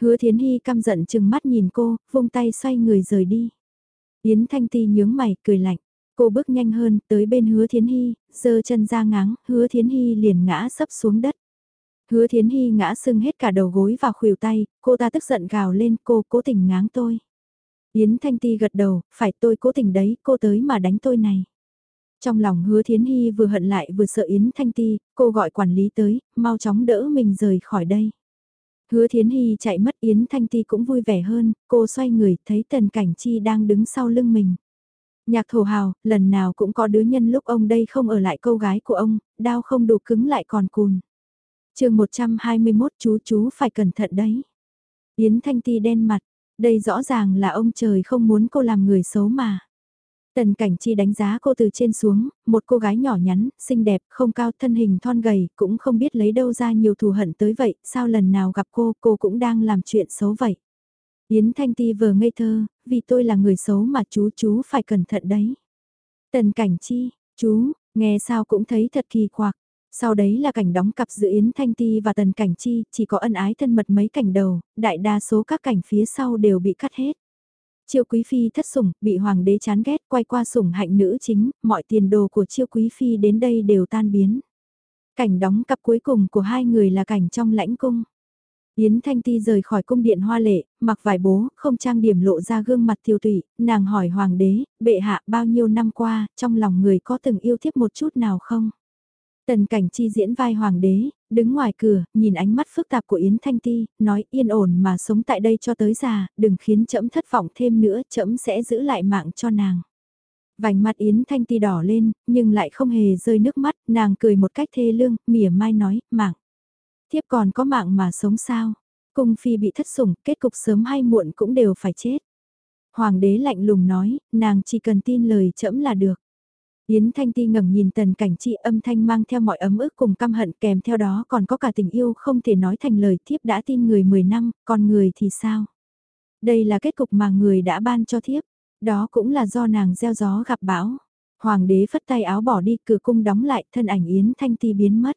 [SPEAKER 1] Hứa Thiến Hy căm giận chừng mắt nhìn cô, vung tay xoay người rời đi. Yến Thanh Ti nhướng mày, cười lạnh. Cô bước nhanh hơn, tới bên hứa Thiến Hy, giơ chân ra ngáng, hứa Thiến Hy liền ngã sấp xuống đất. Hứa Thiến Hy ngã sưng hết cả đầu gối và khuỷu tay, cô ta tức giận gào lên cô cố tình ngáng tôi. Yến Thanh Ti gật đầu, phải tôi cố tình đấy, cô tới mà đánh tôi này. Trong lòng hứa Thiến Hy vừa hận lại vừa sợ Yến Thanh Ti, cô gọi quản lý tới, mau chóng đỡ mình rời khỏi đây. Hứa Thiến Hy chạy mất Yến Thanh Ti cũng vui vẻ hơn, cô xoay người thấy Tần Cảnh Chi đang đứng sau lưng mình. Nhạc thổ hào, lần nào cũng có đứa nhân lúc ông đây không ở lại câu gái của ông, đau không đủ cứng lại còn cùn. chương 121 chú chú phải cẩn thận đấy. Yến Thanh Ti đen mặt, đây rõ ràng là ông trời không muốn cô làm người xấu mà. Tần Cảnh Chi đánh giá cô từ trên xuống, một cô gái nhỏ nhắn, xinh đẹp, không cao, thân hình thon gầy, cũng không biết lấy đâu ra nhiều thù hận tới vậy, sao lần nào gặp cô, cô cũng đang làm chuyện xấu vậy. Yến Thanh Ti vừa ngây thơ, vì tôi là người xấu mà chú chú phải cẩn thận đấy. Tần Cảnh Chi, chú, nghe sao cũng thấy thật kỳ quặc. Sau đấy là cảnh đóng cặp giữa Yến Thanh Ti và Tần Cảnh Chi, chỉ có ân ái thân mật mấy cảnh đầu, đại đa số các cảnh phía sau đều bị cắt hết. Chiêu Quý Phi thất sủng, bị Hoàng đế chán ghét, quay qua sủng hạnh nữ chính, mọi tiền đồ của Chiêu Quý Phi đến đây đều tan biến. Cảnh đóng cặp cuối cùng của hai người là cảnh trong lãnh cung. Yến Thanh Ti rời khỏi cung điện hoa lệ, mặc vải bố, không trang điểm lộ ra gương mặt tiêu tụy, nàng hỏi hoàng đế, bệ hạ bao nhiêu năm qua, trong lòng người có từng yêu thiếp một chút nào không? Tần cảnh chi diễn vai hoàng đế, đứng ngoài cửa, nhìn ánh mắt phức tạp của Yến Thanh Ti, nói yên ổn mà sống tại đây cho tới già, đừng khiến trẫm thất vọng thêm nữa, trẫm sẽ giữ lại mạng cho nàng. Vành mặt Yến Thanh Ti đỏ lên, nhưng lại không hề rơi nước mắt, nàng cười một cách thê lương, mỉa mai nói, mạng. Thiếp còn có mạng mà sống sao? Cung phi bị thất sủng, kết cục sớm hay muộn cũng đều phải chết. Hoàng đế lạnh lùng nói, nàng chỉ cần tin lời trẫm là được. Yến Thanh Ti ngẩng nhìn tần cảnh trị âm thanh mang theo mọi ấm ức cùng căm hận kèm theo đó còn có cả tình yêu không thể nói thành lời thiếp đã tin người 10 năm, còn người thì sao? Đây là kết cục mà người đã ban cho thiếp, đó cũng là do nàng gieo gió gặp bão. Hoàng đế phất tay áo bỏ đi cửa cung đóng lại thân ảnh Yến Thanh Ti biến mất.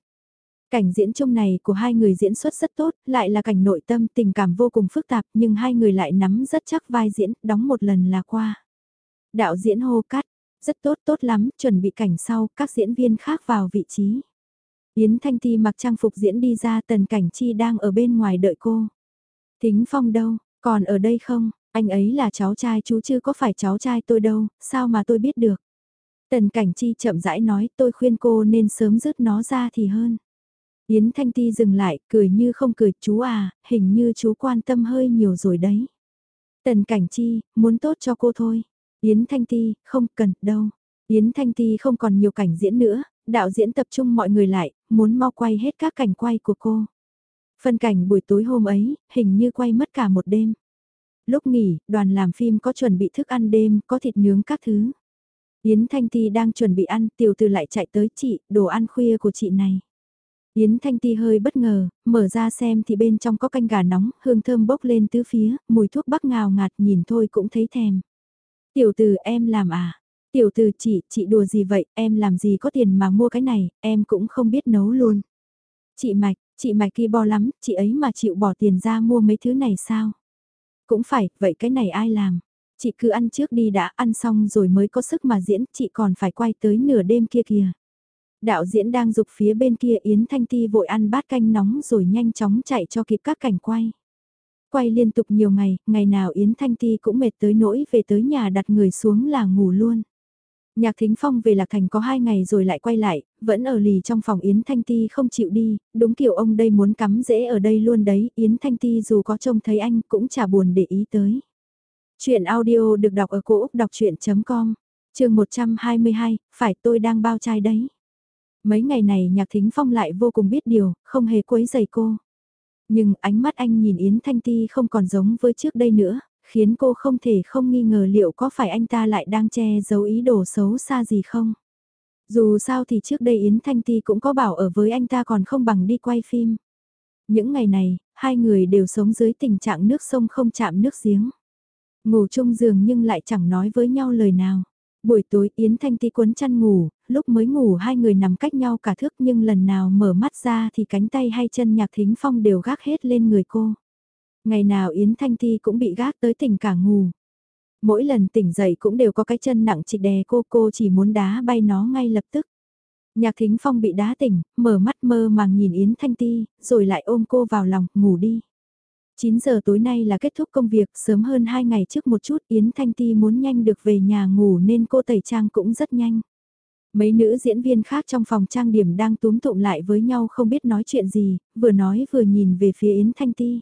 [SPEAKER 1] Cảnh diễn chung này của hai người diễn xuất rất tốt, lại là cảnh nội tâm tình cảm vô cùng phức tạp nhưng hai người lại nắm rất chắc vai diễn, đóng một lần là qua. Đạo diễn hô cắt, rất tốt tốt lắm, chuẩn bị cảnh sau, các diễn viên khác vào vị trí. Yến Thanh Ti mặc trang phục diễn đi ra tần cảnh chi đang ở bên ngoài đợi cô. Thính Phong đâu, còn ở đây không, anh ấy là cháu trai chú chứ có phải cháu trai tôi đâu, sao mà tôi biết được. Tần cảnh chi chậm rãi nói tôi khuyên cô nên sớm rứt nó ra thì hơn. Yến Thanh Ti dừng lại, cười như không cười, chú à, hình như chú quan tâm hơi nhiều rồi đấy. Tần Cảnh Chi, muốn tốt cho cô thôi. Yến Thanh Ti, không cần, đâu. Yến Thanh Ti không còn nhiều cảnh diễn nữa, đạo diễn tập trung mọi người lại, muốn mau quay hết các cảnh quay của cô. Phân cảnh buổi tối hôm ấy, hình như quay mất cả một đêm. Lúc nghỉ, đoàn làm phim có chuẩn bị thức ăn đêm, có thịt nướng các thứ. Yến Thanh Ti đang chuẩn bị ăn, tiểu từ lại chạy tới chị, đồ ăn khuya của chị này. Yến Thanh Ti hơi bất ngờ, mở ra xem thì bên trong có canh gà nóng, hương thơm bốc lên tứ phía, mùi thuốc bắc ngào ngạt nhìn thôi cũng thấy thèm. Tiểu từ em làm à? Tiểu từ chị, chị đùa gì vậy, em làm gì có tiền mà mua cái này, em cũng không biết nấu luôn. Chị Mạch, chị Mạch kia bo lắm, chị ấy mà chịu bỏ tiền ra mua mấy thứ này sao? Cũng phải, vậy cái này ai làm? Chị cứ ăn trước đi đã, ăn xong rồi mới có sức mà diễn, chị còn phải quay tới nửa đêm kia kìa. Đạo diễn đang dục phía bên kia Yến Thanh Ti vội ăn bát canh nóng rồi nhanh chóng chạy cho kịp các cảnh quay. Quay liên tục nhiều ngày, ngày nào Yến Thanh Ti cũng mệt tới nỗi về tới nhà đặt người xuống là ngủ luôn. Nhạc Thính Phong về Lạc Thành có hai ngày rồi lại quay lại, vẫn ở lì trong phòng Yến Thanh Ti không chịu đi, đúng kiểu ông đây muốn cắm dễ ở đây luôn đấy, Yến Thanh Ti dù có trông thấy anh cũng chả buồn để ý tới. Chuyện audio được đọc ở cổ Úc đọc chuyện.com, trường 122, phải tôi đang bao chai đấy. Mấy ngày này Nhạc Thính Phong lại vô cùng biết điều, không hề quấy giày cô. Nhưng ánh mắt anh nhìn Yến Thanh Ti không còn giống với trước đây nữa, khiến cô không thể không nghi ngờ liệu có phải anh ta lại đang che giấu ý đồ xấu xa gì không. Dù sao thì trước đây Yến Thanh Ti cũng có bảo ở với anh ta còn không bằng đi quay phim. Những ngày này, hai người đều sống dưới tình trạng nước sông không chạm nước giếng. Ngủ chung giường nhưng lại chẳng nói với nhau lời nào. Buổi tối Yến Thanh Ti cuốn chăn ngủ, lúc mới ngủ hai người nằm cách nhau cả thước nhưng lần nào mở mắt ra thì cánh tay hay chân nhạc thính phong đều gác hết lên người cô. Ngày nào Yến Thanh Ti cũng bị gác tới tỉnh cả ngủ. Mỗi lần tỉnh dậy cũng đều có cái chân nặng chỉ đè cô cô chỉ muốn đá bay nó ngay lập tức. Nhạc thính phong bị đá tỉnh, mở mắt mơ màng nhìn Yến Thanh Ti, rồi lại ôm cô vào lòng, ngủ đi. 9 giờ tối nay là kết thúc công việc, sớm hơn 2 ngày trước một chút Yến Thanh Ti muốn nhanh được về nhà ngủ nên cô tẩy trang cũng rất nhanh. Mấy nữ diễn viên khác trong phòng trang điểm đang túm tụm lại với nhau không biết nói chuyện gì, vừa nói vừa nhìn về phía Yến Thanh Ti.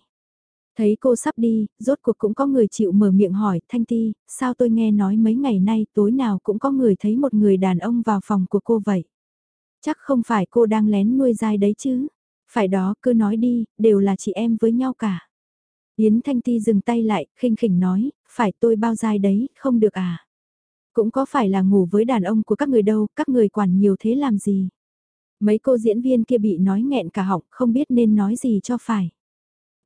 [SPEAKER 1] Thấy cô sắp đi, rốt cuộc cũng có người chịu mở miệng hỏi, Thanh Ti, sao tôi nghe nói mấy ngày nay tối nào cũng có người thấy một người đàn ông vào phòng của cô vậy? Chắc không phải cô đang lén nuôi dai đấy chứ? Phải đó, cứ nói đi, đều là chị em với nhau cả. Yến Thanh Ti dừng tay lại, khinh khỉnh nói, phải tôi bao dai đấy, không được à? Cũng có phải là ngủ với đàn ông của các người đâu, các người quản nhiều thế làm gì? Mấy cô diễn viên kia bị nói nghẹn cả họng, không biết nên nói gì cho phải.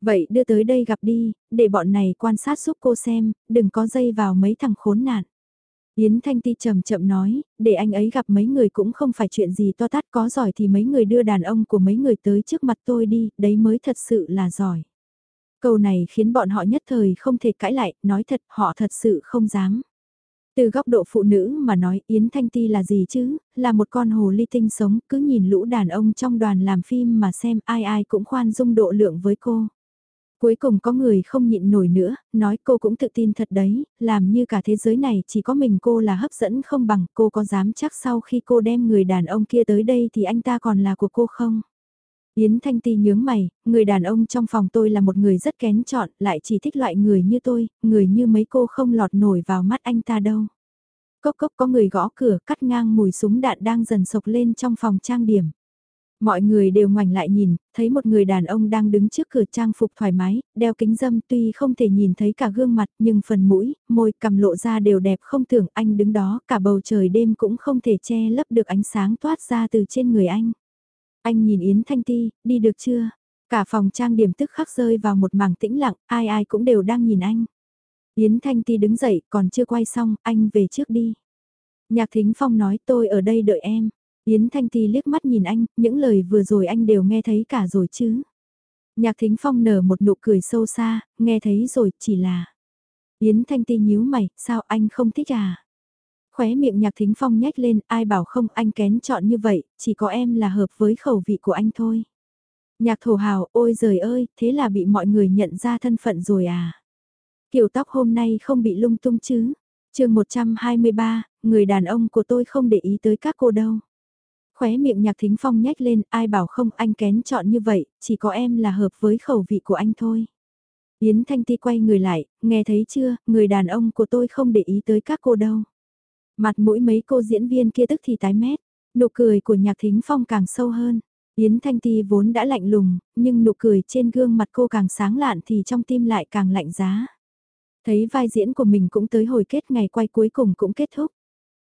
[SPEAKER 1] Vậy đưa tới đây gặp đi, để bọn này quan sát giúp cô xem, đừng có dây vào mấy thằng khốn nạn. Yến Thanh Ti chậm chậm nói, để anh ấy gặp mấy người cũng không phải chuyện gì to tát có giỏi thì mấy người đưa đàn ông của mấy người tới trước mặt tôi đi, đấy mới thật sự là giỏi. Câu này khiến bọn họ nhất thời không thể cãi lại, nói thật họ thật sự không dám. Từ góc độ phụ nữ mà nói Yến Thanh Ti là gì chứ, là một con hồ ly tinh sống, cứ nhìn lũ đàn ông trong đoàn làm phim mà xem ai ai cũng khoan dung độ lượng với cô. Cuối cùng có người không nhịn nổi nữa, nói cô cũng tự tin thật đấy, làm như cả thế giới này chỉ có mình cô là hấp dẫn không bằng cô có dám chắc sau khi cô đem người đàn ông kia tới đây thì anh ta còn là của cô không? Yến Thanh Ti nhướng mày, người đàn ông trong phòng tôi là một người rất kén chọn, lại chỉ thích loại người như tôi, người như mấy cô không lọt nổi vào mắt anh ta đâu. Cốc cốc có người gõ cửa cắt ngang mùi súng đạn đang dần sộc lên trong phòng trang điểm. Mọi người đều ngoảnh lại nhìn, thấy một người đàn ông đang đứng trước cửa trang phục thoải mái, đeo kính dâm tuy không thể nhìn thấy cả gương mặt nhưng phần mũi, môi cầm lộ ra đều đẹp không tưởng anh đứng đó cả bầu trời đêm cũng không thể che lấp được ánh sáng toát ra từ trên người anh. Anh nhìn Yến Thanh Ti, đi được chưa? Cả phòng trang điểm tức khắc rơi vào một mảng tĩnh lặng, ai ai cũng đều đang nhìn anh. Yến Thanh Ti đứng dậy, còn chưa quay xong, anh về trước đi. Nhạc Thính Phong nói tôi ở đây đợi em. Yến Thanh Ti liếc mắt nhìn anh, những lời vừa rồi anh đều nghe thấy cả rồi chứ. Nhạc Thính Phong nở một nụ cười sâu xa, nghe thấy rồi, chỉ là... Yến Thanh Ti nhíu mày, sao anh không thích à? Khóe miệng Nhạc Thính Phong nhếch lên, ai bảo không anh kén chọn như vậy, chỉ có em là hợp với khẩu vị của anh thôi. Nhạc thổ hào, ôi giời ơi, thế là bị mọi người nhận ra thân phận rồi à? Kiểu tóc hôm nay không bị lung tung chứ? chương 123, người đàn ông của tôi không để ý tới các cô đâu. Khóe miệng nhạc thính phong nhếch lên, ai bảo không anh kén chọn như vậy, chỉ có em là hợp với khẩu vị của anh thôi. Yến Thanh Ti quay người lại, nghe thấy chưa, người đàn ông của tôi không để ý tới các cô đâu. Mặt mũi mấy cô diễn viên kia tức thì tái mét, nụ cười của nhạc thính phong càng sâu hơn. Yến Thanh Ti vốn đã lạnh lùng, nhưng nụ cười trên gương mặt cô càng sáng lạn thì trong tim lại càng lạnh giá. Thấy vai diễn của mình cũng tới hồi kết ngày quay cuối cùng cũng kết thúc.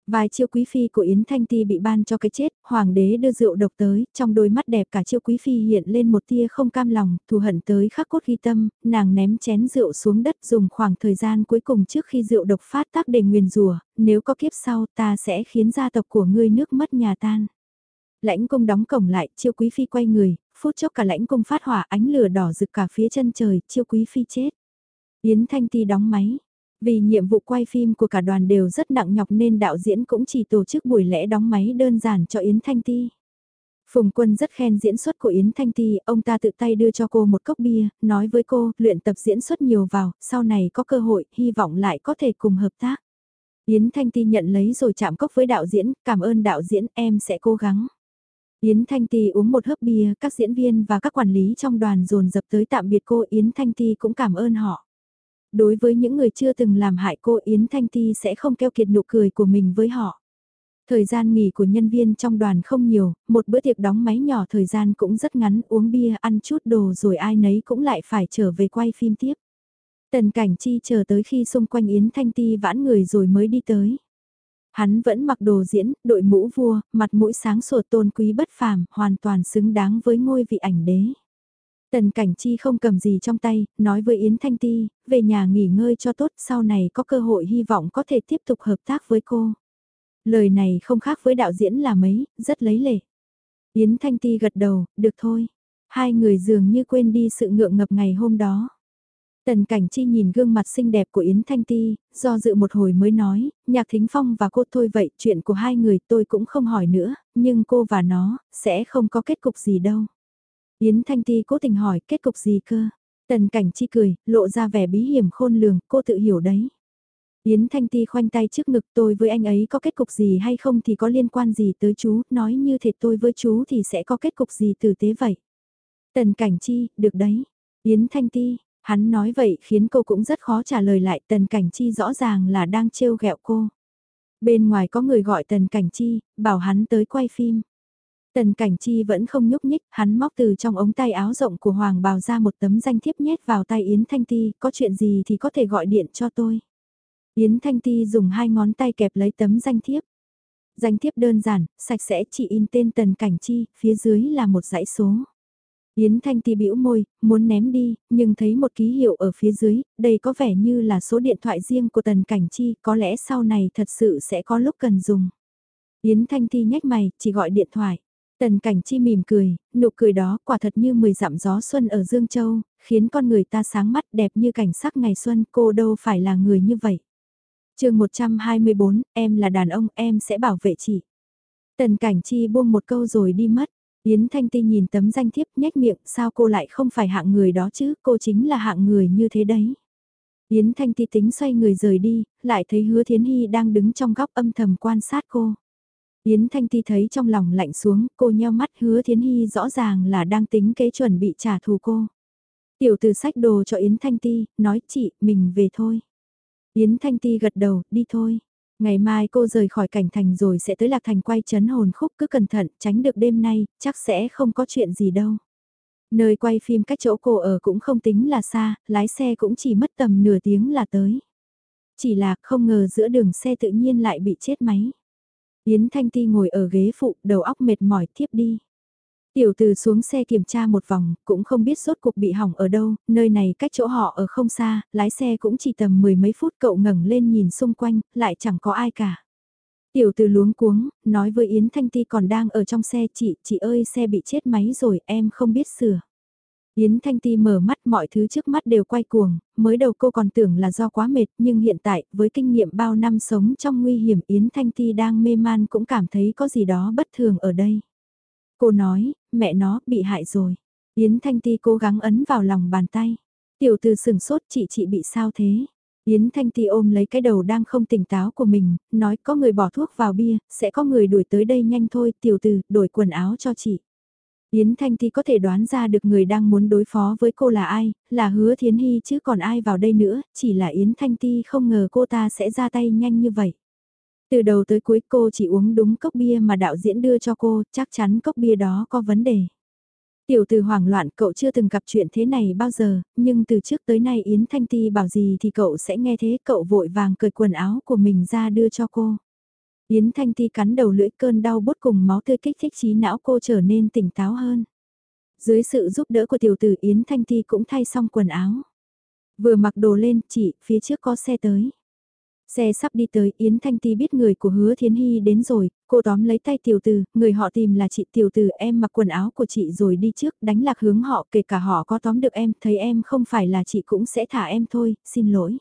[SPEAKER 1] Vài chiêu quý phi của Yến Thanh Ti bị ban cho cái chết, hoàng đế đưa rượu độc tới, trong đôi mắt đẹp cả chiêu quý phi hiện lên một tia không cam lòng, thù hận tới khắc cốt ghi tâm, nàng ném chén rượu xuống đất dùng khoảng thời gian cuối cùng trước khi rượu độc phát tác để nguyền rủa nếu có kiếp sau ta sẽ khiến gia tộc của ngươi nước mất nhà tan. Lãnh cung đóng cổng lại, chiêu quý phi quay người, phút chốc cả lãnh cung phát hỏa ánh lửa đỏ rực cả phía chân trời, chiêu quý phi chết. Yến Thanh Ti đóng máy. Vì nhiệm vụ quay phim của cả đoàn đều rất nặng nhọc nên đạo diễn cũng chỉ tổ chức buổi lễ đóng máy đơn giản cho Yến Thanh Ti. Phùng Quân rất khen diễn xuất của Yến Thanh Ti, ông ta tự tay đưa cho cô một cốc bia, nói với cô, luyện tập diễn xuất nhiều vào, sau này có cơ hội, hy vọng lại có thể cùng hợp tác. Yến Thanh Ti nhận lấy rồi chạm cốc với đạo diễn, cảm ơn đạo diễn, em sẽ cố gắng. Yến Thanh Ti uống một hớp bia, các diễn viên và các quản lý trong đoàn dồn dập tới tạm biệt cô, Yến Thanh Ti cũng cảm ơn họ đối với những người chưa từng làm hại cô Yến Thanh Ti sẽ không keo kiệt nụ cười của mình với họ. Thời gian nghỉ của nhân viên trong đoàn không nhiều, một bữa tiệc đóng máy nhỏ thời gian cũng rất ngắn, uống bia, ăn chút đồ rồi ai nấy cũng lại phải trở về quay phim tiếp. Tần Cảnh Chi chờ tới khi xung quanh Yến Thanh Ti vãn người rồi mới đi tới. Hắn vẫn mặc đồ diễn, đội mũ vua, mặt mũi sáng sủa tôn quý bất phàm, hoàn toàn xứng đáng với ngôi vị ảnh đế. Tần Cảnh Chi không cầm gì trong tay, nói với Yến Thanh Ti, về nhà nghỉ ngơi cho tốt, sau này có cơ hội hy vọng có thể tiếp tục hợp tác với cô. Lời này không khác với đạo diễn là mấy, rất lấy lệ. Yến Thanh Ti gật đầu, được thôi. Hai người dường như quên đi sự ngượng ngập ngày hôm đó. Tần Cảnh Chi nhìn gương mặt xinh đẹp của Yến Thanh Ti, do dự một hồi mới nói, Nhạc Thính Phong và cô thôi vậy, chuyện của hai người tôi cũng không hỏi nữa, nhưng cô và nó, sẽ không có kết cục gì đâu. Yến Thanh Ti cố tình hỏi kết cục gì cơ. Tần cảnh chi cười, lộ ra vẻ bí hiểm khôn lường, cô tự hiểu đấy. Yến Thanh Ti khoanh tay trước ngực tôi với anh ấy có kết cục gì hay không thì có liên quan gì tới chú, nói như thế tôi với chú thì sẽ có kết cục gì tử tế vậy. Tần Cảnh Chi, được đấy. Yến Thanh Ti, hắn nói vậy khiến cô cũng rất khó trả lời lại Tần Cảnh Chi rõ ràng là đang trêu ghẹo cô. Bên ngoài có người gọi Tần Cảnh Chi, bảo hắn tới quay phim. Tần Cảnh Chi vẫn không nhúc nhích, hắn móc từ trong ống tay áo rộng của Hoàng bào ra một tấm danh thiếp nhét vào tay Yến Thanh Ti, có chuyện gì thì có thể gọi điện cho tôi. Yến Thanh Ti dùng hai ngón tay kẹp lấy tấm danh thiếp. Danh thiếp đơn giản, sạch sẽ chỉ in tên Tần Cảnh Chi, phía dưới là một dãy số. Yến Thanh Ti bĩu môi, muốn ném đi, nhưng thấy một ký hiệu ở phía dưới, đây có vẻ như là số điện thoại riêng của Tần Cảnh Chi, có lẽ sau này thật sự sẽ có lúc cần dùng. Yến Thanh Ti nhếch mày, chỉ gọi điện thoại. Tần Cảnh Chi mỉm cười, nụ cười đó quả thật như mười dặm gió xuân ở Dương Châu, khiến con người ta sáng mắt đẹp như cảnh sắc ngày xuân, cô đâu phải là người như vậy. chương 124, em là đàn ông, em sẽ bảo vệ chị. Tần Cảnh Chi buông một câu rồi đi mất. Yến Thanh Ti nhìn tấm danh thiếp nhếch miệng, sao cô lại không phải hạng người đó chứ, cô chính là hạng người như thế đấy. Yến Thanh Ti tính xoay người rời đi, lại thấy hứa Thiến Hy đang đứng trong góc âm thầm quan sát cô. Yến Thanh Ti thấy trong lòng lạnh xuống, cô nheo mắt hứa Thiến Hy rõ ràng là đang tính kế chuẩn bị trả thù cô. Tiểu từ sách đồ cho Yến Thanh Ti, nói chị, mình về thôi. Yến Thanh Ti gật đầu, đi thôi. Ngày mai cô rời khỏi cảnh thành rồi sẽ tới Lạc Thành quay chấn hồn khúc cứ cẩn thận, tránh được đêm nay, chắc sẽ không có chuyện gì đâu. Nơi quay phim cách chỗ cô ở cũng không tính là xa, lái xe cũng chỉ mất tầm nửa tiếng là tới. Chỉ là không ngờ giữa đường xe tự nhiên lại bị chết máy. Yến Thanh Ti ngồi ở ghế phụ, đầu óc mệt mỏi tiếp đi. Tiểu từ xuống xe kiểm tra một vòng, cũng không biết sốt cuộc bị hỏng ở đâu, nơi này cách chỗ họ ở không xa, lái xe cũng chỉ tầm mười mấy phút cậu ngẩng lên nhìn xung quanh, lại chẳng có ai cả. Tiểu từ luống cuống, nói với Yến Thanh Ti còn đang ở trong xe chị, chị ơi xe bị chết máy rồi, em không biết sửa. Yến Thanh Ti mở mắt mọi thứ trước mắt đều quay cuồng, mới đầu cô còn tưởng là do quá mệt nhưng hiện tại với kinh nghiệm bao năm sống trong nguy hiểm Yến Thanh Ti đang mê man cũng cảm thấy có gì đó bất thường ở đây. Cô nói, mẹ nó bị hại rồi. Yến Thanh Ti cố gắng ấn vào lòng bàn tay. Tiểu từ sừng sốt chị chị bị sao thế? Yến Thanh Ti ôm lấy cái đầu đang không tỉnh táo của mình, nói có người bỏ thuốc vào bia, sẽ có người đuổi tới đây nhanh thôi, tiểu từ, đổi quần áo cho chị. Yến Thanh Ti có thể đoán ra được người đang muốn đối phó với cô là ai, là hứa Thiến Hy chứ còn ai vào đây nữa, chỉ là Yến Thanh Ti không ngờ cô ta sẽ ra tay nhanh như vậy. Từ đầu tới cuối cô chỉ uống đúng cốc bia mà đạo diễn đưa cho cô, chắc chắn cốc bia đó có vấn đề. Tiểu từ hoảng loạn cậu chưa từng gặp chuyện thế này bao giờ, nhưng từ trước tới nay Yến Thanh Ti bảo gì thì cậu sẽ nghe thế cậu vội vàng cởi quần áo của mình ra đưa cho cô. Yến Thanh Ti cắn đầu lưỡi cơn đau bút cùng máu tươi kích thích trí não cô trở nên tỉnh táo hơn. Dưới sự giúp đỡ của tiểu tử Yến Thanh Ti cũng thay xong quần áo. Vừa mặc đồ lên, chị, phía trước có xe tới. Xe sắp đi tới, Yến Thanh Ti biết người của hứa Thiến Hy đến rồi, cô tóm lấy tay tiểu Tử người họ tìm là chị tiểu Tử em mặc quần áo của chị rồi đi trước, đánh lạc hướng họ, kể cả họ có tóm được em, thấy em không phải là chị cũng sẽ thả em thôi, xin lỗi.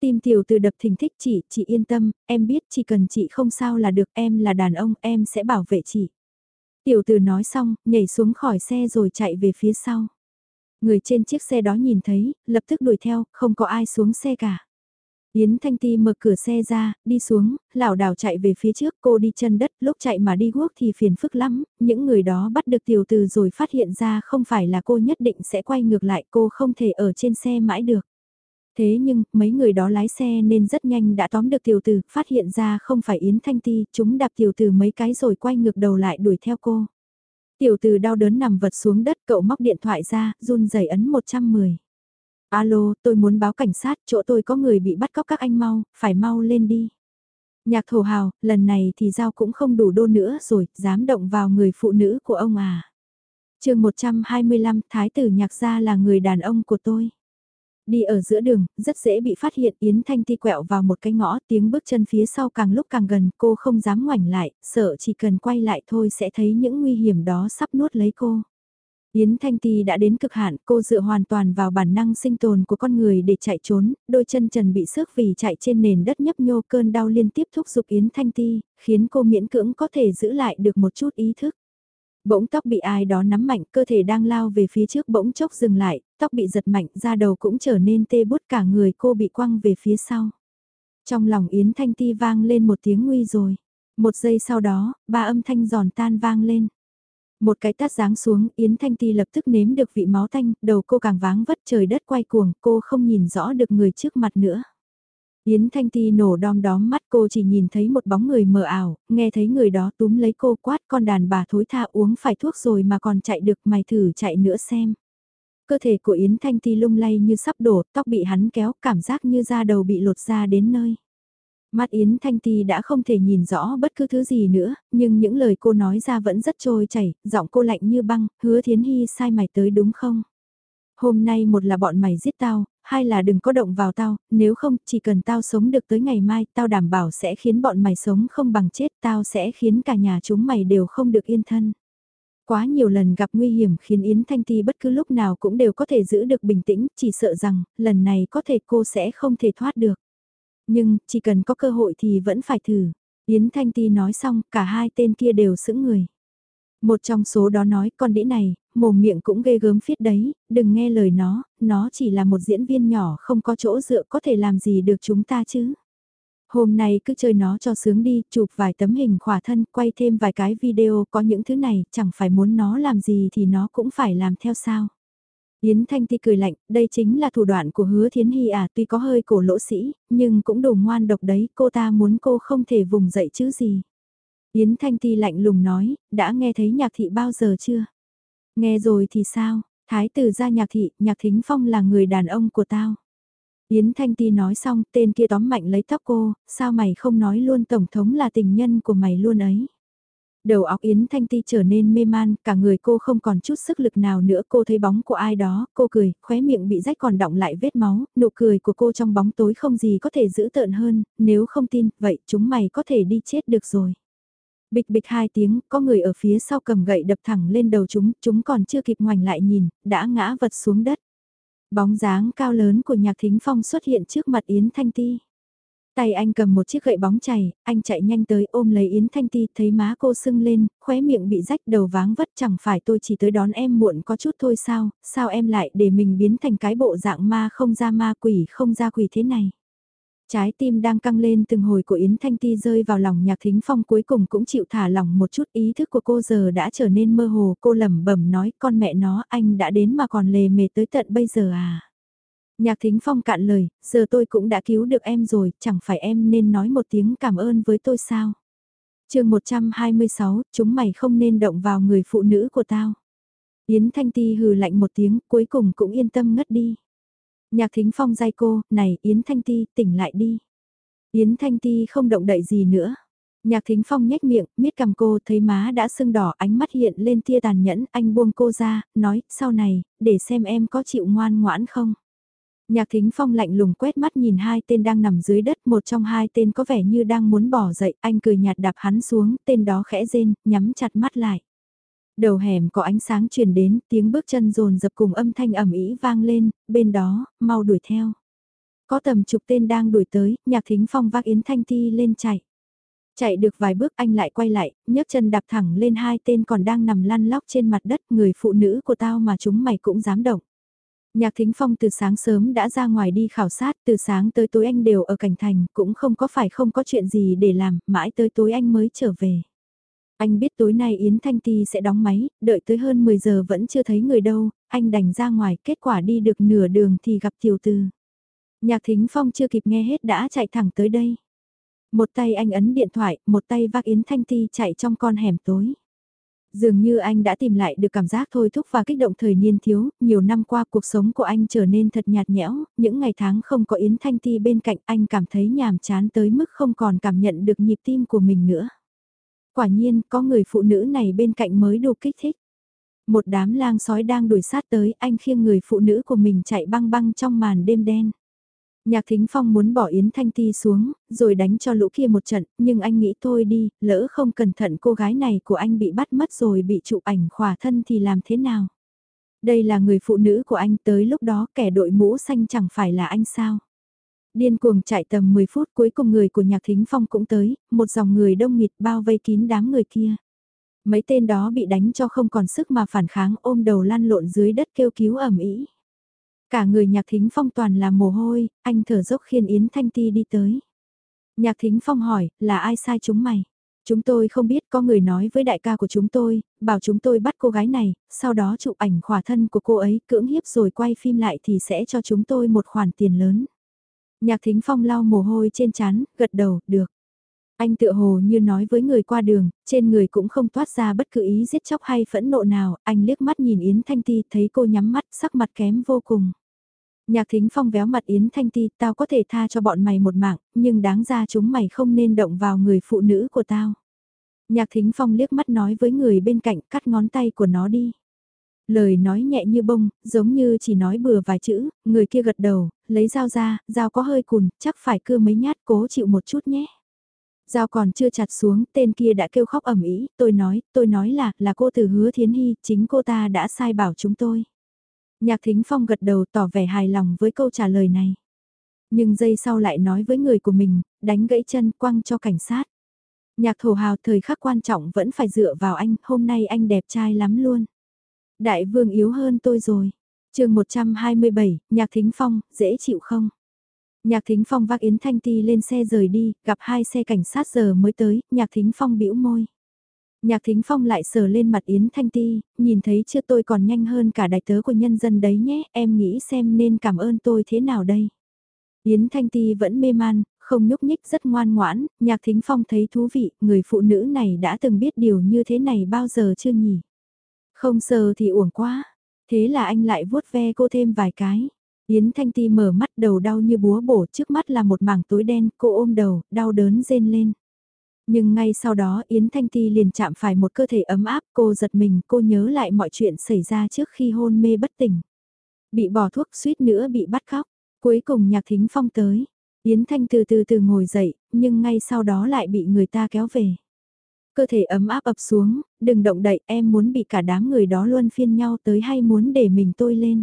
[SPEAKER 1] Tim tiểu từ đập thình thích chị, chị yên tâm, em biết chỉ cần chị không sao là được, em là đàn ông, em sẽ bảo vệ chị. Tiểu từ nói xong, nhảy xuống khỏi xe rồi chạy về phía sau. Người trên chiếc xe đó nhìn thấy, lập tức đuổi theo, không có ai xuống xe cả. Yến Thanh Ti mở cửa xe ra, đi xuống, lảo đảo chạy về phía trước, cô đi chân đất, lúc chạy mà đi guốc thì phiền phức lắm, những người đó bắt được tiểu từ rồi phát hiện ra không phải là cô nhất định sẽ quay ngược lại, cô không thể ở trên xe mãi được. Thế nhưng, mấy người đó lái xe nên rất nhanh đã tóm được tiểu từ, phát hiện ra không phải Yến Thanh Ti, chúng đạp tiểu từ mấy cái rồi quay ngược đầu lại đuổi theo cô. Tiểu từ đau đớn nằm vật xuống đất, cậu móc điện thoại ra, run rẩy ấn 110. Alo, tôi muốn báo cảnh sát, chỗ tôi có người bị bắt cóc các anh mau, phải mau lên đi. Nhạc thổ hào, lần này thì giao cũng không đủ đô nữa rồi, dám động vào người phụ nữ của ông à. chương 125, Thái tử nhạc gia là người đàn ông của tôi. Đi ở giữa đường, rất dễ bị phát hiện Yến Thanh Ti quẹo vào một cái ngõ tiếng bước chân phía sau càng lúc càng gần cô không dám ngoảnh lại, sợ chỉ cần quay lại thôi sẽ thấy những nguy hiểm đó sắp nuốt lấy cô. Yến Thanh Ti đã đến cực hạn, cô dựa hoàn toàn vào bản năng sinh tồn của con người để chạy trốn, đôi chân trần bị xước vì chạy trên nền đất nhấp nhô cơn đau liên tiếp thúc giục Yến Thanh Ti, khiến cô miễn cưỡng có thể giữ lại được một chút ý thức. Bỗng tóc bị ai đó nắm mạnh, cơ thể đang lao về phía trước bỗng chốc dừng lại, tóc bị giật mạnh, da đầu cũng trở nên tê bút cả người cô bị quăng về phía sau. Trong lòng Yến Thanh Ti vang lên một tiếng nguy rồi. Một giây sau đó, ba âm thanh giòn tan vang lên. Một cái tát giáng xuống, Yến Thanh Ti lập tức nếm được vị máu tanh, đầu cô càng váng vất trời đất quay cuồng, cô không nhìn rõ được người trước mặt nữa. Yến Thanh Ti nổ đom đóm mắt cô chỉ nhìn thấy một bóng người mờ ảo, nghe thấy người đó túm lấy cô quát con đàn bà thối tha uống phải thuốc rồi mà còn chạy được mày thử chạy nữa xem. Cơ thể của Yến Thanh Ti lung lay như sắp đổ, tóc bị hắn kéo, cảm giác như da đầu bị lột ra đến nơi. Mắt Yến Thanh Ti đã không thể nhìn rõ bất cứ thứ gì nữa, nhưng những lời cô nói ra vẫn rất trôi chảy, giọng cô lạnh như băng, hứa Thiến Hy sai mày tới đúng không? Hôm nay một là bọn mày giết tao, hai là đừng có động vào tao, nếu không chỉ cần tao sống được tới ngày mai tao đảm bảo sẽ khiến bọn mày sống không bằng chết tao sẽ khiến cả nhà chúng mày đều không được yên thân. Quá nhiều lần gặp nguy hiểm khiến Yến Thanh Ti bất cứ lúc nào cũng đều có thể giữ được bình tĩnh, chỉ sợ rằng lần này có thể cô sẽ không thể thoát được. Nhưng, chỉ cần có cơ hội thì vẫn phải thử. Yến Thanh Ti nói xong, cả hai tên kia đều sững người. Một trong số đó nói, con đĩ này, mồm miệng cũng ghê gớm phiết đấy, đừng nghe lời nó, nó chỉ là một diễn viên nhỏ không có chỗ dựa có thể làm gì được chúng ta chứ. Hôm nay cứ chơi nó cho sướng đi, chụp vài tấm hình khỏa thân, quay thêm vài cái video có những thứ này, chẳng phải muốn nó làm gì thì nó cũng phải làm theo sao. Yến Thanh Ti cười lạnh, đây chính là thủ đoạn của hứa thiến hy à tuy có hơi cổ lỗ sĩ, nhưng cũng đủ ngoan độc đấy, cô ta muốn cô không thể vùng dậy chứ gì. Yến Thanh Ti lạnh lùng nói, đã nghe thấy nhạc thị bao giờ chưa? Nghe rồi thì sao? Thái tử ra nhạc thị, nhạc thính phong là người đàn ông của tao. Yến Thanh Ti nói xong, tên kia tóm mạnh lấy tóc cô, sao mày không nói luôn Tổng thống là tình nhân của mày luôn ấy. Đầu óc Yến Thanh Ti trở nên mê man, cả người cô không còn chút sức lực nào nữa, cô thấy bóng của ai đó, cô cười, khóe miệng bị rách còn đọng lại vết máu, nụ cười của cô trong bóng tối không gì có thể giữ tợn hơn, nếu không tin, vậy chúng mày có thể đi chết được rồi. Bịch bịch hai tiếng, có người ở phía sau cầm gậy đập thẳng lên đầu chúng, chúng còn chưa kịp ngoảnh lại nhìn, đã ngã vật xuống đất. Bóng dáng cao lớn của nhạc thính phong xuất hiện trước mặt Yến Thanh Ti. Tay anh cầm một chiếc gậy bóng chảy, anh chạy nhanh tới ôm lấy Yến Thanh Ti thấy má cô sưng lên, khóe miệng bị rách đầu váng vất chẳng phải tôi chỉ tới đón em muộn có chút thôi sao, sao em lại để mình biến thành cái bộ dạng ma không ra ma quỷ không ra quỷ thế này. Trái tim đang căng lên từng hồi của Yến Thanh Ti rơi vào lòng nhạc thính phong cuối cùng cũng chịu thả lỏng một chút ý thức của cô giờ đã trở nên mơ hồ cô lẩm bẩm nói con mẹ nó anh đã đến mà còn lề mề tới tận bây giờ à. Nhạc thính phong cạn lời, giờ tôi cũng đã cứu được em rồi, chẳng phải em nên nói một tiếng cảm ơn với tôi sao? chương 126, chúng mày không nên động vào người phụ nữ của tao. Yến Thanh Ti hừ lạnh một tiếng, cuối cùng cũng yên tâm ngất đi. Nhạc thính phong dai cô, này Yến Thanh Ti, tỉnh lại đi. Yến Thanh Ti không động đậy gì nữa. Nhạc thính phong nhếch miệng, miết cầm cô thấy má đã sưng đỏ ánh mắt hiện lên tia tàn nhẫn, anh buông cô ra, nói, sau này, để xem em có chịu ngoan ngoãn không. Nhạc thính phong lạnh lùng quét mắt nhìn hai tên đang nằm dưới đất, một trong hai tên có vẻ như đang muốn bỏ dậy, anh cười nhạt đạp hắn xuống, tên đó khẽ rên, nhắm chặt mắt lại. Đầu hẻm có ánh sáng truyền đến, tiếng bước chân rồn dập cùng âm thanh ẩm ý vang lên, bên đó, mau đuổi theo. Có tầm chục tên đang đuổi tới, nhạc thính phong vác Yến Thanh Ti lên chạy. Chạy được vài bước anh lại quay lại, nhấc chân đạp thẳng lên hai tên còn đang nằm lăn lóc trên mặt đất, người phụ nữ của tao mà chúng mày cũng dám động. Nhạc Thính Phong từ sáng sớm đã ra ngoài đi khảo sát, từ sáng tới tối anh đều ở cảnh thành, cũng không có phải không có chuyện gì để làm, mãi tới tối anh mới trở về. Anh biết tối nay Yến Thanh Ti sẽ đóng máy, đợi tới hơn 10 giờ vẫn chưa thấy người đâu, anh đành ra ngoài, kết quả đi được nửa đường thì gặp Tiểu Từ. Nhạc Thính Phong chưa kịp nghe hết đã chạy thẳng tới đây. Một tay anh ấn điện thoại, một tay vác Yến Thanh Ti chạy trong con hẻm tối. Dường như anh đã tìm lại được cảm giác thôi thúc và kích động thời niên thiếu, nhiều năm qua cuộc sống của anh trở nên thật nhạt nhẽo, những ngày tháng không có Yến Thanh Ti bên cạnh anh cảm thấy nhàm chán tới mức không còn cảm nhận được nhịp tim của mình nữa. Quả nhiên, có người phụ nữ này bên cạnh mới đủ kích thích. Một đám lang sói đang đuổi sát tới, anh khiêng người phụ nữ của mình chạy băng băng trong màn đêm đen. Nhạc Thính Phong muốn bỏ Yến Thanh Ti xuống, rồi đánh cho lũ kia một trận, nhưng anh nghĩ thôi đi, lỡ không cẩn thận cô gái này của anh bị bắt mất rồi bị chụp ảnh khỏa thân thì làm thế nào? Đây là người phụ nữ của anh tới lúc đó kẻ đội mũ xanh chẳng phải là anh sao? Điên cuồng chạy tầm 10 phút cuối cùng người của Nhạc Thính Phong cũng tới, một dòng người đông nghịt bao vây kín đám người kia. Mấy tên đó bị đánh cho không còn sức mà phản kháng ôm đầu lăn lộn dưới đất kêu cứu ẩm ý. Cả người nhạc thính phong toàn là mồ hôi, anh thở dốc khiên Yến Thanh Ti đi tới. Nhạc thính phong hỏi, là ai sai chúng mày? Chúng tôi không biết có người nói với đại ca của chúng tôi, bảo chúng tôi bắt cô gái này, sau đó chụp ảnh khỏa thân của cô ấy cưỡng hiếp rồi quay phim lại thì sẽ cho chúng tôi một khoản tiền lớn. Nhạc thính phong lau mồ hôi trên chán, gật đầu, được. Anh tựa hồ như nói với người qua đường, trên người cũng không toát ra bất cứ ý giết chóc hay phẫn nộ nào, anh liếc mắt nhìn Yến Thanh Ti thấy cô nhắm mắt sắc mặt kém vô cùng. Nhạc thính phong véo mặt Yến Thanh Ti, tao có thể tha cho bọn mày một mạng, nhưng đáng ra chúng mày không nên động vào người phụ nữ của tao. Nhạc thính phong liếc mắt nói với người bên cạnh cắt ngón tay của nó đi. Lời nói nhẹ như bông, giống như chỉ nói bừa vài chữ, người kia gật đầu, lấy dao ra, dao có hơi cùn, chắc phải cưa mấy nhát cố chịu một chút nhé. Dao còn chưa chặt xuống, tên kia đã kêu khóc ẩm ý, tôi nói, tôi nói là, là cô từ hứa thiến hy, chính cô ta đã sai bảo chúng tôi. Nhạc thính phong gật đầu tỏ vẻ hài lòng với câu trả lời này. Nhưng giây sau lại nói với người của mình, đánh gãy chân quăng cho cảnh sát. Nhạc thổ hào thời khắc quan trọng vẫn phải dựa vào anh, hôm nay anh đẹp trai lắm luôn. Đại vương yếu hơn tôi rồi. chương 127, Nhạc Thính Phong, dễ chịu không? Nhạc Thính Phong vác Yến Thanh Ti lên xe rời đi, gặp hai xe cảnh sát giờ mới tới, Nhạc Thính Phong bĩu môi. Nhạc Thính Phong lại sờ lên mặt Yến Thanh Ti, nhìn thấy chưa tôi còn nhanh hơn cả đại tớ của nhân dân đấy nhé, em nghĩ xem nên cảm ơn tôi thế nào đây. Yến Thanh Ti vẫn mê man, không nhúc nhích rất ngoan ngoãn, Nhạc Thính Phong thấy thú vị, người phụ nữ này đã từng biết điều như thế này bao giờ chưa nhỉ? Không sờ thì uổng quá. Thế là anh lại vuốt ve cô thêm vài cái. Yến Thanh Ti mở mắt đầu đau như búa bổ trước mắt là một mảng tối đen, cô ôm đầu, đau đớn rên lên. Nhưng ngay sau đó Yến Thanh Ti liền chạm phải một cơ thể ấm áp, cô giật mình, cô nhớ lại mọi chuyện xảy ra trước khi hôn mê bất tỉnh. Bị bỏ thuốc suýt nữa bị bắt khóc, cuối cùng nhạc thính phong tới. Yến Thanh từ từ từ ngồi dậy, nhưng ngay sau đó lại bị người ta kéo về cơ thể ấm áp ập xuống, đừng động đậy em muốn bị cả đám người đó luôn phiên nhau tới hay muốn để mình tôi lên.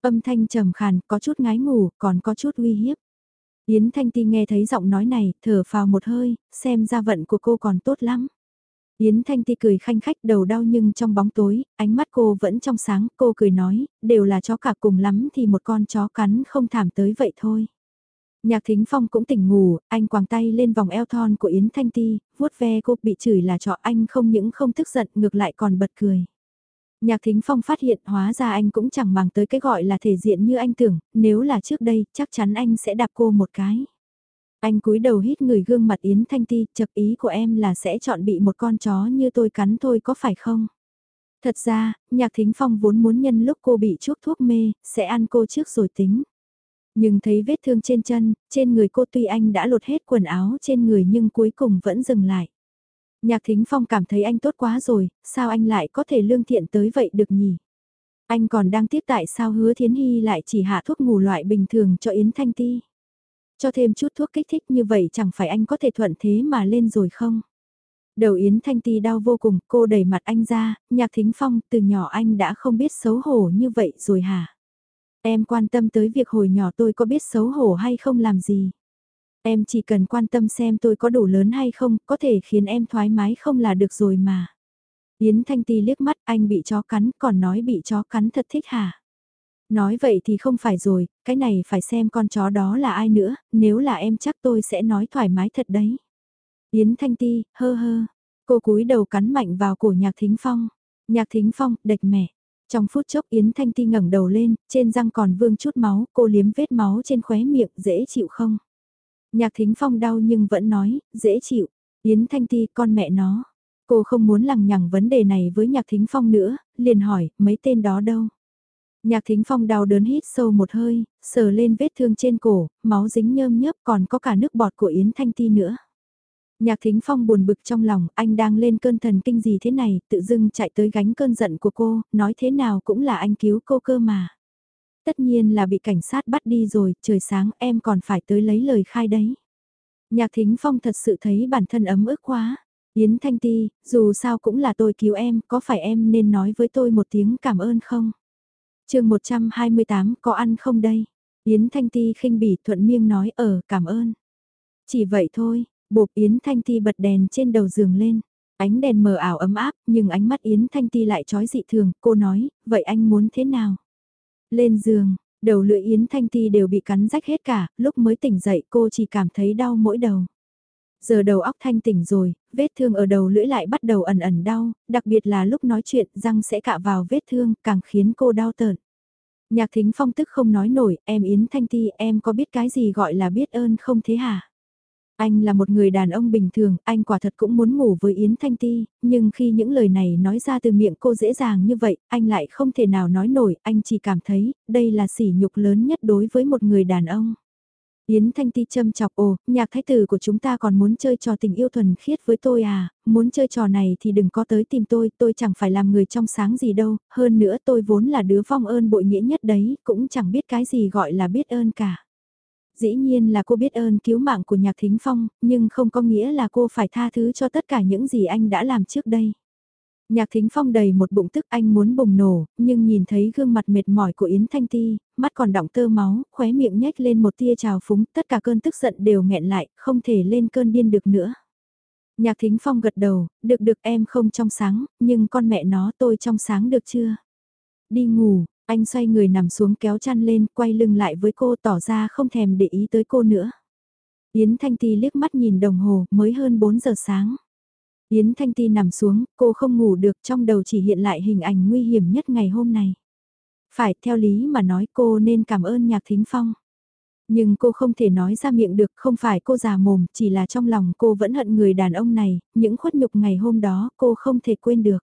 [SPEAKER 1] Âm thanh trầm khàn, có chút ngái ngủ, còn có chút uy hiếp. Yến Thanh Ti nghe thấy giọng nói này, thở phào một hơi, xem ra vận của cô còn tốt lắm. Yến Thanh Ti cười khanh khách đầu đau nhưng trong bóng tối, ánh mắt cô vẫn trong sáng, cô cười nói, đều là chó cả cùng lắm thì một con chó cắn không thảm tới vậy thôi. Nhạc Thính Phong cũng tỉnh ngủ, anh quàng tay lên vòng eo thon của Yến Thanh Ti, vuốt ve cô bị chửi là trọ anh không những không tức giận ngược lại còn bật cười. Nhạc Thính Phong phát hiện hóa ra anh cũng chẳng màng tới cái gọi là thể diện như anh tưởng, nếu là trước đây chắc chắn anh sẽ đạp cô một cái. Anh cúi đầu hít người gương mặt Yến Thanh Ti, chật ý của em là sẽ chọn bị một con chó như tôi cắn thôi có phải không? Thật ra, Nhạc Thính Phong vốn muốn nhân lúc cô bị chuốc thuốc mê, sẽ ăn cô trước rồi tính. Nhưng thấy vết thương trên chân, trên người cô tuy anh đã lột hết quần áo trên người nhưng cuối cùng vẫn dừng lại. Nhạc Thính Phong cảm thấy anh tốt quá rồi, sao anh lại có thể lương thiện tới vậy được nhỉ? Anh còn đang tiếc tại sao hứa Thiến Hy lại chỉ hạ thuốc ngủ loại bình thường cho Yến Thanh Ti. Cho thêm chút thuốc kích thích như vậy chẳng phải anh có thể thuận thế mà lên rồi không? Đầu Yến Thanh Ti đau vô cùng, cô đẩy mặt anh ra, nhạc thính phong từ nhỏ anh đã không biết xấu hổ như vậy rồi hả? Em quan tâm tới việc hồi nhỏ tôi có biết xấu hổ hay không làm gì. Em chỉ cần quan tâm xem tôi có đủ lớn hay không, có thể khiến em thoải mái không là được rồi mà. Yến Thanh Ti liếc mắt anh bị chó cắn còn nói bị chó cắn thật thích hả? Nói vậy thì không phải rồi, cái này phải xem con chó đó là ai nữa, nếu là em chắc tôi sẽ nói thoải mái thật đấy. Yến Thanh Ti, hơ hơ, cô cúi đầu cắn mạnh vào cổ Nhạc Thính Phong. Nhạc Thính Phong, địch mẹ. Trong phút chốc Yến Thanh Ti ngẩng đầu lên, trên răng còn vương chút máu, cô liếm vết máu trên khóe miệng, dễ chịu không? Nhạc Thính Phong đau nhưng vẫn nói, dễ chịu. Yến Thanh Ti, con mẹ nó. Cô không muốn lằng nhằng vấn đề này với Nhạc Thính Phong nữa, liền hỏi, mấy tên đó đâu? Nhạc Thính Phong đau đớn hít sâu một hơi, sờ lên vết thương trên cổ, máu dính nhơm nhớp còn có cả nước bọt của Yến Thanh Ti nữa. Nhạc Thính Phong buồn bực trong lòng, anh đang lên cơn thần kinh gì thế này, tự dưng chạy tới gánh cơn giận của cô, nói thế nào cũng là anh cứu cô cơ mà. Tất nhiên là bị cảnh sát bắt đi rồi, trời sáng em còn phải tới lấy lời khai đấy. Nhạc Thính Phong thật sự thấy bản thân ấm ức quá. Yến Thanh Ti, dù sao cũng là tôi cứu em, có phải em nên nói với tôi một tiếng cảm ơn không? chương 128 có ăn không đây? Yến Thanh Ti khinh bỉ thuận miêng nói ở cảm ơn. Chỉ vậy thôi, Bộp Yến Thanh Ti bật đèn trên đầu giường lên. Ánh đèn mờ ảo ấm áp, nhưng ánh mắt Yến Thanh Ti lại trói dị thường, cô nói, vậy anh muốn thế nào? Lên giường, đầu lưỡi Yến Thanh Ti đều bị cắn rách hết cả, lúc mới tỉnh dậy cô chỉ cảm thấy đau mỗi đầu. Giờ đầu óc thanh tỉnh rồi, vết thương ở đầu lưỡi lại bắt đầu ẩn ẩn đau, đặc biệt là lúc nói chuyện răng sẽ cạ vào vết thương càng khiến cô đau tợn. Nhạc thính phong tức không nói nổi, em Yến Thanh Ti em có biết cái gì gọi là biết ơn không thế hả? Anh là một người đàn ông bình thường, anh quả thật cũng muốn ngủ với Yến Thanh Ti, nhưng khi những lời này nói ra từ miệng cô dễ dàng như vậy, anh lại không thể nào nói nổi, anh chỉ cảm thấy, đây là sỉ nhục lớn nhất đối với một người đàn ông. Yến Thanh Ti châm chọc ồ, nhạc thái tử của chúng ta còn muốn chơi trò tình yêu thuần khiết với tôi à, muốn chơi trò này thì đừng có tới tìm tôi, tôi chẳng phải làm người trong sáng gì đâu, hơn nữa tôi vốn là đứa vong ơn bội nghĩa nhất đấy, cũng chẳng biết cái gì gọi là biết ơn cả. Dĩ nhiên là cô biết ơn cứu mạng của nhạc thính phong, nhưng không có nghĩa là cô phải tha thứ cho tất cả những gì anh đã làm trước đây. Nhạc thính phong đầy một bụng tức anh muốn bùng nổ, nhưng nhìn thấy gương mặt mệt mỏi của Yến Thanh Ti, mắt còn đọng tơ máu, khóe miệng nhếch lên một tia trào phúng, tất cả cơn tức giận đều nghẹn lại, không thể lên cơn điên được nữa. Nhạc thính phong gật đầu, được được em không trong sáng, nhưng con mẹ nó tôi trong sáng được chưa? Đi ngủ, anh xoay người nằm xuống kéo chăn lên, quay lưng lại với cô tỏ ra không thèm để ý tới cô nữa. Yến Thanh Ti liếc mắt nhìn đồng hồ, mới hơn 4 giờ sáng. Yến Thanh Ti nằm xuống, cô không ngủ được trong đầu chỉ hiện lại hình ảnh nguy hiểm nhất ngày hôm nay. Phải theo lý mà nói cô nên cảm ơn Nhạc Thính Phong. Nhưng cô không thể nói ra miệng được, không phải cô già mồm, chỉ là trong lòng cô vẫn hận người đàn ông này, những khuất nhục ngày hôm đó cô không thể quên được.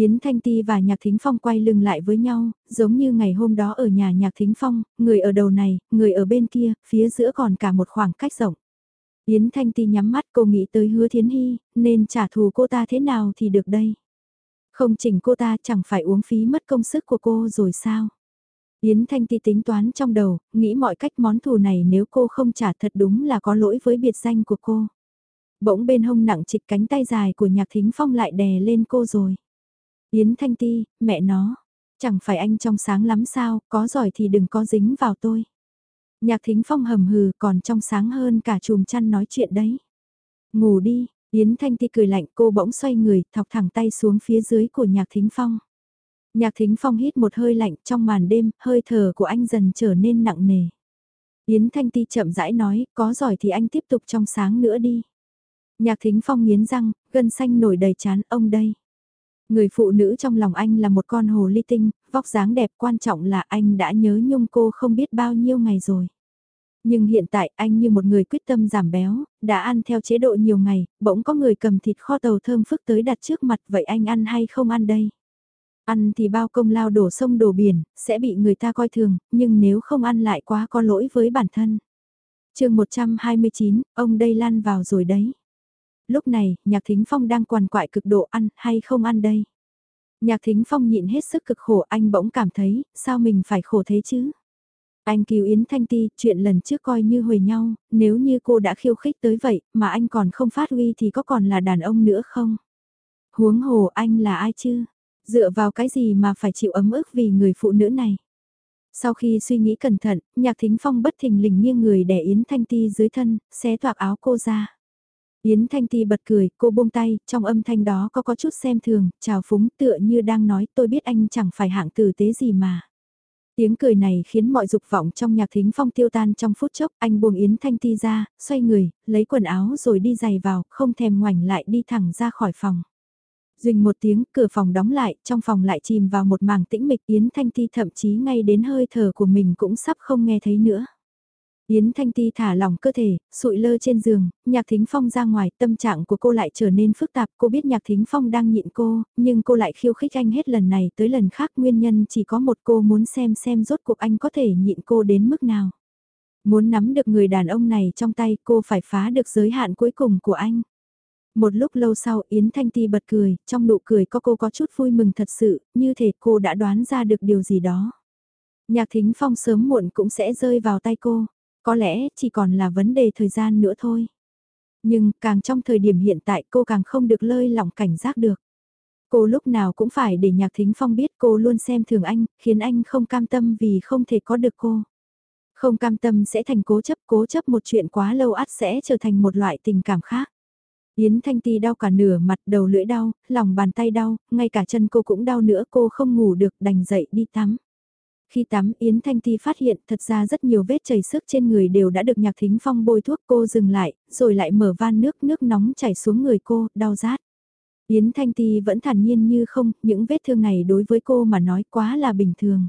[SPEAKER 1] Yến Thanh Ti và Nhạc Thính Phong quay lưng lại với nhau, giống như ngày hôm đó ở nhà Nhạc Thính Phong, người ở đầu này, người ở bên kia, phía giữa còn cả một khoảng cách rộng. Yến Thanh Ti nhắm mắt cô nghĩ tới hứa Thiến Hy, nên trả thù cô ta thế nào thì được đây. Không chỉnh cô ta chẳng phải uống phí mất công sức của cô rồi sao. Yến Thanh Ti tính toán trong đầu, nghĩ mọi cách món thù này nếu cô không trả thật đúng là có lỗi với biệt danh của cô. Bỗng bên hông nặng trịch cánh tay dài của nhạc thính phong lại đè lên cô rồi. Yến Thanh Ti, mẹ nó, chẳng phải anh trong sáng lắm sao, có giỏi thì đừng có dính vào tôi. Nhạc thính phong hầm hừ còn trong sáng hơn cả chùm chăn nói chuyện đấy. Ngủ đi, Yến Thanh Ti cười lạnh cô bỗng xoay người, thọc thẳng tay xuống phía dưới của nhạc thính phong. Nhạc thính phong hít một hơi lạnh trong màn đêm, hơi thở của anh dần trở nên nặng nề. Yến Thanh Ti chậm rãi nói, có giỏi thì anh tiếp tục trong sáng nữa đi. Nhạc thính phong nghiến răng, gân xanh nổi đầy chán ông đây. Người phụ nữ trong lòng anh là một con hồ ly tinh, vóc dáng đẹp quan trọng là anh đã nhớ nhung cô không biết bao nhiêu ngày rồi. Nhưng hiện tại anh như một người quyết tâm giảm béo, đã ăn theo chế độ nhiều ngày, bỗng có người cầm thịt kho tàu thơm phức tới đặt trước mặt vậy anh ăn hay không ăn đây? Ăn thì bao công lao đổ sông đổ biển, sẽ bị người ta coi thường, nhưng nếu không ăn lại quá có lỗi với bản thân. chương 129, ông đây lăn vào rồi đấy. Lúc này, Nhạc Thính Phong đang quằn quại cực độ ăn hay không ăn đây. Nhạc Thính Phong nhịn hết sức cực khổ anh bỗng cảm thấy, sao mình phải khổ thế chứ? Anh cứu Yến Thanh Ti, chuyện lần trước coi như hồi nhau, nếu như cô đã khiêu khích tới vậy, mà anh còn không phát huy thì có còn là đàn ông nữa không? Huống hồ anh là ai chứ? Dựa vào cái gì mà phải chịu ấm ức vì người phụ nữ này? Sau khi suy nghĩ cẩn thận, Nhạc Thính Phong bất thình lình nghiêng người đè Yến Thanh Ti dưới thân, xé toạc áo cô ra. Yến Thanh Ti bật cười, cô buông tay, trong âm thanh đó có có chút xem thường, chào phúng tựa như đang nói tôi biết anh chẳng phải hạng tử tế gì mà. Tiếng cười này khiến mọi dục vọng trong nhạc thính phong tiêu tan trong phút chốc, anh buông Yến Thanh Ti ra, xoay người, lấy quần áo rồi đi giày vào, không thèm ngoảnh lại đi thẳng ra khỏi phòng. Dình một tiếng, cửa phòng đóng lại, trong phòng lại chìm vào một mảng tĩnh mịch Yến Thanh Ti thậm chí ngay đến hơi thở của mình cũng sắp không nghe thấy nữa. Yến Thanh Ti thả lỏng cơ thể, sụi lơ trên giường, Nhạc Thính Phong ra ngoài, tâm trạng của cô lại trở nên phức tạp, cô biết Nhạc Thính Phong đang nhịn cô, nhưng cô lại khiêu khích anh hết lần này tới lần khác nguyên nhân chỉ có một cô muốn xem xem rốt cuộc anh có thể nhịn cô đến mức nào. Muốn nắm được người đàn ông này trong tay cô phải phá được giới hạn cuối cùng của anh. Một lúc lâu sau Yến Thanh Ti bật cười, trong nụ cười có cô có chút vui mừng thật sự, như thể cô đã đoán ra được điều gì đó. Nhạc Thính Phong sớm muộn cũng sẽ rơi vào tay cô. Có lẽ chỉ còn là vấn đề thời gian nữa thôi. Nhưng càng trong thời điểm hiện tại cô càng không được lơi lỏng cảnh giác được. Cô lúc nào cũng phải để Nhạc Thính Phong biết cô luôn xem thường anh, khiến anh không cam tâm vì không thể có được cô. Không cam tâm sẽ thành cố chấp, cố chấp một chuyện quá lâu ắt sẽ trở thành một loại tình cảm khác. Yến Thanh Ti đau cả nửa mặt đầu lưỡi đau, lòng bàn tay đau, ngay cả chân cô cũng đau nữa cô không ngủ được đành dậy đi tắm. Khi tắm Yến Thanh Ti phát hiện thật ra rất nhiều vết chảy sức trên người đều đã được nhạc thính phong bôi thuốc cô dừng lại, rồi lại mở van nước nước nóng chảy xuống người cô, đau rát. Yến Thanh Ti vẫn thản nhiên như không, những vết thương này đối với cô mà nói quá là bình thường.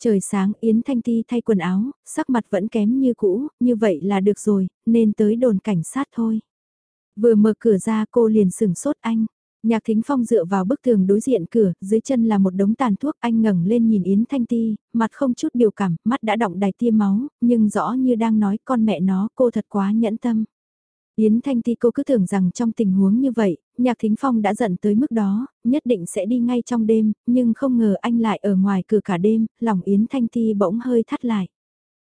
[SPEAKER 1] Trời sáng Yến Thanh Ti thay quần áo, sắc mặt vẫn kém như cũ, như vậy là được rồi, nên tới đồn cảnh sát thôi. Vừa mở cửa ra cô liền sừng sốt anh. Nhạc Thính Phong dựa vào bức tường đối diện cửa, dưới chân là một đống tàn thuốc, anh ngẩng lên nhìn Yến Thanh Ti, mặt không chút biểu cảm, mắt đã động đầy tia máu, nhưng rõ như đang nói con mẹ nó, cô thật quá nhẫn tâm. Yến Thanh Ti cô cứ tưởng rằng trong tình huống như vậy, Nhạc Thính Phong đã giận tới mức đó, nhất định sẽ đi ngay trong đêm, nhưng không ngờ anh lại ở ngoài cửa cả đêm, lòng Yến Thanh Ti bỗng hơi thắt lại.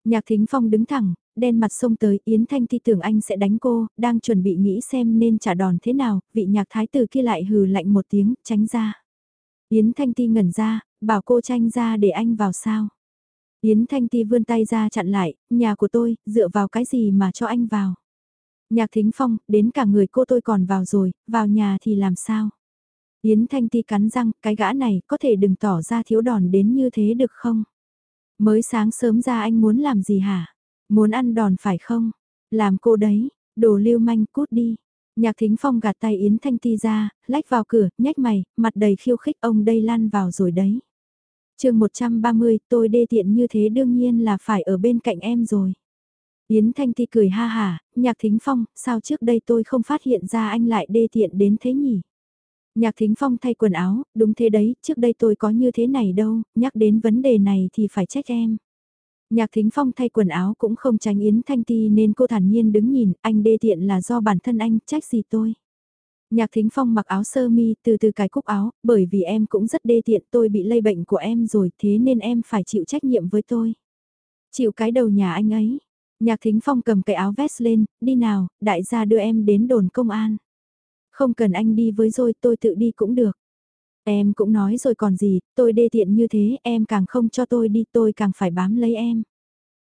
[SPEAKER 1] Nhạc Thính Phong đứng thẳng, đen mặt xông tới, Yến Thanh Ti tưởng anh sẽ đánh cô, đang chuẩn bị nghĩ xem nên trả đòn thế nào, vị nhạc thái tử kia lại hừ lạnh một tiếng, tránh ra. Yến Thanh Ti ngẩn ra, bảo cô tranh ra để anh vào sao. Yến Thanh Ti vươn tay ra chặn lại, nhà của tôi, dựa vào cái gì mà cho anh vào. Nhạc Thính Phong, đến cả người cô tôi còn vào rồi, vào nhà thì làm sao? Yến Thanh Ti cắn răng, cái gã này có thể đừng tỏ ra thiếu đòn đến như thế được không? Mới sáng sớm ra anh muốn làm gì hả? Muốn ăn đòn phải không? Làm cô đấy, đồ lưu manh cút đi. Nhạc Thính Phong gạt tay Yến Thanh Ti ra, lách vào cửa, nhếch mày, mặt đầy khiêu khích ông đây lăn vào rồi đấy. chương 130, tôi đê tiện như thế đương nhiên là phải ở bên cạnh em rồi. Yến Thanh Ti cười ha hà, Nhạc Thính Phong, sao trước đây tôi không phát hiện ra anh lại đê tiện đến thế nhỉ? Nhạc Thính Phong thay quần áo, đúng thế đấy, trước đây tôi có như thế này đâu, nhắc đến vấn đề này thì phải trách em. Nhạc Thính Phong thay quần áo cũng không tránh Yến Thanh Ti nên cô thản nhiên đứng nhìn, anh đê tiện là do bản thân anh, trách gì tôi. Nhạc Thính Phong mặc áo sơ mi từ từ cài cúc áo, bởi vì em cũng rất đê tiện tôi bị lây bệnh của em rồi thế nên em phải chịu trách nhiệm với tôi. Chịu cái đầu nhà anh ấy. Nhạc Thính Phong cầm cái áo vest lên, đi nào, đại gia đưa em đến đồn công an. Không cần anh đi với rồi tôi tự đi cũng được. Em cũng nói rồi còn gì, tôi đê tiện như thế, em càng không cho tôi đi, tôi càng phải bám lấy em.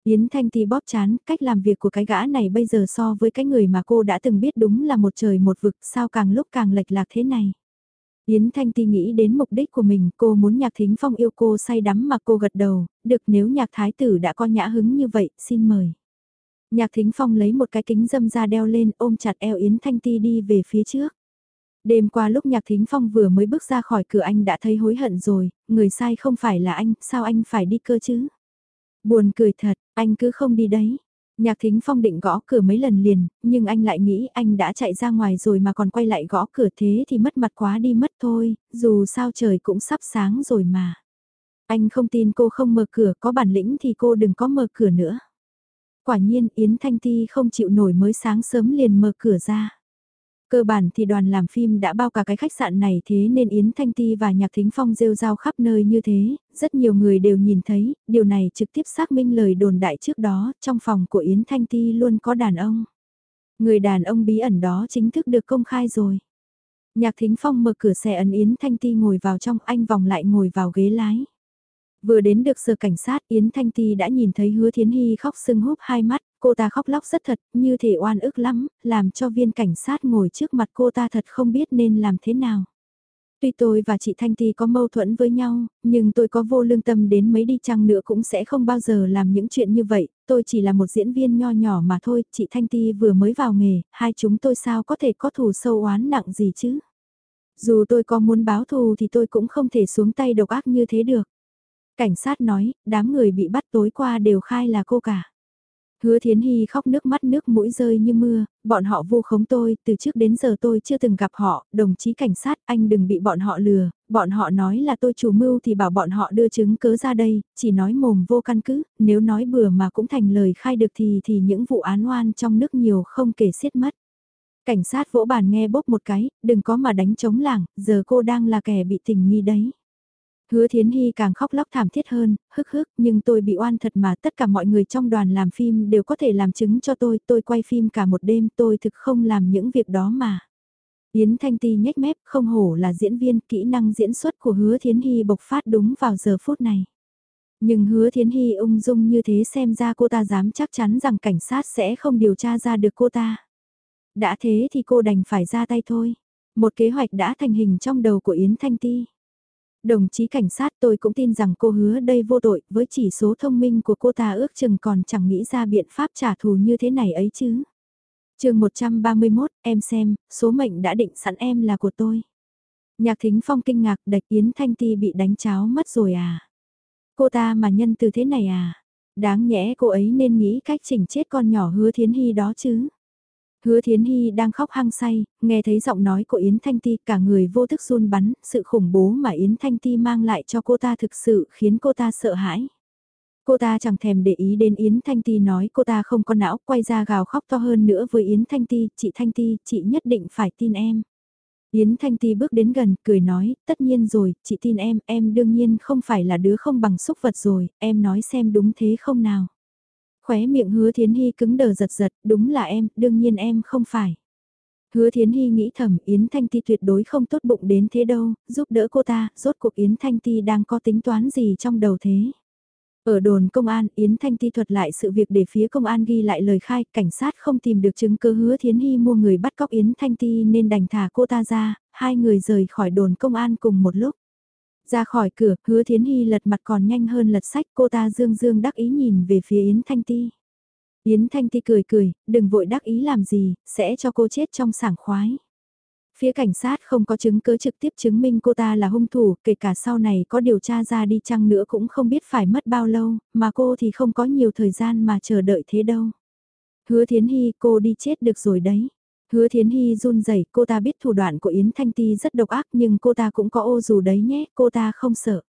[SPEAKER 1] Yến Thanh Ti bóp chán, cách làm việc của cái gã này bây giờ so với cái người mà cô đã từng biết đúng là một trời một vực, sao càng lúc càng lệch lạc thế này. Yến Thanh Ti nghĩ đến mục đích của mình, cô muốn Nhạc Thính Phong yêu cô say đắm mà cô gật đầu, được nếu Nhạc Thái Tử đã có nhã hứng như vậy, xin mời. Nhạc Thính Phong lấy một cái kính dâm ra đeo lên ôm chặt eo Yến Thanh Ti đi về phía trước. Đêm qua lúc Nhạc Thính Phong vừa mới bước ra khỏi cửa anh đã thấy hối hận rồi, người sai không phải là anh, sao anh phải đi cơ chứ? Buồn cười thật, anh cứ không đi đấy. Nhạc Thính Phong định gõ cửa mấy lần liền, nhưng anh lại nghĩ anh đã chạy ra ngoài rồi mà còn quay lại gõ cửa thế thì mất mặt quá đi mất thôi, dù sao trời cũng sắp sáng rồi mà. Anh không tin cô không mở cửa, có bản lĩnh thì cô đừng có mở cửa nữa. Quả nhiên Yến Thanh Ti không chịu nổi mới sáng sớm liền mở cửa ra. Cơ bản thì đoàn làm phim đã bao cả cái khách sạn này thế nên Yến Thanh Ti và Nhạc Thính Phong rêu rao khắp nơi như thế, rất nhiều người đều nhìn thấy, điều này trực tiếp xác minh lời đồn đại trước đó, trong phòng của Yến Thanh Ti luôn có đàn ông. Người đàn ông bí ẩn đó chính thức được công khai rồi. Nhạc Thính Phong mở cửa xe ấn Yến Thanh Ti ngồi vào trong anh vòng lại ngồi vào ghế lái. Vừa đến được sở cảnh sát Yến Thanh Ti đã nhìn thấy hứa Thiến Hy khóc sưng húp hai mắt, cô ta khóc lóc rất thật, như thể oan ức lắm, làm cho viên cảnh sát ngồi trước mặt cô ta thật không biết nên làm thế nào. Tuy tôi và chị Thanh Ti có mâu thuẫn với nhau, nhưng tôi có vô lương tâm đến mấy đi chăng nữa cũng sẽ không bao giờ làm những chuyện như vậy, tôi chỉ là một diễn viên nho nhỏ mà thôi, chị Thanh Ti vừa mới vào nghề, hai chúng tôi sao có thể có thù sâu oán nặng gì chứ. Dù tôi có muốn báo thù thì tôi cũng không thể xuống tay độc ác như thế được. Cảnh sát nói, đám người bị bắt tối qua đều khai là cô cả. Hứa Thiến Hy khóc nước mắt nước mũi rơi như mưa, bọn họ vu khống tôi, từ trước đến giờ tôi chưa từng gặp họ, đồng chí cảnh sát anh đừng bị bọn họ lừa, bọn họ nói là tôi chủ mưu thì bảo bọn họ đưa chứng cớ ra đây, chỉ nói mồm vô căn cứ, nếu nói bừa mà cũng thành lời khai được thì thì những vụ án oan trong nước nhiều không kể xiết mất. Cảnh sát vỗ bàn nghe bốc một cái, đừng có mà đánh chống làng, giờ cô đang là kẻ bị tình nghi đấy. Hứa Thiến Hy càng khóc lóc thảm thiết hơn, hức hức, nhưng tôi bị oan thật mà tất cả mọi người trong đoàn làm phim đều có thể làm chứng cho tôi, tôi quay phim cả một đêm tôi thực không làm những việc đó mà. Yến Thanh Ti nhếch mép, không hổ là diễn viên, kỹ năng diễn xuất của Hứa Thiến Hy bộc phát đúng vào giờ phút này. Nhưng Hứa Thiến Hy ung dung như thế xem ra cô ta dám chắc chắn rằng cảnh sát sẽ không điều tra ra được cô ta. Đã thế thì cô đành phải ra tay thôi. Một kế hoạch đã thành hình trong đầu của Yến Thanh Ti. Đồng chí cảnh sát tôi cũng tin rằng cô hứa đây vô tội, với chỉ số thông minh của cô ta ước chừng còn chẳng nghĩ ra biện pháp trả thù như thế này ấy chứ. chương 131, em xem, số mệnh đã định sẵn em là của tôi. Nhạc thính phong kinh ngạc đạch Yến Thanh Ti bị đánh cháo mất rồi à. Cô ta mà nhân từ thế này à? Đáng nhẽ cô ấy nên nghĩ cách chỉnh chết con nhỏ hứa thiến hy đó chứ. Hứa Thiến Hy đang khóc hăng say, nghe thấy giọng nói của Yến Thanh Ti cả người vô thức run bắn, sự khủng bố mà Yến Thanh Ti mang lại cho cô ta thực sự khiến cô ta sợ hãi. Cô ta chẳng thèm để ý đến Yến Thanh Ti nói cô ta không có não, quay ra gào khóc to hơn nữa với Yến Thanh Ti, chị Thanh Ti, chị nhất định phải tin em. Yến Thanh Ti bước đến gần, cười nói, tất nhiên rồi, chị tin em, em đương nhiên không phải là đứa không bằng xúc vật rồi, em nói xem đúng thế không nào. Khóe miệng hứa thiến hy cứng đờ giật giật, đúng là em, đương nhiên em không phải. Hứa Thiến Hy nghĩ thầm Yến Thanh Ti tuyệt đối không tốt bụng đến thế đâu, giúp đỡ cô ta, rốt cuộc Yến Thanh Ti đang có tính toán gì trong đầu thế. Ở đồn công an, Yến Thanh Ti thuật lại sự việc để phía công an ghi lại lời khai, cảnh sát không tìm được chứng cứ hứa Thiến Hy mua người bắt cóc Yến Thanh Ti nên đành thả cô ta ra, hai người rời khỏi đồn công an cùng một lúc. Ra khỏi cửa, hứa Thiến Hy lật mặt còn nhanh hơn lật sách cô ta dương dương đắc ý nhìn về phía Yến Thanh Ti. Yến Thanh Ti cười cười, đừng vội đắc ý làm gì, sẽ cho cô chết trong sảng khoái. Phía cảnh sát không có chứng cứ trực tiếp chứng minh cô ta là hung thủ, kể cả sau này có điều tra ra đi chăng nữa cũng không biết phải mất bao lâu, mà cô thì không có nhiều thời gian mà chờ đợi thế đâu. Hứa Thiến Hy cô đi chết được rồi đấy. Hứa Thiến Hy run rẩy cô ta biết thủ đoạn của Yến Thanh Ti rất độc ác nhưng cô ta cũng có ô dù đấy nhé, cô ta không sợ.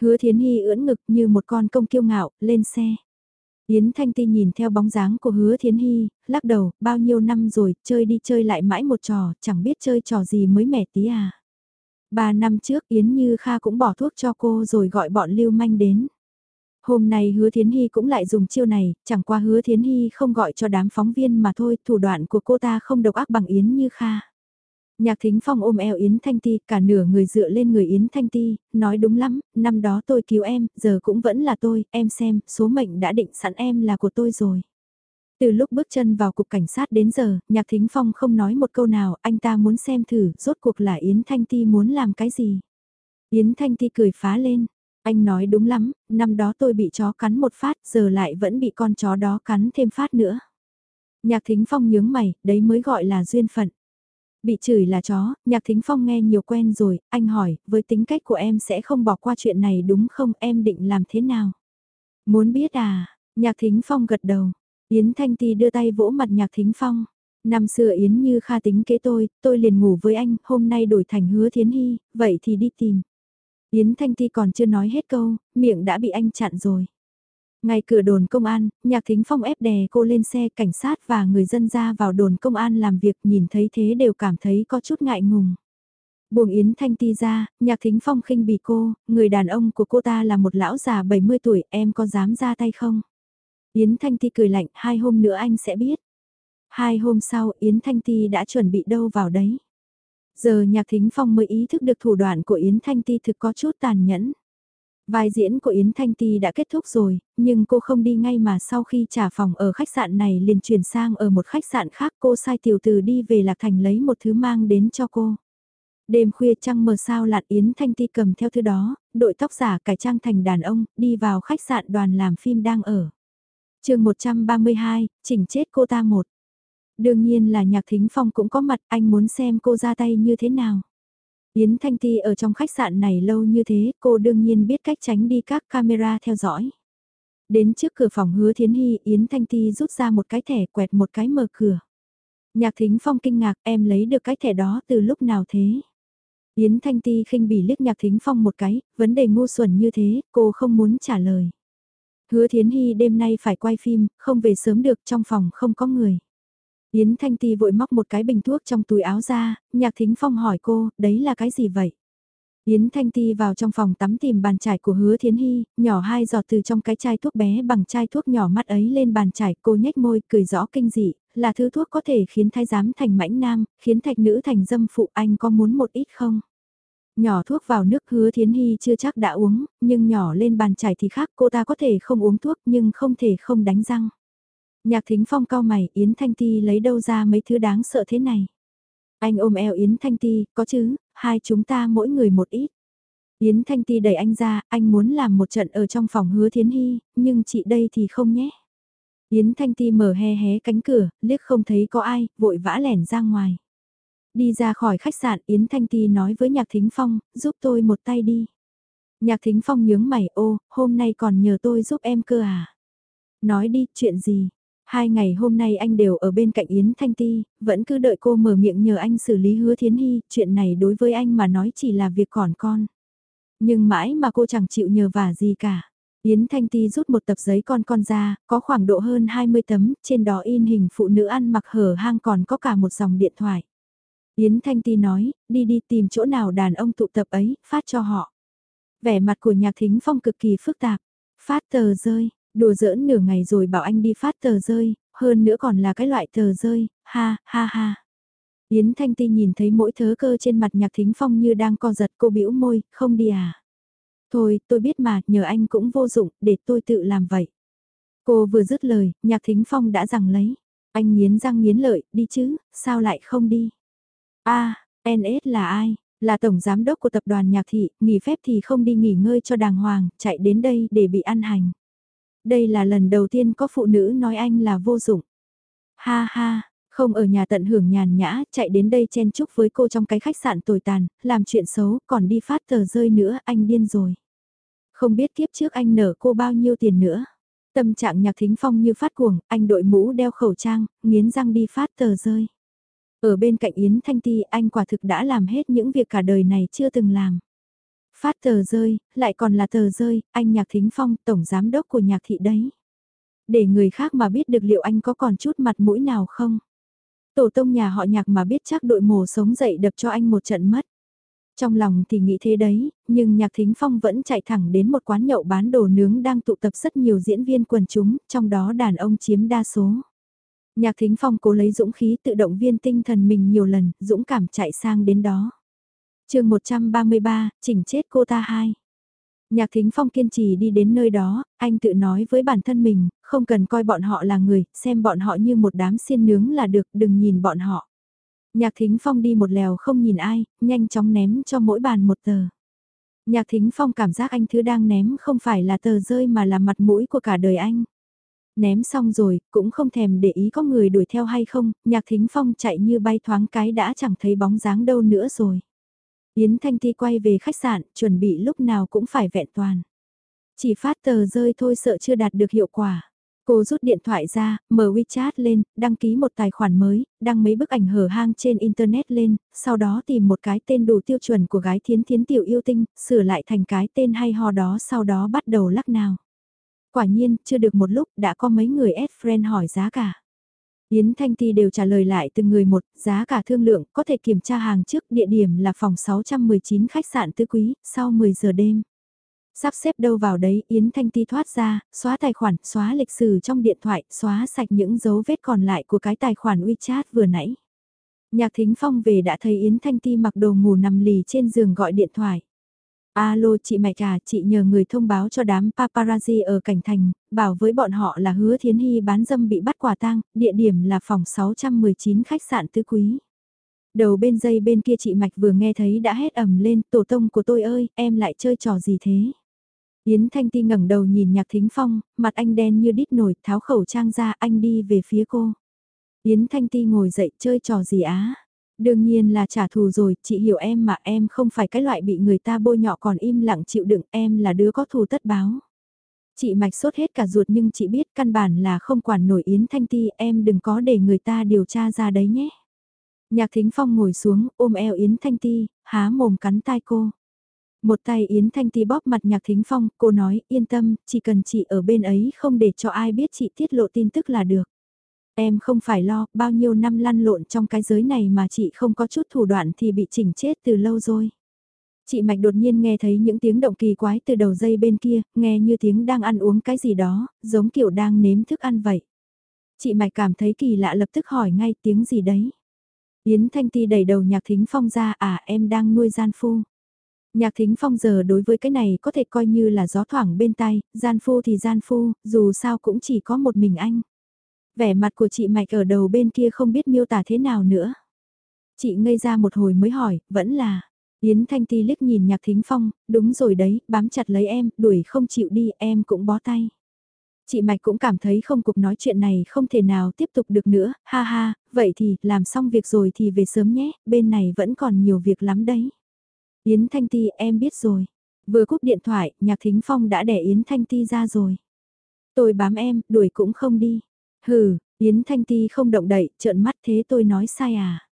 [SPEAKER 1] Hứa Thiến Hy ưỡn ngực như một con công kiêu ngạo, lên xe. Yến Thanh Ti nhìn theo bóng dáng của hứa Thiến Hy, lắc đầu, bao nhiêu năm rồi, chơi đi chơi lại mãi một trò, chẳng biết chơi trò gì mới mẻ tí à. Ba năm trước Yến Như Kha cũng bỏ thuốc cho cô rồi gọi bọn lưu manh đến. Hôm nay hứa Thiến Hy cũng lại dùng chiêu này, chẳng qua hứa Thiến Hy không gọi cho đám phóng viên mà thôi, thủ đoạn của cô ta không độc ác bằng Yến Như Kha. Nhạc thính phong ôm eo Yến Thanh Ti, cả nửa người dựa lên người Yến Thanh Ti, nói đúng lắm, năm đó tôi cứu em, giờ cũng vẫn là tôi, em xem, số mệnh đã định sẵn em là của tôi rồi. Từ lúc bước chân vào cục cảnh sát đến giờ, nhạc thính phong không nói một câu nào, anh ta muốn xem thử, rốt cuộc là Yến Thanh Ti muốn làm cái gì. Yến Thanh Ti cười phá lên, anh nói đúng lắm, năm đó tôi bị chó cắn một phát, giờ lại vẫn bị con chó đó cắn thêm phát nữa. Nhạc thính phong nhướng mày, đấy mới gọi là duyên phận. Bị chửi là chó, nhạc thính phong nghe nhiều quen rồi, anh hỏi, với tính cách của em sẽ không bỏ qua chuyện này đúng không, em định làm thế nào? Muốn biết à, nhạc thính phong gật đầu, Yến Thanh Ti đưa tay vỗ mặt nhạc thính phong. Năm xưa Yến như kha tính kế tôi, tôi liền ngủ với anh, hôm nay đổi thành hứa thiến hy, vậy thì đi tìm. Yến Thanh Ti còn chưa nói hết câu, miệng đã bị anh chặn rồi. Ngay cửa đồn công an, Nhạc Thính Phong ép đè cô lên xe cảnh sát và người dân ra vào đồn công an làm việc nhìn thấy thế đều cảm thấy có chút ngại ngùng. Buồng Yến Thanh Ti ra, Nhạc Thính Phong khinh bỉ cô, người đàn ông của cô ta là một lão già 70 tuổi, em có dám ra tay không? Yến Thanh Ti cười lạnh, hai hôm nữa anh sẽ biết. Hai hôm sau, Yến Thanh Ti đã chuẩn bị đâu vào đấy. Giờ Nhạc Thính Phong mới ý thức được thủ đoạn của Yến Thanh Ti thực có chút tàn nhẫn. Vai diễn của Yến Thanh Ti đã kết thúc rồi, nhưng cô không đi ngay mà sau khi trả phòng ở khách sạn này liền chuyển sang ở một khách sạn khác cô sai tiểu từ đi về Lạc Thành lấy một thứ mang đến cho cô. Đêm khuya trăng mờ sao lạn Yến Thanh Ti cầm theo thứ đó, đội tóc giả cải trang thành đàn ông, đi vào khách sạn đoàn làm phim đang ở. chương 132, chỉnh chết cô ta một. Đương nhiên là nhạc thính phong cũng có mặt anh muốn xem cô ra tay như thế nào. Yến Thanh Ti ở trong khách sạn này lâu như thế, cô đương nhiên biết cách tránh đi các camera theo dõi. Đến trước cửa phòng hứa Thiến Hy, Yến Thanh Ti rút ra một cái thẻ quẹt một cái mở cửa. Nhạc Thính Phong kinh ngạc em lấy được cái thẻ đó từ lúc nào thế? Yến Thanh Ti khinh bỉ liếc Nhạc Thính Phong một cái, vấn đề ngu xuẩn như thế, cô không muốn trả lời. Hứa Thiến Hy đêm nay phải quay phim, không về sớm được trong phòng không có người. Yến Thanh Ti vội móc một cái bình thuốc trong túi áo ra, Nhạc Thính Phong hỏi cô, đấy là cái gì vậy? Yến Thanh Ti vào trong phòng tắm tìm bàn chải của Hứa Thiến Hy, nhỏ hai giọt từ trong cái chai thuốc bé bằng chai thuốc nhỏ mắt ấy lên bàn chải, cô nhếch môi, cười rõ kinh dị, là thứ thuốc có thể khiến thái giám thành mãnh nam, khiến thạch nữ thành dâm phụ, anh có muốn một ít không? Nhỏ thuốc vào nước Hứa Thiến Hy chưa chắc đã uống, nhưng nhỏ lên bàn chải thì khác, cô ta có thể không uống thuốc nhưng không thể không đánh răng. Nhạc thính phong cao mày, Yến Thanh Ti lấy đâu ra mấy thứ đáng sợ thế này. Anh ôm eo Yến Thanh Ti, có chứ, hai chúng ta mỗi người một ít. Yến Thanh Ti đẩy anh ra, anh muốn làm một trận ở trong phòng hứa thiến hy, nhưng chị đây thì không nhé. Yến Thanh Ti mở hé hé cánh cửa, liếc không thấy có ai, vội vã lẻn ra ngoài. Đi ra khỏi khách sạn, Yến Thanh Ti nói với Nhạc Thính Phong, giúp tôi một tay đi. Nhạc Thính Phong nhướng mày ô, hôm nay còn nhờ tôi giúp em cơ à? Nói đi, chuyện gì? Hai ngày hôm nay anh đều ở bên cạnh Yến Thanh Ti, vẫn cứ đợi cô mở miệng nhờ anh xử lý hứa thiến hy, chuyện này đối với anh mà nói chỉ là việc còn con. Nhưng mãi mà cô chẳng chịu nhờ vả gì cả. Yến Thanh Ti rút một tập giấy con con ra, có khoảng độ hơn 20 tấm, trên đó in hình phụ nữ ăn mặc hở hang còn có cả một dòng điện thoại. Yến Thanh Ti nói, đi đi tìm chỗ nào đàn ông tụ tập ấy, phát cho họ. Vẻ mặt của nhạc thính phong cực kỳ phức tạp. Phát tờ rơi, đùa giỡn nửa ngày rồi bảo anh đi phát tờ rơi, hơn nữa còn là cái loại tờ rơi, ha, ha ha. Yến Thanh Ti nhìn thấy mỗi thớ cơ trên mặt nhạc thính phong như đang co giật cô bĩu môi, không đi à. Thôi, tôi biết mà, nhờ anh cũng vô dụng, để tôi tự làm vậy. Cô vừa dứt lời, nhạc thính phong đã rằng lấy. Anh nghiến răng nghiến lợi, đi chứ, sao lại không đi? a NS là ai? Là tổng giám đốc của tập đoàn nhạc thị, nghỉ phép thì không đi nghỉ ngơi cho đàng hoàng, chạy đến đây để bị ăn hành. Đây là lần đầu tiên có phụ nữ nói anh là vô dụng. Ha ha, không ở nhà tận hưởng nhàn nhã, chạy đến đây chen chúc với cô trong cái khách sạn tồi tàn, làm chuyện xấu, còn đi phát tờ rơi nữa, anh điên rồi. Không biết kiếp trước anh nở cô bao nhiêu tiền nữa. Tâm trạng nhạc thính phong như phát cuồng, anh đội mũ đeo khẩu trang, nghiến răng đi phát tờ rơi. Ở bên cạnh Yến Thanh Ti anh quả thực đã làm hết những việc cả đời này chưa từng làm. Phát tờ rơi, lại còn là tờ rơi, anh Nhạc Thính Phong, tổng giám đốc của nhạc thị đấy. Để người khác mà biết được liệu anh có còn chút mặt mũi nào không? Tổ tông nhà họ nhạc mà biết chắc đội mồ sống dậy đập cho anh một trận mất. Trong lòng thì nghĩ thế đấy, nhưng Nhạc Thính Phong vẫn chạy thẳng đến một quán nhậu bán đồ nướng đang tụ tập rất nhiều diễn viên quần chúng, trong đó đàn ông chiếm đa số. Nhạc Thính Phong cố lấy dũng khí tự động viên tinh thần mình nhiều lần, dũng cảm chạy sang đến đó chương 133, chỉnh chết cô ta hai. Nhạc Thính Phong kiên trì đi đến nơi đó, anh tự nói với bản thân mình, không cần coi bọn họ là người, xem bọn họ như một đám xiên nướng là được, đừng nhìn bọn họ. Nhạc Thính Phong đi một lèo không nhìn ai, nhanh chóng ném cho mỗi bàn một tờ. Nhạc Thính Phong cảm giác anh thứ đang ném không phải là tờ rơi mà là mặt mũi của cả đời anh. Ném xong rồi, cũng không thèm để ý có người đuổi theo hay không, nhạc thính phong chạy như bay thoáng cái đã chẳng thấy bóng dáng đâu nữa rồi. Yến Thanh Ti quay về khách sạn, chuẩn bị lúc nào cũng phải vẹn toàn. Chỉ phát tờ rơi thôi sợ chưa đạt được hiệu quả. Cô rút điện thoại ra, mở WeChat lên, đăng ký một tài khoản mới, đăng mấy bức ảnh hở hang trên Internet lên, sau đó tìm một cái tên đủ tiêu chuẩn của gái thiến thiến tiểu yêu tinh, sửa lại thành cái tên hay ho đó sau đó bắt đầu lắc nào. Quả nhiên, chưa được một lúc đã có mấy người ad friend hỏi giá cả. Yến Thanh Ti đều trả lời lại từng người một, giá cả thương lượng, có thể kiểm tra hàng trước, địa điểm là phòng 619 khách sạn Tứ Quý, sau 10 giờ đêm. Sắp xếp đâu vào đấy, Yến Thanh Ti thoát ra, xóa tài khoản, xóa lịch sử trong điện thoại, xóa sạch những dấu vết còn lại của cái tài khoản WeChat vừa nãy. Nhạc Thính Phong về đã thấy Yến Thanh Ti mặc đồ ngủ nằm lì trên giường gọi điện thoại. Alo chị mẹ cả, à, chị nhờ người thông báo cho đám paparazzi ở cảnh thành, bảo với bọn họ là hứa thiến hy bán dâm bị bắt quả tang, địa điểm là phòng 619 khách sạn tứ quý. Đầu bên dây bên kia chị Mạch vừa nghe thấy đã hét ầm lên, tổ tông của tôi ơi, em lại chơi trò gì thế? Yến Thanh Ti ngẩng đầu nhìn Nhạc Thính Phong, mặt anh đen như đít nổi, tháo khẩu trang ra, anh đi về phía cô. Yến Thanh Ti ngồi dậy chơi trò gì á? Đương nhiên là trả thù rồi, chị hiểu em mà em không phải cái loại bị người ta bôi nhọ còn im lặng chịu đựng, em là đứa có thù tất báo. Chị mạch sốt hết cả ruột nhưng chị biết căn bản là không quản nổi Yến Thanh Ti, em đừng có để người ta điều tra ra đấy nhé. Nhạc Thính Phong ngồi xuống, ôm eo Yến Thanh Ti, há mồm cắn tai cô. Một tay Yến Thanh Ti bóp mặt Nhạc Thính Phong, cô nói, yên tâm, chỉ cần chị ở bên ấy không để cho ai biết chị tiết lộ tin tức là được. Em không phải lo, bao nhiêu năm lăn lộn trong cái giới này mà chị không có chút thủ đoạn thì bị chỉnh chết từ lâu rồi. Chị Mạch đột nhiên nghe thấy những tiếng động kỳ quái từ đầu dây bên kia, nghe như tiếng đang ăn uống cái gì đó, giống kiểu đang nếm thức ăn vậy. Chị Mạch cảm thấy kỳ lạ lập tức hỏi ngay tiếng gì đấy. Yến Thanh Ti đẩy đầu Nhạc Thính Phong ra à em đang nuôi gian phu. Nhạc Thính Phong giờ đối với cái này có thể coi như là gió thoảng bên tai, gian phu thì gian phu, dù sao cũng chỉ có một mình anh. Vẻ mặt của chị Mạch ở đầu bên kia không biết miêu tả thế nào nữa. Chị ngây ra một hồi mới hỏi, vẫn là... Yến Thanh Ti liếc nhìn Nhạc Thính Phong, đúng rồi đấy, bám chặt lấy em, đuổi không chịu đi, em cũng bó tay. Chị Mạch cũng cảm thấy không cuộc nói chuyện này không thể nào tiếp tục được nữa, ha ha, vậy thì, làm xong việc rồi thì về sớm nhé, bên này vẫn còn nhiều việc lắm đấy. Yến Thanh Ti, em biết rồi. Vừa cúp điện thoại, nhạc thính phong đã đẻ Yến Thanh Ti ra rồi. Tôi bám em, đuổi cũng không đi. Hừ, Yến Thanh Ti không động đậy, trợn mắt thế tôi nói sai à.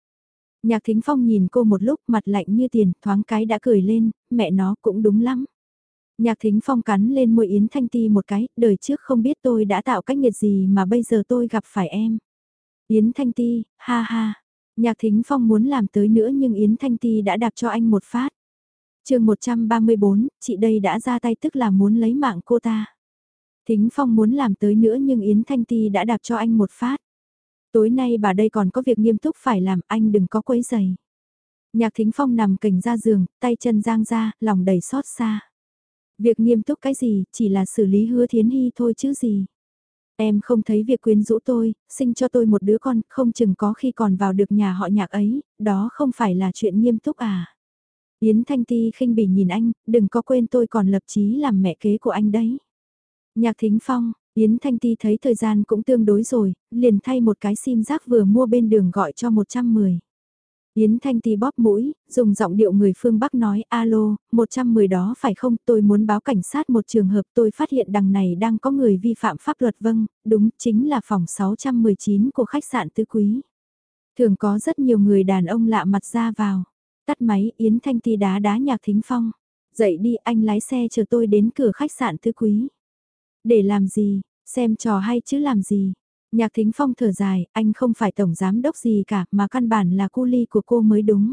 [SPEAKER 1] Nhạc thính phong nhìn cô một lúc mặt lạnh như tiền, thoáng cái đã cười lên, mẹ nó cũng đúng lắm. Nhạc thính phong cắn lên môi Yến Thanh Ti một cái, đời trước không biết tôi đã tạo cách nghiệt gì mà bây giờ tôi gặp phải em. Yến Thanh Ti, ha ha. Nhạc thính phong muốn làm tới nữa nhưng Yến Thanh Ti đã đạp cho anh một phát. chương 134, chị đây đã ra tay tức là muốn lấy mạng cô ta. Thính phong muốn làm tới nữa nhưng Yến Thanh Ti đã đạp cho anh một phát. Tối nay bà đây còn có việc nghiêm túc phải làm anh đừng có quấy giày. Nhạc thính phong nằm cành ra giường, tay chân giang ra, lòng đầy xót xa. Việc nghiêm túc cái gì, chỉ là xử lý hứa thiến hy thôi chứ gì. Em không thấy việc quyến rũ tôi, sinh cho tôi một đứa con, không chừng có khi còn vào được nhà họ nhạc ấy, đó không phải là chuyện nghiêm túc à. Yến Thanh Ti khinh bỉ nhìn anh, đừng có quên tôi còn lập chí làm mẹ kế của anh đấy. Nhạc Thính Phong, Yến Thanh Ti thấy thời gian cũng tương đối rồi, liền thay một cái sim giác vừa mua bên đường gọi cho 110. Yến Thanh Ti bóp mũi, dùng giọng điệu người phương Bắc nói alo, 110 đó phải không tôi muốn báo cảnh sát một trường hợp tôi phát hiện đằng này đang có người vi phạm pháp luật vâng, đúng chính là phòng 619 của khách sạn Tứ Quý. Thường có rất nhiều người đàn ông lạ mặt ra vào. Tắt máy Yến Thanh Ti đá đá nhạc thính phong. Dậy đi anh lái xe chờ tôi đến cửa khách sạn Tứ Quý. Để làm gì, xem trò hay chứ làm gì. Nhạc Thính Phong thở dài, anh không phải tổng giám đốc gì cả mà căn bản là cu ly của cô mới đúng.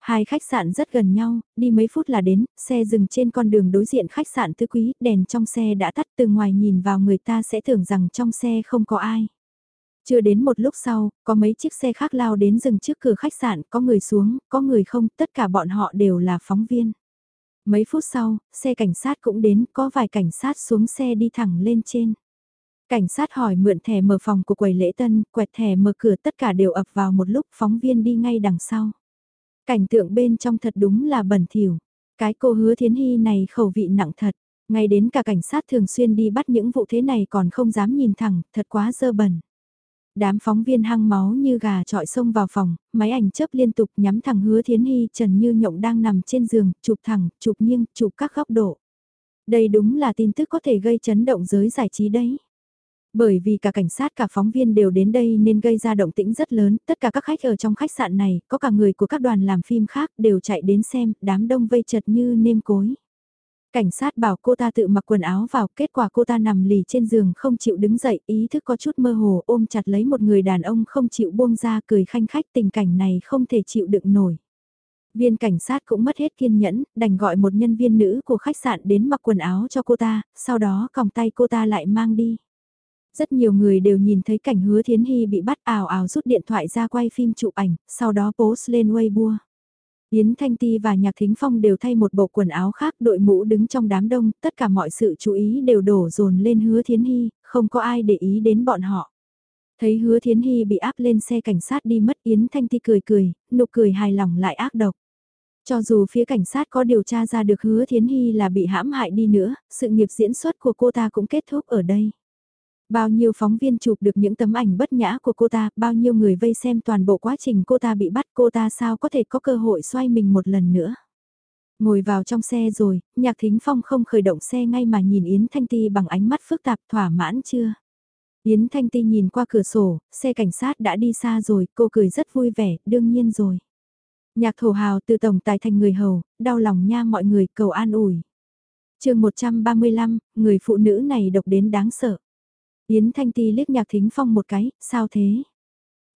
[SPEAKER 1] Hai khách sạn rất gần nhau, đi mấy phút là đến, xe dừng trên con đường đối diện khách sạn tứ quý, đèn trong xe đã tắt từ ngoài nhìn vào người ta sẽ tưởng rằng trong xe không có ai. Chưa đến một lúc sau, có mấy chiếc xe khác lao đến dừng trước cửa khách sạn, có người xuống, có người không, tất cả bọn họ đều là phóng viên. Mấy phút sau, xe cảnh sát cũng đến, có vài cảnh sát xuống xe đi thẳng lên trên. Cảnh sát hỏi mượn thẻ mở phòng của quầy lễ tân, quẹt thẻ mở cửa tất cả đều ập vào một lúc phóng viên đi ngay đằng sau. Cảnh tượng bên trong thật đúng là bẩn thỉu. Cái cô hứa thiến hy này khẩu vị nặng thật. Ngay đến cả cảnh sát thường xuyên đi bắt những vụ thế này còn không dám nhìn thẳng, thật quá dơ bẩn. Đám phóng viên hăng máu như gà trọi xông vào phòng, máy ảnh chớp liên tục nhắm thẳng hứa thiến hy trần như nhộng đang nằm trên giường, chụp thẳng, chụp nghiêng, chụp các góc độ. Đây đúng là tin tức có thể gây chấn động giới giải trí đấy. Bởi vì cả cảnh sát cả phóng viên đều đến đây nên gây ra động tĩnh rất lớn, tất cả các khách ở trong khách sạn này, có cả người của các đoàn làm phim khác đều chạy đến xem, đám đông vây chật như nêm cối. Cảnh sát bảo cô ta tự mặc quần áo vào, kết quả cô ta nằm lì trên giường không chịu đứng dậy, ý thức có chút mơ hồ ôm chặt lấy một người đàn ông không chịu buông ra cười khanh khách tình cảnh này không thể chịu đựng nổi. Viên cảnh sát cũng mất hết kiên nhẫn, đành gọi một nhân viên nữ của khách sạn đến mặc quần áo cho cô ta, sau đó còng tay cô ta lại mang đi. Rất nhiều người đều nhìn thấy cảnh hứa thiến hy bị bắt ảo ảo rút điện thoại ra quay phim chụp ảnh, sau đó post lên Weibo. Yến Thanh Ti và Nhạc Thính Phong đều thay một bộ quần áo khác đội mũ đứng trong đám đông, tất cả mọi sự chú ý đều đổ dồn lên hứa thiến hy, không có ai để ý đến bọn họ. Thấy hứa thiến hy bị áp lên xe cảnh sát đi mất Yến Thanh Ti cười cười, nụ cười hài lòng lại ác độc. Cho dù phía cảnh sát có điều tra ra được hứa thiến hy là bị hãm hại đi nữa, sự nghiệp diễn xuất của cô ta cũng kết thúc ở đây. Bao nhiêu phóng viên chụp được những tấm ảnh bất nhã của cô ta, bao nhiêu người vây xem toàn bộ quá trình cô ta bị bắt cô ta sao có thể có cơ hội xoay mình một lần nữa. Ngồi vào trong xe rồi, nhạc thính phong không khởi động xe ngay mà nhìn Yến Thanh Ti bằng ánh mắt phức tạp thỏa mãn chưa. Yến Thanh Ti nhìn qua cửa sổ, xe cảnh sát đã đi xa rồi, cô cười rất vui vẻ, đương nhiên rồi. Nhạc thổ hào từ tổng tài thành người hầu, đau lòng nha mọi người cầu an ủi. chương 135, người phụ nữ này độc đến đáng sợ. Yến Thanh Ti liếc nhạc thính phong một cái, sao thế?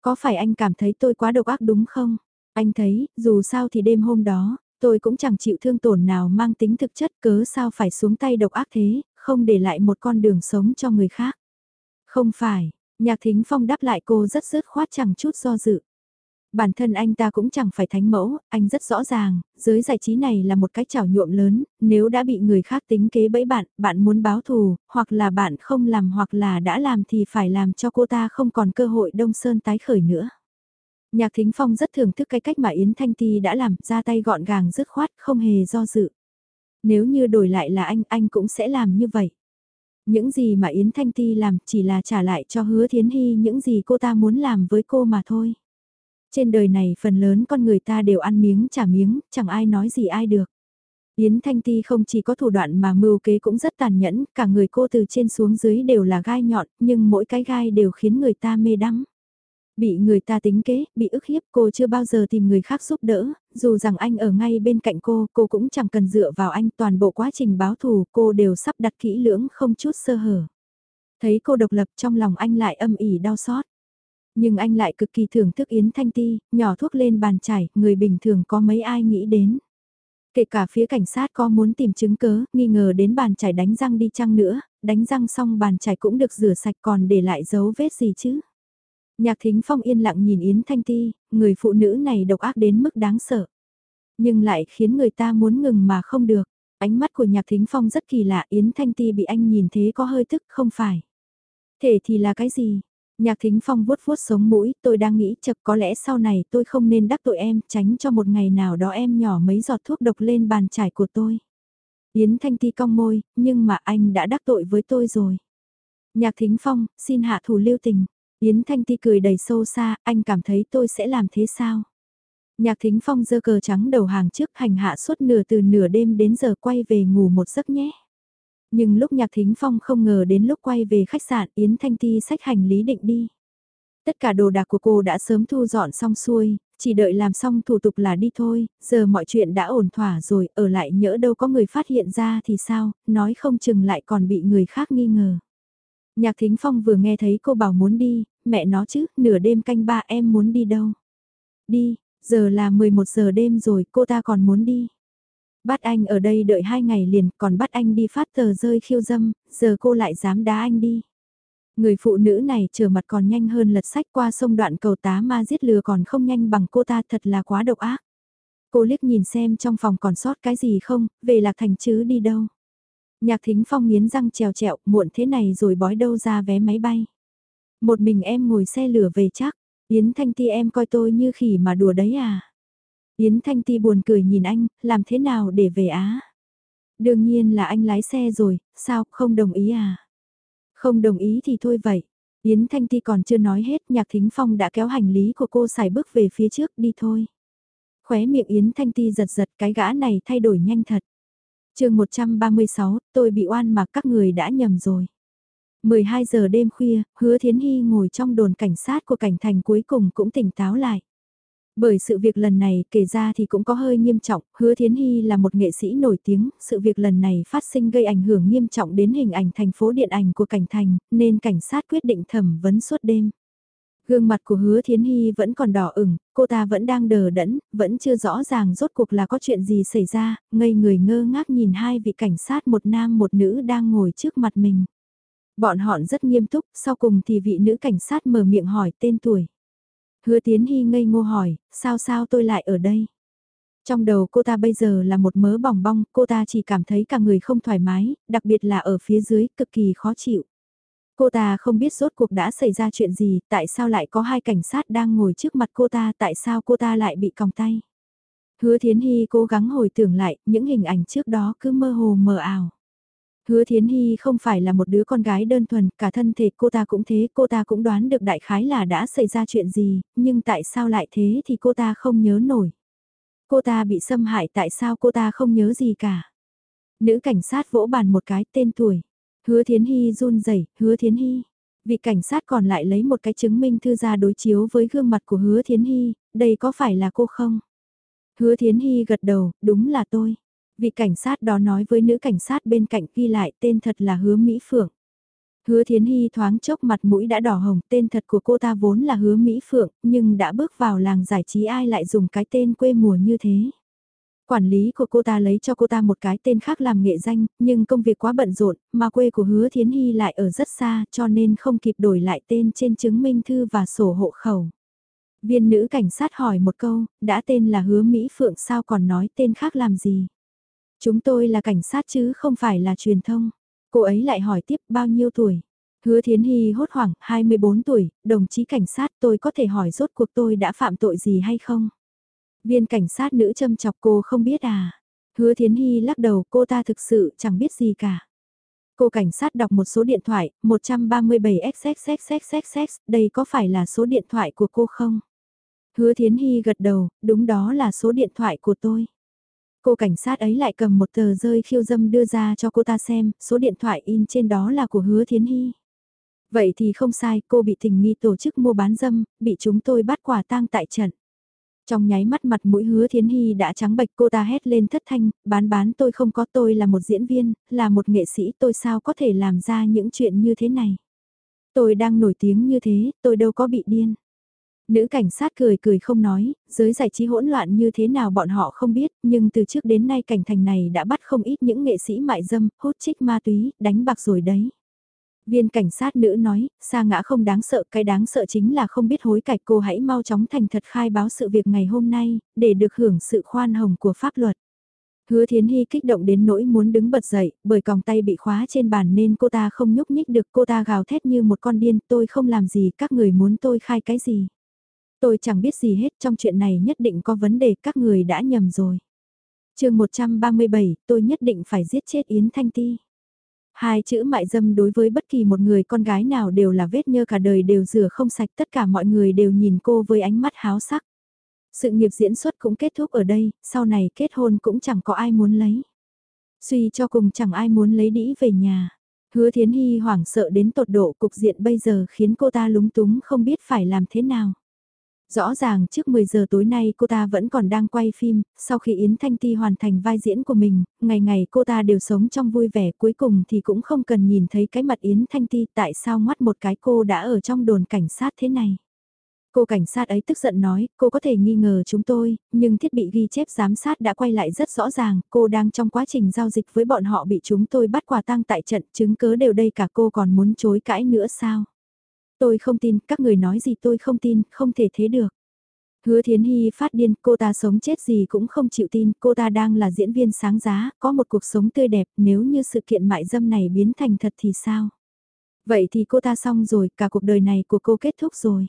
[SPEAKER 1] Có phải anh cảm thấy tôi quá độc ác đúng không? Anh thấy, dù sao thì đêm hôm đó, tôi cũng chẳng chịu thương tổn nào mang tính thực chất cớ sao phải xuống tay độc ác thế, không để lại một con đường sống cho người khác. Không phải, nhạc thính phong đáp lại cô rất dứt khoát chẳng chút do dự. Bản thân anh ta cũng chẳng phải thánh mẫu, anh rất rõ ràng, giới giải trí này là một cái chảo nhuộm lớn, nếu đã bị người khác tính kế bẫy bạn, bạn muốn báo thù, hoặc là bạn không làm hoặc là đã làm thì phải làm cho cô ta không còn cơ hội đông sơn tái khởi nữa. Nhạc Thính Phong rất thưởng thức cái cách mà Yến Thanh Ti đã làm, ra tay gọn gàng dứt khoát, không hề do dự. Nếu như đổi lại là anh, anh cũng sẽ làm như vậy. Những gì mà Yến Thanh Ti làm chỉ là trả lại cho hứa Thiến Hy những gì cô ta muốn làm với cô mà thôi. Trên đời này phần lớn con người ta đều ăn miếng trả miếng, chẳng ai nói gì ai được. Yến Thanh Ti không chỉ có thủ đoạn mà mưu kế cũng rất tàn nhẫn, cả người cô từ trên xuống dưới đều là gai nhọn, nhưng mỗi cái gai đều khiến người ta mê đắm. Bị người ta tính kế, bị ức hiếp cô chưa bao giờ tìm người khác giúp đỡ, dù rằng anh ở ngay bên cạnh cô, cô cũng chẳng cần dựa vào anh toàn bộ quá trình báo thù cô đều sắp đặt kỹ lưỡng không chút sơ hở. Thấy cô độc lập trong lòng anh lại âm ỉ đau xót. Nhưng anh lại cực kỳ thưởng thức Yến Thanh Ti, nhỏ thuốc lên bàn chải, người bình thường có mấy ai nghĩ đến. Kể cả phía cảnh sát có muốn tìm chứng cớ, nghi ngờ đến bàn chải đánh răng đi chăng nữa, đánh răng xong bàn chải cũng được rửa sạch còn để lại dấu vết gì chứ. Nhạc Thính Phong yên lặng nhìn Yến Thanh Ti, người phụ nữ này độc ác đến mức đáng sợ. Nhưng lại khiến người ta muốn ngừng mà không được. Ánh mắt của Nhạc Thính Phong rất kỳ lạ, Yến Thanh Ti bị anh nhìn thế có hơi tức không phải. Thể thì là cái gì? Nhạc Thính Phong vuốt vuốt sống mũi, tôi đang nghĩ chập có lẽ sau này tôi không nên đắc tội em, tránh cho một ngày nào đó em nhỏ mấy giọt thuốc độc lên bàn trải của tôi. Yến Thanh Ti cong môi, nhưng mà anh đã đắc tội với tôi rồi. Nhạc Thính Phong, xin hạ thủ lưu tình. Yến Thanh Ti cười đầy sâu xa, anh cảm thấy tôi sẽ làm thế sao? Nhạc Thính Phong giơ cờ trắng đầu hàng trước hành hạ suốt nửa từ nửa đêm đến giờ quay về ngủ một giấc nhé. Nhưng lúc Nhạc Thính Phong không ngờ đến lúc quay về khách sạn Yến Thanh Ti xách hành lý định đi. Tất cả đồ đạc của cô đã sớm thu dọn xong xuôi, chỉ đợi làm xong thủ tục là đi thôi, giờ mọi chuyện đã ổn thỏa rồi, ở lại nhỡ đâu có người phát hiện ra thì sao, nói không chừng lại còn bị người khác nghi ngờ. Nhạc Thính Phong vừa nghe thấy cô bảo muốn đi, mẹ nó chứ, nửa đêm canh ba em muốn đi đâu. Đi, giờ là 11 giờ đêm rồi, cô ta còn muốn đi. Bắt anh ở đây đợi hai ngày liền, còn bắt anh đi phát tờ rơi khiêu dâm, giờ cô lại dám đá anh đi. Người phụ nữ này trở mặt còn nhanh hơn lật sách qua sông đoạn cầu tá ma giết lừa còn không nhanh bằng cô ta thật là quá độc ác. Cô liếc nhìn xem trong phòng còn sót cái gì không, về lạc thành chứ đi đâu. Nhạc thính phong nghiến răng trèo trẹo, muộn thế này rồi bói đâu ra vé máy bay. Một mình em ngồi xe lửa về chắc, Yến Thanh Ti em coi tôi như khỉ mà đùa đấy à. Yến Thanh Ti buồn cười nhìn anh, làm thế nào để về Á? Đương nhiên là anh lái xe rồi, sao, không đồng ý à? Không đồng ý thì thôi vậy. Yến Thanh Ti còn chưa nói hết, Nhạc Thính Phong đã kéo hành lý của cô xài bước về phía trước đi thôi. Khóe miệng Yến Thanh Ti giật giật cái gã này thay đổi nhanh thật. chương 136, tôi bị oan mà các người đã nhầm rồi. 12 giờ đêm khuya, hứa Thiến Hy ngồi trong đồn cảnh sát của cảnh thành cuối cùng cũng tỉnh táo lại. Bởi sự việc lần này kể ra thì cũng có hơi nghiêm trọng, hứa Thiến Hy là một nghệ sĩ nổi tiếng, sự việc lần này phát sinh gây ảnh hưởng nghiêm trọng đến hình ảnh thành phố điện ảnh của cảnh thành, nên cảnh sát quyết định thẩm vấn suốt đêm. Gương mặt của hứa Thiến Hy vẫn còn đỏ ửng, cô ta vẫn đang đờ đẫn, vẫn chưa rõ ràng rốt cuộc là có chuyện gì xảy ra, ngây người ngơ ngác nhìn hai vị cảnh sát một nam một nữ đang ngồi trước mặt mình. Bọn họ rất nghiêm túc, sau cùng thì vị nữ cảnh sát mở miệng hỏi tên tuổi. Hứa Tiến Hy ngây ngô hỏi, sao sao tôi lại ở đây? Trong đầu cô ta bây giờ là một mớ bỏng bong, cô ta chỉ cảm thấy cả người không thoải mái, đặc biệt là ở phía dưới, cực kỳ khó chịu. Cô ta không biết rốt cuộc đã xảy ra chuyện gì, tại sao lại có hai cảnh sát đang ngồi trước mặt cô ta, tại sao cô ta lại bị còng tay. Hứa Thiến Hy cố gắng hồi tưởng lại, những hình ảnh trước đó cứ mơ hồ mờ ảo. Hứa Thiến Hy không phải là một đứa con gái đơn thuần, cả thân thể cô ta cũng thế, cô ta cũng đoán được đại khái là đã xảy ra chuyện gì, nhưng tại sao lại thế thì cô ta không nhớ nổi. Cô ta bị xâm hại tại sao cô ta không nhớ gì cả. Nữ cảnh sát vỗ bàn một cái tên tuổi. Hứa Thiến Hy run rẩy, Hứa Thiến Hy. Vị cảnh sát còn lại lấy một cái chứng minh thư ra đối chiếu với gương mặt của Hứa Thiến Hy, đây có phải là cô không? Hứa Thiến Hy gật đầu, đúng là tôi. Vị cảnh sát đó nói với nữ cảnh sát bên cạnh ghi lại tên thật là Hứa Mỹ Phượng. Hứa Thiến Hy thoáng chốc mặt mũi đã đỏ hồng, tên thật của cô ta vốn là Hứa Mỹ Phượng, nhưng đã bước vào làng giải trí ai lại dùng cái tên quê mùa như thế. Quản lý của cô ta lấy cho cô ta một cái tên khác làm nghệ danh, nhưng công việc quá bận rộn, mà quê của Hứa Thiến Hy lại ở rất xa cho nên không kịp đổi lại tên trên chứng minh thư và sổ hộ khẩu. Viên nữ cảnh sát hỏi một câu, đã tên là Hứa Mỹ Phượng sao còn nói tên khác làm gì? Chúng tôi là cảnh sát chứ không phải là truyền thông. Cô ấy lại hỏi tiếp bao nhiêu tuổi. Hứa Thiến Hy hốt hoảng, 24 tuổi, đồng chí cảnh sát tôi có thể hỏi rốt cuộc tôi đã phạm tội gì hay không? Viên cảnh sát nữ châm chọc cô không biết à? Hứa Thiến Hy lắc đầu cô ta thực sự chẳng biết gì cả. Cô cảnh sát đọc một số điện thoại, 137XXXXXX, đây có phải là số điện thoại của cô không? Hứa Thiến Hy gật đầu, đúng đó là số điện thoại của tôi. Cô cảnh sát ấy lại cầm một tờ rơi khiêu dâm đưa ra cho cô ta xem, số điện thoại in trên đó là của hứa thiến hy. Vậy thì không sai, cô bị tình nghi tổ chức mua bán dâm, bị chúng tôi bắt quả tang tại trận. Trong nháy mắt mặt mũi hứa thiến hy đã trắng bệch cô ta hét lên thất thanh, bán bán tôi không có tôi là một diễn viên, là một nghệ sĩ tôi sao có thể làm ra những chuyện như thế này. Tôi đang nổi tiếng như thế, tôi đâu có bị điên. Nữ cảnh sát cười cười không nói, giới giải trí hỗn loạn như thế nào bọn họ không biết, nhưng từ trước đến nay cảnh thành này đã bắt không ít những nghệ sĩ mại dâm, hút chích ma túy, đánh bạc rồi đấy. Viên cảnh sát nữ nói, xa ngã không đáng sợ, cái đáng sợ chính là không biết hối cải cô hãy mau chóng thành thật khai báo sự việc ngày hôm nay, để được hưởng sự khoan hồng của pháp luật. Hứa Thiến Hy kích động đến nỗi muốn đứng bật dậy, bởi còng tay bị khóa trên bàn nên cô ta không nhúc nhích được cô ta gào thét như một con điên, tôi không làm gì, các người muốn tôi khai cái gì. Tôi chẳng biết gì hết trong chuyện này nhất định có vấn đề các người đã nhầm rồi. chương 137, tôi nhất định phải giết chết Yến Thanh Ti. Hai chữ mại dâm đối với bất kỳ một người con gái nào đều là vết nhơ cả đời đều rửa không sạch tất cả mọi người đều nhìn cô với ánh mắt háo sắc. Sự nghiệp diễn xuất cũng kết thúc ở đây, sau này kết hôn cũng chẳng có ai muốn lấy. Suy cho cùng chẳng ai muốn lấy đĩ về nhà. Hứa Thiến Hy hoảng sợ đến tột độ cục diện bây giờ khiến cô ta lúng túng không biết phải làm thế nào. Rõ ràng trước 10 giờ tối nay cô ta vẫn còn đang quay phim, sau khi Yến Thanh Ti hoàn thành vai diễn của mình, ngày ngày cô ta đều sống trong vui vẻ cuối cùng thì cũng không cần nhìn thấy cái mặt Yến Thanh Ti tại sao ngoắt một cái cô đã ở trong đồn cảnh sát thế này. Cô cảnh sát ấy tức giận nói, cô có thể nghi ngờ chúng tôi, nhưng thiết bị ghi chép giám sát đã quay lại rất rõ ràng, cô đang trong quá trình giao dịch với bọn họ bị chúng tôi bắt quả tang tại trận, chứng cứ đều đây cả cô còn muốn chối cãi nữa sao? Tôi không tin, các người nói gì tôi không tin, không thể thế được. Hứa Thiến Hy phát điên, cô ta sống chết gì cũng không chịu tin, cô ta đang là diễn viên sáng giá, có một cuộc sống tươi đẹp, nếu như sự kiện mại dâm này biến thành thật thì sao? Vậy thì cô ta xong rồi, cả cuộc đời này của cô kết thúc rồi.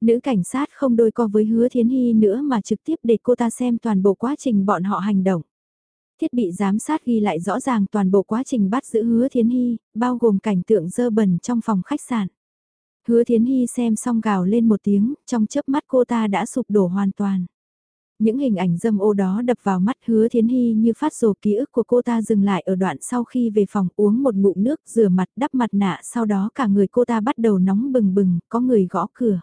[SPEAKER 1] Nữ cảnh sát không đôi co với hứa Thiến Hy nữa mà trực tiếp để cô ta xem toàn bộ quá trình bọn họ hành động. Thiết bị giám sát ghi lại rõ ràng toàn bộ quá trình bắt giữ hứa Thiến Hy, bao gồm cảnh tượng dơ bẩn trong phòng khách sạn. Hứa Thiến Hy xem xong gào lên một tiếng, trong chớp mắt cô ta đã sụp đổ hoàn toàn. Những hình ảnh dâm ô đó đập vào mắt hứa Thiến Hy như phát rồ ký ức của cô ta dừng lại ở đoạn sau khi về phòng uống một ngụm nước rửa mặt đắp mặt nạ sau đó cả người cô ta bắt đầu nóng bừng bừng, có người gõ cửa.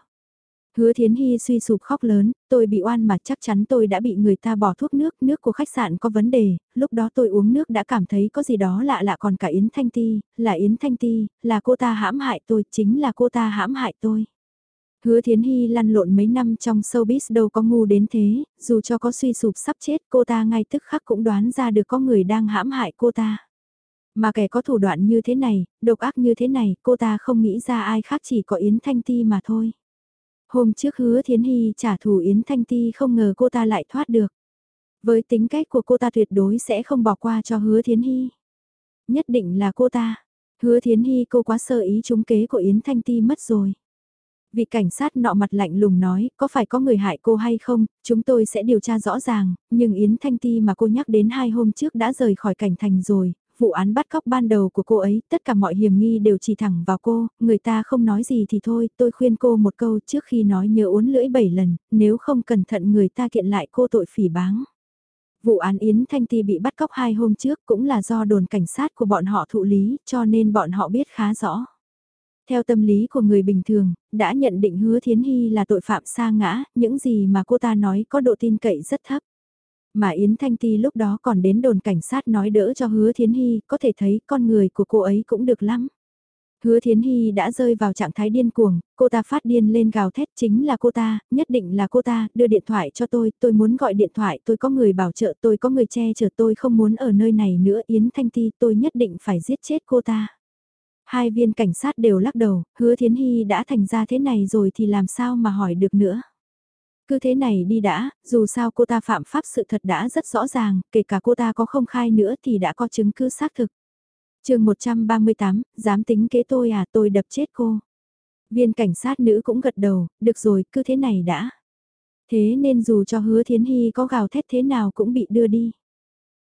[SPEAKER 1] Hứa Thiến Hy suy sụp khóc lớn, tôi bị oan mà chắc chắn tôi đã bị người ta bỏ thuốc nước, nước của khách sạn có vấn đề, lúc đó tôi uống nước đã cảm thấy có gì đó lạ lạ còn cả Yến Thanh Ti, là Yến Thanh Ti, là cô ta hãm hại tôi, chính là cô ta hãm hại tôi. Hứa Thiến Hy lăn lộn mấy năm trong showbiz đâu có ngu đến thế, dù cho có suy sụp sắp chết cô ta ngay tức khắc cũng đoán ra được có người đang hãm hại cô ta. Mà kẻ có thủ đoạn như thế này, độc ác như thế này, cô ta không nghĩ ra ai khác chỉ có Yến Thanh Ti mà thôi. Hôm trước hứa Thiến Hy trả thù Yến Thanh Ti không ngờ cô ta lại thoát được. Với tính cách của cô ta tuyệt đối sẽ không bỏ qua cho hứa Thiến Hy. Nhất định là cô ta. Hứa Thiến Hy cô quá sợ ý trúng kế của Yến Thanh Ti mất rồi. Vị cảnh sát nọ mặt lạnh lùng nói, có phải có người hại cô hay không, chúng tôi sẽ điều tra rõ ràng, nhưng Yến Thanh Ti mà cô nhắc đến hai hôm trước đã rời khỏi cảnh thành rồi, vụ án bắt cóc ban đầu của cô ấy, tất cả mọi hiểm nghi đều chỉ thẳng vào cô, người ta không nói gì thì thôi, tôi khuyên cô một câu trước khi nói nhớ uốn lưỡi bảy lần, nếu không cẩn thận người ta kiện lại cô tội phỉ báng. Vụ án Yến Thanh Ti bị bắt cóc hai hôm trước cũng là do đồn cảnh sát của bọn họ thụ lý, cho nên bọn họ biết khá rõ. Theo tâm lý của người bình thường, đã nhận định hứa Thiến Hy là tội phạm xa ngã, những gì mà cô ta nói có độ tin cậy rất thấp. Mà Yến Thanh Ti lúc đó còn đến đồn cảnh sát nói đỡ cho hứa Thiến Hy, có thể thấy con người của cô ấy cũng được lắm. Hứa Thiến Hy đã rơi vào trạng thái điên cuồng, cô ta phát điên lên gào thét chính là cô ta, nhất định là cô ta, đưa điện thoại cho tôi, tôi muốn gọi điện thoại, tôi có người bảo trợ, tôi có người che chở tôi không muốn ở nơi này nữa, Yến Thanh Ti, tôi nhất định phải giết chết cô ta. Hai viên cảnh sát đều lắc đầu, hứa Thiến Hy đã thành ra thế này rồi thì làm sao mà hỏi được nữa. Cứ thế này đi đã, dù sao cô ta phạm pháp sự thật đã rất rõ ràng, kể cả cô ta có không khai nữa thì đã có chứng cứ xác thực. chương 138, dám tính kế tôi à tôi đập chết cô. Viên cảnh sát nữ cũng gật đầu, được rồi, cứ thế này đã. Thế nên dù cho hứa thiến hy có gào thét thế nào cũng bị đưa đi.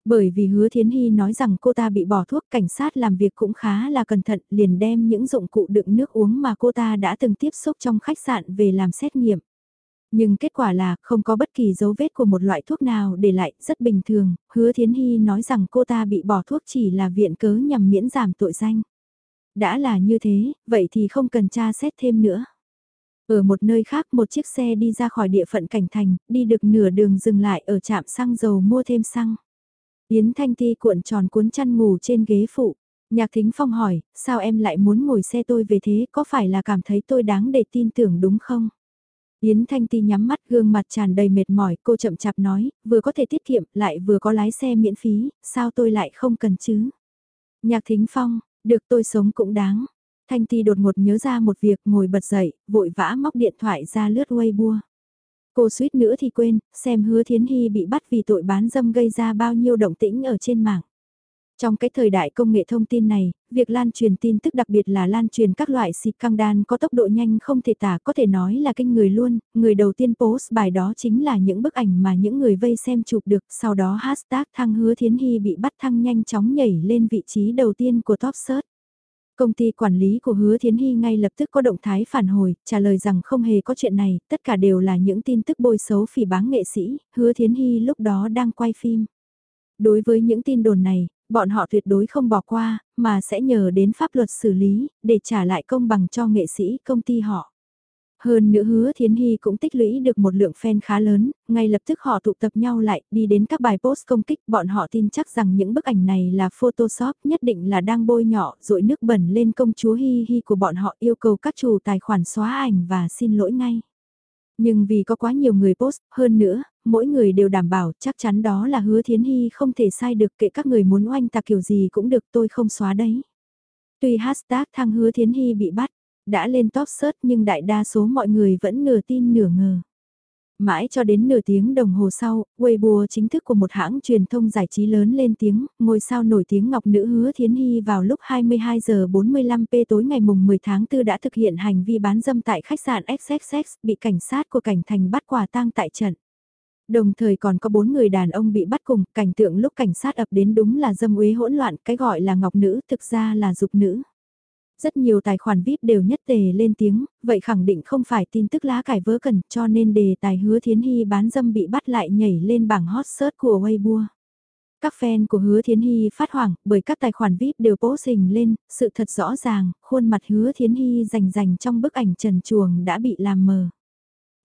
[SPEAKER 1] Bởi vì hứa thiến hy nói rằng cô ta bị bỏ thuốc cảnh sát làm việc cũng khá là cẩn thận liền đem những dụng cụ đựng nước uống mà cô ta đã từng tiếp xúc trong khách sạn về làm xét nghiệm. Nhưng kết quả là không có bất kỳ dấu vết của một loại thuốc nào để lại, rất bình thường, hứa Thiến Hy nói rằng cô ta bị bỏ thuốc chỉ là viện cớ nhằm miễn giảm tội danh. Đã là như thế, vậy thì không cần tra xét thêm nữa. Ở một nơi khác một chiếc xe đi ra khỏi địa phận cảnh thành, đi được nửa đường dừng lại ở trạm xăng dầu mua thêm xăng. Yến Thanh Ti cuộn tròn cuốn chăn ngủ trên ghế phụ. Nhạc Thính Phong hỏi, sao em lại muốn ngồi xe tôi về thế, có phải là cảm thấy tôi đáng để tin tưởng đúng không? Yến Thanh Ti nhắm mắt gương mặt tràn đầy mệt mỏi, cô chậm chạp nói, vừa có thể tiết kiệm, lại vừa có lái xe miễn phí, sao tôi lại không cần chứ? Nhạc Thính Phong, được tôi sống cũng đáng. Thanh Ti đột ngột nhớ ra một việc ngồi bật dậy, vội vã móc điện thoại ra lướt Weibo. Cô suýt nữa thì quên, xem hứa Thiến Hy bị bắt vì tội bán dâm gây ra bao nhiêu động tĩnh ở trên mạng. Trong cái thời đại công nghệ thông tin này, việc lan truyền tin tức đặc biệt là lan truyền các loại xịt căng đan có tốc độ nhanh không thể tả có thể nói là kinh người luôn, người đầu tiên post bài đó chính là những bức ảnh mà những người vây xem chụp được, sau đó hashtag thăng hứa thiến hy bị bắt thăng nhanh chóng nhảy lên vị trí đầu tiên của top search. Công ty quản lý của Hứa Thiến Hy ngay lập tức có động thái phản hồi, trả lời rằng không hề có chuyện này, tất cả đều là những tin tức bôi xấu phỉ báng nghệ sĩ, Hứa Thiến Hy lúc đó đang quay phim. Đối với những tin đồn này, bọn họ tuyệt đối không bỏ qua, mà sẽ nhờ đến pháp luật xử lý, để trả lại công bằng cho nghệ sĩ công ty họ. Hơn nữa hứa Thiến Hy cũng tích lũy được một lượng fan khá lớn, ngay lập tức họ tụ tập nhau lại, đi đến các bài post công kích, bọn họ tin chắc rằng những bức ảnh này là Photoshop nhất định là đang bôi nhọ, rội nước bẩn lên công chúa Hi Hi của bọn họ yêu cầu các chủ tài khoản xóa ảnh và xin lỗi ngay. Nhưng vì có quá nhiều người post, hơn nữa, mỗi người đều đảm bảo chắc chắn đó là hứa thiến hy không thể sai được kệ các người muốn oanh tạc kiểu gì cũng được tôi không xóa đấy. Tuy hashtag thang hứa thiến hy bị bắt, đã lên top search nhưng đại đa số mọi người vẫn nửa tin nửa ngờ. Mãi cho đến nửa tiếng đồng hồ sau, Weibo chính thức của một hãng truyền thông giải trí lớn lên tiếng, ngôi sao nổi tiếng Ngọc Nữ Hứa Thiến Hy vào lúc 22 giờ 45 p tối ngày mùng 10 tháng 4 đã thực hiện hành vi bán dâm tại khách sạn XXX, bị cảnh sát của cảnh thành bắt quả tang tại trận. Đồng thời còn có bốn người đàn ông bị bắt cùng, cảnh tượng lúc cảnh sát ập đến đúng là dâm uế hỗn loạn, cái gọi là ngọc nữ thực ra là dục nữ. Rất nhiều tài khoản VIP đều nhất tề lên tiếng, vậy khẳng định không phải tin tức lá cải vớ cần cho nên đề tài hứa thiến hy bán dâm bị bắt lại nhảy lên bảng hot search của Weibo. Các fan của hứa thiến hy phát hoảng bởi các tài khoản VIP đều post hình lên, sự thật rõ ràng, khuôn mặt hứa thiến hy rành rành trong bức ảnh trần chuồng đã bị làm mờ.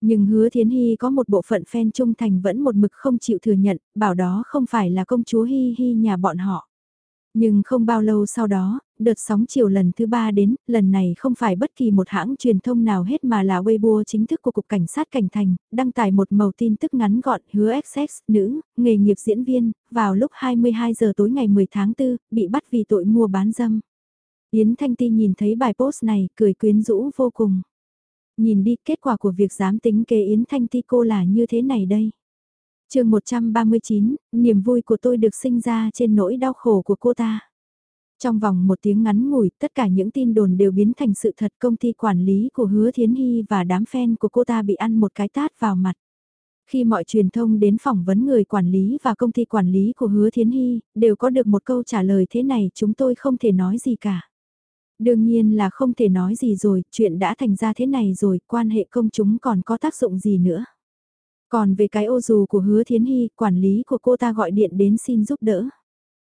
[SPEAKER 1] Nhưng hứa thiến hy có một bộ phận fan trung thành vẫn một mực không chịu thừa nhận, bảo đó không phải là công chúa hy hy nhà bọn họ. Nhưng không bao lâu sau đó, đợt sóng chiều lần thứ ba đến, lần này không phải bất kỳ một hãng truyền thông nào hết mà là Weibo chính thức của Cục Cảnh sát Cảnh Thành, đăng tải một màu tin tức ngắn gọn hứa XX, nữ, nghề nghiệp diễn viên, vào lúc 22 giờ tối ngày 10 tháng 4, bị bắt vì tội mua bán dâm. Yến Thanh Ti nhìn thấy bài post này, cười quyến rũ vô cùng. Nhìn đi, kết quả của việc dám tính kế Yến Thanh Ti cô là như thế này đây chương 139, niềm vui của tôi được sinh ra trên nỗi đau khổ của cô ta. Trong vòng một tiếng ngắn ngủi, tất cả những tin đồn đều biến thành sự thật công ty quản lý của Hứa Thiến Hy và đám fan của cô ta bị ăn một cái tát vào mặt. Khi mọi truyền thông đến phỏng vấn người quản lý và công ty quản lý của Hứa Thiến Hy, đều có được một câu trả lời thế này chúng tôi không thể nói gì cả. Đương nhiên là không thể nói gì rồi, chuyện đã thành ra thế này rồi, quan hệ công chúng còn có tác dụng gì nữa. Còn về cái ô dù của hứa thiến hy, quản lý của cô ta gọi điện đến xin giúp đỡ.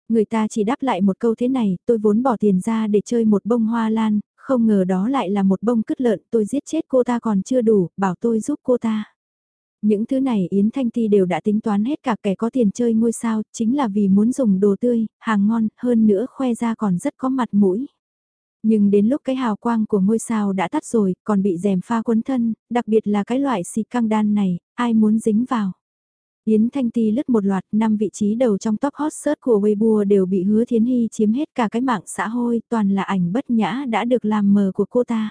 [SPEAKER 1] Người ta chỉ đáp lại một câu thế này, tôi vốn bỏ tiền ra để chơi một bông hoa lan, không ngờ đó lại là một bông cứt lợn, tôi giết chết cô ta còn chưa đủ, bảo tôi giúp cô ta. Những thứ này Yến Thanh Ti đều đã tính toán hết cả kẻ có tiền chơi ngôi sao, chính là vì muốn dùng đồ tươi, hàng ngon, hơn nữa khoe ra còn rất có mặt mũi. Nhưng đến lúc cái hào quang của ngôi sao đã tắt rồi, còn bị rèm pha quấn thân, đặc biệt là cái loại xì căng đan này, ai muốn dính vào. Yến Thanh Ti lướt một loạt năm vị trí đầu trong top hot search của Weibo đều bị hứa thiến hy chiếm hết cả cái mạng xã hội, toàn là ảnh bất nhã đã được làm mờ của cô ta.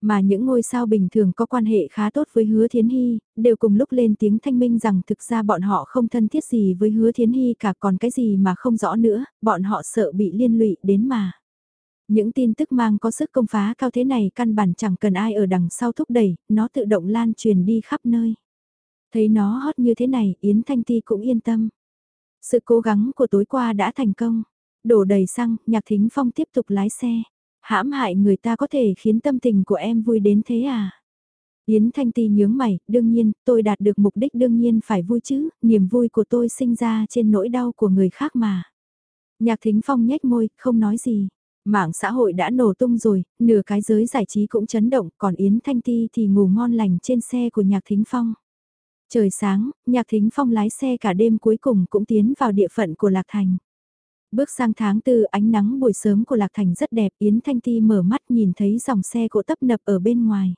[SPEAKER 1] Mà những ngôi sao bình thường có quan hệ khá tốt với hứa thiến hy, đều cùng lúc lên tiếng thanh minh rằng thực ra bọn họ không thân thiết gì với hứa thiến hy cả còn cái gì mà không rõ nữa, bọn họ sợ bị liên lụy đến mà. Những tin tức mang có sức công phá cao thế này căn bản chẳng cần ai ở đằng sau thúc đẩy, nó tự động lan truyền đi khắp nơi. Thấy nó hot như thế này, Yến Thanh Ti cũng yên tâm. Sự cố gắng của tối qua đã thành công. Đổ đầy xăng, Nhạc Thính Phong tiếp tục lái xe. Hãm hại người ta có thể khiến tâm tình của em vui đến thế à? Yến Thanh Ti nhướng mày, đương nhiên, tôi đạt được mục đích đương nhiên phải vui chứ, niềm vui của tôi sinh ra trên nỗi đau của người khác mà. Nhạc Thính Phong nhếch môi, không nói gì. Mạng xã hội đã nổ tung rồi, nửa cái giới giải trí cũng chấn động, còn Yến Thanh Ti thì ngủ ngon lành trên xe của Nhạc Thính Phong. Trời sáng, Nhạc Thính Phong lái xe cả đêm cuối cùng cũng tiến vào địa phận của Lạc Thành. Bước sang tháng tư ánh nắng buổi sớm của Lạc Thành rất đẹp, Yến Thanh Ti mở mắt nhìn thấy dòng xe cộ tấp nập ở bên ngoài.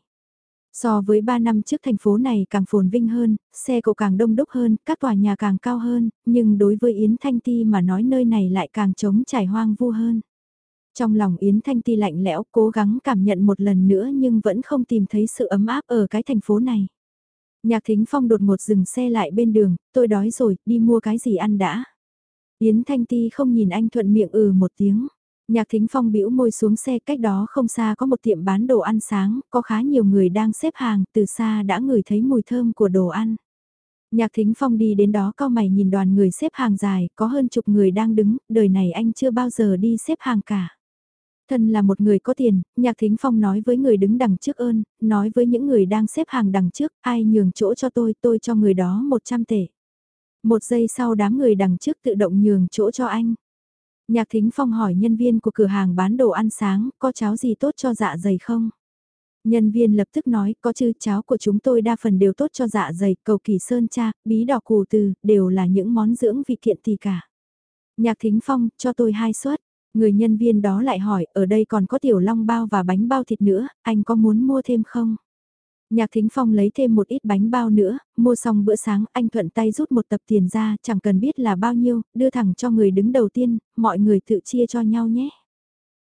[SPEAKER 1] So với 3 năm trước thành phố này càng phồn vinh hơn, xe cộ càng đông đúc hơn, các tòa nhà càng cao hơn, nhưng đối với Yến Thanh Ti mà nói nơi này lại càng trống trải hoang vu hơn. Trong lòng Yến Thanh Ti lạnh lẽo cố gắng cảm nhận một lần nữa nhưng vẫn không tìm thấy sự ấm áp ở cái thành phố này. Nhạc Thính Phong đột ngột dừng xe lại bên đường, tôi đói rồi, đi mua cái gì ăn đã. Yến Thanh Ti không nhìn anh thuận miệng ừ một tiếng. Nhạc Thính Phong bĩu môi xuống xe cách đó không xa có một tiệm bán đồ ăn sáng, có khá nhiều người đang xếp hàng, từ xa đã ngửi thấy mùi thơm của đồ ăn. Nhạc Thính Phong đi đến đó cao mày nhìn đoàn người xếp hàng dài, có hơn chục người đang đứng, đời này anh chưa bao giờ đi xếp hàng cả. Thân là một người có tiền, Nhạc Thính Phong nói với người đứng đằng trước ơn, nói với những người đang xếp hàng đằng trước, ai nhường chỗ cho tôi, tôi cho người đó 100 tệ. Một giây sau đám người đằng trước tự động nhường chỗ cho anh. Nhạc Thính Phong hỏi nhân viên của cửa hàng bán đồ ăn sáng, có cháo gì tốt cho dạ dày không? Nhân viên lập tức nói, có chứ cháo của chúng tôi đa phần đều tốt cho dạ dày, cầu kỳ sơn cha, bí đỏ củ từ, đều là những món dưỡng vị kiện thì cả. Nhạc Thính Phong, cho tôi hai suất. Người nhân viên đó lại hỏi, ở đây còn có tiểu long bao và bánh bao thịt nữa, anh có muốn mua thêm không? Nhạc Thính Phong lấy thêm một ít bánh bao nữa, mua xong bữa sáng anh thuận tay rút một tập tiền ra, chẳng cần biết là bao nhiêu, đưa thẳng cho người đứng đầu tiên, mọi người tự chia cho nhau nhé.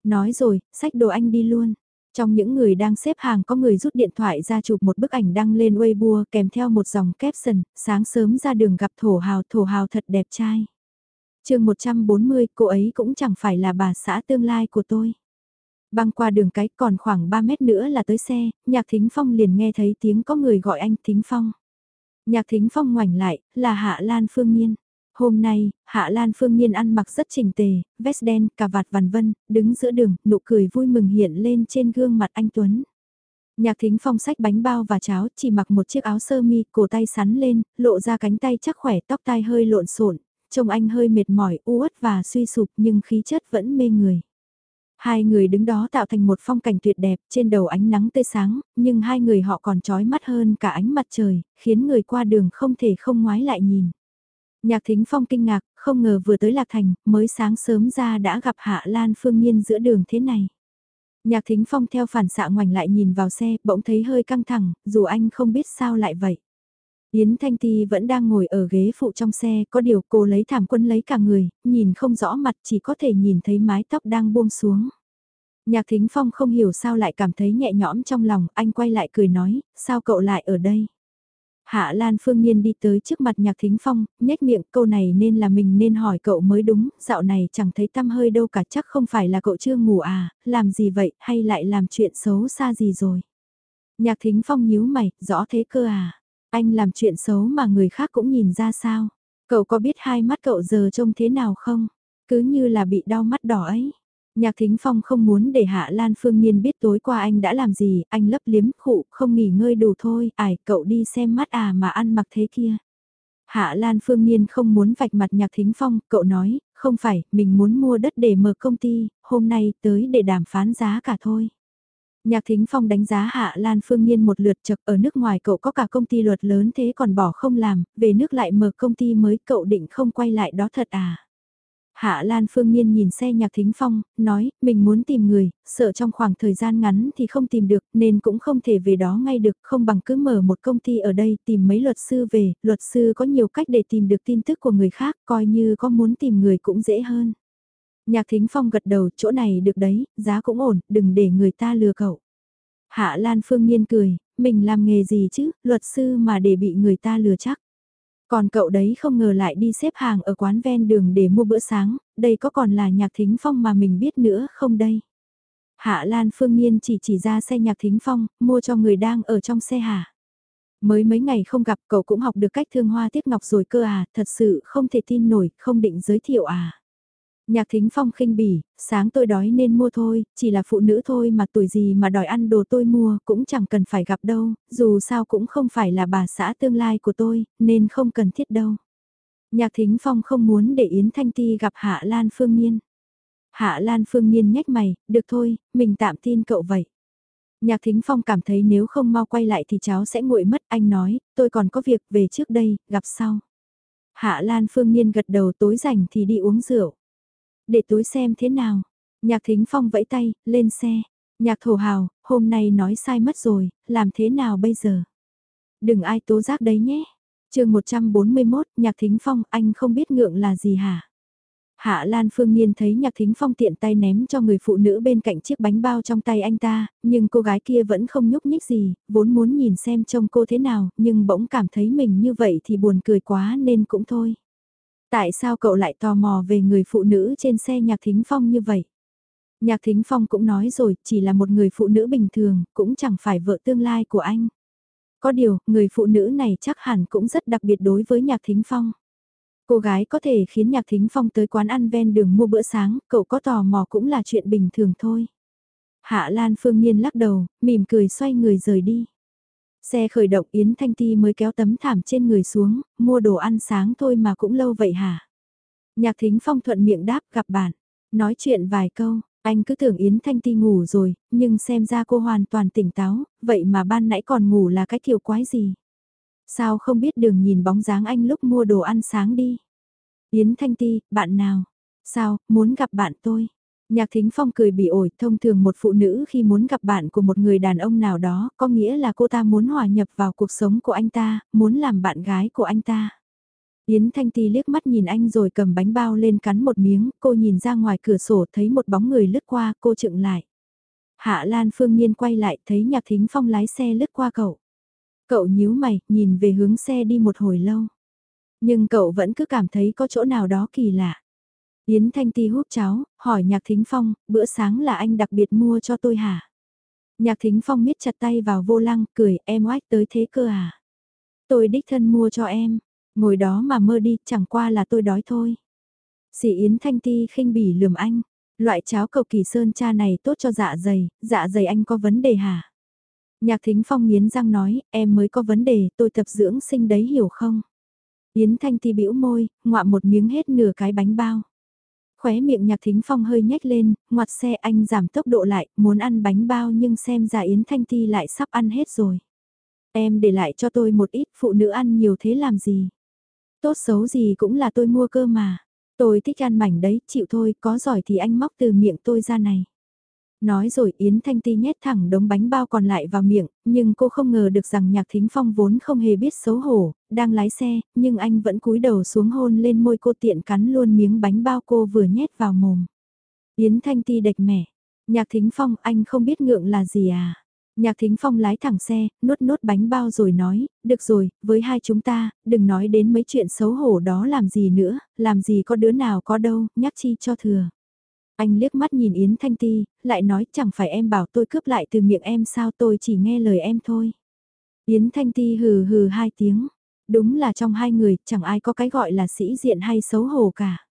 [SPEAKER 1] Nói rồi, sách đồ anh đi luôn. Trong những người đang xếp hàng có người rút điện thoại ra chụp một bức ảnh đăng lên Weibo kèm theo một dòng caption, sáng sớm ra đường gặp thổ hào, thổ hào thật đẹp trai chương 140, cô ấy cũng chẳng phải là bà xã tương lai của tôi. Băng qua đường cái còn khoảng 3 mét nữa là tới xe, nhạc thính phong liền nghe thấy tiếng có người gọi anh thính phong. Nhạc thính phong ngoảnh lại, là Hạ Lan Phương Nhiên. Hôm nay, Hạ Lan Phương Nhiên ăn mặc rất chỉnh tề, vest đen, cà vạt vằn vân, đứng giữa đường, nụ cười vui mừng hiện lên trên gương mặt anh Tuấn. Nhạc thính phong sách bánh bao và cháo, chỉ mặc một chiếc áo sơ mi, cổ tay sắn lên, lộ ra cánh tay chắc khỏe, tóc tai hơi lộn xộn, trông anh hơi mệt mỏi, uất và suy sụp nhưng khí chất vẫn mê người. Hai người đứng đó tạo thành một phong cảnh tuyệt đẹp, trên đầu ánh nắng tươi sáng, nhưng hai người họ còn trói mắt hơn cả ánh mặt trời, khiến người qua đường không thể không ngoái lại nhìn. Nhạc thính phong kinh ngạc, không ngờ vừa tới Lạc Thành, mới sáng sớm ra đã gặp Hạ Lan Phương Nhiên giữa đường thế này. Nhạc thính phong theo phản xạ ngoảnh lại nhìn vào xe, bỗng thấy hơi căng thẳng, dù anh không biết sao lại vậy. Yến Thanh Ti vẫn đang ngồi ở ghế phụ trong xe, có điều cô lấy thảm quân lấy cả người, nhìn không rõ mặt chỉ có thể nhìn thấy mái tóc đang buông xuống. Nhạc Thính Phong không hiểu sao lại cảm thấy nhẹ nhõm trong lòng, anh quay lại cười nói, sao cậu lại ở đây? Hạ Lan Phương Nhiên đi tới trước mặt Nhạc Thính Phong, nhếch miệng câu này nên là mình nên hỏi cậu mới đúng, dạo này chẳng thấy tâm hơi đâu cả chắc không phải là cậu chưa ngủ à, làm gì vậy hay lại làm chuyện xấu xa gì rồi? Nhạc Thính Phong nhíu mày, rõ thế cơ à? Anh làm chuyện xấu mà người khác cũng nhìn ra sao? Cậu có biết hai mắt cậu giờ trông thế nào không? Cứ như là bị đau mắt đỏ ấy. Nhạc Thính Phong không muốn để Hạ Lan Phương Nhiên biết tối qua anh đã làm gì, anh lấp liếm khụ, không nghỉ ngơi đủ thôi, ải cậu đi xem mắt à mà ăn mặc thế kia. Hạ Lan Phương Nhiên không muốn vạch mặt Nhạc Thính Phong, cậu nói, không phải, mình muốn mua đất để mở công ty, hôm nay tới để đàm phán giá cả thôi. Nhạc Thính Phong đánh giá Hạ Lan Phương Nhiên một lượt chật ở nước ngoài cậu có cả công ty luật lớn thế còn bỏ không làm, về nước lại mở công ty mới cậu định không quay lại đó thật à. Hạ Lan Phương Nhiên nhìn xe Nhạc Thính Phong, nói, mình muốn tìm người, sợ trong khoảng thời gian ngắn thì không tìm được, nên cũng không thể về đó ngay được, không bằng cứ mở một công ty ở đây tìm mấy luật sư về, luật sư có nhiều cách để tìm được tin tức của người khác, coi như có muốn tìm người cũng dễ hơn. Nhạc Thính Phong gật đầu, chỗ này được đấy, giá cũng ổn, đừng để người ta lừa cậu. Hạ Lan Phương Nhiên cười, mình làm nghề gì chứ, luật sư mà để bị người ta lừa chắc. Còn cậu đấy không ngờ lại đi xếp hàng ở quán ven đường để mua bữa sáng, đây có còn là nhạc thính phong mà mình biết nữa không đây? Hạ Lan Phương Nhiên chỉ chỉ ra xe nhạc thính phong, mua cho người đang ở trong xe hả? Mới mấy ngày không gặp cậu cũng học được cách thương hoa tiếc ngọc rồi cơ à, thật sự không thể tin nổi, không định giới thiệu à? Nhạc thính phong khinh bỉ, sáng tôi đói nên mua thôi, chỉ là phụ nữ thôi mà tuổi gì mà đòi ăn đồ tôi mua cũng chẳng cần phải gặp đâu, dù sao cũng không phải là bà xã tương lai của tôi, nên không cần thiết đâu. Nhạc thính phong không muốn để Yến Thanh Ti gặp Hạ Lan Phương Nhiên. Hạ Lan Phương Nhiên nhếch mày, được thôi, mình tạm tin cậu vậy. Nhạc Thính Phong cảm thấy nếu không mau quay lại thì cháu sẽ nguội mất, anh nói, tôi còn có việc về trước đây, gặp sau. Hạ Lan Phương Nhiên gật đầu tối rảnh thì đi uống rượu. Để tối xem thế nào. Nhạc Thính Phong vẫy tay, lên xe. Nhạc Thổ Hào, hôm nay nói sai mất rồi, làm thế nào bây giờ? Đừng ai tố giác đấy nhé. chương 141, Nhạc Thính Phong, anh không biết ngượng là gì hả? Hạ Lan Phương Nhiên thấy Nhạc Thính Phong tiện tay ném cho người phụ nữ bên cạnh chiếc bánh bao trong tay anh ta, nhưng cô gái kia vẫn không nhúc nhích gì, vốn muốn nhìn xem trông cô thế nào, nhưng bỗng cảm thấy mình như vậy thì buồn cười quá nên cũng thôi. Tại sao cậu lại tò mò về người phụ nữ trên xe Nhạc Thính Phong như vậy? Nhạc Thính Phong cũng nói rồi, chỉ là một người phụ nữ bình thường, cũng chẳng phải vợ tương lai của anh. Có điều, người phụ nữ này chắc hẳn cũng rất đặc biệt đối với Nhạc Thính Phong. Cô gái có thể khiến Nhạc Thính Phong tới quán ăn ven đường mua bữa sáng, cậu có tò mò cũng là chuyện bình thường thôi. Hạ Lan Phương Nhiên lắc đầu, mỉm cười xoay người rời đi. Xe khởi động Yến Thanh Ti mới kéo tấm thảm trên người xuống, mua đồ ăn sáng thôi mà cũng lâu vậy hả? Nhạc Thính Phong thuận miệng đáp gặp bạn, nói chuyện vài câu, anh cứ tưởng Yến Thanh Ti ngủ rồi, nhưng xem ra cô hoàn toàn tỉnh táo, vậy mà ban nãy còn ngủ là cái kiểu quái gì? Sao không biết đường nhìn bóng dáng anh lúc mua đồ ăn sáng đi. Yến Thanh Ti, bạn nào? Sao, muốn gặp bạn tôi? Nhạc Thính Phong cười bị ổi, thông thường một phụ nữ khi muốn gặp bạn của một người đàn ông nào đó, có nghĩa là cô ta muốn hòa nhập vào cuộc sống của anh ta, muốn làm bạn gái của anh ta. Yến Thanh Ti liếc mắt nhìn anh rồi cầm bánh bao lên cắn một miếng, cô nhìn ra ngoài cửa sổ thấy một bóng người lướt qua, cô chựng lại. Hạ Lan Phương Nhiên quay lại thấy Nhạc Thính Phong lái xe lướt qua cậu. Cậu nhíu mày, nhìn về hướng xe đi một hồi lâu. Nhưng cậu vẫn cứ cảm thấy có chỗ nào đó kỳ lạ. Yến Thanh Ti hút cháo, hỏi Nhạc Thính Phong, bữa sáng là anh đặc biệt mua cho tôi hả? Nhạc Thính Phong miết chặt tay vào vô lăng, cười, em oách tới thế cơ à? Tôi đích thân mua cho em, ngồi đó mà mơ đi, chẳng qua là tôi đói thôi. Sĩ Yến Thanh Ti khinh bỉ lườm anh, loại cháo cầu kỳ sơn cha này tốt cho dạ dày, dạ dày anh có vấn đề hả? Nhạc Thính Phong nghiến răng nói, em mới có vấn đề, tôi tập dưỡng sinh đấy hiểu không? Yến Thanh Ti bĩu môi, ngoạm một miếng hết nửa cái bánh bao. Khóe miệng Nhạc Thính Phong hơi nhếch lên, ngoặt xe anh giảm tốc độ lại, muốn ăn bánh bao nhưng xem ra Yến Thanh Ti lại sắp ăn hết rồi. Em để lại cho tôi một ít, phụ nữ ăn nhiều thế làm gì? Tốt xấu gì cũng là tôi mua cơ mà. Tôi thích ăn mảnh đấy, chịu thôi, có giỏi thì anh móc từ miệng tôi ra này. Nói rồi Yến Thanh Ti nhét thẳng đống bánh bao còn lại vào miệng, nhưng cô không ngờ được rằng Nhạc Thính Phong vốn không hề biết xấu hổ, đang lái xe, nhưng anh vẫn cúi đầu xuống hôn lên môi cô tiện cắn luôn miếng bánh bao cô vừa nhét vào mồm. Yến Thanh Ti đệch mẻ. Nhạc Thính Phong anh không biết ngượng là gì à? Nhạc Thính Phong lái thẳng xe, nuốt nuốt bánh bao rồi nói, được rồi, với hai chúng ta, đừng nói đến mấy chuyện xấu hổ đó làm gì nữa, làm gì có đứa nào có đâu, nhắc chi cho thừa. Anh liếc mắt nhìn Yến Thanh Ti, lại nói chẳng phải em bảo tôi cướp lại từ miệng em sao tôi chỉ nghe lời em thôi. Yến Thanh Ti hừ hừ hai tiếng. Đúng là trong hai người chẳng ai có cái gọi là sĩ diện hay xấu hổ cả.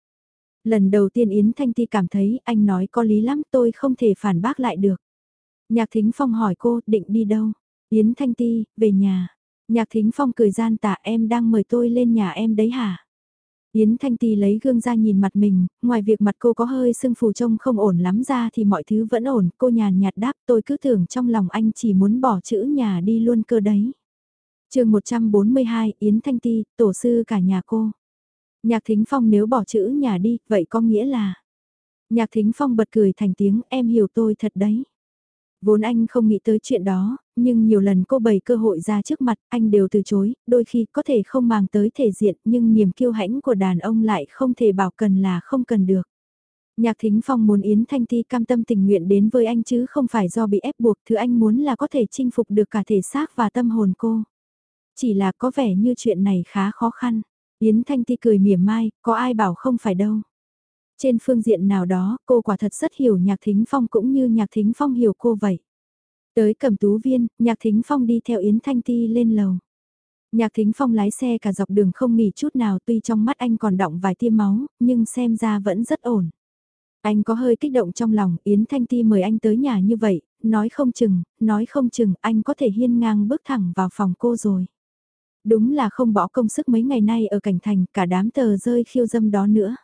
[SPEAKER 1] Lần đầu tiên Yến Thanh Ti cảm thấy anh nói có lý lắm tôi không thể phản bác lại được. Nhạc Thính Phong hỏi cô định đi đâu? Yến Thanh Ti, về nhà. Nhạc Thính Phong cười gian tạ em đang mời tôi lên nhà em đấy hả? Yến Thanh Ti lấy gương ra nhìn mặt mình, ngoài việc mặt cô có hơi sưng phù trông không ổn lắm ra thì mọi thứ vẫn ổn, cô nhàn nhạt đáp tôi cứ tưởng trong lòng anh chỉ muốn bỏ chữ nhà đi luôn cơ đấy. chương 142 Yến Thanh Ti, tổ sư cả nhà cô. Nhạc Thính Phong nếu bỏ chữ nhà đi, vậy có nghĩa là... Nhạc Thính Phong bật cười thành tiếng em hiểu tôi thật đấy. Vốn anh không nghĩ tới chuyện đó, nhưng nhiều lần cô bày cơ hội ra trước mặt, anh đều từ chối, đôi khi có thể không mang tới thể diện nhưng niềm kiêu hãnh của đàn ông lại không thể bảo cần là không cần được. Nhạc Thính Phong muốn Yến Thanh Ti cam tâm tình nguyện đến với anh chứ không phải do bị ép buộc, thứ anh muốn là có thể chinh phục được cả thể xác và tâm hồn cô. Chỉ là có vẻ như chuyện này khá khó khăn. Yến Thanh Ti cười mỉa mai, có ai bảo không phải đâu. Trên phương diện nào đó, cô quả thật rất hiểu Nhạc Thính Phong cũng như Nhạc Thính Phong hiểu cô vậy. Tới cầm tú viên, Nhạc Thính Phong đi theo Yến Thanh Ti lên lầu. Nhạc Thính Phong lái xe cả dọc đường không nghỉ chút nào tuy trong mắt anh còn đọng vài tia máu, nhưng xem ra vẫn rất ổn. Anh có hơi kích động trong lòng, Yến Thanh Ti mời anh tới nhà như vậy, nói không chừng, nói không chừng anh có thể hiên ngang bước thẳng vào phòng cô rồi. Đúng là không bỏ công sức mấy ngày nay ở cảnh thành, cả đám tờ rơi khiêu dâm đó nữa.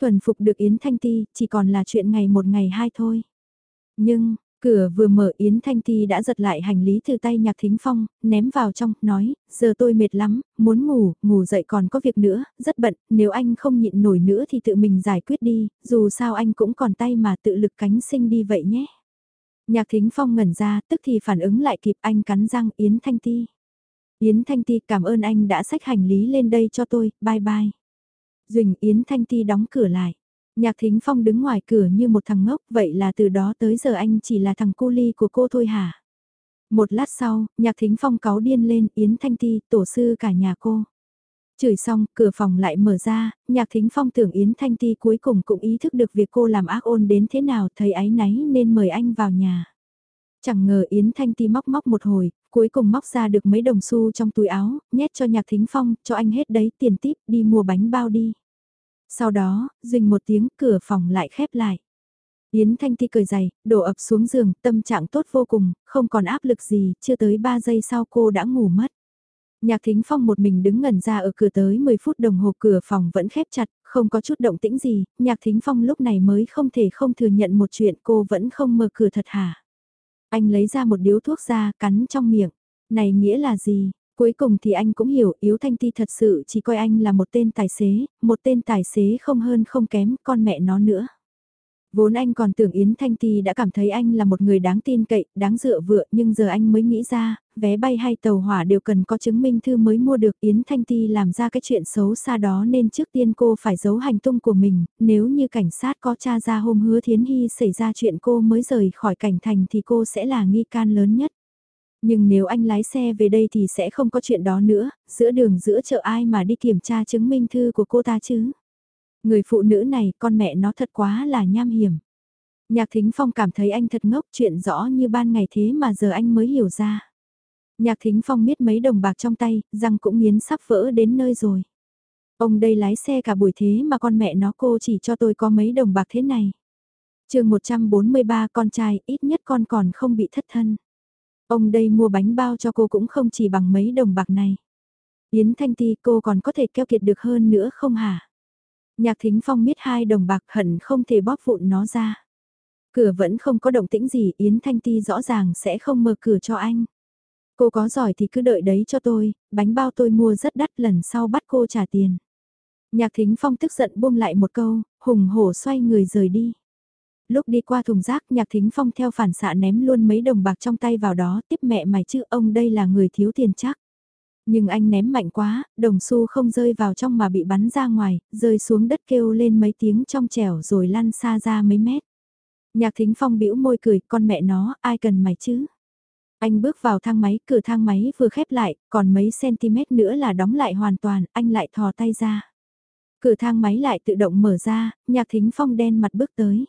[SPEAKER 1] Thuần phục được Yến Thanh Ti, chỉ còn là chuyện ngày một ngày hai thôi. Nhưng, cửa vừa mở Yến Thanh Ti đã giật lại hành lý từ tay Nhạc Thính Phong, ném vào trong, nói, giờ tôi mệt lắm, muốn ngủ, ngủ dậy còn có việc nữa, rất bận, nếu anh không nhịn nổi nữa thì tự mình giải quyết đi, dù sao anh cũng còn tay mà tự lực cánh sinh đi vậy nhé. Nhạc Thính Phong ngẩn ra, tức thì phản ứng lại kịp anh cắn răng Yến Thanh Ti. Yến Thanh Ti cảm ơn anh đã xách hành lý lên đây cho tôi, bye bye. Duỳnh Yến Thanh Ti đóng cửa lại. Nhạc Thính Phong đứng ngoài cửa như một thằng ngốc, vậy là từ đó tới giờ anh chỉ là thằng cu ly của cô thôi hả? Một lát sau, Nhạc Thính Phong cáu điên lên, Yến Thanh Ti, tổ sư cả nhà cô. Chửi xong, cửa phòng lại mở ra, Nhạc Thính Phong tưởng Yến Thanh Ti cuối cùng cũng ý thức được việc cô làm ác ôn đến thế nào, thấy áy náy nên mời anh vào nhà. Chẳng ngờ Yến Thanh Ti móc móc một hồi, cuối cùng móc ra được mấy đồng xu trong túi áo, nhét cho Nhạc Thính Phong, cho anh hết đấy tiền tiếp, đi mua bánh bao đi. Sau đó, rình một tiếng cửa phòng lại khép lại. Yến Thanh Ti cười dày, đổ ập xuống giường, tâm trạng tốt vô cùng, không còn áp lực gì, chưa tới 3 giây sau cô đã ngủ mất. Nhạc Thính Phong một mình đứng ngẩn ra ở cửa tới 10 phút đồng hồ cửa phòng vẫn khép chặt, không có chút động tĩnh gì, Nhạc Thính Phong lúc này mới không thể không thừa nhận một chuyện cô vẫn không mở cửa thật hả. Anh lấy ra một điếu thuốc ra, cắn trong miệng. Này nghĩa là gì? Cuối cùng thì anh cũng hiểu Yếu Thanh Ti thật sự chỉ coi anh là một tên tài xế, một tên tài xế không hơn không kém con mẹ nó nữa. Vốn anh còn tưởng Yến Thanh Ti đã cảm thấy anh là một người đáng tin cậy, đáng dựa vựa nhưng giờ anh mới nghĩ ra, vé bay hay tàu hỏa đều cần có chứng minh thư mới mua được Yến Thanh Ti làm ra cái chuyện xấu xa đó nên trước tiên cô phải giấu hành tung của mình, nếu như cảnh sát có tra ra hôm hứa Thiến Hy xảy ra chuyện cô mới rời khỏi cảnh thành thì cô sẽ là nghi can lớn nhất. Nhưng nếu anh lái xe về đây thì sẽ không có chuyện đó nữa, giữa đường giữa chợ ai mà đi kiểm tra chứng minh thư của cô ta chứ. Người phụ nữ này con mẹ nó thật quá là nham hiểm. Nhạc Thính Phong cảm thấy anh thật ngốc chuyện rõ như ban ngày thế mà giờ anh mới hiểu ra. Nhạc Thính Phong miết mấy đồng bạc trong tay, răng cũng nghiến sắp vỡ đến nơi rồi. Ông đây lái xe cả buổi thế mà con mẹ nó cô chỉ cho tôi có mấy đồng bạc thế này. chương 143 con trai, ít nhất con còn không bị thất thân. Ông đây mua bánh bao cho cô cũng không chỉ bằng mấy đồng bạc này. Yến Thanh Ti cô còn có thể keo kiệt được hơn nữa không hả? Nhạc Thính Phong miết hai đồng bạc hận không thể bóp vụn nó ra. Cửa vẫn không có động tĩnh gì, Yến Thanh Ti rõ ràng sẽ không mở cửa cho anh. Cô có giỏi thì cứ đợi đấy cho tôi, bánh bao tôi mua rất đắt lần sau bắt cô trả tiền. Nhạc Thính Phong tức giận buông lại một câu, hùng hổ xoay người rời đi. Lúc đi qua thùng rác Nhạc Thính Phong theo phản xạ ném luôn mấy đồng bạc trong tay vào đó tiếp mẹ mày chứ ông đây là người thiếu tiền chắc. Nhưng anh ném mạnh quá, đồng xu không rơi vào trong mà bị bắn ra ngoài, rơi xuống đất kêu lên mấy tiếng trong trẻo rồi lăn xa ra mấy mét. Nhạc thính phong bĩu môi cười, con mẹ nó, ai cần mày chứ? Anh bước vào thang máy, cửa thang máy vừa khép lại, còn mấy cm nữa là đóng lại hoàn toàn, anh lại thò tay ra. Cửa thang máy lại tự động mở ra, nhạc thính phong đen mặt bước tới.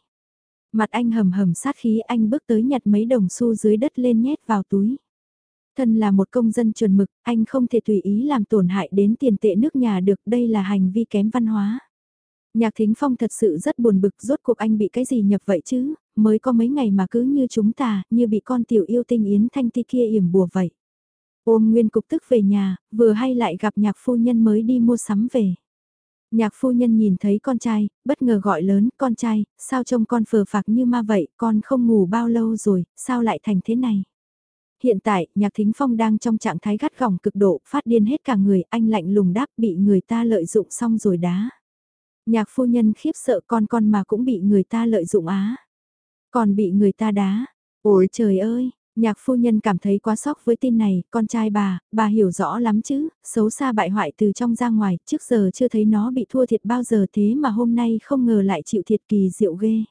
[SPEAKER 1] Mặt anh hầm hầm sát khí anh bước tới nhặt mấy đồng xu dưới đất lên nhét vào túi. Thân là một công dân chuẩn mực, anh không thể tùy ý làm tổn hại đến tiền tệ nước nhà được, đây là hành vi kém văn hóa. Nhạc Thính Phong thật sự rất buồn bực rốt cuộc anh bị cái gì nhập vậy chứ, mới có mấy ngày mà cứ như chúng ta, như bị con tiểu yêu tinh Yến Thanh Ti kia yểm bùa vậy. Ôm nguyên cục tức về nhà, vừa hay lại gặp nhạc phu nhân mới đi mua sắm về. Nhạc phu nhân nhìn thấy con trai, bất ngờ gọi lớn, con trai, sao trông con phờ phạc như ma vậy, con không ngủ bao lâu rồi, sao lại thành thế này? Hiện tại, Nhạc Thính Phong đang trong trạng thái gắt gỏng cực độ, phát điên hết cả người, anh lạnh lùng đáp bị người ta lợi dụng xong rồi đá. Nhạc phu nhân khiếp sợ con con mà cũng bị người ta lợi dụng á. Còn bị người ta đá. Ôi trời ơi, nhạc phu nhân cảm thấy quá sốc với tin này, con trai bà, bà hiểu rõ lắm chứ, xấu xa bại hoại từ trong ra ngoài, trước giờ chưa thấy nó bị thua thiệt bao giờ thế mà hôm nay không ngờ lại chịu thiệt kỳ diệu ghê.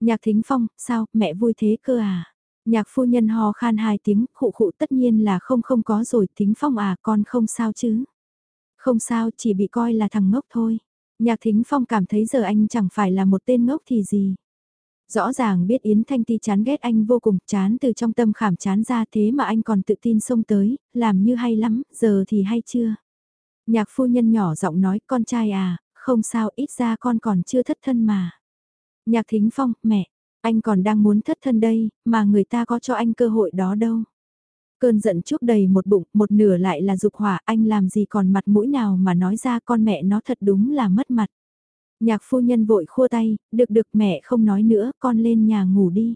[SPEAKER 1] Nhạc thính phong, sao, mẹ vui thế cơ à? Nhạc phu nhân ho khan hai tiếng, khụ khụ tất nhiên là không không có rồi, thính phong à, con không sao chứ. Không sao, chỉ bị coi là thằng ngốc thôi. Nhạc thính phong cảm thấy giờ anh chẳng phải là một tên ngốc thì gì. Rõ ràng biết Yến Thanh Ti chán ghét anh vô cùng, chán từ trong tâm khảm chán ra thế mà anh còn tự tin xông tới, làm như hay lắm, giờ thì hay chưa. Nhạc phu nhân nhỏ giọng nói, con trai à, không sao ít ra con còn chưa thất thân mà. Nhạc Thính Phong, mẹ, anh còn đang muốn thất thân đây, mà người ta có cho anh cơ hội đó đâu. Cơn giận chúc đầy một bụng, một nửa lại là dục hỏa, anh làm gì còn mặt mũi nào mà nói ra con mẹ nó thật đúng là mất mặt. Nhạc phu nhân vội khua tay, được được mẹ không nói nữa, con lên nhà ngủ đi.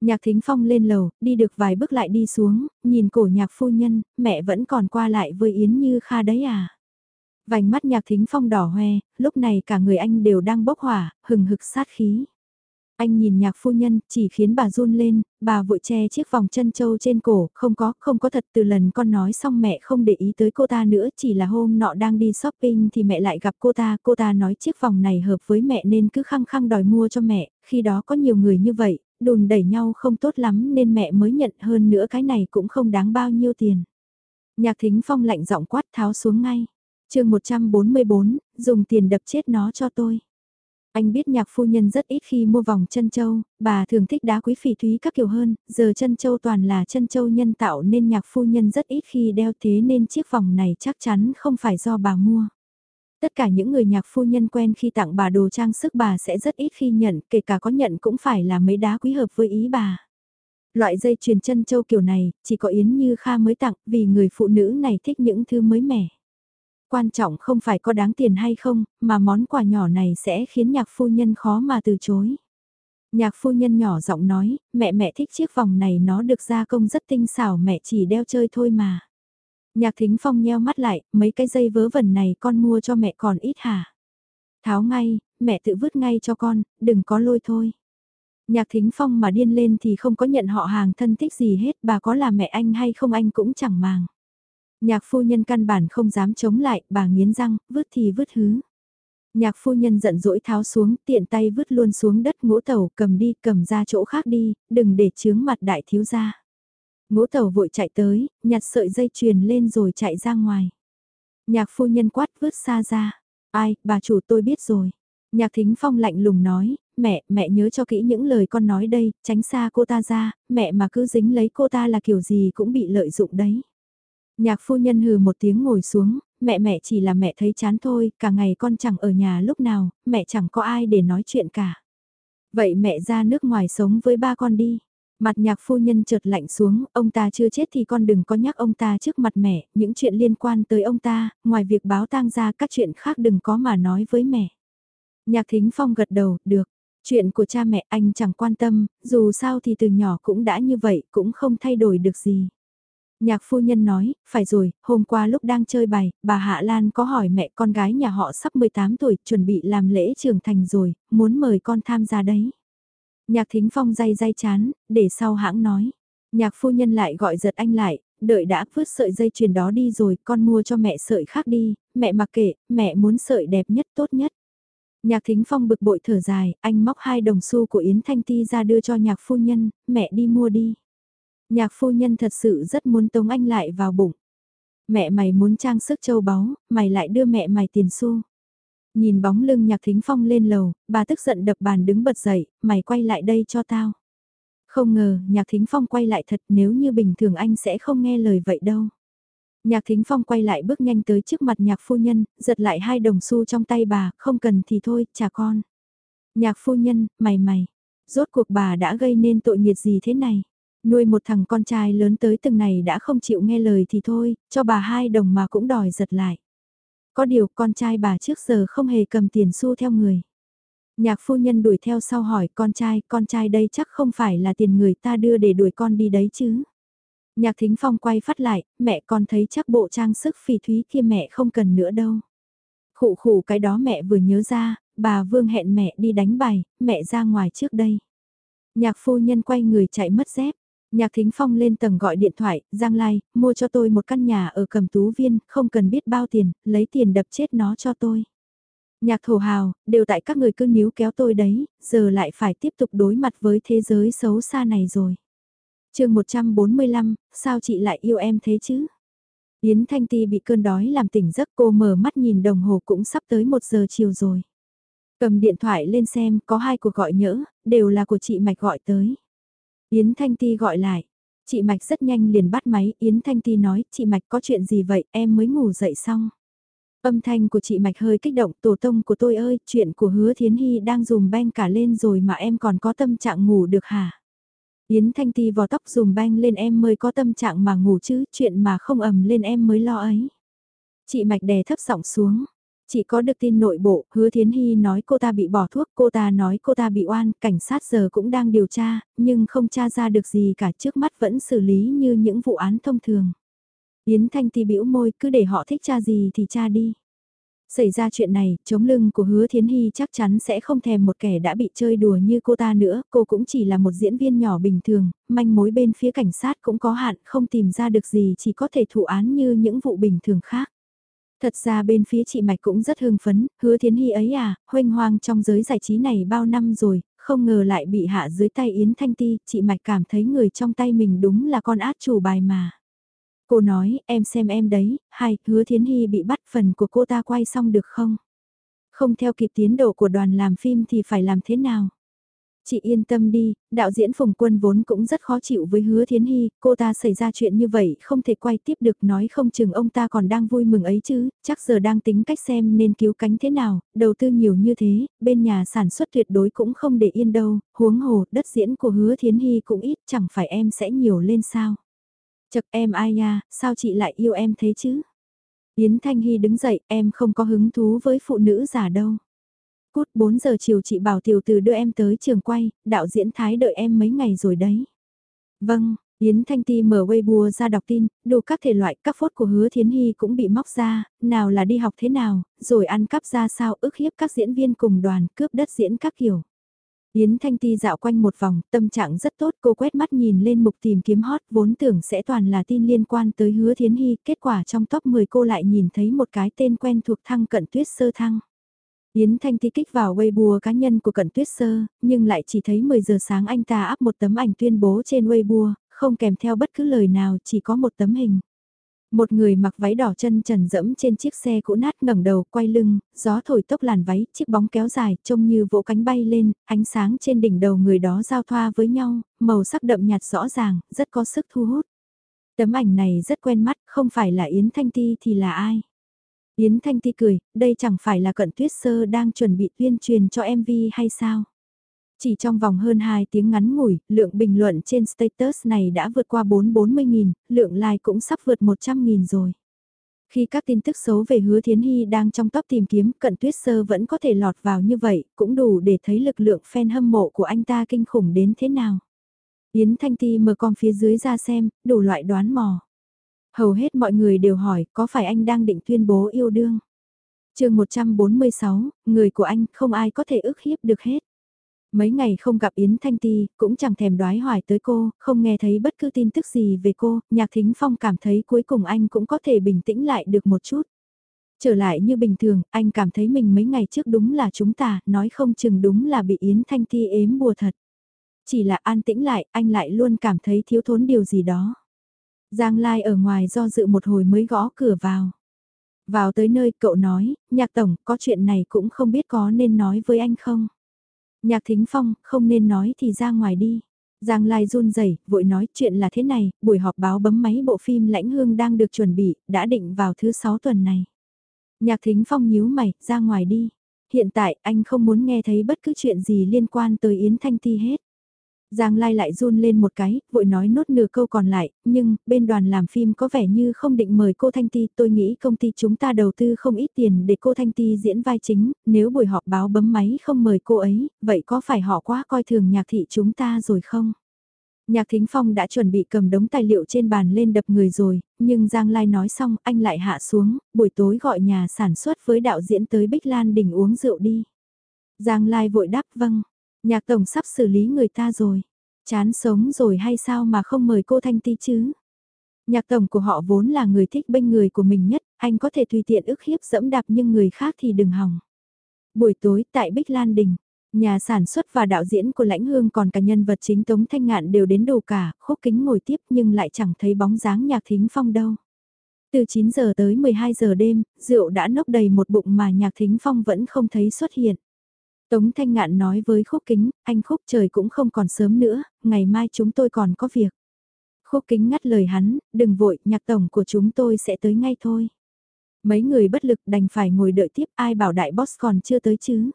[SPEAKER 1] Nhạc thính phong lên lầu, đi được vài bước lại đi xuống, nhìn cổ nhạc phu nhân, mẹ vẫn còn qua lại với Yến Như Kha đấy à. Vành mắt nhạc thính phong đỏ hoe, lúc này cả người anh đều đang bốc hỏa, hừng hực sát khí. Anh nhìn nhạc phu nhân, chỉ khiến bà run lên, bà vội che chiếc vòng chân châu trên cổ, không có, không có thật từ lần con nói xong mẹ không để ý tới cô ta nữa, chỉ là hôm nọ đang đi shopping thì mẹ lại gặp cô ta, cô ta nói chiếc vòng này hợp với mẹ nên cứ khăng khăng đòi mua cho mẹ, khi đó có nhiều người như vậy, đùn đẩy nhau không tốt lắm nên mẹ mới nhận hơn nữa cái này cũng không đáng bao nhiêu tiền. Nhạc thính phong lạnh giọng quát tháo xuống ngay. chương 144, dùng tiền đập chết nó cho tôi. Anh biết nhạc phu nhân rất ít khi mua vòng chân châu, bà thường thích đá quý phỉ thúy các kiểu hơn, giờ chân châu toàn là chân châu nhân tạo nên nhạc phu nhân rất ít khi đeo thế nên chiếc vòng này chắc chắn không phải do bà mua. Tất cả những người nhạc phu nhân quen khi tặng bà đồ trang sức bà sẽ rất ít khi nhận, kể cả có nhận cũng phải là mấy đá quý hợp với ý bà. Loại dây chuyền chân châu kiểu này, chỉ có Yến Như Kha mới tặng vì người phụ nữ này thích những thứ mới mẻ. Quan trọng không phải có đáng tiền hay không, mà món quà nhỏ này sẽ khiến nhạc phu nhân khó mà từ chối. Nhạc phu nhân nhỏ giọng nói, mẹ mẹ thích chiếc vòng này nó được gia công rất tinh xảo mẹ chỉ đeo chơi thôi mà. Nhạc thính phong nheo mắt lại, mấy cái dây vớ vẩn này con mua cho mẹ còn ít hả? Tháo ngay, mẹ tự vứt ngay cho con, đừng có lôi thôi. Nhạc thính phong mà điên lên thì không có nhận họ hàng thân thích gì hết, bà có là mẹ anh hay không anh cũng chẳng màng. Nhạc phu nhân căn bản không dám chống lại, bà nghiến răng, vứt thì vứt hứ. Nhạc phu nhân giận dỗi tháo xuống, tiện tay vứt luôn xuống đất ngũ tàu, cầm đi, cầm ra chỗ khác đi, đừng để chướng mặt đại thiếu gia. Ngũ tàu vội chạy tới, nhặt sợi dây chuyền lên rồi chạy ra ngoài. Nhạc phu nhân quát vứt xa ra. Ai, bà chủ tôi biết rồi. Nhạc thính phong lạnh lùng nói, mẹ, mẹ nhớ cho kỹ những lời con nói đây, tránh xa cô ta ra, mẹ mà cứ dính lấy cô ta là kiểu gì cũng bị lợi dụng đấy. Nhạc phu nhân hừ một tiếng ngồi xuống, mẹ mẹ chỉ là mẹ thấy chán thôi, cả ngày con chẳng ở nhà lúc nào, mẹ chẳng có ai để nói chuyện cả. Vậy mẹ ra nước ngoài sống với ba con đi. Mặt nhạc phu nhân chợt lạnh xuống, ông ta chưa chết thì con đừng có nhắc ông ta trước mặt mẹ, những chuyện liên quan tới ông ta, ngoài việc báo tang ra các chuyện khác đừng có mà nói với mẹ. Nhạc thính phong gật đầu, được, chuyện của cha mẹ anh chẳng quan tâm, dù sao thì từ nhỏ cũng đã như vậy, cũng không thay đổi được gì. Nhạc phu nhân nói, phải rồi, hôm qua lúc đang chơi bài, bà Hạ Lan có hỏi mẹ con gái nhà họ sắp 18 tuổi, chuẩn bị làm lễ trưởng thành rồi, muốn mời con tham gia đấy. Nhạc thính phong day day chán, để sau hãng nói. Nhạc phu nhân lại gọi giật anh lại, đợi đã vứt sợi dây chuyền đó đi rồi, con mua cho mẹ sợi khác đi, mẹ mặc kệ, mẹ muốn sợi đẹp nhất tốt nhất. Nhạc thính phong bực bội thở dài, anh móc hai đồng xu của Yến Thanh Ti ra đưa cho nhạc phu nhân, mẹ đi mua đi. Nhạc phu nhân thật sự rất muốn tống anh lại vào bụng. Mẹ mày muốn trang sức châu báu, mày lại đưa mẹ mày tiền xu. Nhìn bóng lưng nhạc thính phong lên lầu, bà tức giận đập bàn đứng bật dậy, mày quay lại đây cho tao. Không ngờ, nhạc thính phong quay lại thật nếu như bình thường anh sẽ không nghe lời vậy đâu. Nhạc thính phong quay lại bước nhanh tới trước mặt nhạc phu nhân, giật lại hai đồng xu trong tay bà, không cần thì thôi, trả con. Nhạc phu nhân, mày mày, rốt cuộc bà đã gây nên tội nghiệt gì thế này? Nuôi một thằng con trai lớn tới từng này đã không chịu nghe lời thì thôi, cho bà hai đồng mà cũng đòi giật lại. Có điều con trai bà trước giờ không hề cầm tiền xu theo người. Nhạc phu nhân đuổi theo sau hỏi con trai, con trai đây chắc không phải là tiền người ta đưa để đuổi con đi đấy chứ. Nhạc thính phong quay phát lại, mẹ con thấy chắc bộ trang sức phỉ thúy kia mẹ không cần nữa đâu. Khụ khụ cái đó mẹ vừa nhớ ra, bà Vương hẹn mẹ đi đánh bài, mẹ ra ngoài trước đây. Nhạc phu nhân quay người chạy mất dép. Nhạc Thính Phong lên tầng gọi điện thoại, Giang Lai, mua cho tôi một căn nhà ở cầm tú viên, không cần biết bao tiền, lấy tiền đập chết nó cho tôi. Nhạc thổ hào, đều tại các người cứ níu kéo tôi đấy, giờ lại phải tiếp tục đối mặt với thế giới xấu xa này rồi. chương 145, sao chị lại yêu em thế chứ? Yến Thanh Ti bị cơn đói làm tỉnh giấc cô mở mắt nhìn đồng hồ cũng sắp tới một giờ chiều rồi. Cầm điện thoại lên xem có hai cuộc gọi nhỡ, đều là của chị Mạch gọi tới. Yến Thanh Ti gọi lại. Chị Mạch rất nhanh liền bắt máy, Yến Thanh Ti nói, chị Mạch có chuyện gì vậy, em mới ngủ dậy xong. Âm thanh của chị Mạch hơi kích động, tổ tông của tôi ơi, chuyện của hứa Thiến Hy đang dùng banh cả lên rồi mà em còn có tâm trạng ngủ được hả? Yến Thanh Ti vò tóc dùng banh lên em mới có tâm trạng mà ngủ chứ, chuyện mà không ầm lên em mới lo ấy. Chị Mạch đè thấp giọng xuống. Chị có được tin nội bộ, hứa Thiến Hy nói cô ta bị bỏ thuốc, cô ta nói cô ta bị oan, cảnh sát giờ cũng đang điều tra, nhưng không tra ra được gì cả trước mắt vẫn xử lý như những vụ án thông thường. Yến Thanh Ti bĩu môi, cứ để họ thích tra gì thì tra đi. Xảy ra chuyện này, chống lưng của hứa Thiến Hy chắc chắn sẽ không thèm một kẻ đã bị chơi đùa như cô ta nữa, cô cũng chỉ là một diễn viên nhỏ bình thường, manh mối bên phía cảnh sát cũng có hạn, không tìm ra được gì chỉ có thể thụ án như những vụ bình thường khác. Thật ra bên phía chị Mạch cũng rất hưng phấn, hứa Thiến Hy ấy à, hoanh hoang trong giới giải trí này bao năm rồi, không ngờ lại bị hạ dưới tay Yến Thanh Ti, chị Mạch cảm thấy người trong tay mình đúng là con át chủ bài mà. Cô nói, em xem em đấy, hay, hứa Thiến Hy bị bắt phần của cô ta quay xong được không? Không theo kịp tiến độ của đoàn làm phim thì phải làm thế nào? Chị yên tâm đi, đạo diễn Phùng Quân vốn cũng rất khó chịu với hứa Thiến Hy, cô ta xảy ra chuyện như vậy không thể quay tiếp được nói không chừng ông ta còn đang vui mừng ấy chứ, chắc giờ đang tính cách xem nên cứu cánh thế nào, đầu tư nhiều như thế, bên nhà sản xuất tuyệt đối cũng không để yên đâu, huống hồ, đất diễn của hứa Thiến Hy cũng ít, chẳng phải em sẽ nhiều lên sao. Chật em ai nha, sao chị lại yêu em thế chứ? Yến Thanh Hy đứng dậy, em không có hứng thú với phụ nữ giả đâu. Cút 4 giờ chiều chị bảo tiểu từ đưa em tới trường quay, đạo diễn Thái đợi em mấy ngày rồi đấy. Vâng, Yến Thanh Ti mở Weibo ra đọc tin, đủ các thể loại các phốt của hứa Thiến Hy cũng bị móc ra, nào là đi học thế nào, rồi ăn cắp ra sao ức hiếp các diễn viên cùng đoàn cướp đất diễn các kiểu. Yến Thanh Ti dạo quanh một vòng, tâm trạng rất tốt, cô quét mắt nhìn lên mục tìm kiếm hot, vốn tưởng sẽ toàn là tin liên quan tới hứa Thiến Hy, kết quả trong top 10 cô lại nhìn thấy một cái tên quen thuộc thăng cận tuyết sơ thăng. Yến Thanh Ti kích vào Weibo cá nhân của Cận Tuyết Sơ, nhưng lại chỉ thấy 10 giờ sáng anh ta áp một tấm ảnh tuyên bố trên Weibo, không kèm theo bất cứ lời nào, chỉ có một tấm hình. Một người mặc váy đỏ chân trần dẫm trên chiếc xe cũ nát ngẩng đầu quay lưng, gió thổi tốc làn váy, chiếc bóng kéo dài, trông như vỗ cánh bay lên, ánh sáng trên đỉnh đầu người đó giao thoa với nhau, màu sắc đậm nhạt rõ ràng, rất có sức thu hút. Tấm ảnh này rất quen mắt, không phải là Yến Thanh Ti thì là ai? Yến Thanh Ti cười, đây chẳng phải là cận tuyết sơ đang chuẩn bị tuyên truyền cho MV hay sao? Chỉ trong vòng hơn 2 tiếng ngắn ngủi, lượng bình luận trên status này đã vượt qua 440.000, lượng like cũng sắp vượt 100.000 rồi. Khi các tin tức xấu về hứa Thiến Hy đang trong top tìm kiếm cận tuyết sơ vẫn có thể lọt vào như vậy, cũng đủ để thấy lực lượng fan hâm mộ của anh ta kinh khủng đến thế nào. Yến Thanh Ti mở con phía dưới ra xem, đủ loại đoán mò. Hầu hết mọi người đều hỏi có phải anh đang định tuyên bố yêu đương. chương 146, người của anh không ai có thể ức hiếp được hết. Mấy ngày không gặp Yến Thanh Ti, cũng chẳng thèm đoái hoài tới cô, không nghe thấy bất cứ tin tức gì về cô, Nhạc Thính Phong cảm thấy cuối cùng anh cũng có thể bình tĩnh lại được một chút. Trở lại như bình thường, anh cảm thấy mình mấy ngày trước đúng là chúng ta, nói không chừng đúng là bị Yến Thanh Ti ếm bùa thật. Chỉ là an tĩnh lại, anh lại luôn cảm thấy thiếu thốn điều gì đó. Giang Lai ở ngoài do dự một hồi mới gõ cửa vào. Vào tới nơi cậu nói, nhạc tổng, có chuyện này cũng không biết có nên nói với anh không. Nhạc thính phong, không nên nói thì ra ngoài đi. Giang Lai run rẩy vội nói chuyện là thế này, buổi họp báo bấm máy bộ phim Lãnh Hương đang được chuẩn bị, đã định vào thứ sáu tuần này. Nhạc thính phong nhíu mày, ra ngoài đi. Hiện tại anh không muốn nghe thấy bất cứ chuyện gì liên quan tới Yến Thanh Ti hết. Giang Lai lại run lên một cái, vội nói nốt nửa câu còn lại, nhưng, bên đoàn làm phim có vẻ như không định mời cô Thanh Ti, tôi nghĩ công ty chúng ta đầu tư không ít tiền để cô Thanh Ti diễn vai chính, nếu buổi họp báo bấm máy không mời cô ấy, vậy có phải họ quá coi thường nhạc thị chúng ta rồi không? Nhạc Thính Phong đã chuẩn bị cầm đống tài liệu trên bàn lên đập người rồi, nhưng Giang Lai nói xong anh lại hạ xuống, buổi tối gọi nhà sản xuất với đạo diễn tới Bích Lan Đình uống rượu đi. Giang Lai vội đáp vâng, Nhạc tổng sắp xử lý người ta rồi. Chán sống rồi hay sao mà không mời cô Thanh Ti chứ? Nhạc tổng của họ vốn là người thích bên người của mình nhất, anh có thể tùy tiện ức hiếp dẫm đạp nhưng người khác thì đừng hỏng. Buổi tối tại Bích Lan Đình, nhà sản xuất và đạo diễn của Lãnh Hương còn cả nhân vật chính Tống Thanh Ngạn đều đến đủ cả, khúc kính ngồi tiếp nhưng lại chẳng thấy bóng dáng nhạc thính phong đâu. Từ 9 giờ tới 12 giờ đêm, rượu đã nốc đầy một bụng mà nhạc thính phong vẫn không thấy xuất hiện. Tống Thanh Ngạn nói với Khúc Kính, anh Khúc trời cũng không còn sớm nữa, ngày mai chúng tôi còn có việc. Khúc Kính ngắt lời hắn, đừng vội, nhạc tổng của chúng tôi sẽ tới ngay thôi. Mấy người bất lực đành phải ngồi đợi tiếp ai bảo đại boss còn chưa tới chứ.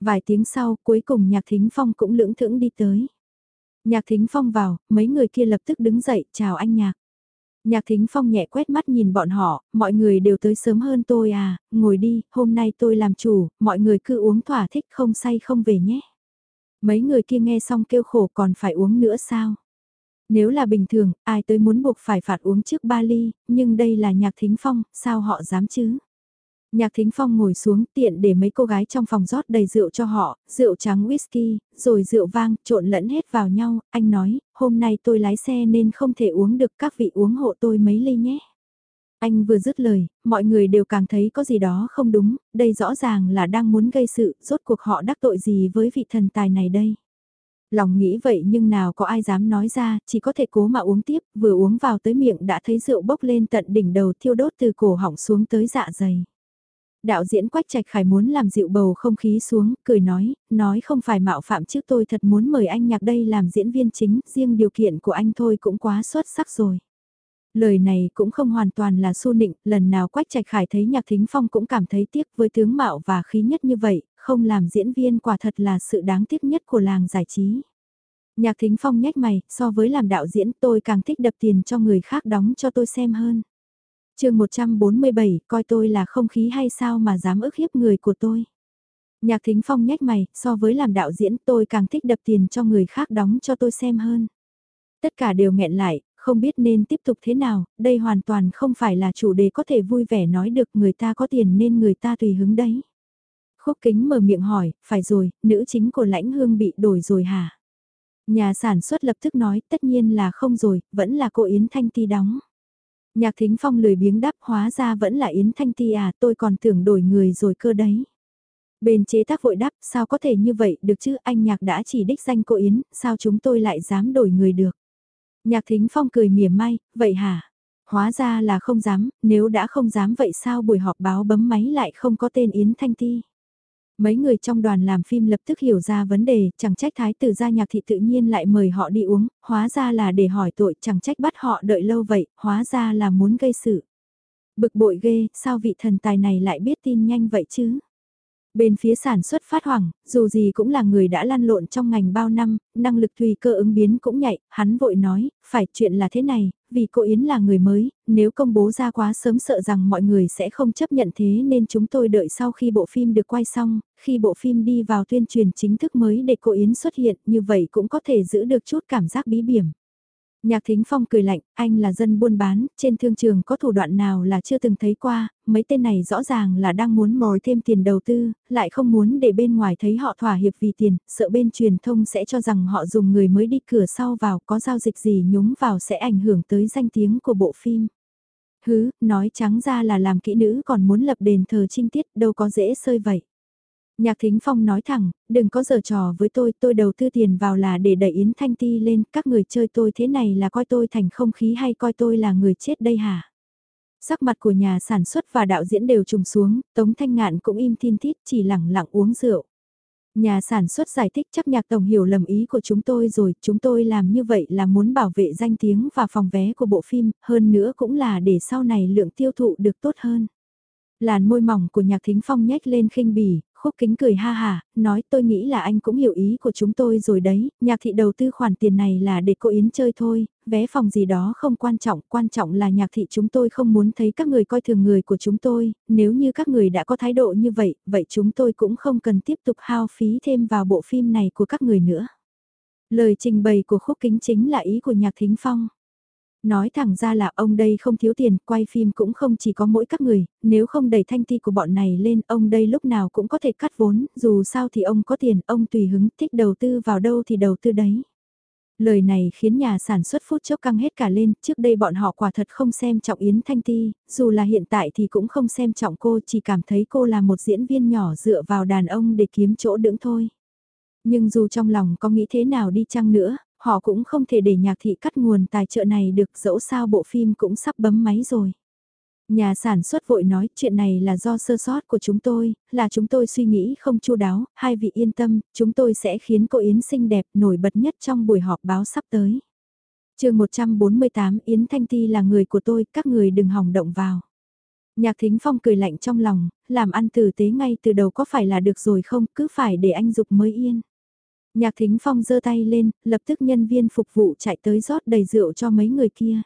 [SPEAKER 1] Vài tiếng sau cuối cùng nhạc thính phong cũng lưỡng thưởng đi tới. Nhạc thính phong vào, mấy người kia lập tức đứng dậy, chào anh nhạc. Nhạc thính phong nhẹ quét mắt nhìn bọn họ, mọi người đều tới sớm hơn tôi à, ngồi đi, hôm nay tôi làm chủ, mọi người cứ uống thỏa thích không say không về nhé. Mấy người kia nghe xong kêu khổ còn phải uống nữa sao? Nếu là bình thường, ai tới muốn buộc phải phạt uống trước ba ly, nhưng đây là nhạc thính phong, sao họ dám chứ? Nhạc Thính Phong ngồi xuống tiện để mấy cô gái trong phòng rót đầy rượu cho họ, rượu trắng whisky, rồi rượu vang, trộn lẫn hết vào nhau, anh nói, hôm nay tôi lái xe nên không thể uống được các vị uống hộ tôi mấy ly nhé. Anh vừa dứt lời, mọi người đều càng thấy có gì đó không đúng, đây rõ ràng là đang muốn gây sự, rốt cuộc họ đắc tội gì với vị thần tài này đây. Lòng nghĩ vậy nhưng nào có ai dám nói ra, chỉ có thể cố mà uống tiếp, vừa uống vào tới miệng đã thấy rượu bốc lên tận đỉnh đầu thiêu đốt từ cổ họng xuống tới dạ dày. Đạo diễn Quách Trạch Khải muốn làm dịu bầu không khí xuống, cười nói, nói không phải mạo phạm trước tôi thật muốn mời anh nhạc đây làm diễn viên chính, riêng điều kiện của anh thôi cũng quá xuất sắc rồi. Lời này cũng không hoàn toàn là su nịnh, lần nào Quách Trạch Khải thấy Nhạc Thính Phong cũng cảm thấy tiếc với tướng mạo và khí nhất như vậy, không làm diễn viên quả thật là sự đáng tiếc nhất của làng giải trí. Nhạc Thính Phong nhếch mày, so với làm đạo diễn tôi càng thích đập tiền cho người khác đóng cho tôi xem hơn chương 147, coi tôi là không khí hay sao mà dám ức hiếp người của tôi. Nhạc thính phong nhách mày, so với làm đạo diễn tôi càng thích đập tiền cho người khác đóng cho tôi xem hơn. Tất cả đều nghẹn lại, không biết nên tiếp tục thế nào, đây hoàn toàn không phải là chủ đề có thể vui vẻ nói được người ta có tiền nên người ta tùy hứng đấy. Khúc kính mở miệng hỏi, phải rồi, nữ chính của lãnh hương bị đổi rồi hả? Nhà sản xuất lập tức nói, tất nhiên là không rồi, vẫn là cô Yến Thanh Ti đóng. Nhạc thính phong lười biếng đáp hóa ra vẫn là Yến Thanh Ti à tôi còn tưởng đổi người rồi cơ đấy. Bên chế tác vội đáp sao có thể như vậy được chứ anh nhạc đã chỉ đích danh cô Yến, sao chúng tôi lại dám đổi người được. Nhạc thính phong cười mỉa mai, vậy hả? Hóa ra là không dám, nếu đã không dám vậy sao buổi họp báo bấm máy lại không có tên Yến Thanh Ti. Mấy người trong đoàn làm phim lập tức hiểu ra vấn đề, chẳng trách thái tử gia nhạc thị tự nhiên lại mời họ đi uống, hóa ra là để hỏi tội, chẳng trách bắt họ đợi lâu vậy, hóa ra là muốn gây sự. Bực bội ghê, sao vị thần tài này lại biết tin nhanh vậy chứ? Bên phía sản xuất phát hoảng, dù gì cũng là người đã lan lộn trong ngành bao năm, năng lực tùy cơ ứng biến cũng nhạy, hắn vội nói, phải chuyện là thế này, vì cô Yến là người mới, nếu công bố ra quá sớm sợ rằng mọi người sẽ không chấp nhận thế nên chúng tôi đợi sau khi bộ phim được quay xong, khi bộ phim đi vào tuyên truyền chính thức mới để cô Yến xuất hiện, như vậy cũng có thể giữ được chút cảm giác bí biểm. Nhạc Thính Phong cười lạnh, anh là dân buôn bán, trên thương trường có thủ đoạn nào là chưa từng thấy qua, mấy tên này rõ ràng là đang muốn mồi thêm tiền đầu tư, lại không muốn để bên ngoài thấy họ thỏa hiệp vì tiền, sợ bên truyền thông sẽ cho rằng họ dùng người mới đi cửa sau vào có giao dịch gì nhúng vào sẽ ảnh hưởng tới danh tiếng của bộ phim. Hứ, nói trắng ra là làm kỹ nữ còn muốn lập đền thờ trinh tiết đâu có dễ sơi vậy. Nhạc Thính Phong nói thẳng, đừng có giở trò với tôi, tôi đầu tư tiền vào là để đẩy Yến Thanh Ti lên, các người chơi tôi thế này là coi tôi thành không khí hay coi tôi là người chết đây hả? Sắc mặt của nhà sản xuất và đạo diễn đều trùng xuống, Tống Thanh Ngạn cũng im tin thít chỉ lẳng lặng uống rượu. Nhà sản xuất giải thích chắc nhạc tổng hiểu lầm ý của chúng tôi rồi, chúng tôi làm như vậy là muốn bảo vệ danh tiếng và phòng vé của bộ phim, hơn nữa cũng là để sau này lượng tiêu thụ được tốt hơn. Làn môi mỏng của nhạc thính phong nhếch lên khinh bỉ, khúc kính cười ha hà, nói tôi nghĩ là anh cũng hiểu ý của chúng tôi rồi đấy, nhạc thị đầu tư khoản tiền này là để cô Yến chơi thôi, vé phòng gì đó không quan trọng, quan trọng là nhạc thị chúng tôi không muốn thấy các người coi thường người của chúng tôi, nếu như các người đã có thái độ như vậy, vậy chúng tôi cũng không cần tiếp tục hao phí thêm vào bộ phim này của các người nữa. Lời trình bày của khúc kính chính là ý của nhạc thính phong. Nói thẳng ra là ông đây không thiếu tiền, quay phim cũng không chỉ có mỗi các người, nếu không đẩy thanh ti của bọn này lên, ông đây lúc nào cũng có thể cắt vốn, dù sao thì ông có tiền, ông tùy hứng, thích đầu tư vào đâu thì đầu tư đấy. Lời này khiến nhà sản xuất phút chốc căng hết cả lên, trước đây bọn họ quả thật không xem trọng Yến Thanh Ti, dù là hiện tại thì cũng không xem trọng cô, chỉ cảm thấy cô là một diễn viên nhỏ dựa vào đàn ông để kiếm chỗ đứng thôi. Nhưng dù trong lòng có nghĩ thế nào đi chăng nữa, Họ cũng không thể để nhạc thị cắt nguồn tài trợ này được dẫu sao bộ phim cũng sắp bấm máy rồi. Nhà sản xuất vội nói chuyện này là do sơ sót của chúng tôi, là chúng tôi suy nghĩ không chu đáo, hai vị yên tâm, chúng tôi sẽ khiến cô Yến xinh đẹp nổi bật nhất trong buổi họp báo sắp tới. chương 148 Yến Thanh Ti là người của tôi, các người đừng hỏng động vào. Nhạc Thính Phong cười lạnh trong lòng, làm ăn tử tế ngay từ đầu có phải là được rồi không, cứ phải để anh dục mới yên. Nhạc Thính Phong giơ tay lên, lập tức nhân viên phục vụ chạy tới rót đầy rượu cho mấy người kia.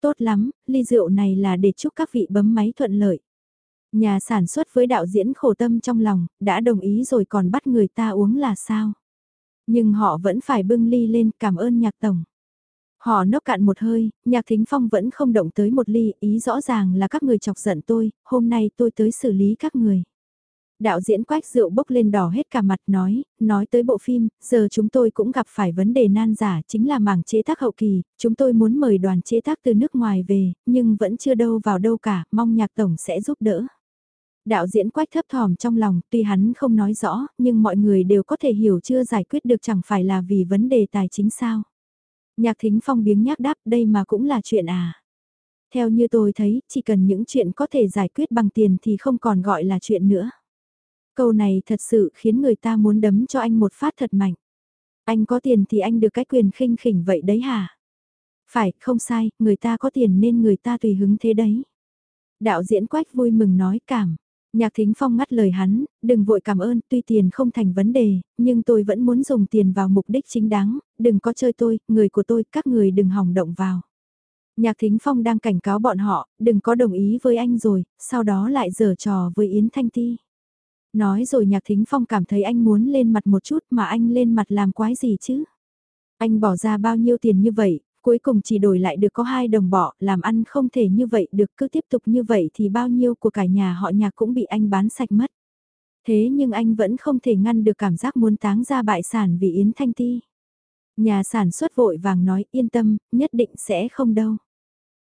[SPEAKER 1] Tốt lắm, ly rượu này là để chúc các vị bấm máy thuận lợi. Nhà sản xuất với đạo diễn khổ tâm trong lòng, đã đồng ý rồi còn bắt người ta uống là sao? Nhưng họ vẫn phải bưng ly lên cảm ơn nhạc tổng. Họ nốc cạn một hơi, nhạc thính phong vẫn không động tới một ly, ý rõ ràng là các người chọc giận tôi, hôm nay tôi tới xử lý các người. Đạo diễn quách rượu bốc lên đỏ hết cả mặt nói, nói tới bộ phim, giờ chúng tôi cũng gặp phải vấn đề nan giả chính là mảng chế tác hậu kỳ, chúng tôi muốn mời đoàn chế tác từ nước ngoài về, nhưng vẫn chưa đâu vào đâu cả, mong nhạc tổng sẽ giúp đỡ. Đạo diễn quách thấp thỏm trong lòng, tuy hắn không nói rõ, nhưng mọi người đều có thể hiểu chưa giải quyết được chẳng phải là vì vấn đề tài chính sao. Nhạc thính phong biếng nhác đáp đây mà cũng là chuyện à. Theo như tôi thấy, chỉ cần những chuyện có thể giải quyết bằng tiền thì không còn gọi là chuyện nữa. Câu này thật sự khiến người ta muốn đấm cho anh một phát thật mạnh. Anh có tiền thì anh được cái quyền khinh khỉnh vậy đấy hả? Phải, không sai, người ta có tiền nên người ta tùy hứng thế đấy. Đạo diễn quách vui mừng nói cảm. Nhạc Thính Phong ngắt lời hắn, đừng vội cảm ơn, tuy tiền không thành vấn đề, nhưng tôi vẫn muốn dùng tiền vào mục đích chính đáng, đừng có chơi tôi, người của tôi, các người đừng hỏng động vào. Nhạc Thính Phong đang cảnh cáo bọn họ, đừng có đồng ý với anh rồi, sau đó lại giở trò với Yến Thanh Ti. Nói rồi Nhạc Thính Phong cảm thấy anh muốn lên mặt một chút mà anh lên mặt làm quái gì chứ. Anh bỏ ra bao nhiêu tiền như vậy, cuối cùng chỉ đổi lại được có hai đồng bỏ làm ăn không thể như vậy được cứ tiếp tục như vậy thì bao nhiêu của cả nhà họ nhạc cũng bị anh bán sạch mất. Thế nhưng anh vẫn không thể ngăn được cảm giác muốn táng ra bại sản vì Yến Thanh Ti. Nhà sản xuất vội vàng nói yên tâm, nhất định sẽ không đâu.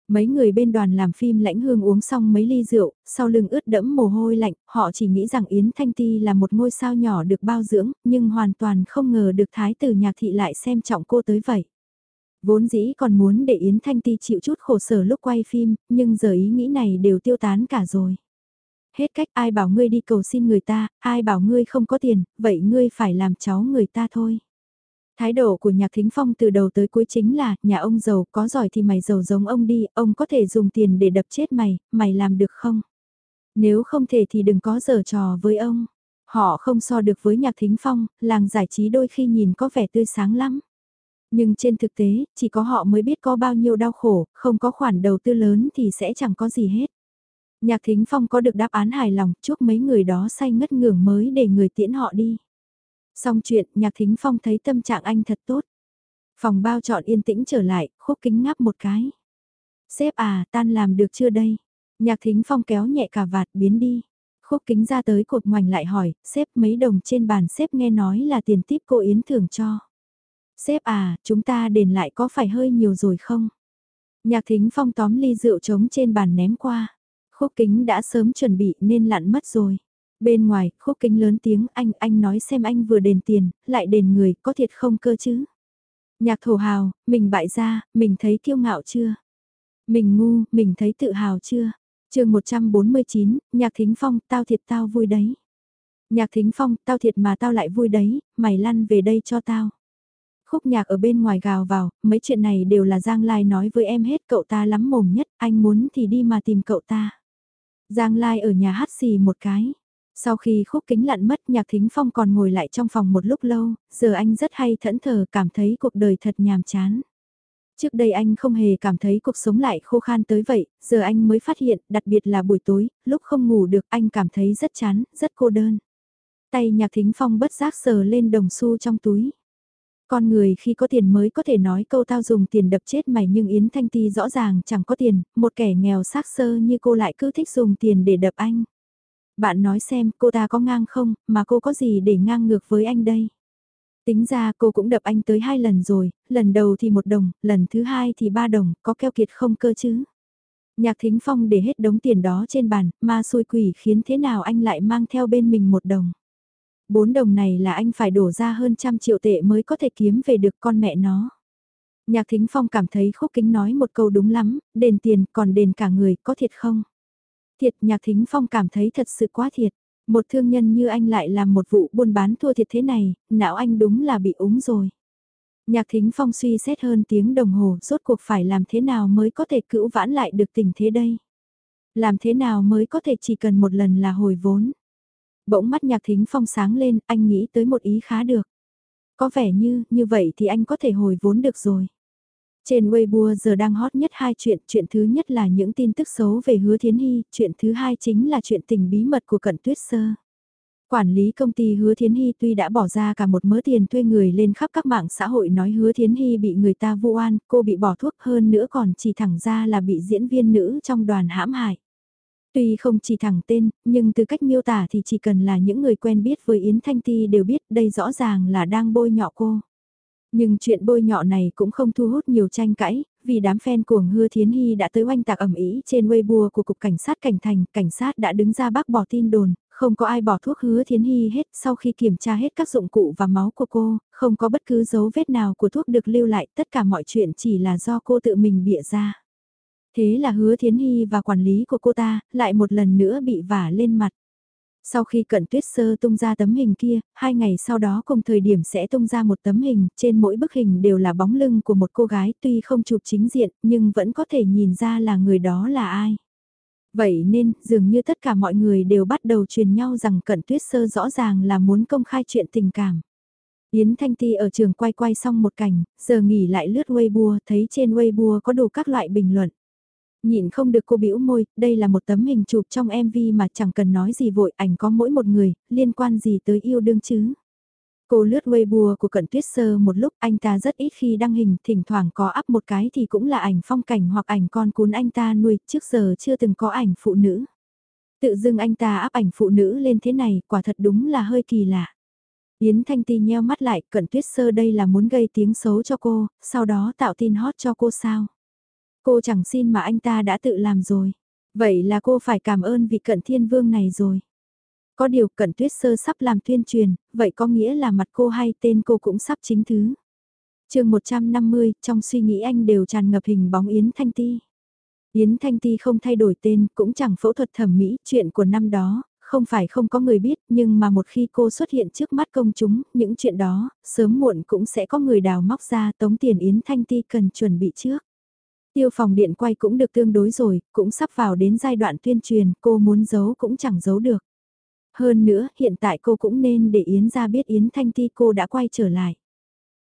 [SPEAKER 1] Mấy người bên đoàn làm phim lãnh hương uống xong mấy ly rượu, sau lưng ướt đẫm mồ hôi lạnh, họ chỉ nghĩ rằng Yến Thanh Ti là một ngôi sao nhỏ được bao dưỡng, nhưng hoàn toàn không ngờ được thái tử nhạc thị lại xem trọng cô tới vậy. Vốn dĩ còn muốn để Yến Thanh Ti chịu chút khổ sở lúc quay phim, nhưng giờ ý nghĩ này đều tiêu tán cả rồi. Hết cách ai bảo ngươi đi cầu xin người ta, ai bảo ngươi không có tiền, vậy ngươi phải làm cháu người ta thôi. Thái độ của nhạc thính phong từ đầu tới cuối chính là, nhà ông giàu có giỏi thì mày giàu giống ông đi, ông có thể dùng tiền để đập chết mày, mày làm được không? Nếu không thể thì đừng có giở trò với ông. Họ không so được với nhạc thính phong, làng giải trí đôi khi nhìn có vẻ tươi sáng lắm. Nhưng trên thực tế, chỉ có họ mới biết có bao nhiêu đau khổ, không có khoản đầu tư lớn thì sẽ chẳng có gì hết. Nhạc Thính Phong có được đáp án hài lòng, chúc mấy người đó say ngất ngưỡng mới để người tiễn họ đi. Xong chuyện, Nhạc Thính Phong thấy tâm trạng anh thật tốt. Phòng bao chọn yên tĩnh trở lại, khúc kính ngáp một cái. Sếp à, tan làm được chưa đây? Nhạc Thính Phong kéo nhẹ cả vạt biến đi. Khúc kính ra tới cột ngoảnh lại hỏi, sếp mấy đồng trên bàn sếp nghe nói là tiền tiếp cô Yến thưởng cho. Sếp à, chúng ta đền lại có phải hơi nhiều rồi không? Nhạc thính phong tóm ly rượu trống trên bàn ném qua. Khúc kính đã sớm chuẩn bị nên lặn mất rồi. Bên ngoài, khúc kính lớn tiếng anh, anh nói xem anh vừa đền tiền, lại đền người, có thiệt không cơ chứ? Nhạc thổ hào, mình bại ra, mình thấy kiêu ngạo chưa? Mình ngu, mình thấy tự hào chưa? chương 149, nhạc thính phong, tao thiệt tao vui đấy. Nhạc thính phong, tao thiệt mà tao lại vui đấy, mày lăn về đây cho tao. Khúc nhạc ở bên ngoài gào vào, mấy chuyện này đều là Giang Lai nói với em hết cậu ta lắm mồm nhất, anh muốn thì đi mà tìm cậu ta. Giang Lai ở nhà hát xì một cái. Sau khi khúc kính lặn mất nhạc thính phong còn ngồi lại trong phòng một lúc lâu, giờ anh rất hay thẫn thờ cảm thấy cuộc đời thật nhàm chán. Trước đây anh không hề cảm thấy cuộc sống lại khô khan tới vậy, giờ anh mới phát hiện, đặc biệt là buổi tối, lúc không ngủ được anh cảm thấy rất chán, rất cô đơn. Tay nhạc thính phong bất giác sờ lên đồng xu trong túi. Con người khi có tiền mới có thể nói câu tao dùng tiền đập chết mày nhưng Yến Thanh Ti rõ ràng chẳng có tiền, một kẻ nghèo xác sơ như cô lại cứ thích dùng tiền để đập anh. Bạn nói xem cô ta có ngang không, mà cô có gì để ngang ngược với anh đây? Tính ra cô cũng đập anh tới hai lần rồi, lần đầu thì một đồng, lần thứ hai thì ba đồng, có keo kiệt không cơ chứ? Nhạc Thính Phong để hết đống tiền đó trên bàn, ma xui quỷ khiến thế nào anh lại mang theo bên mình một đồng. Bốn đồng này là anh phải đổ ra hơn trăm triệu tệ mới có thể kiếm về được con mẹ nó. Nhạc Thính Phong cảm thấy khúc kính nói một câu đúng lắm, đền tiền còn đền cả người, có thiệt không? Thiệt Nhạc Thính Phong cảm thấy thật sự quá thiệt. Một thương nhân như anh lại làm một vụ buôn bán thua thiệt thế này, não anh đúng là bị úng rồi. Nhạc Thính Phong suy xét hơn tiếng đồng hồ, rốt cuộc phải làm thế nào mới có thể cữu vãn lại được tình thế đây. Làm thế nào mới có thể chỉ cần một lần là hồi vốn? Bỗng mắt nhạc thính phong sáng lên, anh nghĩ tới một ý khá được. Có vẻ như, như vậy thì anh có thể hồi vốn được rồi. Trên Weibo giờ đang hot nhất hai chuyện, chuyện thứ nhất là những tin tức xấu về hứa thiến hy, chuyện thứ hai chính là chuyện tình bí mật của cận tuyết sơ. Quản lý công ty Hứa Thiến Hy tuy đã bỏ ra cả một mớ tiền thuê người lên khắp các mạng xã hội nói Hứa Thiến Hy bị người ta vu oan, cô bị bỏ thuốc hơn nữa còn chỉ thẳng ra là bị diễn viên nữ trong đoàn hãm hại. Tuy không chỉ thẳng tên, nhưng từ cách miêu tả thì chỉ cần là những người quen biết với Yến Thanh Ti đều biết đây rõ ràng là đang bôi nhọ cô. Nhưng chuyện bôi nhọ này cũng không thu hút nhiều tranh cãi, vì đám fan cuồng Hứa Thiến Hy đã tới oanh tạc ẩm ý trên Weibo của Cục Cảnh sát Cảnh Thành, cảnh sát đã đứng ra bác bỏ tin đồn, không có ai bỏ thuốc hứa thiến hy hết sau khi kiểm tra hết các dụng cụ và máu của cô, không có bất cứ dấu vết nào của thuốc được lưu lại, tất cả mọi chuyện chỉ là do cô tự mình bịa ra. Thế là hứa thiến hy và quản lý của cô ta lại một lần nữa bị vả lên mặt. Sau khi cận tuyết sơ tung ra tấm hình kia, hai ngày sau đó cùng thời điểm sẽ tung ra một tấm hình, trên mỗi bức hình đều là bóng lưng của một cô gái tuy không chụp chính diện nhưng vẫn có thể nhìn ra là người đó là ai. Vậy nên, dường như tất cả mọi người đều bắt đầu truyền nhau rằng cận tuyết sơ rõ ràng là muốn công khai chuyện tình cảm. Yến Thanh Ti ở trường quay quay xong một cảnh, giờ nghỉ lại lướt Weibo, thấy trên Weibo có đủ các loại bình luận nhìn không được cô bĩu môi, đây là một tấm hình chụp trong MV mà chẳng cần nói gì vội, ảnh có mỗi một người, liên quan gì tới yêu đương chứ. Cô lướt Weibo của Cận Tuyết Sơ một lúc anh ta rất ít khi đăng hình, thỉnh thoảng có up một cái thì cũng là ảnh phong cảnh hoặc ảnh con cún anh ta nuôi, trước giờ chưa từng có ảnh phụ nữ. Tự dưng anh ta áp ảnh phụ nữ lên thế này, quả thật đúng là hơi kỳ lạ. Yến Thanh Ti nheo mắt lại, Cận Tuyết Sơ đây là muốn gây tiếng xấu cho cô, sau đó tạo tin hot cho cô sao. Cô chẳng xin mà anh ta đã tự làm rồi. Vậy là cô phải cảm ơn vị Cận Thiên Vương này rồi. Có điều cận tuyết sơ sắp làm tuyên truyền, vậy có nghĩa là mặt cô hay tên cô cũng sắp chính thứ. chương 150, trong suy nghĩ anh đều tràn ngập hình bóng Yến Thanh Ti. Yến Thanh Ti không thay đổi tên, cũng chẳng phẫu thuật thẩm mỹ, chuyện của năm đó, không phải không có người biết, nhưng mà một khi cô xuất hiện trước mắt công chúng, những chuyện đó, sớm muộn cũng sẽ có người đào móc ra tống tiền Yến Thanh Ti cần chuẩn bị trước. Tiêu phòng điện quay cũng được tương đối rồi, cũng sắp vào đến giai đoạn tuyên truyền, cô muốn giấu cũng chẳng giấu được. Hơn nữa, hiện tại cô cũng nên để Yến ra biết Yến Thanh Ti cô đã quay trở lại.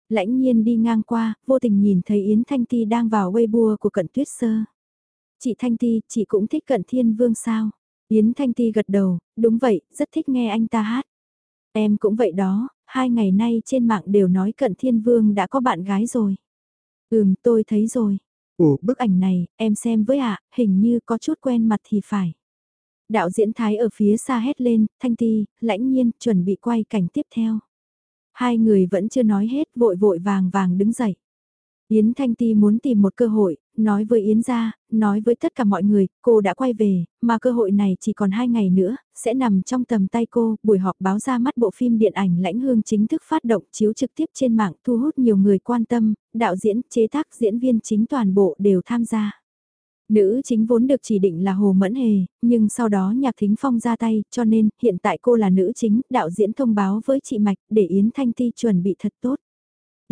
[SPEAKER 1] Lãnh nhiên đi ngang qua, vô tình nhìn thấy Yến Thanh Ti đang vào Weibo của cận tuyết sơ. Chị Thanh Ti, chị cũng thích cận thiên vương sao? Yến Thanh Ti gật đầu, đúng vậy, rất thích nghe anh ta hát. Em cũng vậy đó, hai ngày nay trên mạng đều nói cận thiên vương đã có bạn gái rồi. Ừm, tôi thấy rồi. Ủa, bức ảnh này, em xem với ạ, hình như có chút quen mặt thì phải. Đạo diễn Thái ở phía xa hét lên, Thanh Ti, lãnh nhiên, chuẩn bị quay cảnh tiếp theo. Hai người vẫn chưa nói hết, vội vội vàng vàng đứng dậy. Yến Thanh Ti muốn tìm một cơ hội, nói với Yến gia, nói với tất cả mọi người, cô đã quay về, mà cơ hội này chỉ còn hai ngày nữa, sẽ nằm trong tầm tay cô, buổi họp báo ra mắt bộ phim điện ảnh Lãnh Hương chính thức phát động chiếu trực tiếp trên mạng thu hút nhiều người quan tâm, đạo diễn, chế tác, diễn viên chính toàn bộ đều tham gia. Nữ chính vốn được chỉ định là Hồ Mẫn Hề, nhưng sau đó Nhạc Thính Phong ra tay, cho nên hiện tại cô là nữ chính, đạo diễn thông báo với chị Mạch để Yến Thanh Ti chuẩn bị thật tốt.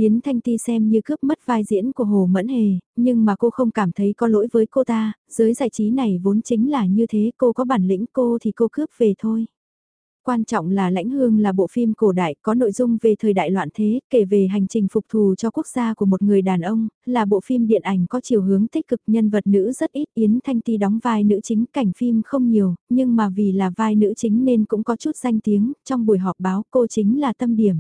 [SPEAKER 1] Yến Thanh Ti xem như cướp mất vai diễn của Hồ Mẫn Hề, nhưng mà cô không cảm thấy có lỗi với cô ta, giới giải trí này vốn chính là như thế, cô có bản lĩnh cô thì cô cướp về thôi. Quan trọng là Lãnh Hương là bộ phim cổ đại có nội dung về thời đại loạn thế, kể về hành trình phục thù cho quốc gia của một người đàn ông, là bộ phim điện ảnh có chiều hướng tích cực nhân vật nữ rất ít. Yến Thanh Ti đóng vai nữ chính cảnh phim không nhiều, nhưng mà vì là vai nữ chính nên cũng có chút danh tiếng, trong buổi họp báo cô chính là tâm điểm.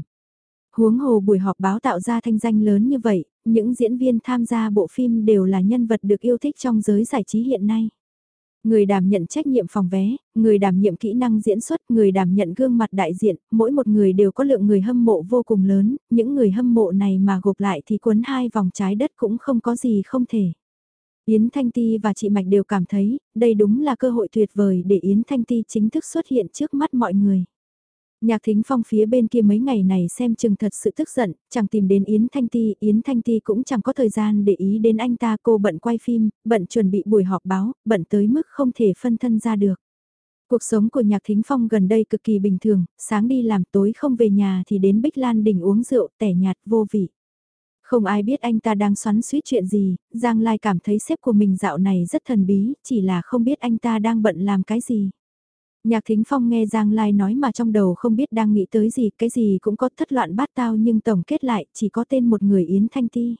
[SPEAKER 1] Huống hồ buổi họp báo tạo ra thanh danh lớn như vậy, những diễn viên tham gia bộ phim đều là nhân vật được yêu thích trong giới giải trí hiện nay. Người đảm nhận trách nhiệm phòng vé, người đảm nhiệm kỹ năng diễn xuất, người đảm nhận gương mặt đại diện, mỗi một người đều có lượng người hâm mộ vô cùng lớn, những người hâm mộ này mà gộp lại thì cuốn hai vòng trái đất cũng không có gì không thể. Yến Thanh Ti và chị Mạch đều cảm thấy, đây đúng là cơ hội tuyệt vời để Yến Thanh Ti chính thức xuất hiện trước mắt mọi người. Nhạc thính phong phía bên kia mấy ngày này xem chừng thật sự tức giận, chẳng tìm đến Yến Thanh Ti, Yến Thanh Ti cũng chẳng có thời gian để ý đến anh ta cô bận quay phim, bận chuẩn bị buổi họp báo, bận tới mức không thể phân thân ra được. Cuộc sống của nhạc thính phong gần đây cực kỳ bình thường, sáng đi làm tối không về nhà thì đến Bích Lan đỉnh uống rượu tẻ nhạt vô vị. Không ai biết anh ta đang xoắn suýt chuyện gì, Giang Lai cảm thấy sếp của mình dạo này rất thần bí, chỉ là không biết anh ta đang bận làm cái gì. Nhạc Thính Phong nghe Giang Lai nói mà trong đầu không biết đang nghĩ tới gì, cái gì cũng có thất loạn bát tao nhưng tổng kết lại chỉ có tên một người Yến Thanh Ti.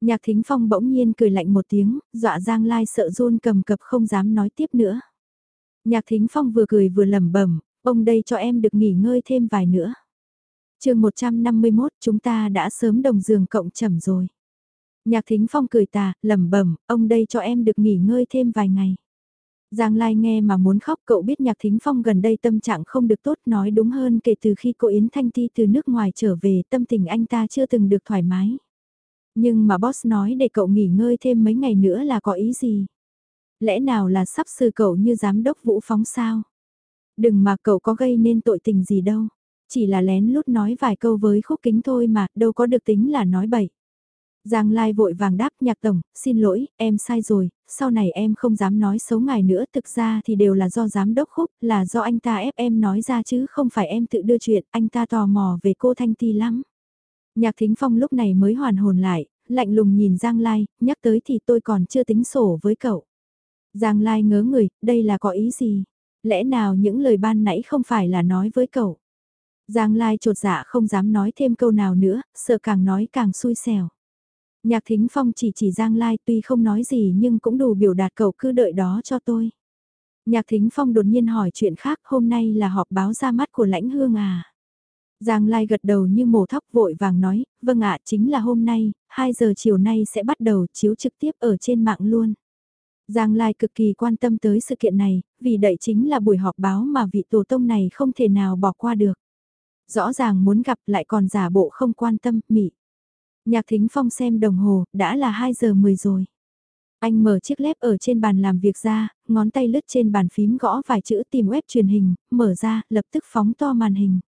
[SPEAKER 1] Nhạc Thính Phong bỗng nhiên cười lạnh một tiếng, dọa Giang Lai sợ run cầm cập không dám nói tiếp nữa. Nhạc Thính Phong vừa cười vừa lẩm bẩm, ông đây cho em được nghỉ ngơi thêm vài nữa. chương 151 chúng ta đã sớm đồng giường cộng trầm rồi. Nhạc Thính Phong cười tà, lẩm bẩm, ông đây cho em được nghỉ ngơi thêm vài ngày. Giang Lai nghe mà muốn khóc cậu biết Nhạc Thính Phong gần đây tâm trạng không được tốt nói đúng hơn kể từ khi cô Yến Thanh Ti từ nước ngoài trở về tâm tình anh ta chưa từng được thoải mái. Nhưng mà boss nói để cậu nghỉ ngơi thêm mấy ngày nữa là có ý gì? Lẽ nào là sắp sư cậu như giám đốc vũ phóng sao? Đừng mà cậu có gây nên tội tình gì đâu. Chỉ là lén lút nói vài câu với khúc kính thôi mà, đâu có được tính là nói bậy. Giang Lai vội vàng đáp nhạc tổng, xin lỗi, em sai rồi, sau này em không dám nói xấu ngài nữa, thực ra thì đều là do giám đốc khúc, là do anh ta ép em nói ra chứ không phải em tự đưa chuyện, anh ta tò mò về cô Thanh Ti lắm. Nhạc Thính Phong lúc này mới hoàn hồn lại, lạnh lùng nhìn Giang Lai, nhắc tới thì tôi còn chưa tính sổ với cậu. Giang Lai ngớ người, đây là có ý gì? Lẽ nào những lời ban nãy không phải là nói với cậu? Giang Lai trột dạ không dám nói thêm câu nào nữa, sợ càng nói càng xui xẻo. Nhạc Thính Phong chỉ chỉ Giang Lai tuy không nói gì nhưng cũng đủ biểu đạt cậu cứ đợi đó cho tôi. Nhạc Thính Phong đột nhiên hỏi chuyện khác hôm nay là họp báo ra mắt của lãnh hương à. Giang Lai gật đầu như mổ thóc vội vàng nói, vâng ạ chính là hôm nay, 2 giờ chiều nay sẽ bắt đầu chiếu trực tiếp ở trên mạng luôn. Giang Lai cực kỳ quan tâm tới sự kiện này, vì đây chính là buổi họp báo mà vị tổ tông này không thể nào bỏ qua được. Rõ ràng muốn gặp lại còn giả bộ không quan tâm, mị. Nhạc Thính Phong xem đồng hồ, đã là 2 giờ 10 rồi. Anh mở chiếc lép ở trên bàn làm việc ra, ngón tay lướt trên bàn phím gõ vài chữ tìm web truyền hình, mở ra, lập tức phóng to màn hình.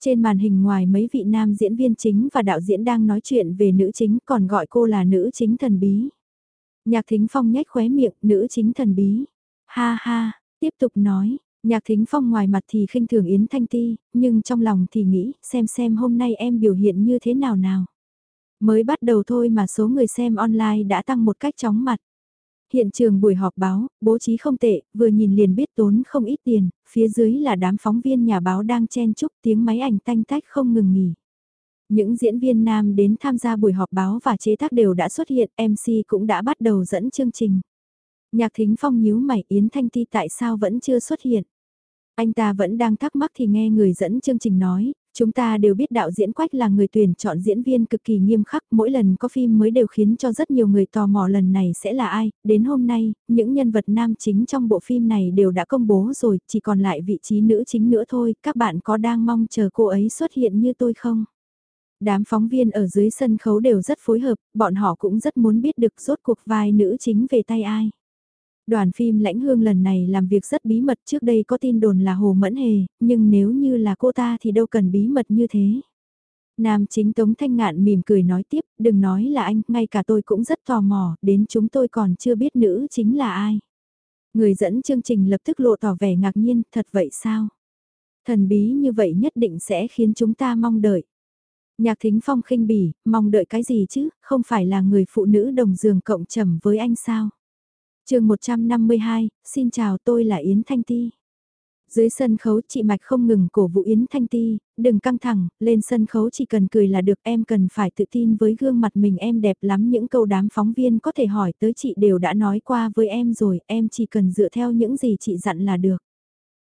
[SPEAKER 1] Trên màn hình ngoài mấy vị nam diễn viên chính và đạo diễn đang nói chuyện về nữ chính còn gọi cô là nữ chính thần bí. Nhạc Thính Phong nhếch khóe miệng, nữ chính thần bí. Ha ha, tiếp tục nói, Nhạc Thính Phong ngoài mặt thì khinh thường Yến Thanh Ti, nhưng trong lòng thì nghĩ, xem xem hôm nay em biểu hiện như thế nào nào. Mới bắt đầu thôi mà số người xem online đã tăng một cách chóng mặt. Hiện trường buổi họp báo, bố trí không tệ, vừa nhìn liền biết tốn không ít tiền, phía dưới là đám phóng viên nhà báo đang chen chúc tiếng máy ảnh tanh tách không ngừng nghỉ. Những diễn viên nam đến tham gia buổi họp báo và chế tác đều đã xuất hiện, MC cũng đã bắt đầu dẫn chương trình. Nhạc thính phong nhíu mày Yến Thanh Ti tại sao vẫn chưa xuất hiện. Anh ta vẫn đang thắc mắc thì nghe người dẫn chương trình nói, Chúng ta đều biết đạo diễn Quách là người tuyển chọn diễn viên cực kỳ nghiêm khắc, mỗi lần có phim mới đều khiến cho rất nhiều người tò mò lần này sẽ là ai. Đến hôm nay, những nhân vật nam chính trong bộ phim này đều đã công bố rồi, chỉ còn lại vị trí nữ chính nữa thôi. Các bạn có đang mong chờ cô ấy xuất hiện như tôi không? Đám phóng viên ở dưới sân khấu đều rất phối hợp, bọn họ cũng rất muốn biết được rốt cuộc vai nữ chính về tay ai. Đoàn phim Lãnh Hương lần này làm việc rất bí mật trước đây có tin đồn là Hồ Mẫn Hề, nhưng nếu như là cô ta thì đâu cần bí mật như thế. Nam chính Tống Thanh Ngạn mỉm cười nói tiếp, đừng nói là anh, ngay cả tôi cũng rất tò mò, đến chúng tôi còn chưa biết nữ chính là ai. Người dẫn chương trình lập tức lộ tỏ vẻ ngạc nhiên, thật vậy sao? Thần bí như vậy nhất định sẽ khiến chúng ta mong đợi. Nhạc thính phong khinh bỉ, mong đợi cái gì chứ, không phải là người phụ nữ đồng giường cộng trầm với anh sao? Chương 152, xin chào tôi là Yến Thanh Ti. Dưới sân khấu chị Mạch không ngừng cổ vũ Yến Thanh Ti, đừng căng thẳng, lên sân khấu chỉ cần cười là được em cần phải tự tin với gương mặt mình em đẹp lắm những câu đám phóng viên có thể hỏi tới chị đều đã nói qua với em rồi, em chỉ cần dựa theo những gì chị dặn là được.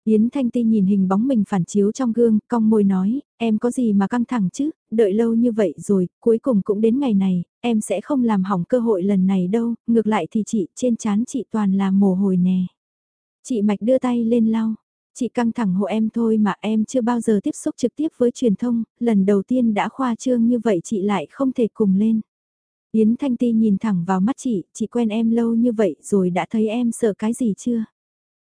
[SPEAKER 1] Yến Thanh Ti nhìn hình bóng mình phản chiếu trong gương, cong môi nói, em có gì mà căng thẳng chứ, đợi lâu như vậy rồi, cuối cùng cũng đến ngày này, em sẽ không làm hỏng cơ hội lần này đâu, ngược lại thì chị, trên chán chị toàn là mồ hôi nè. Chị Mạch đưa tay lên lau, chị căng thẳng hộ em thôi mà em chưa bao giờ tiếp xúc trực tiếp với truyền thông, lần đầu tiên đã khoa trương như vậy chị lại không thể cùng lên. Yến Thanh Ti nhìn thẳng vào mắt chị, chị quen em lâu như vậy rồi đã thấy em sợ cái gì chưa?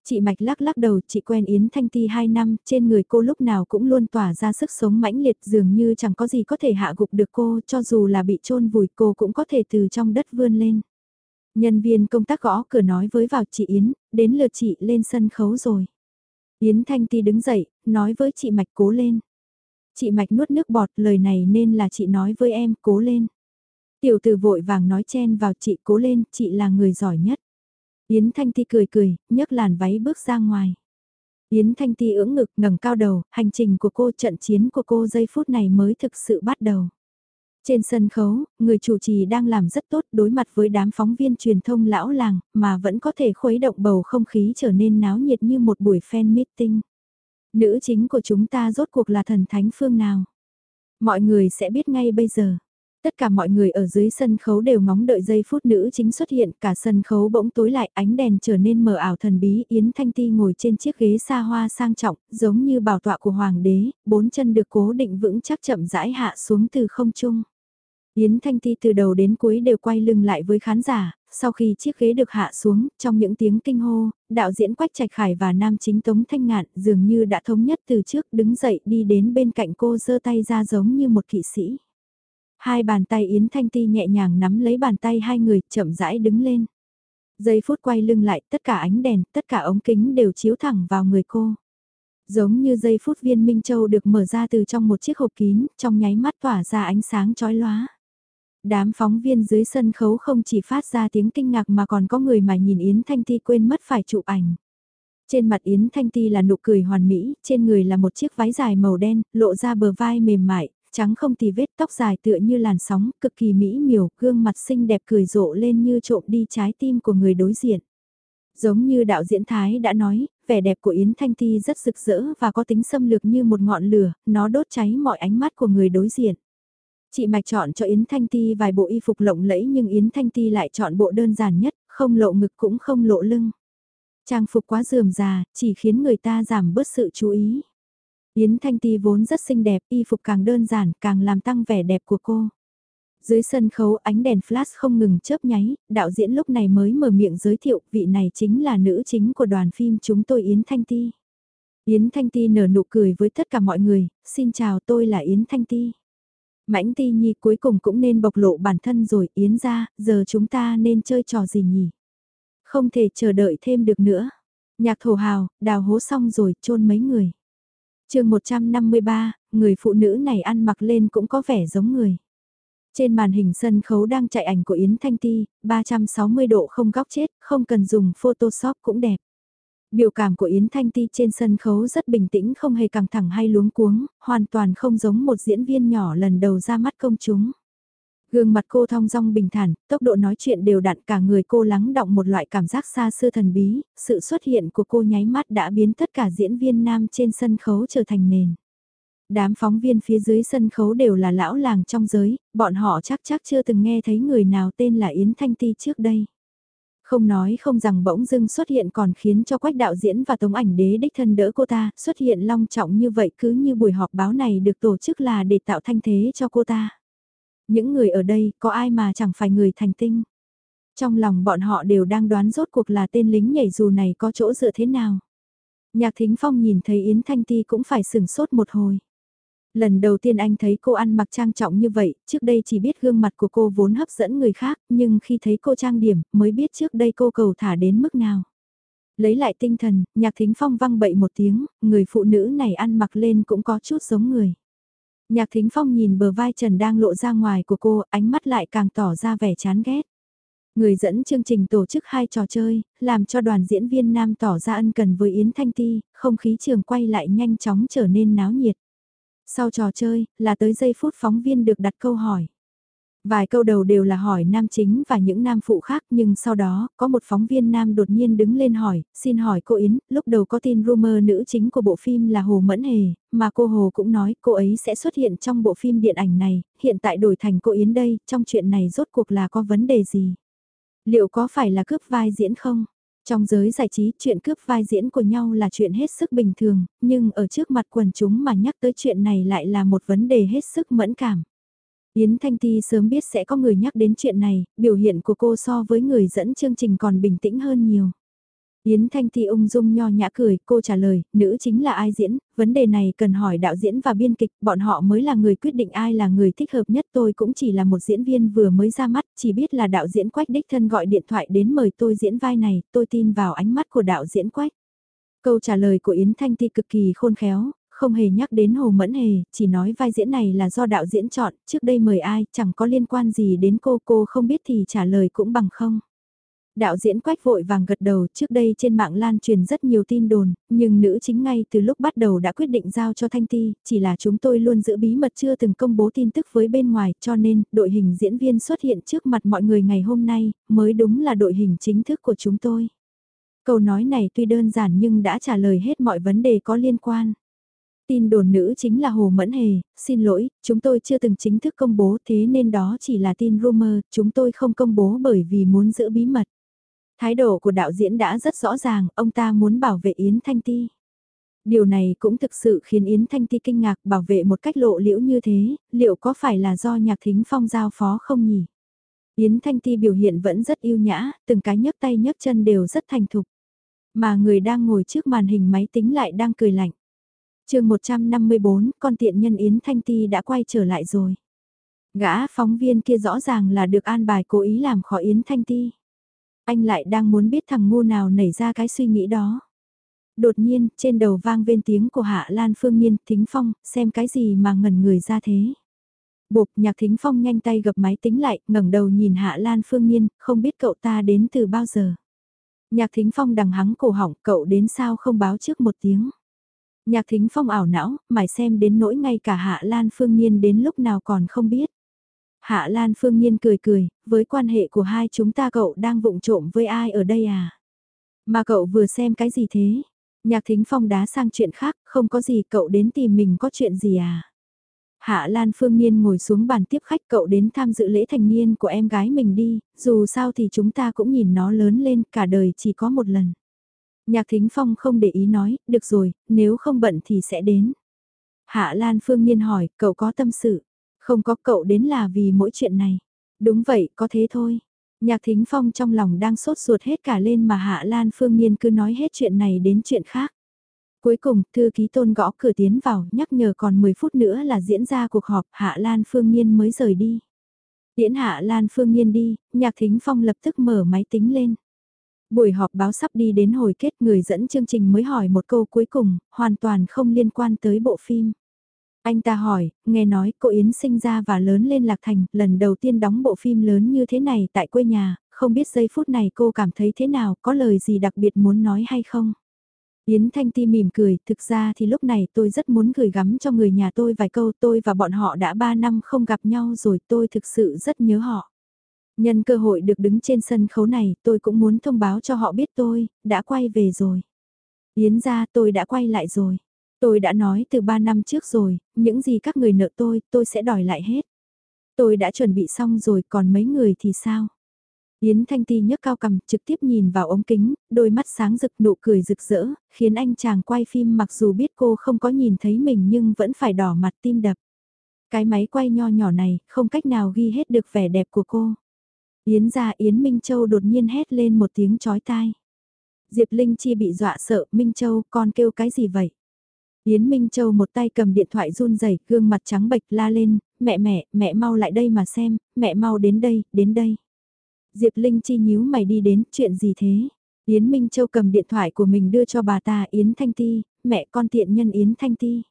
[SPEAKER 1] Chị Mạch lắc lắc đầu, chị quen Yến Thanh Ti 2 năm, trên người cô lúc nào cũng luôn tỏa ra sức sống mãnh liệt dường như chẳng có gì có thể hạ gục được cô, cho dù là bị chôn vùi cô cũng có thể từ trong đất vươn lên. Nhân viên công tác gõ cửa nói với vào chị Yến, đến lượt chị lên sân khấu rồi. Yến Thanh Ti đứng dậy, nói với chị Mạch cố lên. Chị Mạch nuốt nước bọt, lời này nên là chị nói với em, cố lên. Tiểu tử vội vàng nói chen vào chị cố lên, chị là người giỏi nhất. Yến Thanh Ti cười cười, nhấc làn váy bước ra ngoài. Yến Thanh Ti ưỡng ngực ngẩng cao đầu, hành trình của cô trận chiến của cô giây phút này mới thực sự bắt đầu. Trên sân khấu, người chủ trì đang làm rất tốt đối mặt với đám phóng viên truyền thông lão làng, mà vẫn có thể khuấy động bầu không khí trở nên náo nhiệt như một buổi fan meeting. Nữ chính của chúng ta rốt cuộc là thần thánh phương nào? Mọi người sẽ biết ngay bây giờ. Tất cả mọi người ở dưới sân khấu đều ngóng đợi giây phút nữ chính xuất hiện, cả sân khấu bỗng tối lại, ánh đèn trở nên mờ ảo thần bí, Yến Thanh Ti ngồi trên chiếc ghế xa hoa sang trọng, giống như bảo tọa của hoàng đế, bốn chân được cố định vững chắc chậm rãi hạ xuống từ không trung. Yến Thanh Ti từ đầu đến cuối đều quay lưng lại với khán giả, sau khi chiếc ghế được hạ xuống, trong những tiếng kinh hô, đạo diễn Quách Trạch Khải và nam chính Tống Thanh Ngạn dường như đã thống nhất từ trước đứng dậy đi đến bên cạnh cô giơ tay ra giống như một kỵ sĩ. Hai bàn tay Yến Thanh Ti nhẹ nhàng nắm lấy bàn tay hai người, chậm rãi đứng lên. Giây phút quay lưng lại, tất cả ánh đèn, tất cả ống kính đều chiếu thẳng vào người cô. Giống như giây phút viên Minh Châu được mở ra từ trong một chiếc hộp kín, trong nháy mắt tỏa ra ánh sáng chói lóa. Đám phóng viên dưới sân khấu không chỉ phát ra tiếng kinh ngạc mà còn có người mà nhìn Yến Thanh Ti quên mất phải chụp ảnh. Trên mặt Yến Thanh Ti là nụ cười hoàn mỹ, trên người là một chiếc váy dài màu đen, lộ ra bờ vai mềm mại, trắng không tì vết tóc dài tựa như làn sóng, cực kỳ mỹ miều, gương mặt xinh đẹp cười rộ lên như trộm đi trái tim của người đối diện. Giống như đạo diễn Thái đã nói, vẻ đẹp của Yến Thanh Ti rất rực rỡ và có tính xâm lược như một ngọn lửa, nó đốt cháy mọi ánh mắt của người đối diện. Chị Mạch chọn cho Yến Thanh Ti vài bộ y phục lộng lẫy nhưng Yến Thanh Ti lại chọn bộ đơn giản nhất, không lộ ngực cũng không lộ lưng. Trang phục quá dườm già, chỉ khiến người ta giảm bớt sự chú ý. Yến Thanh Ti vốn rất xinh đẹp, y phục càng đơn giản, càng làm tăng vẻ đẹp của cô. Dưới sân khấu ánh đèn flash không ngừng chớp nháy, đạo diễn lúc này mới mở miệng giới thiệu vị này chính là nữ chính của đoàn phim chúng tôi Yến Thanh Ti. Yến Thanh Ti nở nụ cười với tất cả mọi người, xin chào tôi là Yến Thanh Ti. Mãnh Ti Nhi cuối cùng cũng nên bộc lộ bản thân rồi, Yến ra, giờ chúng ta nên chơi trò gì nhỉ? Không thể chờ đợi thêm được nữa. Nhạc thổ hào, đào hố xong rồi, chôn mấy người chương 153, người phụ nữ này ăn mặc lên cũng có vẻ giống người. Trên màn hình sân khấu đang chạy ảnh của Yến Thanh Ti, 360 độ không góc chết, không cần dùng Photoshop cũng đẹp. Biểu cảm của Yến Thanh Ti trên sân khấu rất bình tĩnh không hề căng thẳng hay luống cuống, hoàn toàn không giống một diễn viên nhỏ lần đầu ra mắt công chúng. Gương mặt cô thong dong bình thản, tốc độ nói chuyện đều đặn cả người cô lắng động một loại cảm giác xa xưa thần bí, sự xuất hiện của cô nháy mắt đã biến tất cả diễn viên nam trên sân khấu trở thành nền. Đám phóng viên phía dưới sân khấu đều là lão làng trong giới, bọn họ chắc chắc chưa từng nghe thấy người nào tên là Yến Thanh Ti trước đây. Không nói không rằng bỗng dưng xuất hiện còn khiến cho quách đạo diễn và tống ảnh đế đích thân đỡ cô ta, xuất hiện long trọng như vậy cứ như buổi họp báo này được tổ chức là để tạo thanh thế cho cô ta. Những người ở đây có ai mà chẳng phải người thành tinh. Trong lòng bọn họ đều đang đoán rốt cuộc là tên lính nhảy dù này có chỗ dựa thế nào. Nhạc Thính Phong nhìn thấy Yến Thanh Ti cũng phải sừng sốt một hồi. Lần đầu tiên anh thấy cô ăn mặc trang trọng như vậy, trước đây chỉ biết gương mặt của cô vốn hấp dẫn người khác, nhưng khi thấy cô trang điểm, mới biết trước đây cô cầu thả đến mức nào. Lấy lại tinh thần, nhạc thính phong văng bậy một tiếng, người phụ nữ này ăn mặc lên cũng có chút giống người. Nhạc thính phong nhìn bờ vai trần đang lộ ra ngoài của cô, ánh mắt lại càng tỏ ra vẻ chán ghét. Người dẫn chương trình tổ chức hai trò chơi, làm cho đoàn diễn viên nam tỏ ra ân cần với Yến Thanh Ti, không khí trường quay lại nhanh chóng trở nên náo nhiệt. Sau trò chơi, là tới giây phút phóng viên được đặt câu hỏi. Vài câu đầu đều là hỏi nam chính và những nam phụ khác nhưng sau đó, có một phóng viên nam đột nhiên đứng lên hỏi, xin hỏi cô Yến, lúc đầu có tin rumor nữ chính của bộ phim là Hồ Mẫn Hề, mà cô Hồ cũng nói cô ấy sẽ xuất hiện trong bộ phim điện ảnh này, hiện tại đổi thành cô Yến đây, trong chuyện này rốt cuộc là có vấn đề gì? Liệu có phải là cướp vai diễn không? Trong giới giải trí, chuyện cướp vai diễn của nhau là chuyện hết sức bình thường, nhưng ở trước mặt quần chúng mà nhắc tới chuyện này lại là một vấn đề hết sức mẫn cảm. Yến Thanh Ti sớm biết sẽ có người nhắc đến chuyện này, biểu hiện của cô so với người dẫn chương trình còn bình tĩnh hơn nhiều. Yến Thanh Ti ung dung nho nhã cười, cô trả lời, nữ chính là ai diễn, vấn đề này cần hỏi đạo diễn và biên kịch, bọn họ mới là người quyết định ai là người thích hợp nhất tôi cũng chỉ là một diễn viên vừa mới ra mắt, chỉ biết là đạo diễn Quách đích thân gọi điện thoại đến mời tôi diễn vai này, tôi tin vào ánh mắt của đạo diễn Quách. Câu trả lời của Yến Thanh Ti cực kỳ khôn khéo, không hề nhắc đến Hồ Mẫn Hề, chỉ nói vai diễn này là do đạo diễn chọn, trước đây mời ai, chẳng có liên quan gì đến cô, cô không biết thì trả lời cũng bằng không. Đạo diễn quách vội vàng gật đầu trước đây trên mạng lan truyền rất nhiều tin đồn, nhưng nữ chính ngay từ lúc bắt đầu đã quyết định giao cho Thanh Ti, chỉ là chúng tôi luôn giữ bí mật chưa từng công bố tin tức với bên ngoài cho nên đội hình diễn viên xuất hiện trước mặt mọi người ngày hôm nay mới đúng là đội hình chính thức của chúng tôi. Câu nói này tuy đơn giản nhưng đã trả lời hết mọi vấn đề có liên quan. Tin đồn nữ chính là Hồ Mẫn Hề, xin lỗi, chúng tôi chưa từng chính thức công bố thế nên đó chỉ là tin rumor, chúng tôi không công bố bởi vì muốn giữ bí mật. Thái độ của đạo diễn đã rất rõ ràng, ông ta muốn bảo vệ Yến Thanh Ti. Điều này cũng thực sự khiến Yến Thanh Ti kinh ngạc bảo vệ một cách lộ liễu như thế, liệu có phải là do nhạc thính phong giao phó không nhỉ? Yến Thanh Ti biểu hiện vẫn rất yêu nhã, từng cái nhấc tay nhấc chân đều rất thành thục. Mà người đang ngồi trước màn hình máy tính lại đang cười lạnh chương 154, con tiện nhân Yến Thanh Ti đã quay trở lại rồi. Gã phóng viên kia rõ ràng là được an bài cố ý làm khó Yến Thanh Ti. Anh lại đang muốn biết thằng ngu nào nảy ra cái suy nghĩ đó. Đột nhiên, trên đầu vang lên tiếng của Hạ Lan Phương Nhiên, Thính Phong, xem cái gì mà ngẩn người ra thế. Bộp, nhạc Thính Phong nhanh tay gập máy tính lại, ngẩng đầu nhìn Hạ Lan Phương Nhiên, không biết cậu ta đến từ bao giờ. Nhạc Thính Phong đằng hắng cổ họng, cậu đến sao không báo trước một tiếng. Nhạc Thính Phong ảo não, mải xem đến nỗi ngay cả Hạ Lan Phương Nhiên đến lúc nào còn không biết. Hạ Lan Phương Nhiên cười cười, với quan hệ của hai chúng ta cậu đang vụng trộm với ai ở đây à? Mà cậu vừa xem cái gì thế? Nhạc Thính Phong đá sang chuyện khác, không có gì cậu đến tìm mình có chuyện gì à? Hạ Lan Phương Nhiên ngồi xuống bàn tiếp khách cậu đến tham dự lễ thành niên của em gái mình đi, dù sao thì chúng ta cũng nhìn nó lớn lên cả đời chỉ có một lần. Nhạc Thính Phong không để ý nói, được rồi, nếu không bận thì sẽ đến. Hạ Lan Phương Nhiên hỏi, cậu có tâm sự? Không có cậu đến là vì mỗi chuyện này. Đúng vậy, có thế thôi. Nhạc Thính Phong trong lòng đang sốt ruột hết cả lên mà Hạ Lan Phương Nhiên cứ nói hết chuyện này đến chuyện khác. Cuối cùng, thư ký tôn gõ cửa tiến vào, nhắc nhở còn 10 phút nữa là diễn ra cuộc họp, Hạ Lan Phương Nhiên mới rời đi. Tiễn Hạ Lan Phương Nhiên đi, Nhạc Thính Phong lập tức mở máy tính lên. Buổi họp báo sắp đi đến hồi kết người dẫn chương trình mới hỏi một câu cuối cùng, hoàn toàn không liên quan tới bộ phim. Anh ta hỏi, nghe nói cô Yến sinh ra và lớn lên Lạc Thành, lần đầu tiên đóng bộ phim lớn như thế này tại quê nhà, không biết giây phút này cô cảm thấy thế nào, có lời gì đặc biệt muốn nói hay không? Yến Thanh Ti mỉm cười, thực ra thì lúc này tôi rất muốn gửi gắm cho người nhà tôi vài câu tôi và bọn họ đã 3 năm không gặp nhau rồi tôi thực sự rất nhớ họ. Nhân cơ hội được đứng trên sân khấu này tôi cũng muốn thông báo cho họ biết tôi, đã quay về rồi. Yến ra tôi đã quay lại rồi. Tôi đã nói từ 3 năm trước rồi, những gì các người nợ tôi, tôi sẽ đòi lại hết. Tôi đã chuẩn bị xong rồi, còn mấy người thì sao? Yến Thanh Ti nhấc cao cầm, trực tiếp nhìn vào ống kính, đôi mắt sáng rực nụ cười rực rỡ, khiến anh chàng quay phim mặc dù biết cô không có nhìn thấy mình nhưng vẫn phải đỏ mặt tim đập. Cái máy quay nho nhỏ này, không cách nào ghi hết được vẻ đẹp của cô. Yến ra Yến Minh Châu đột nhiên hét lên một tiếng chói tai. Diệp Linh Chi bị dọa sợ, Minh Châu, con kêu cái gì vậy? Yến Minh Châu một tay cầm điện thoại run rẩy, gương mặt trắng bệch la lên, mẹ mẹ, mẹ mau lại đây mà xem, mẹ mau đến đây, đến đây. Diệp Linh chi nhíu mày đi đến, chuyện gì thế? Yến Minh Châu cầm điện thoại của mình đưa cho bà ta Yến Thanh Ti, mẹ con tiện nhân Yến Thanh Ti.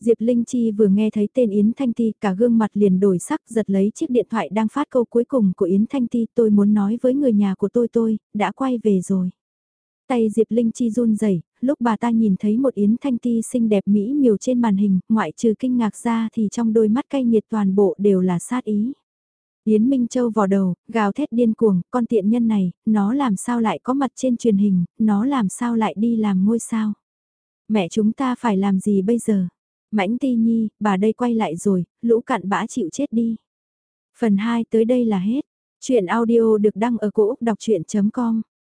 [SPEAKER 1] Diệp Linh Chi vừa nghe thấy tên Yến Thanh Ti cả gương mặt liền đổi sắc giật lấy chiếc điện thoại đang phát câu cuối cùng của Yến Thanh Ti tôi muốn nói với người nhà của tôi tôi, đã quay về rồi. Tay Diệp Linh Chi run rẩy lúc bà ta nhìn thấy một Yến Thanh Ti xinh đẹp mỹ miều trên màn hình, ngoại trừ kinh ngạc ra thì trong đôi mắt cay nghiệt toàn bộ đều là sát ý. Yến Minh Châu vò đầu, gào thét điên cuồng, con tiện nhân này, nó làm sao lại có mặt trên truyền hình, nó làm sao lại đi làm ngôi sao. Mẹ chúng ta phải làm gì bây giờ? Mãnh Ti Nhi, bà đây quay lại rồi, lũ cặn bã chịu chết đi. Phần 2 tới đây là hết. Chuyện audio được đăng ở cổ Úc đọc chuyện.com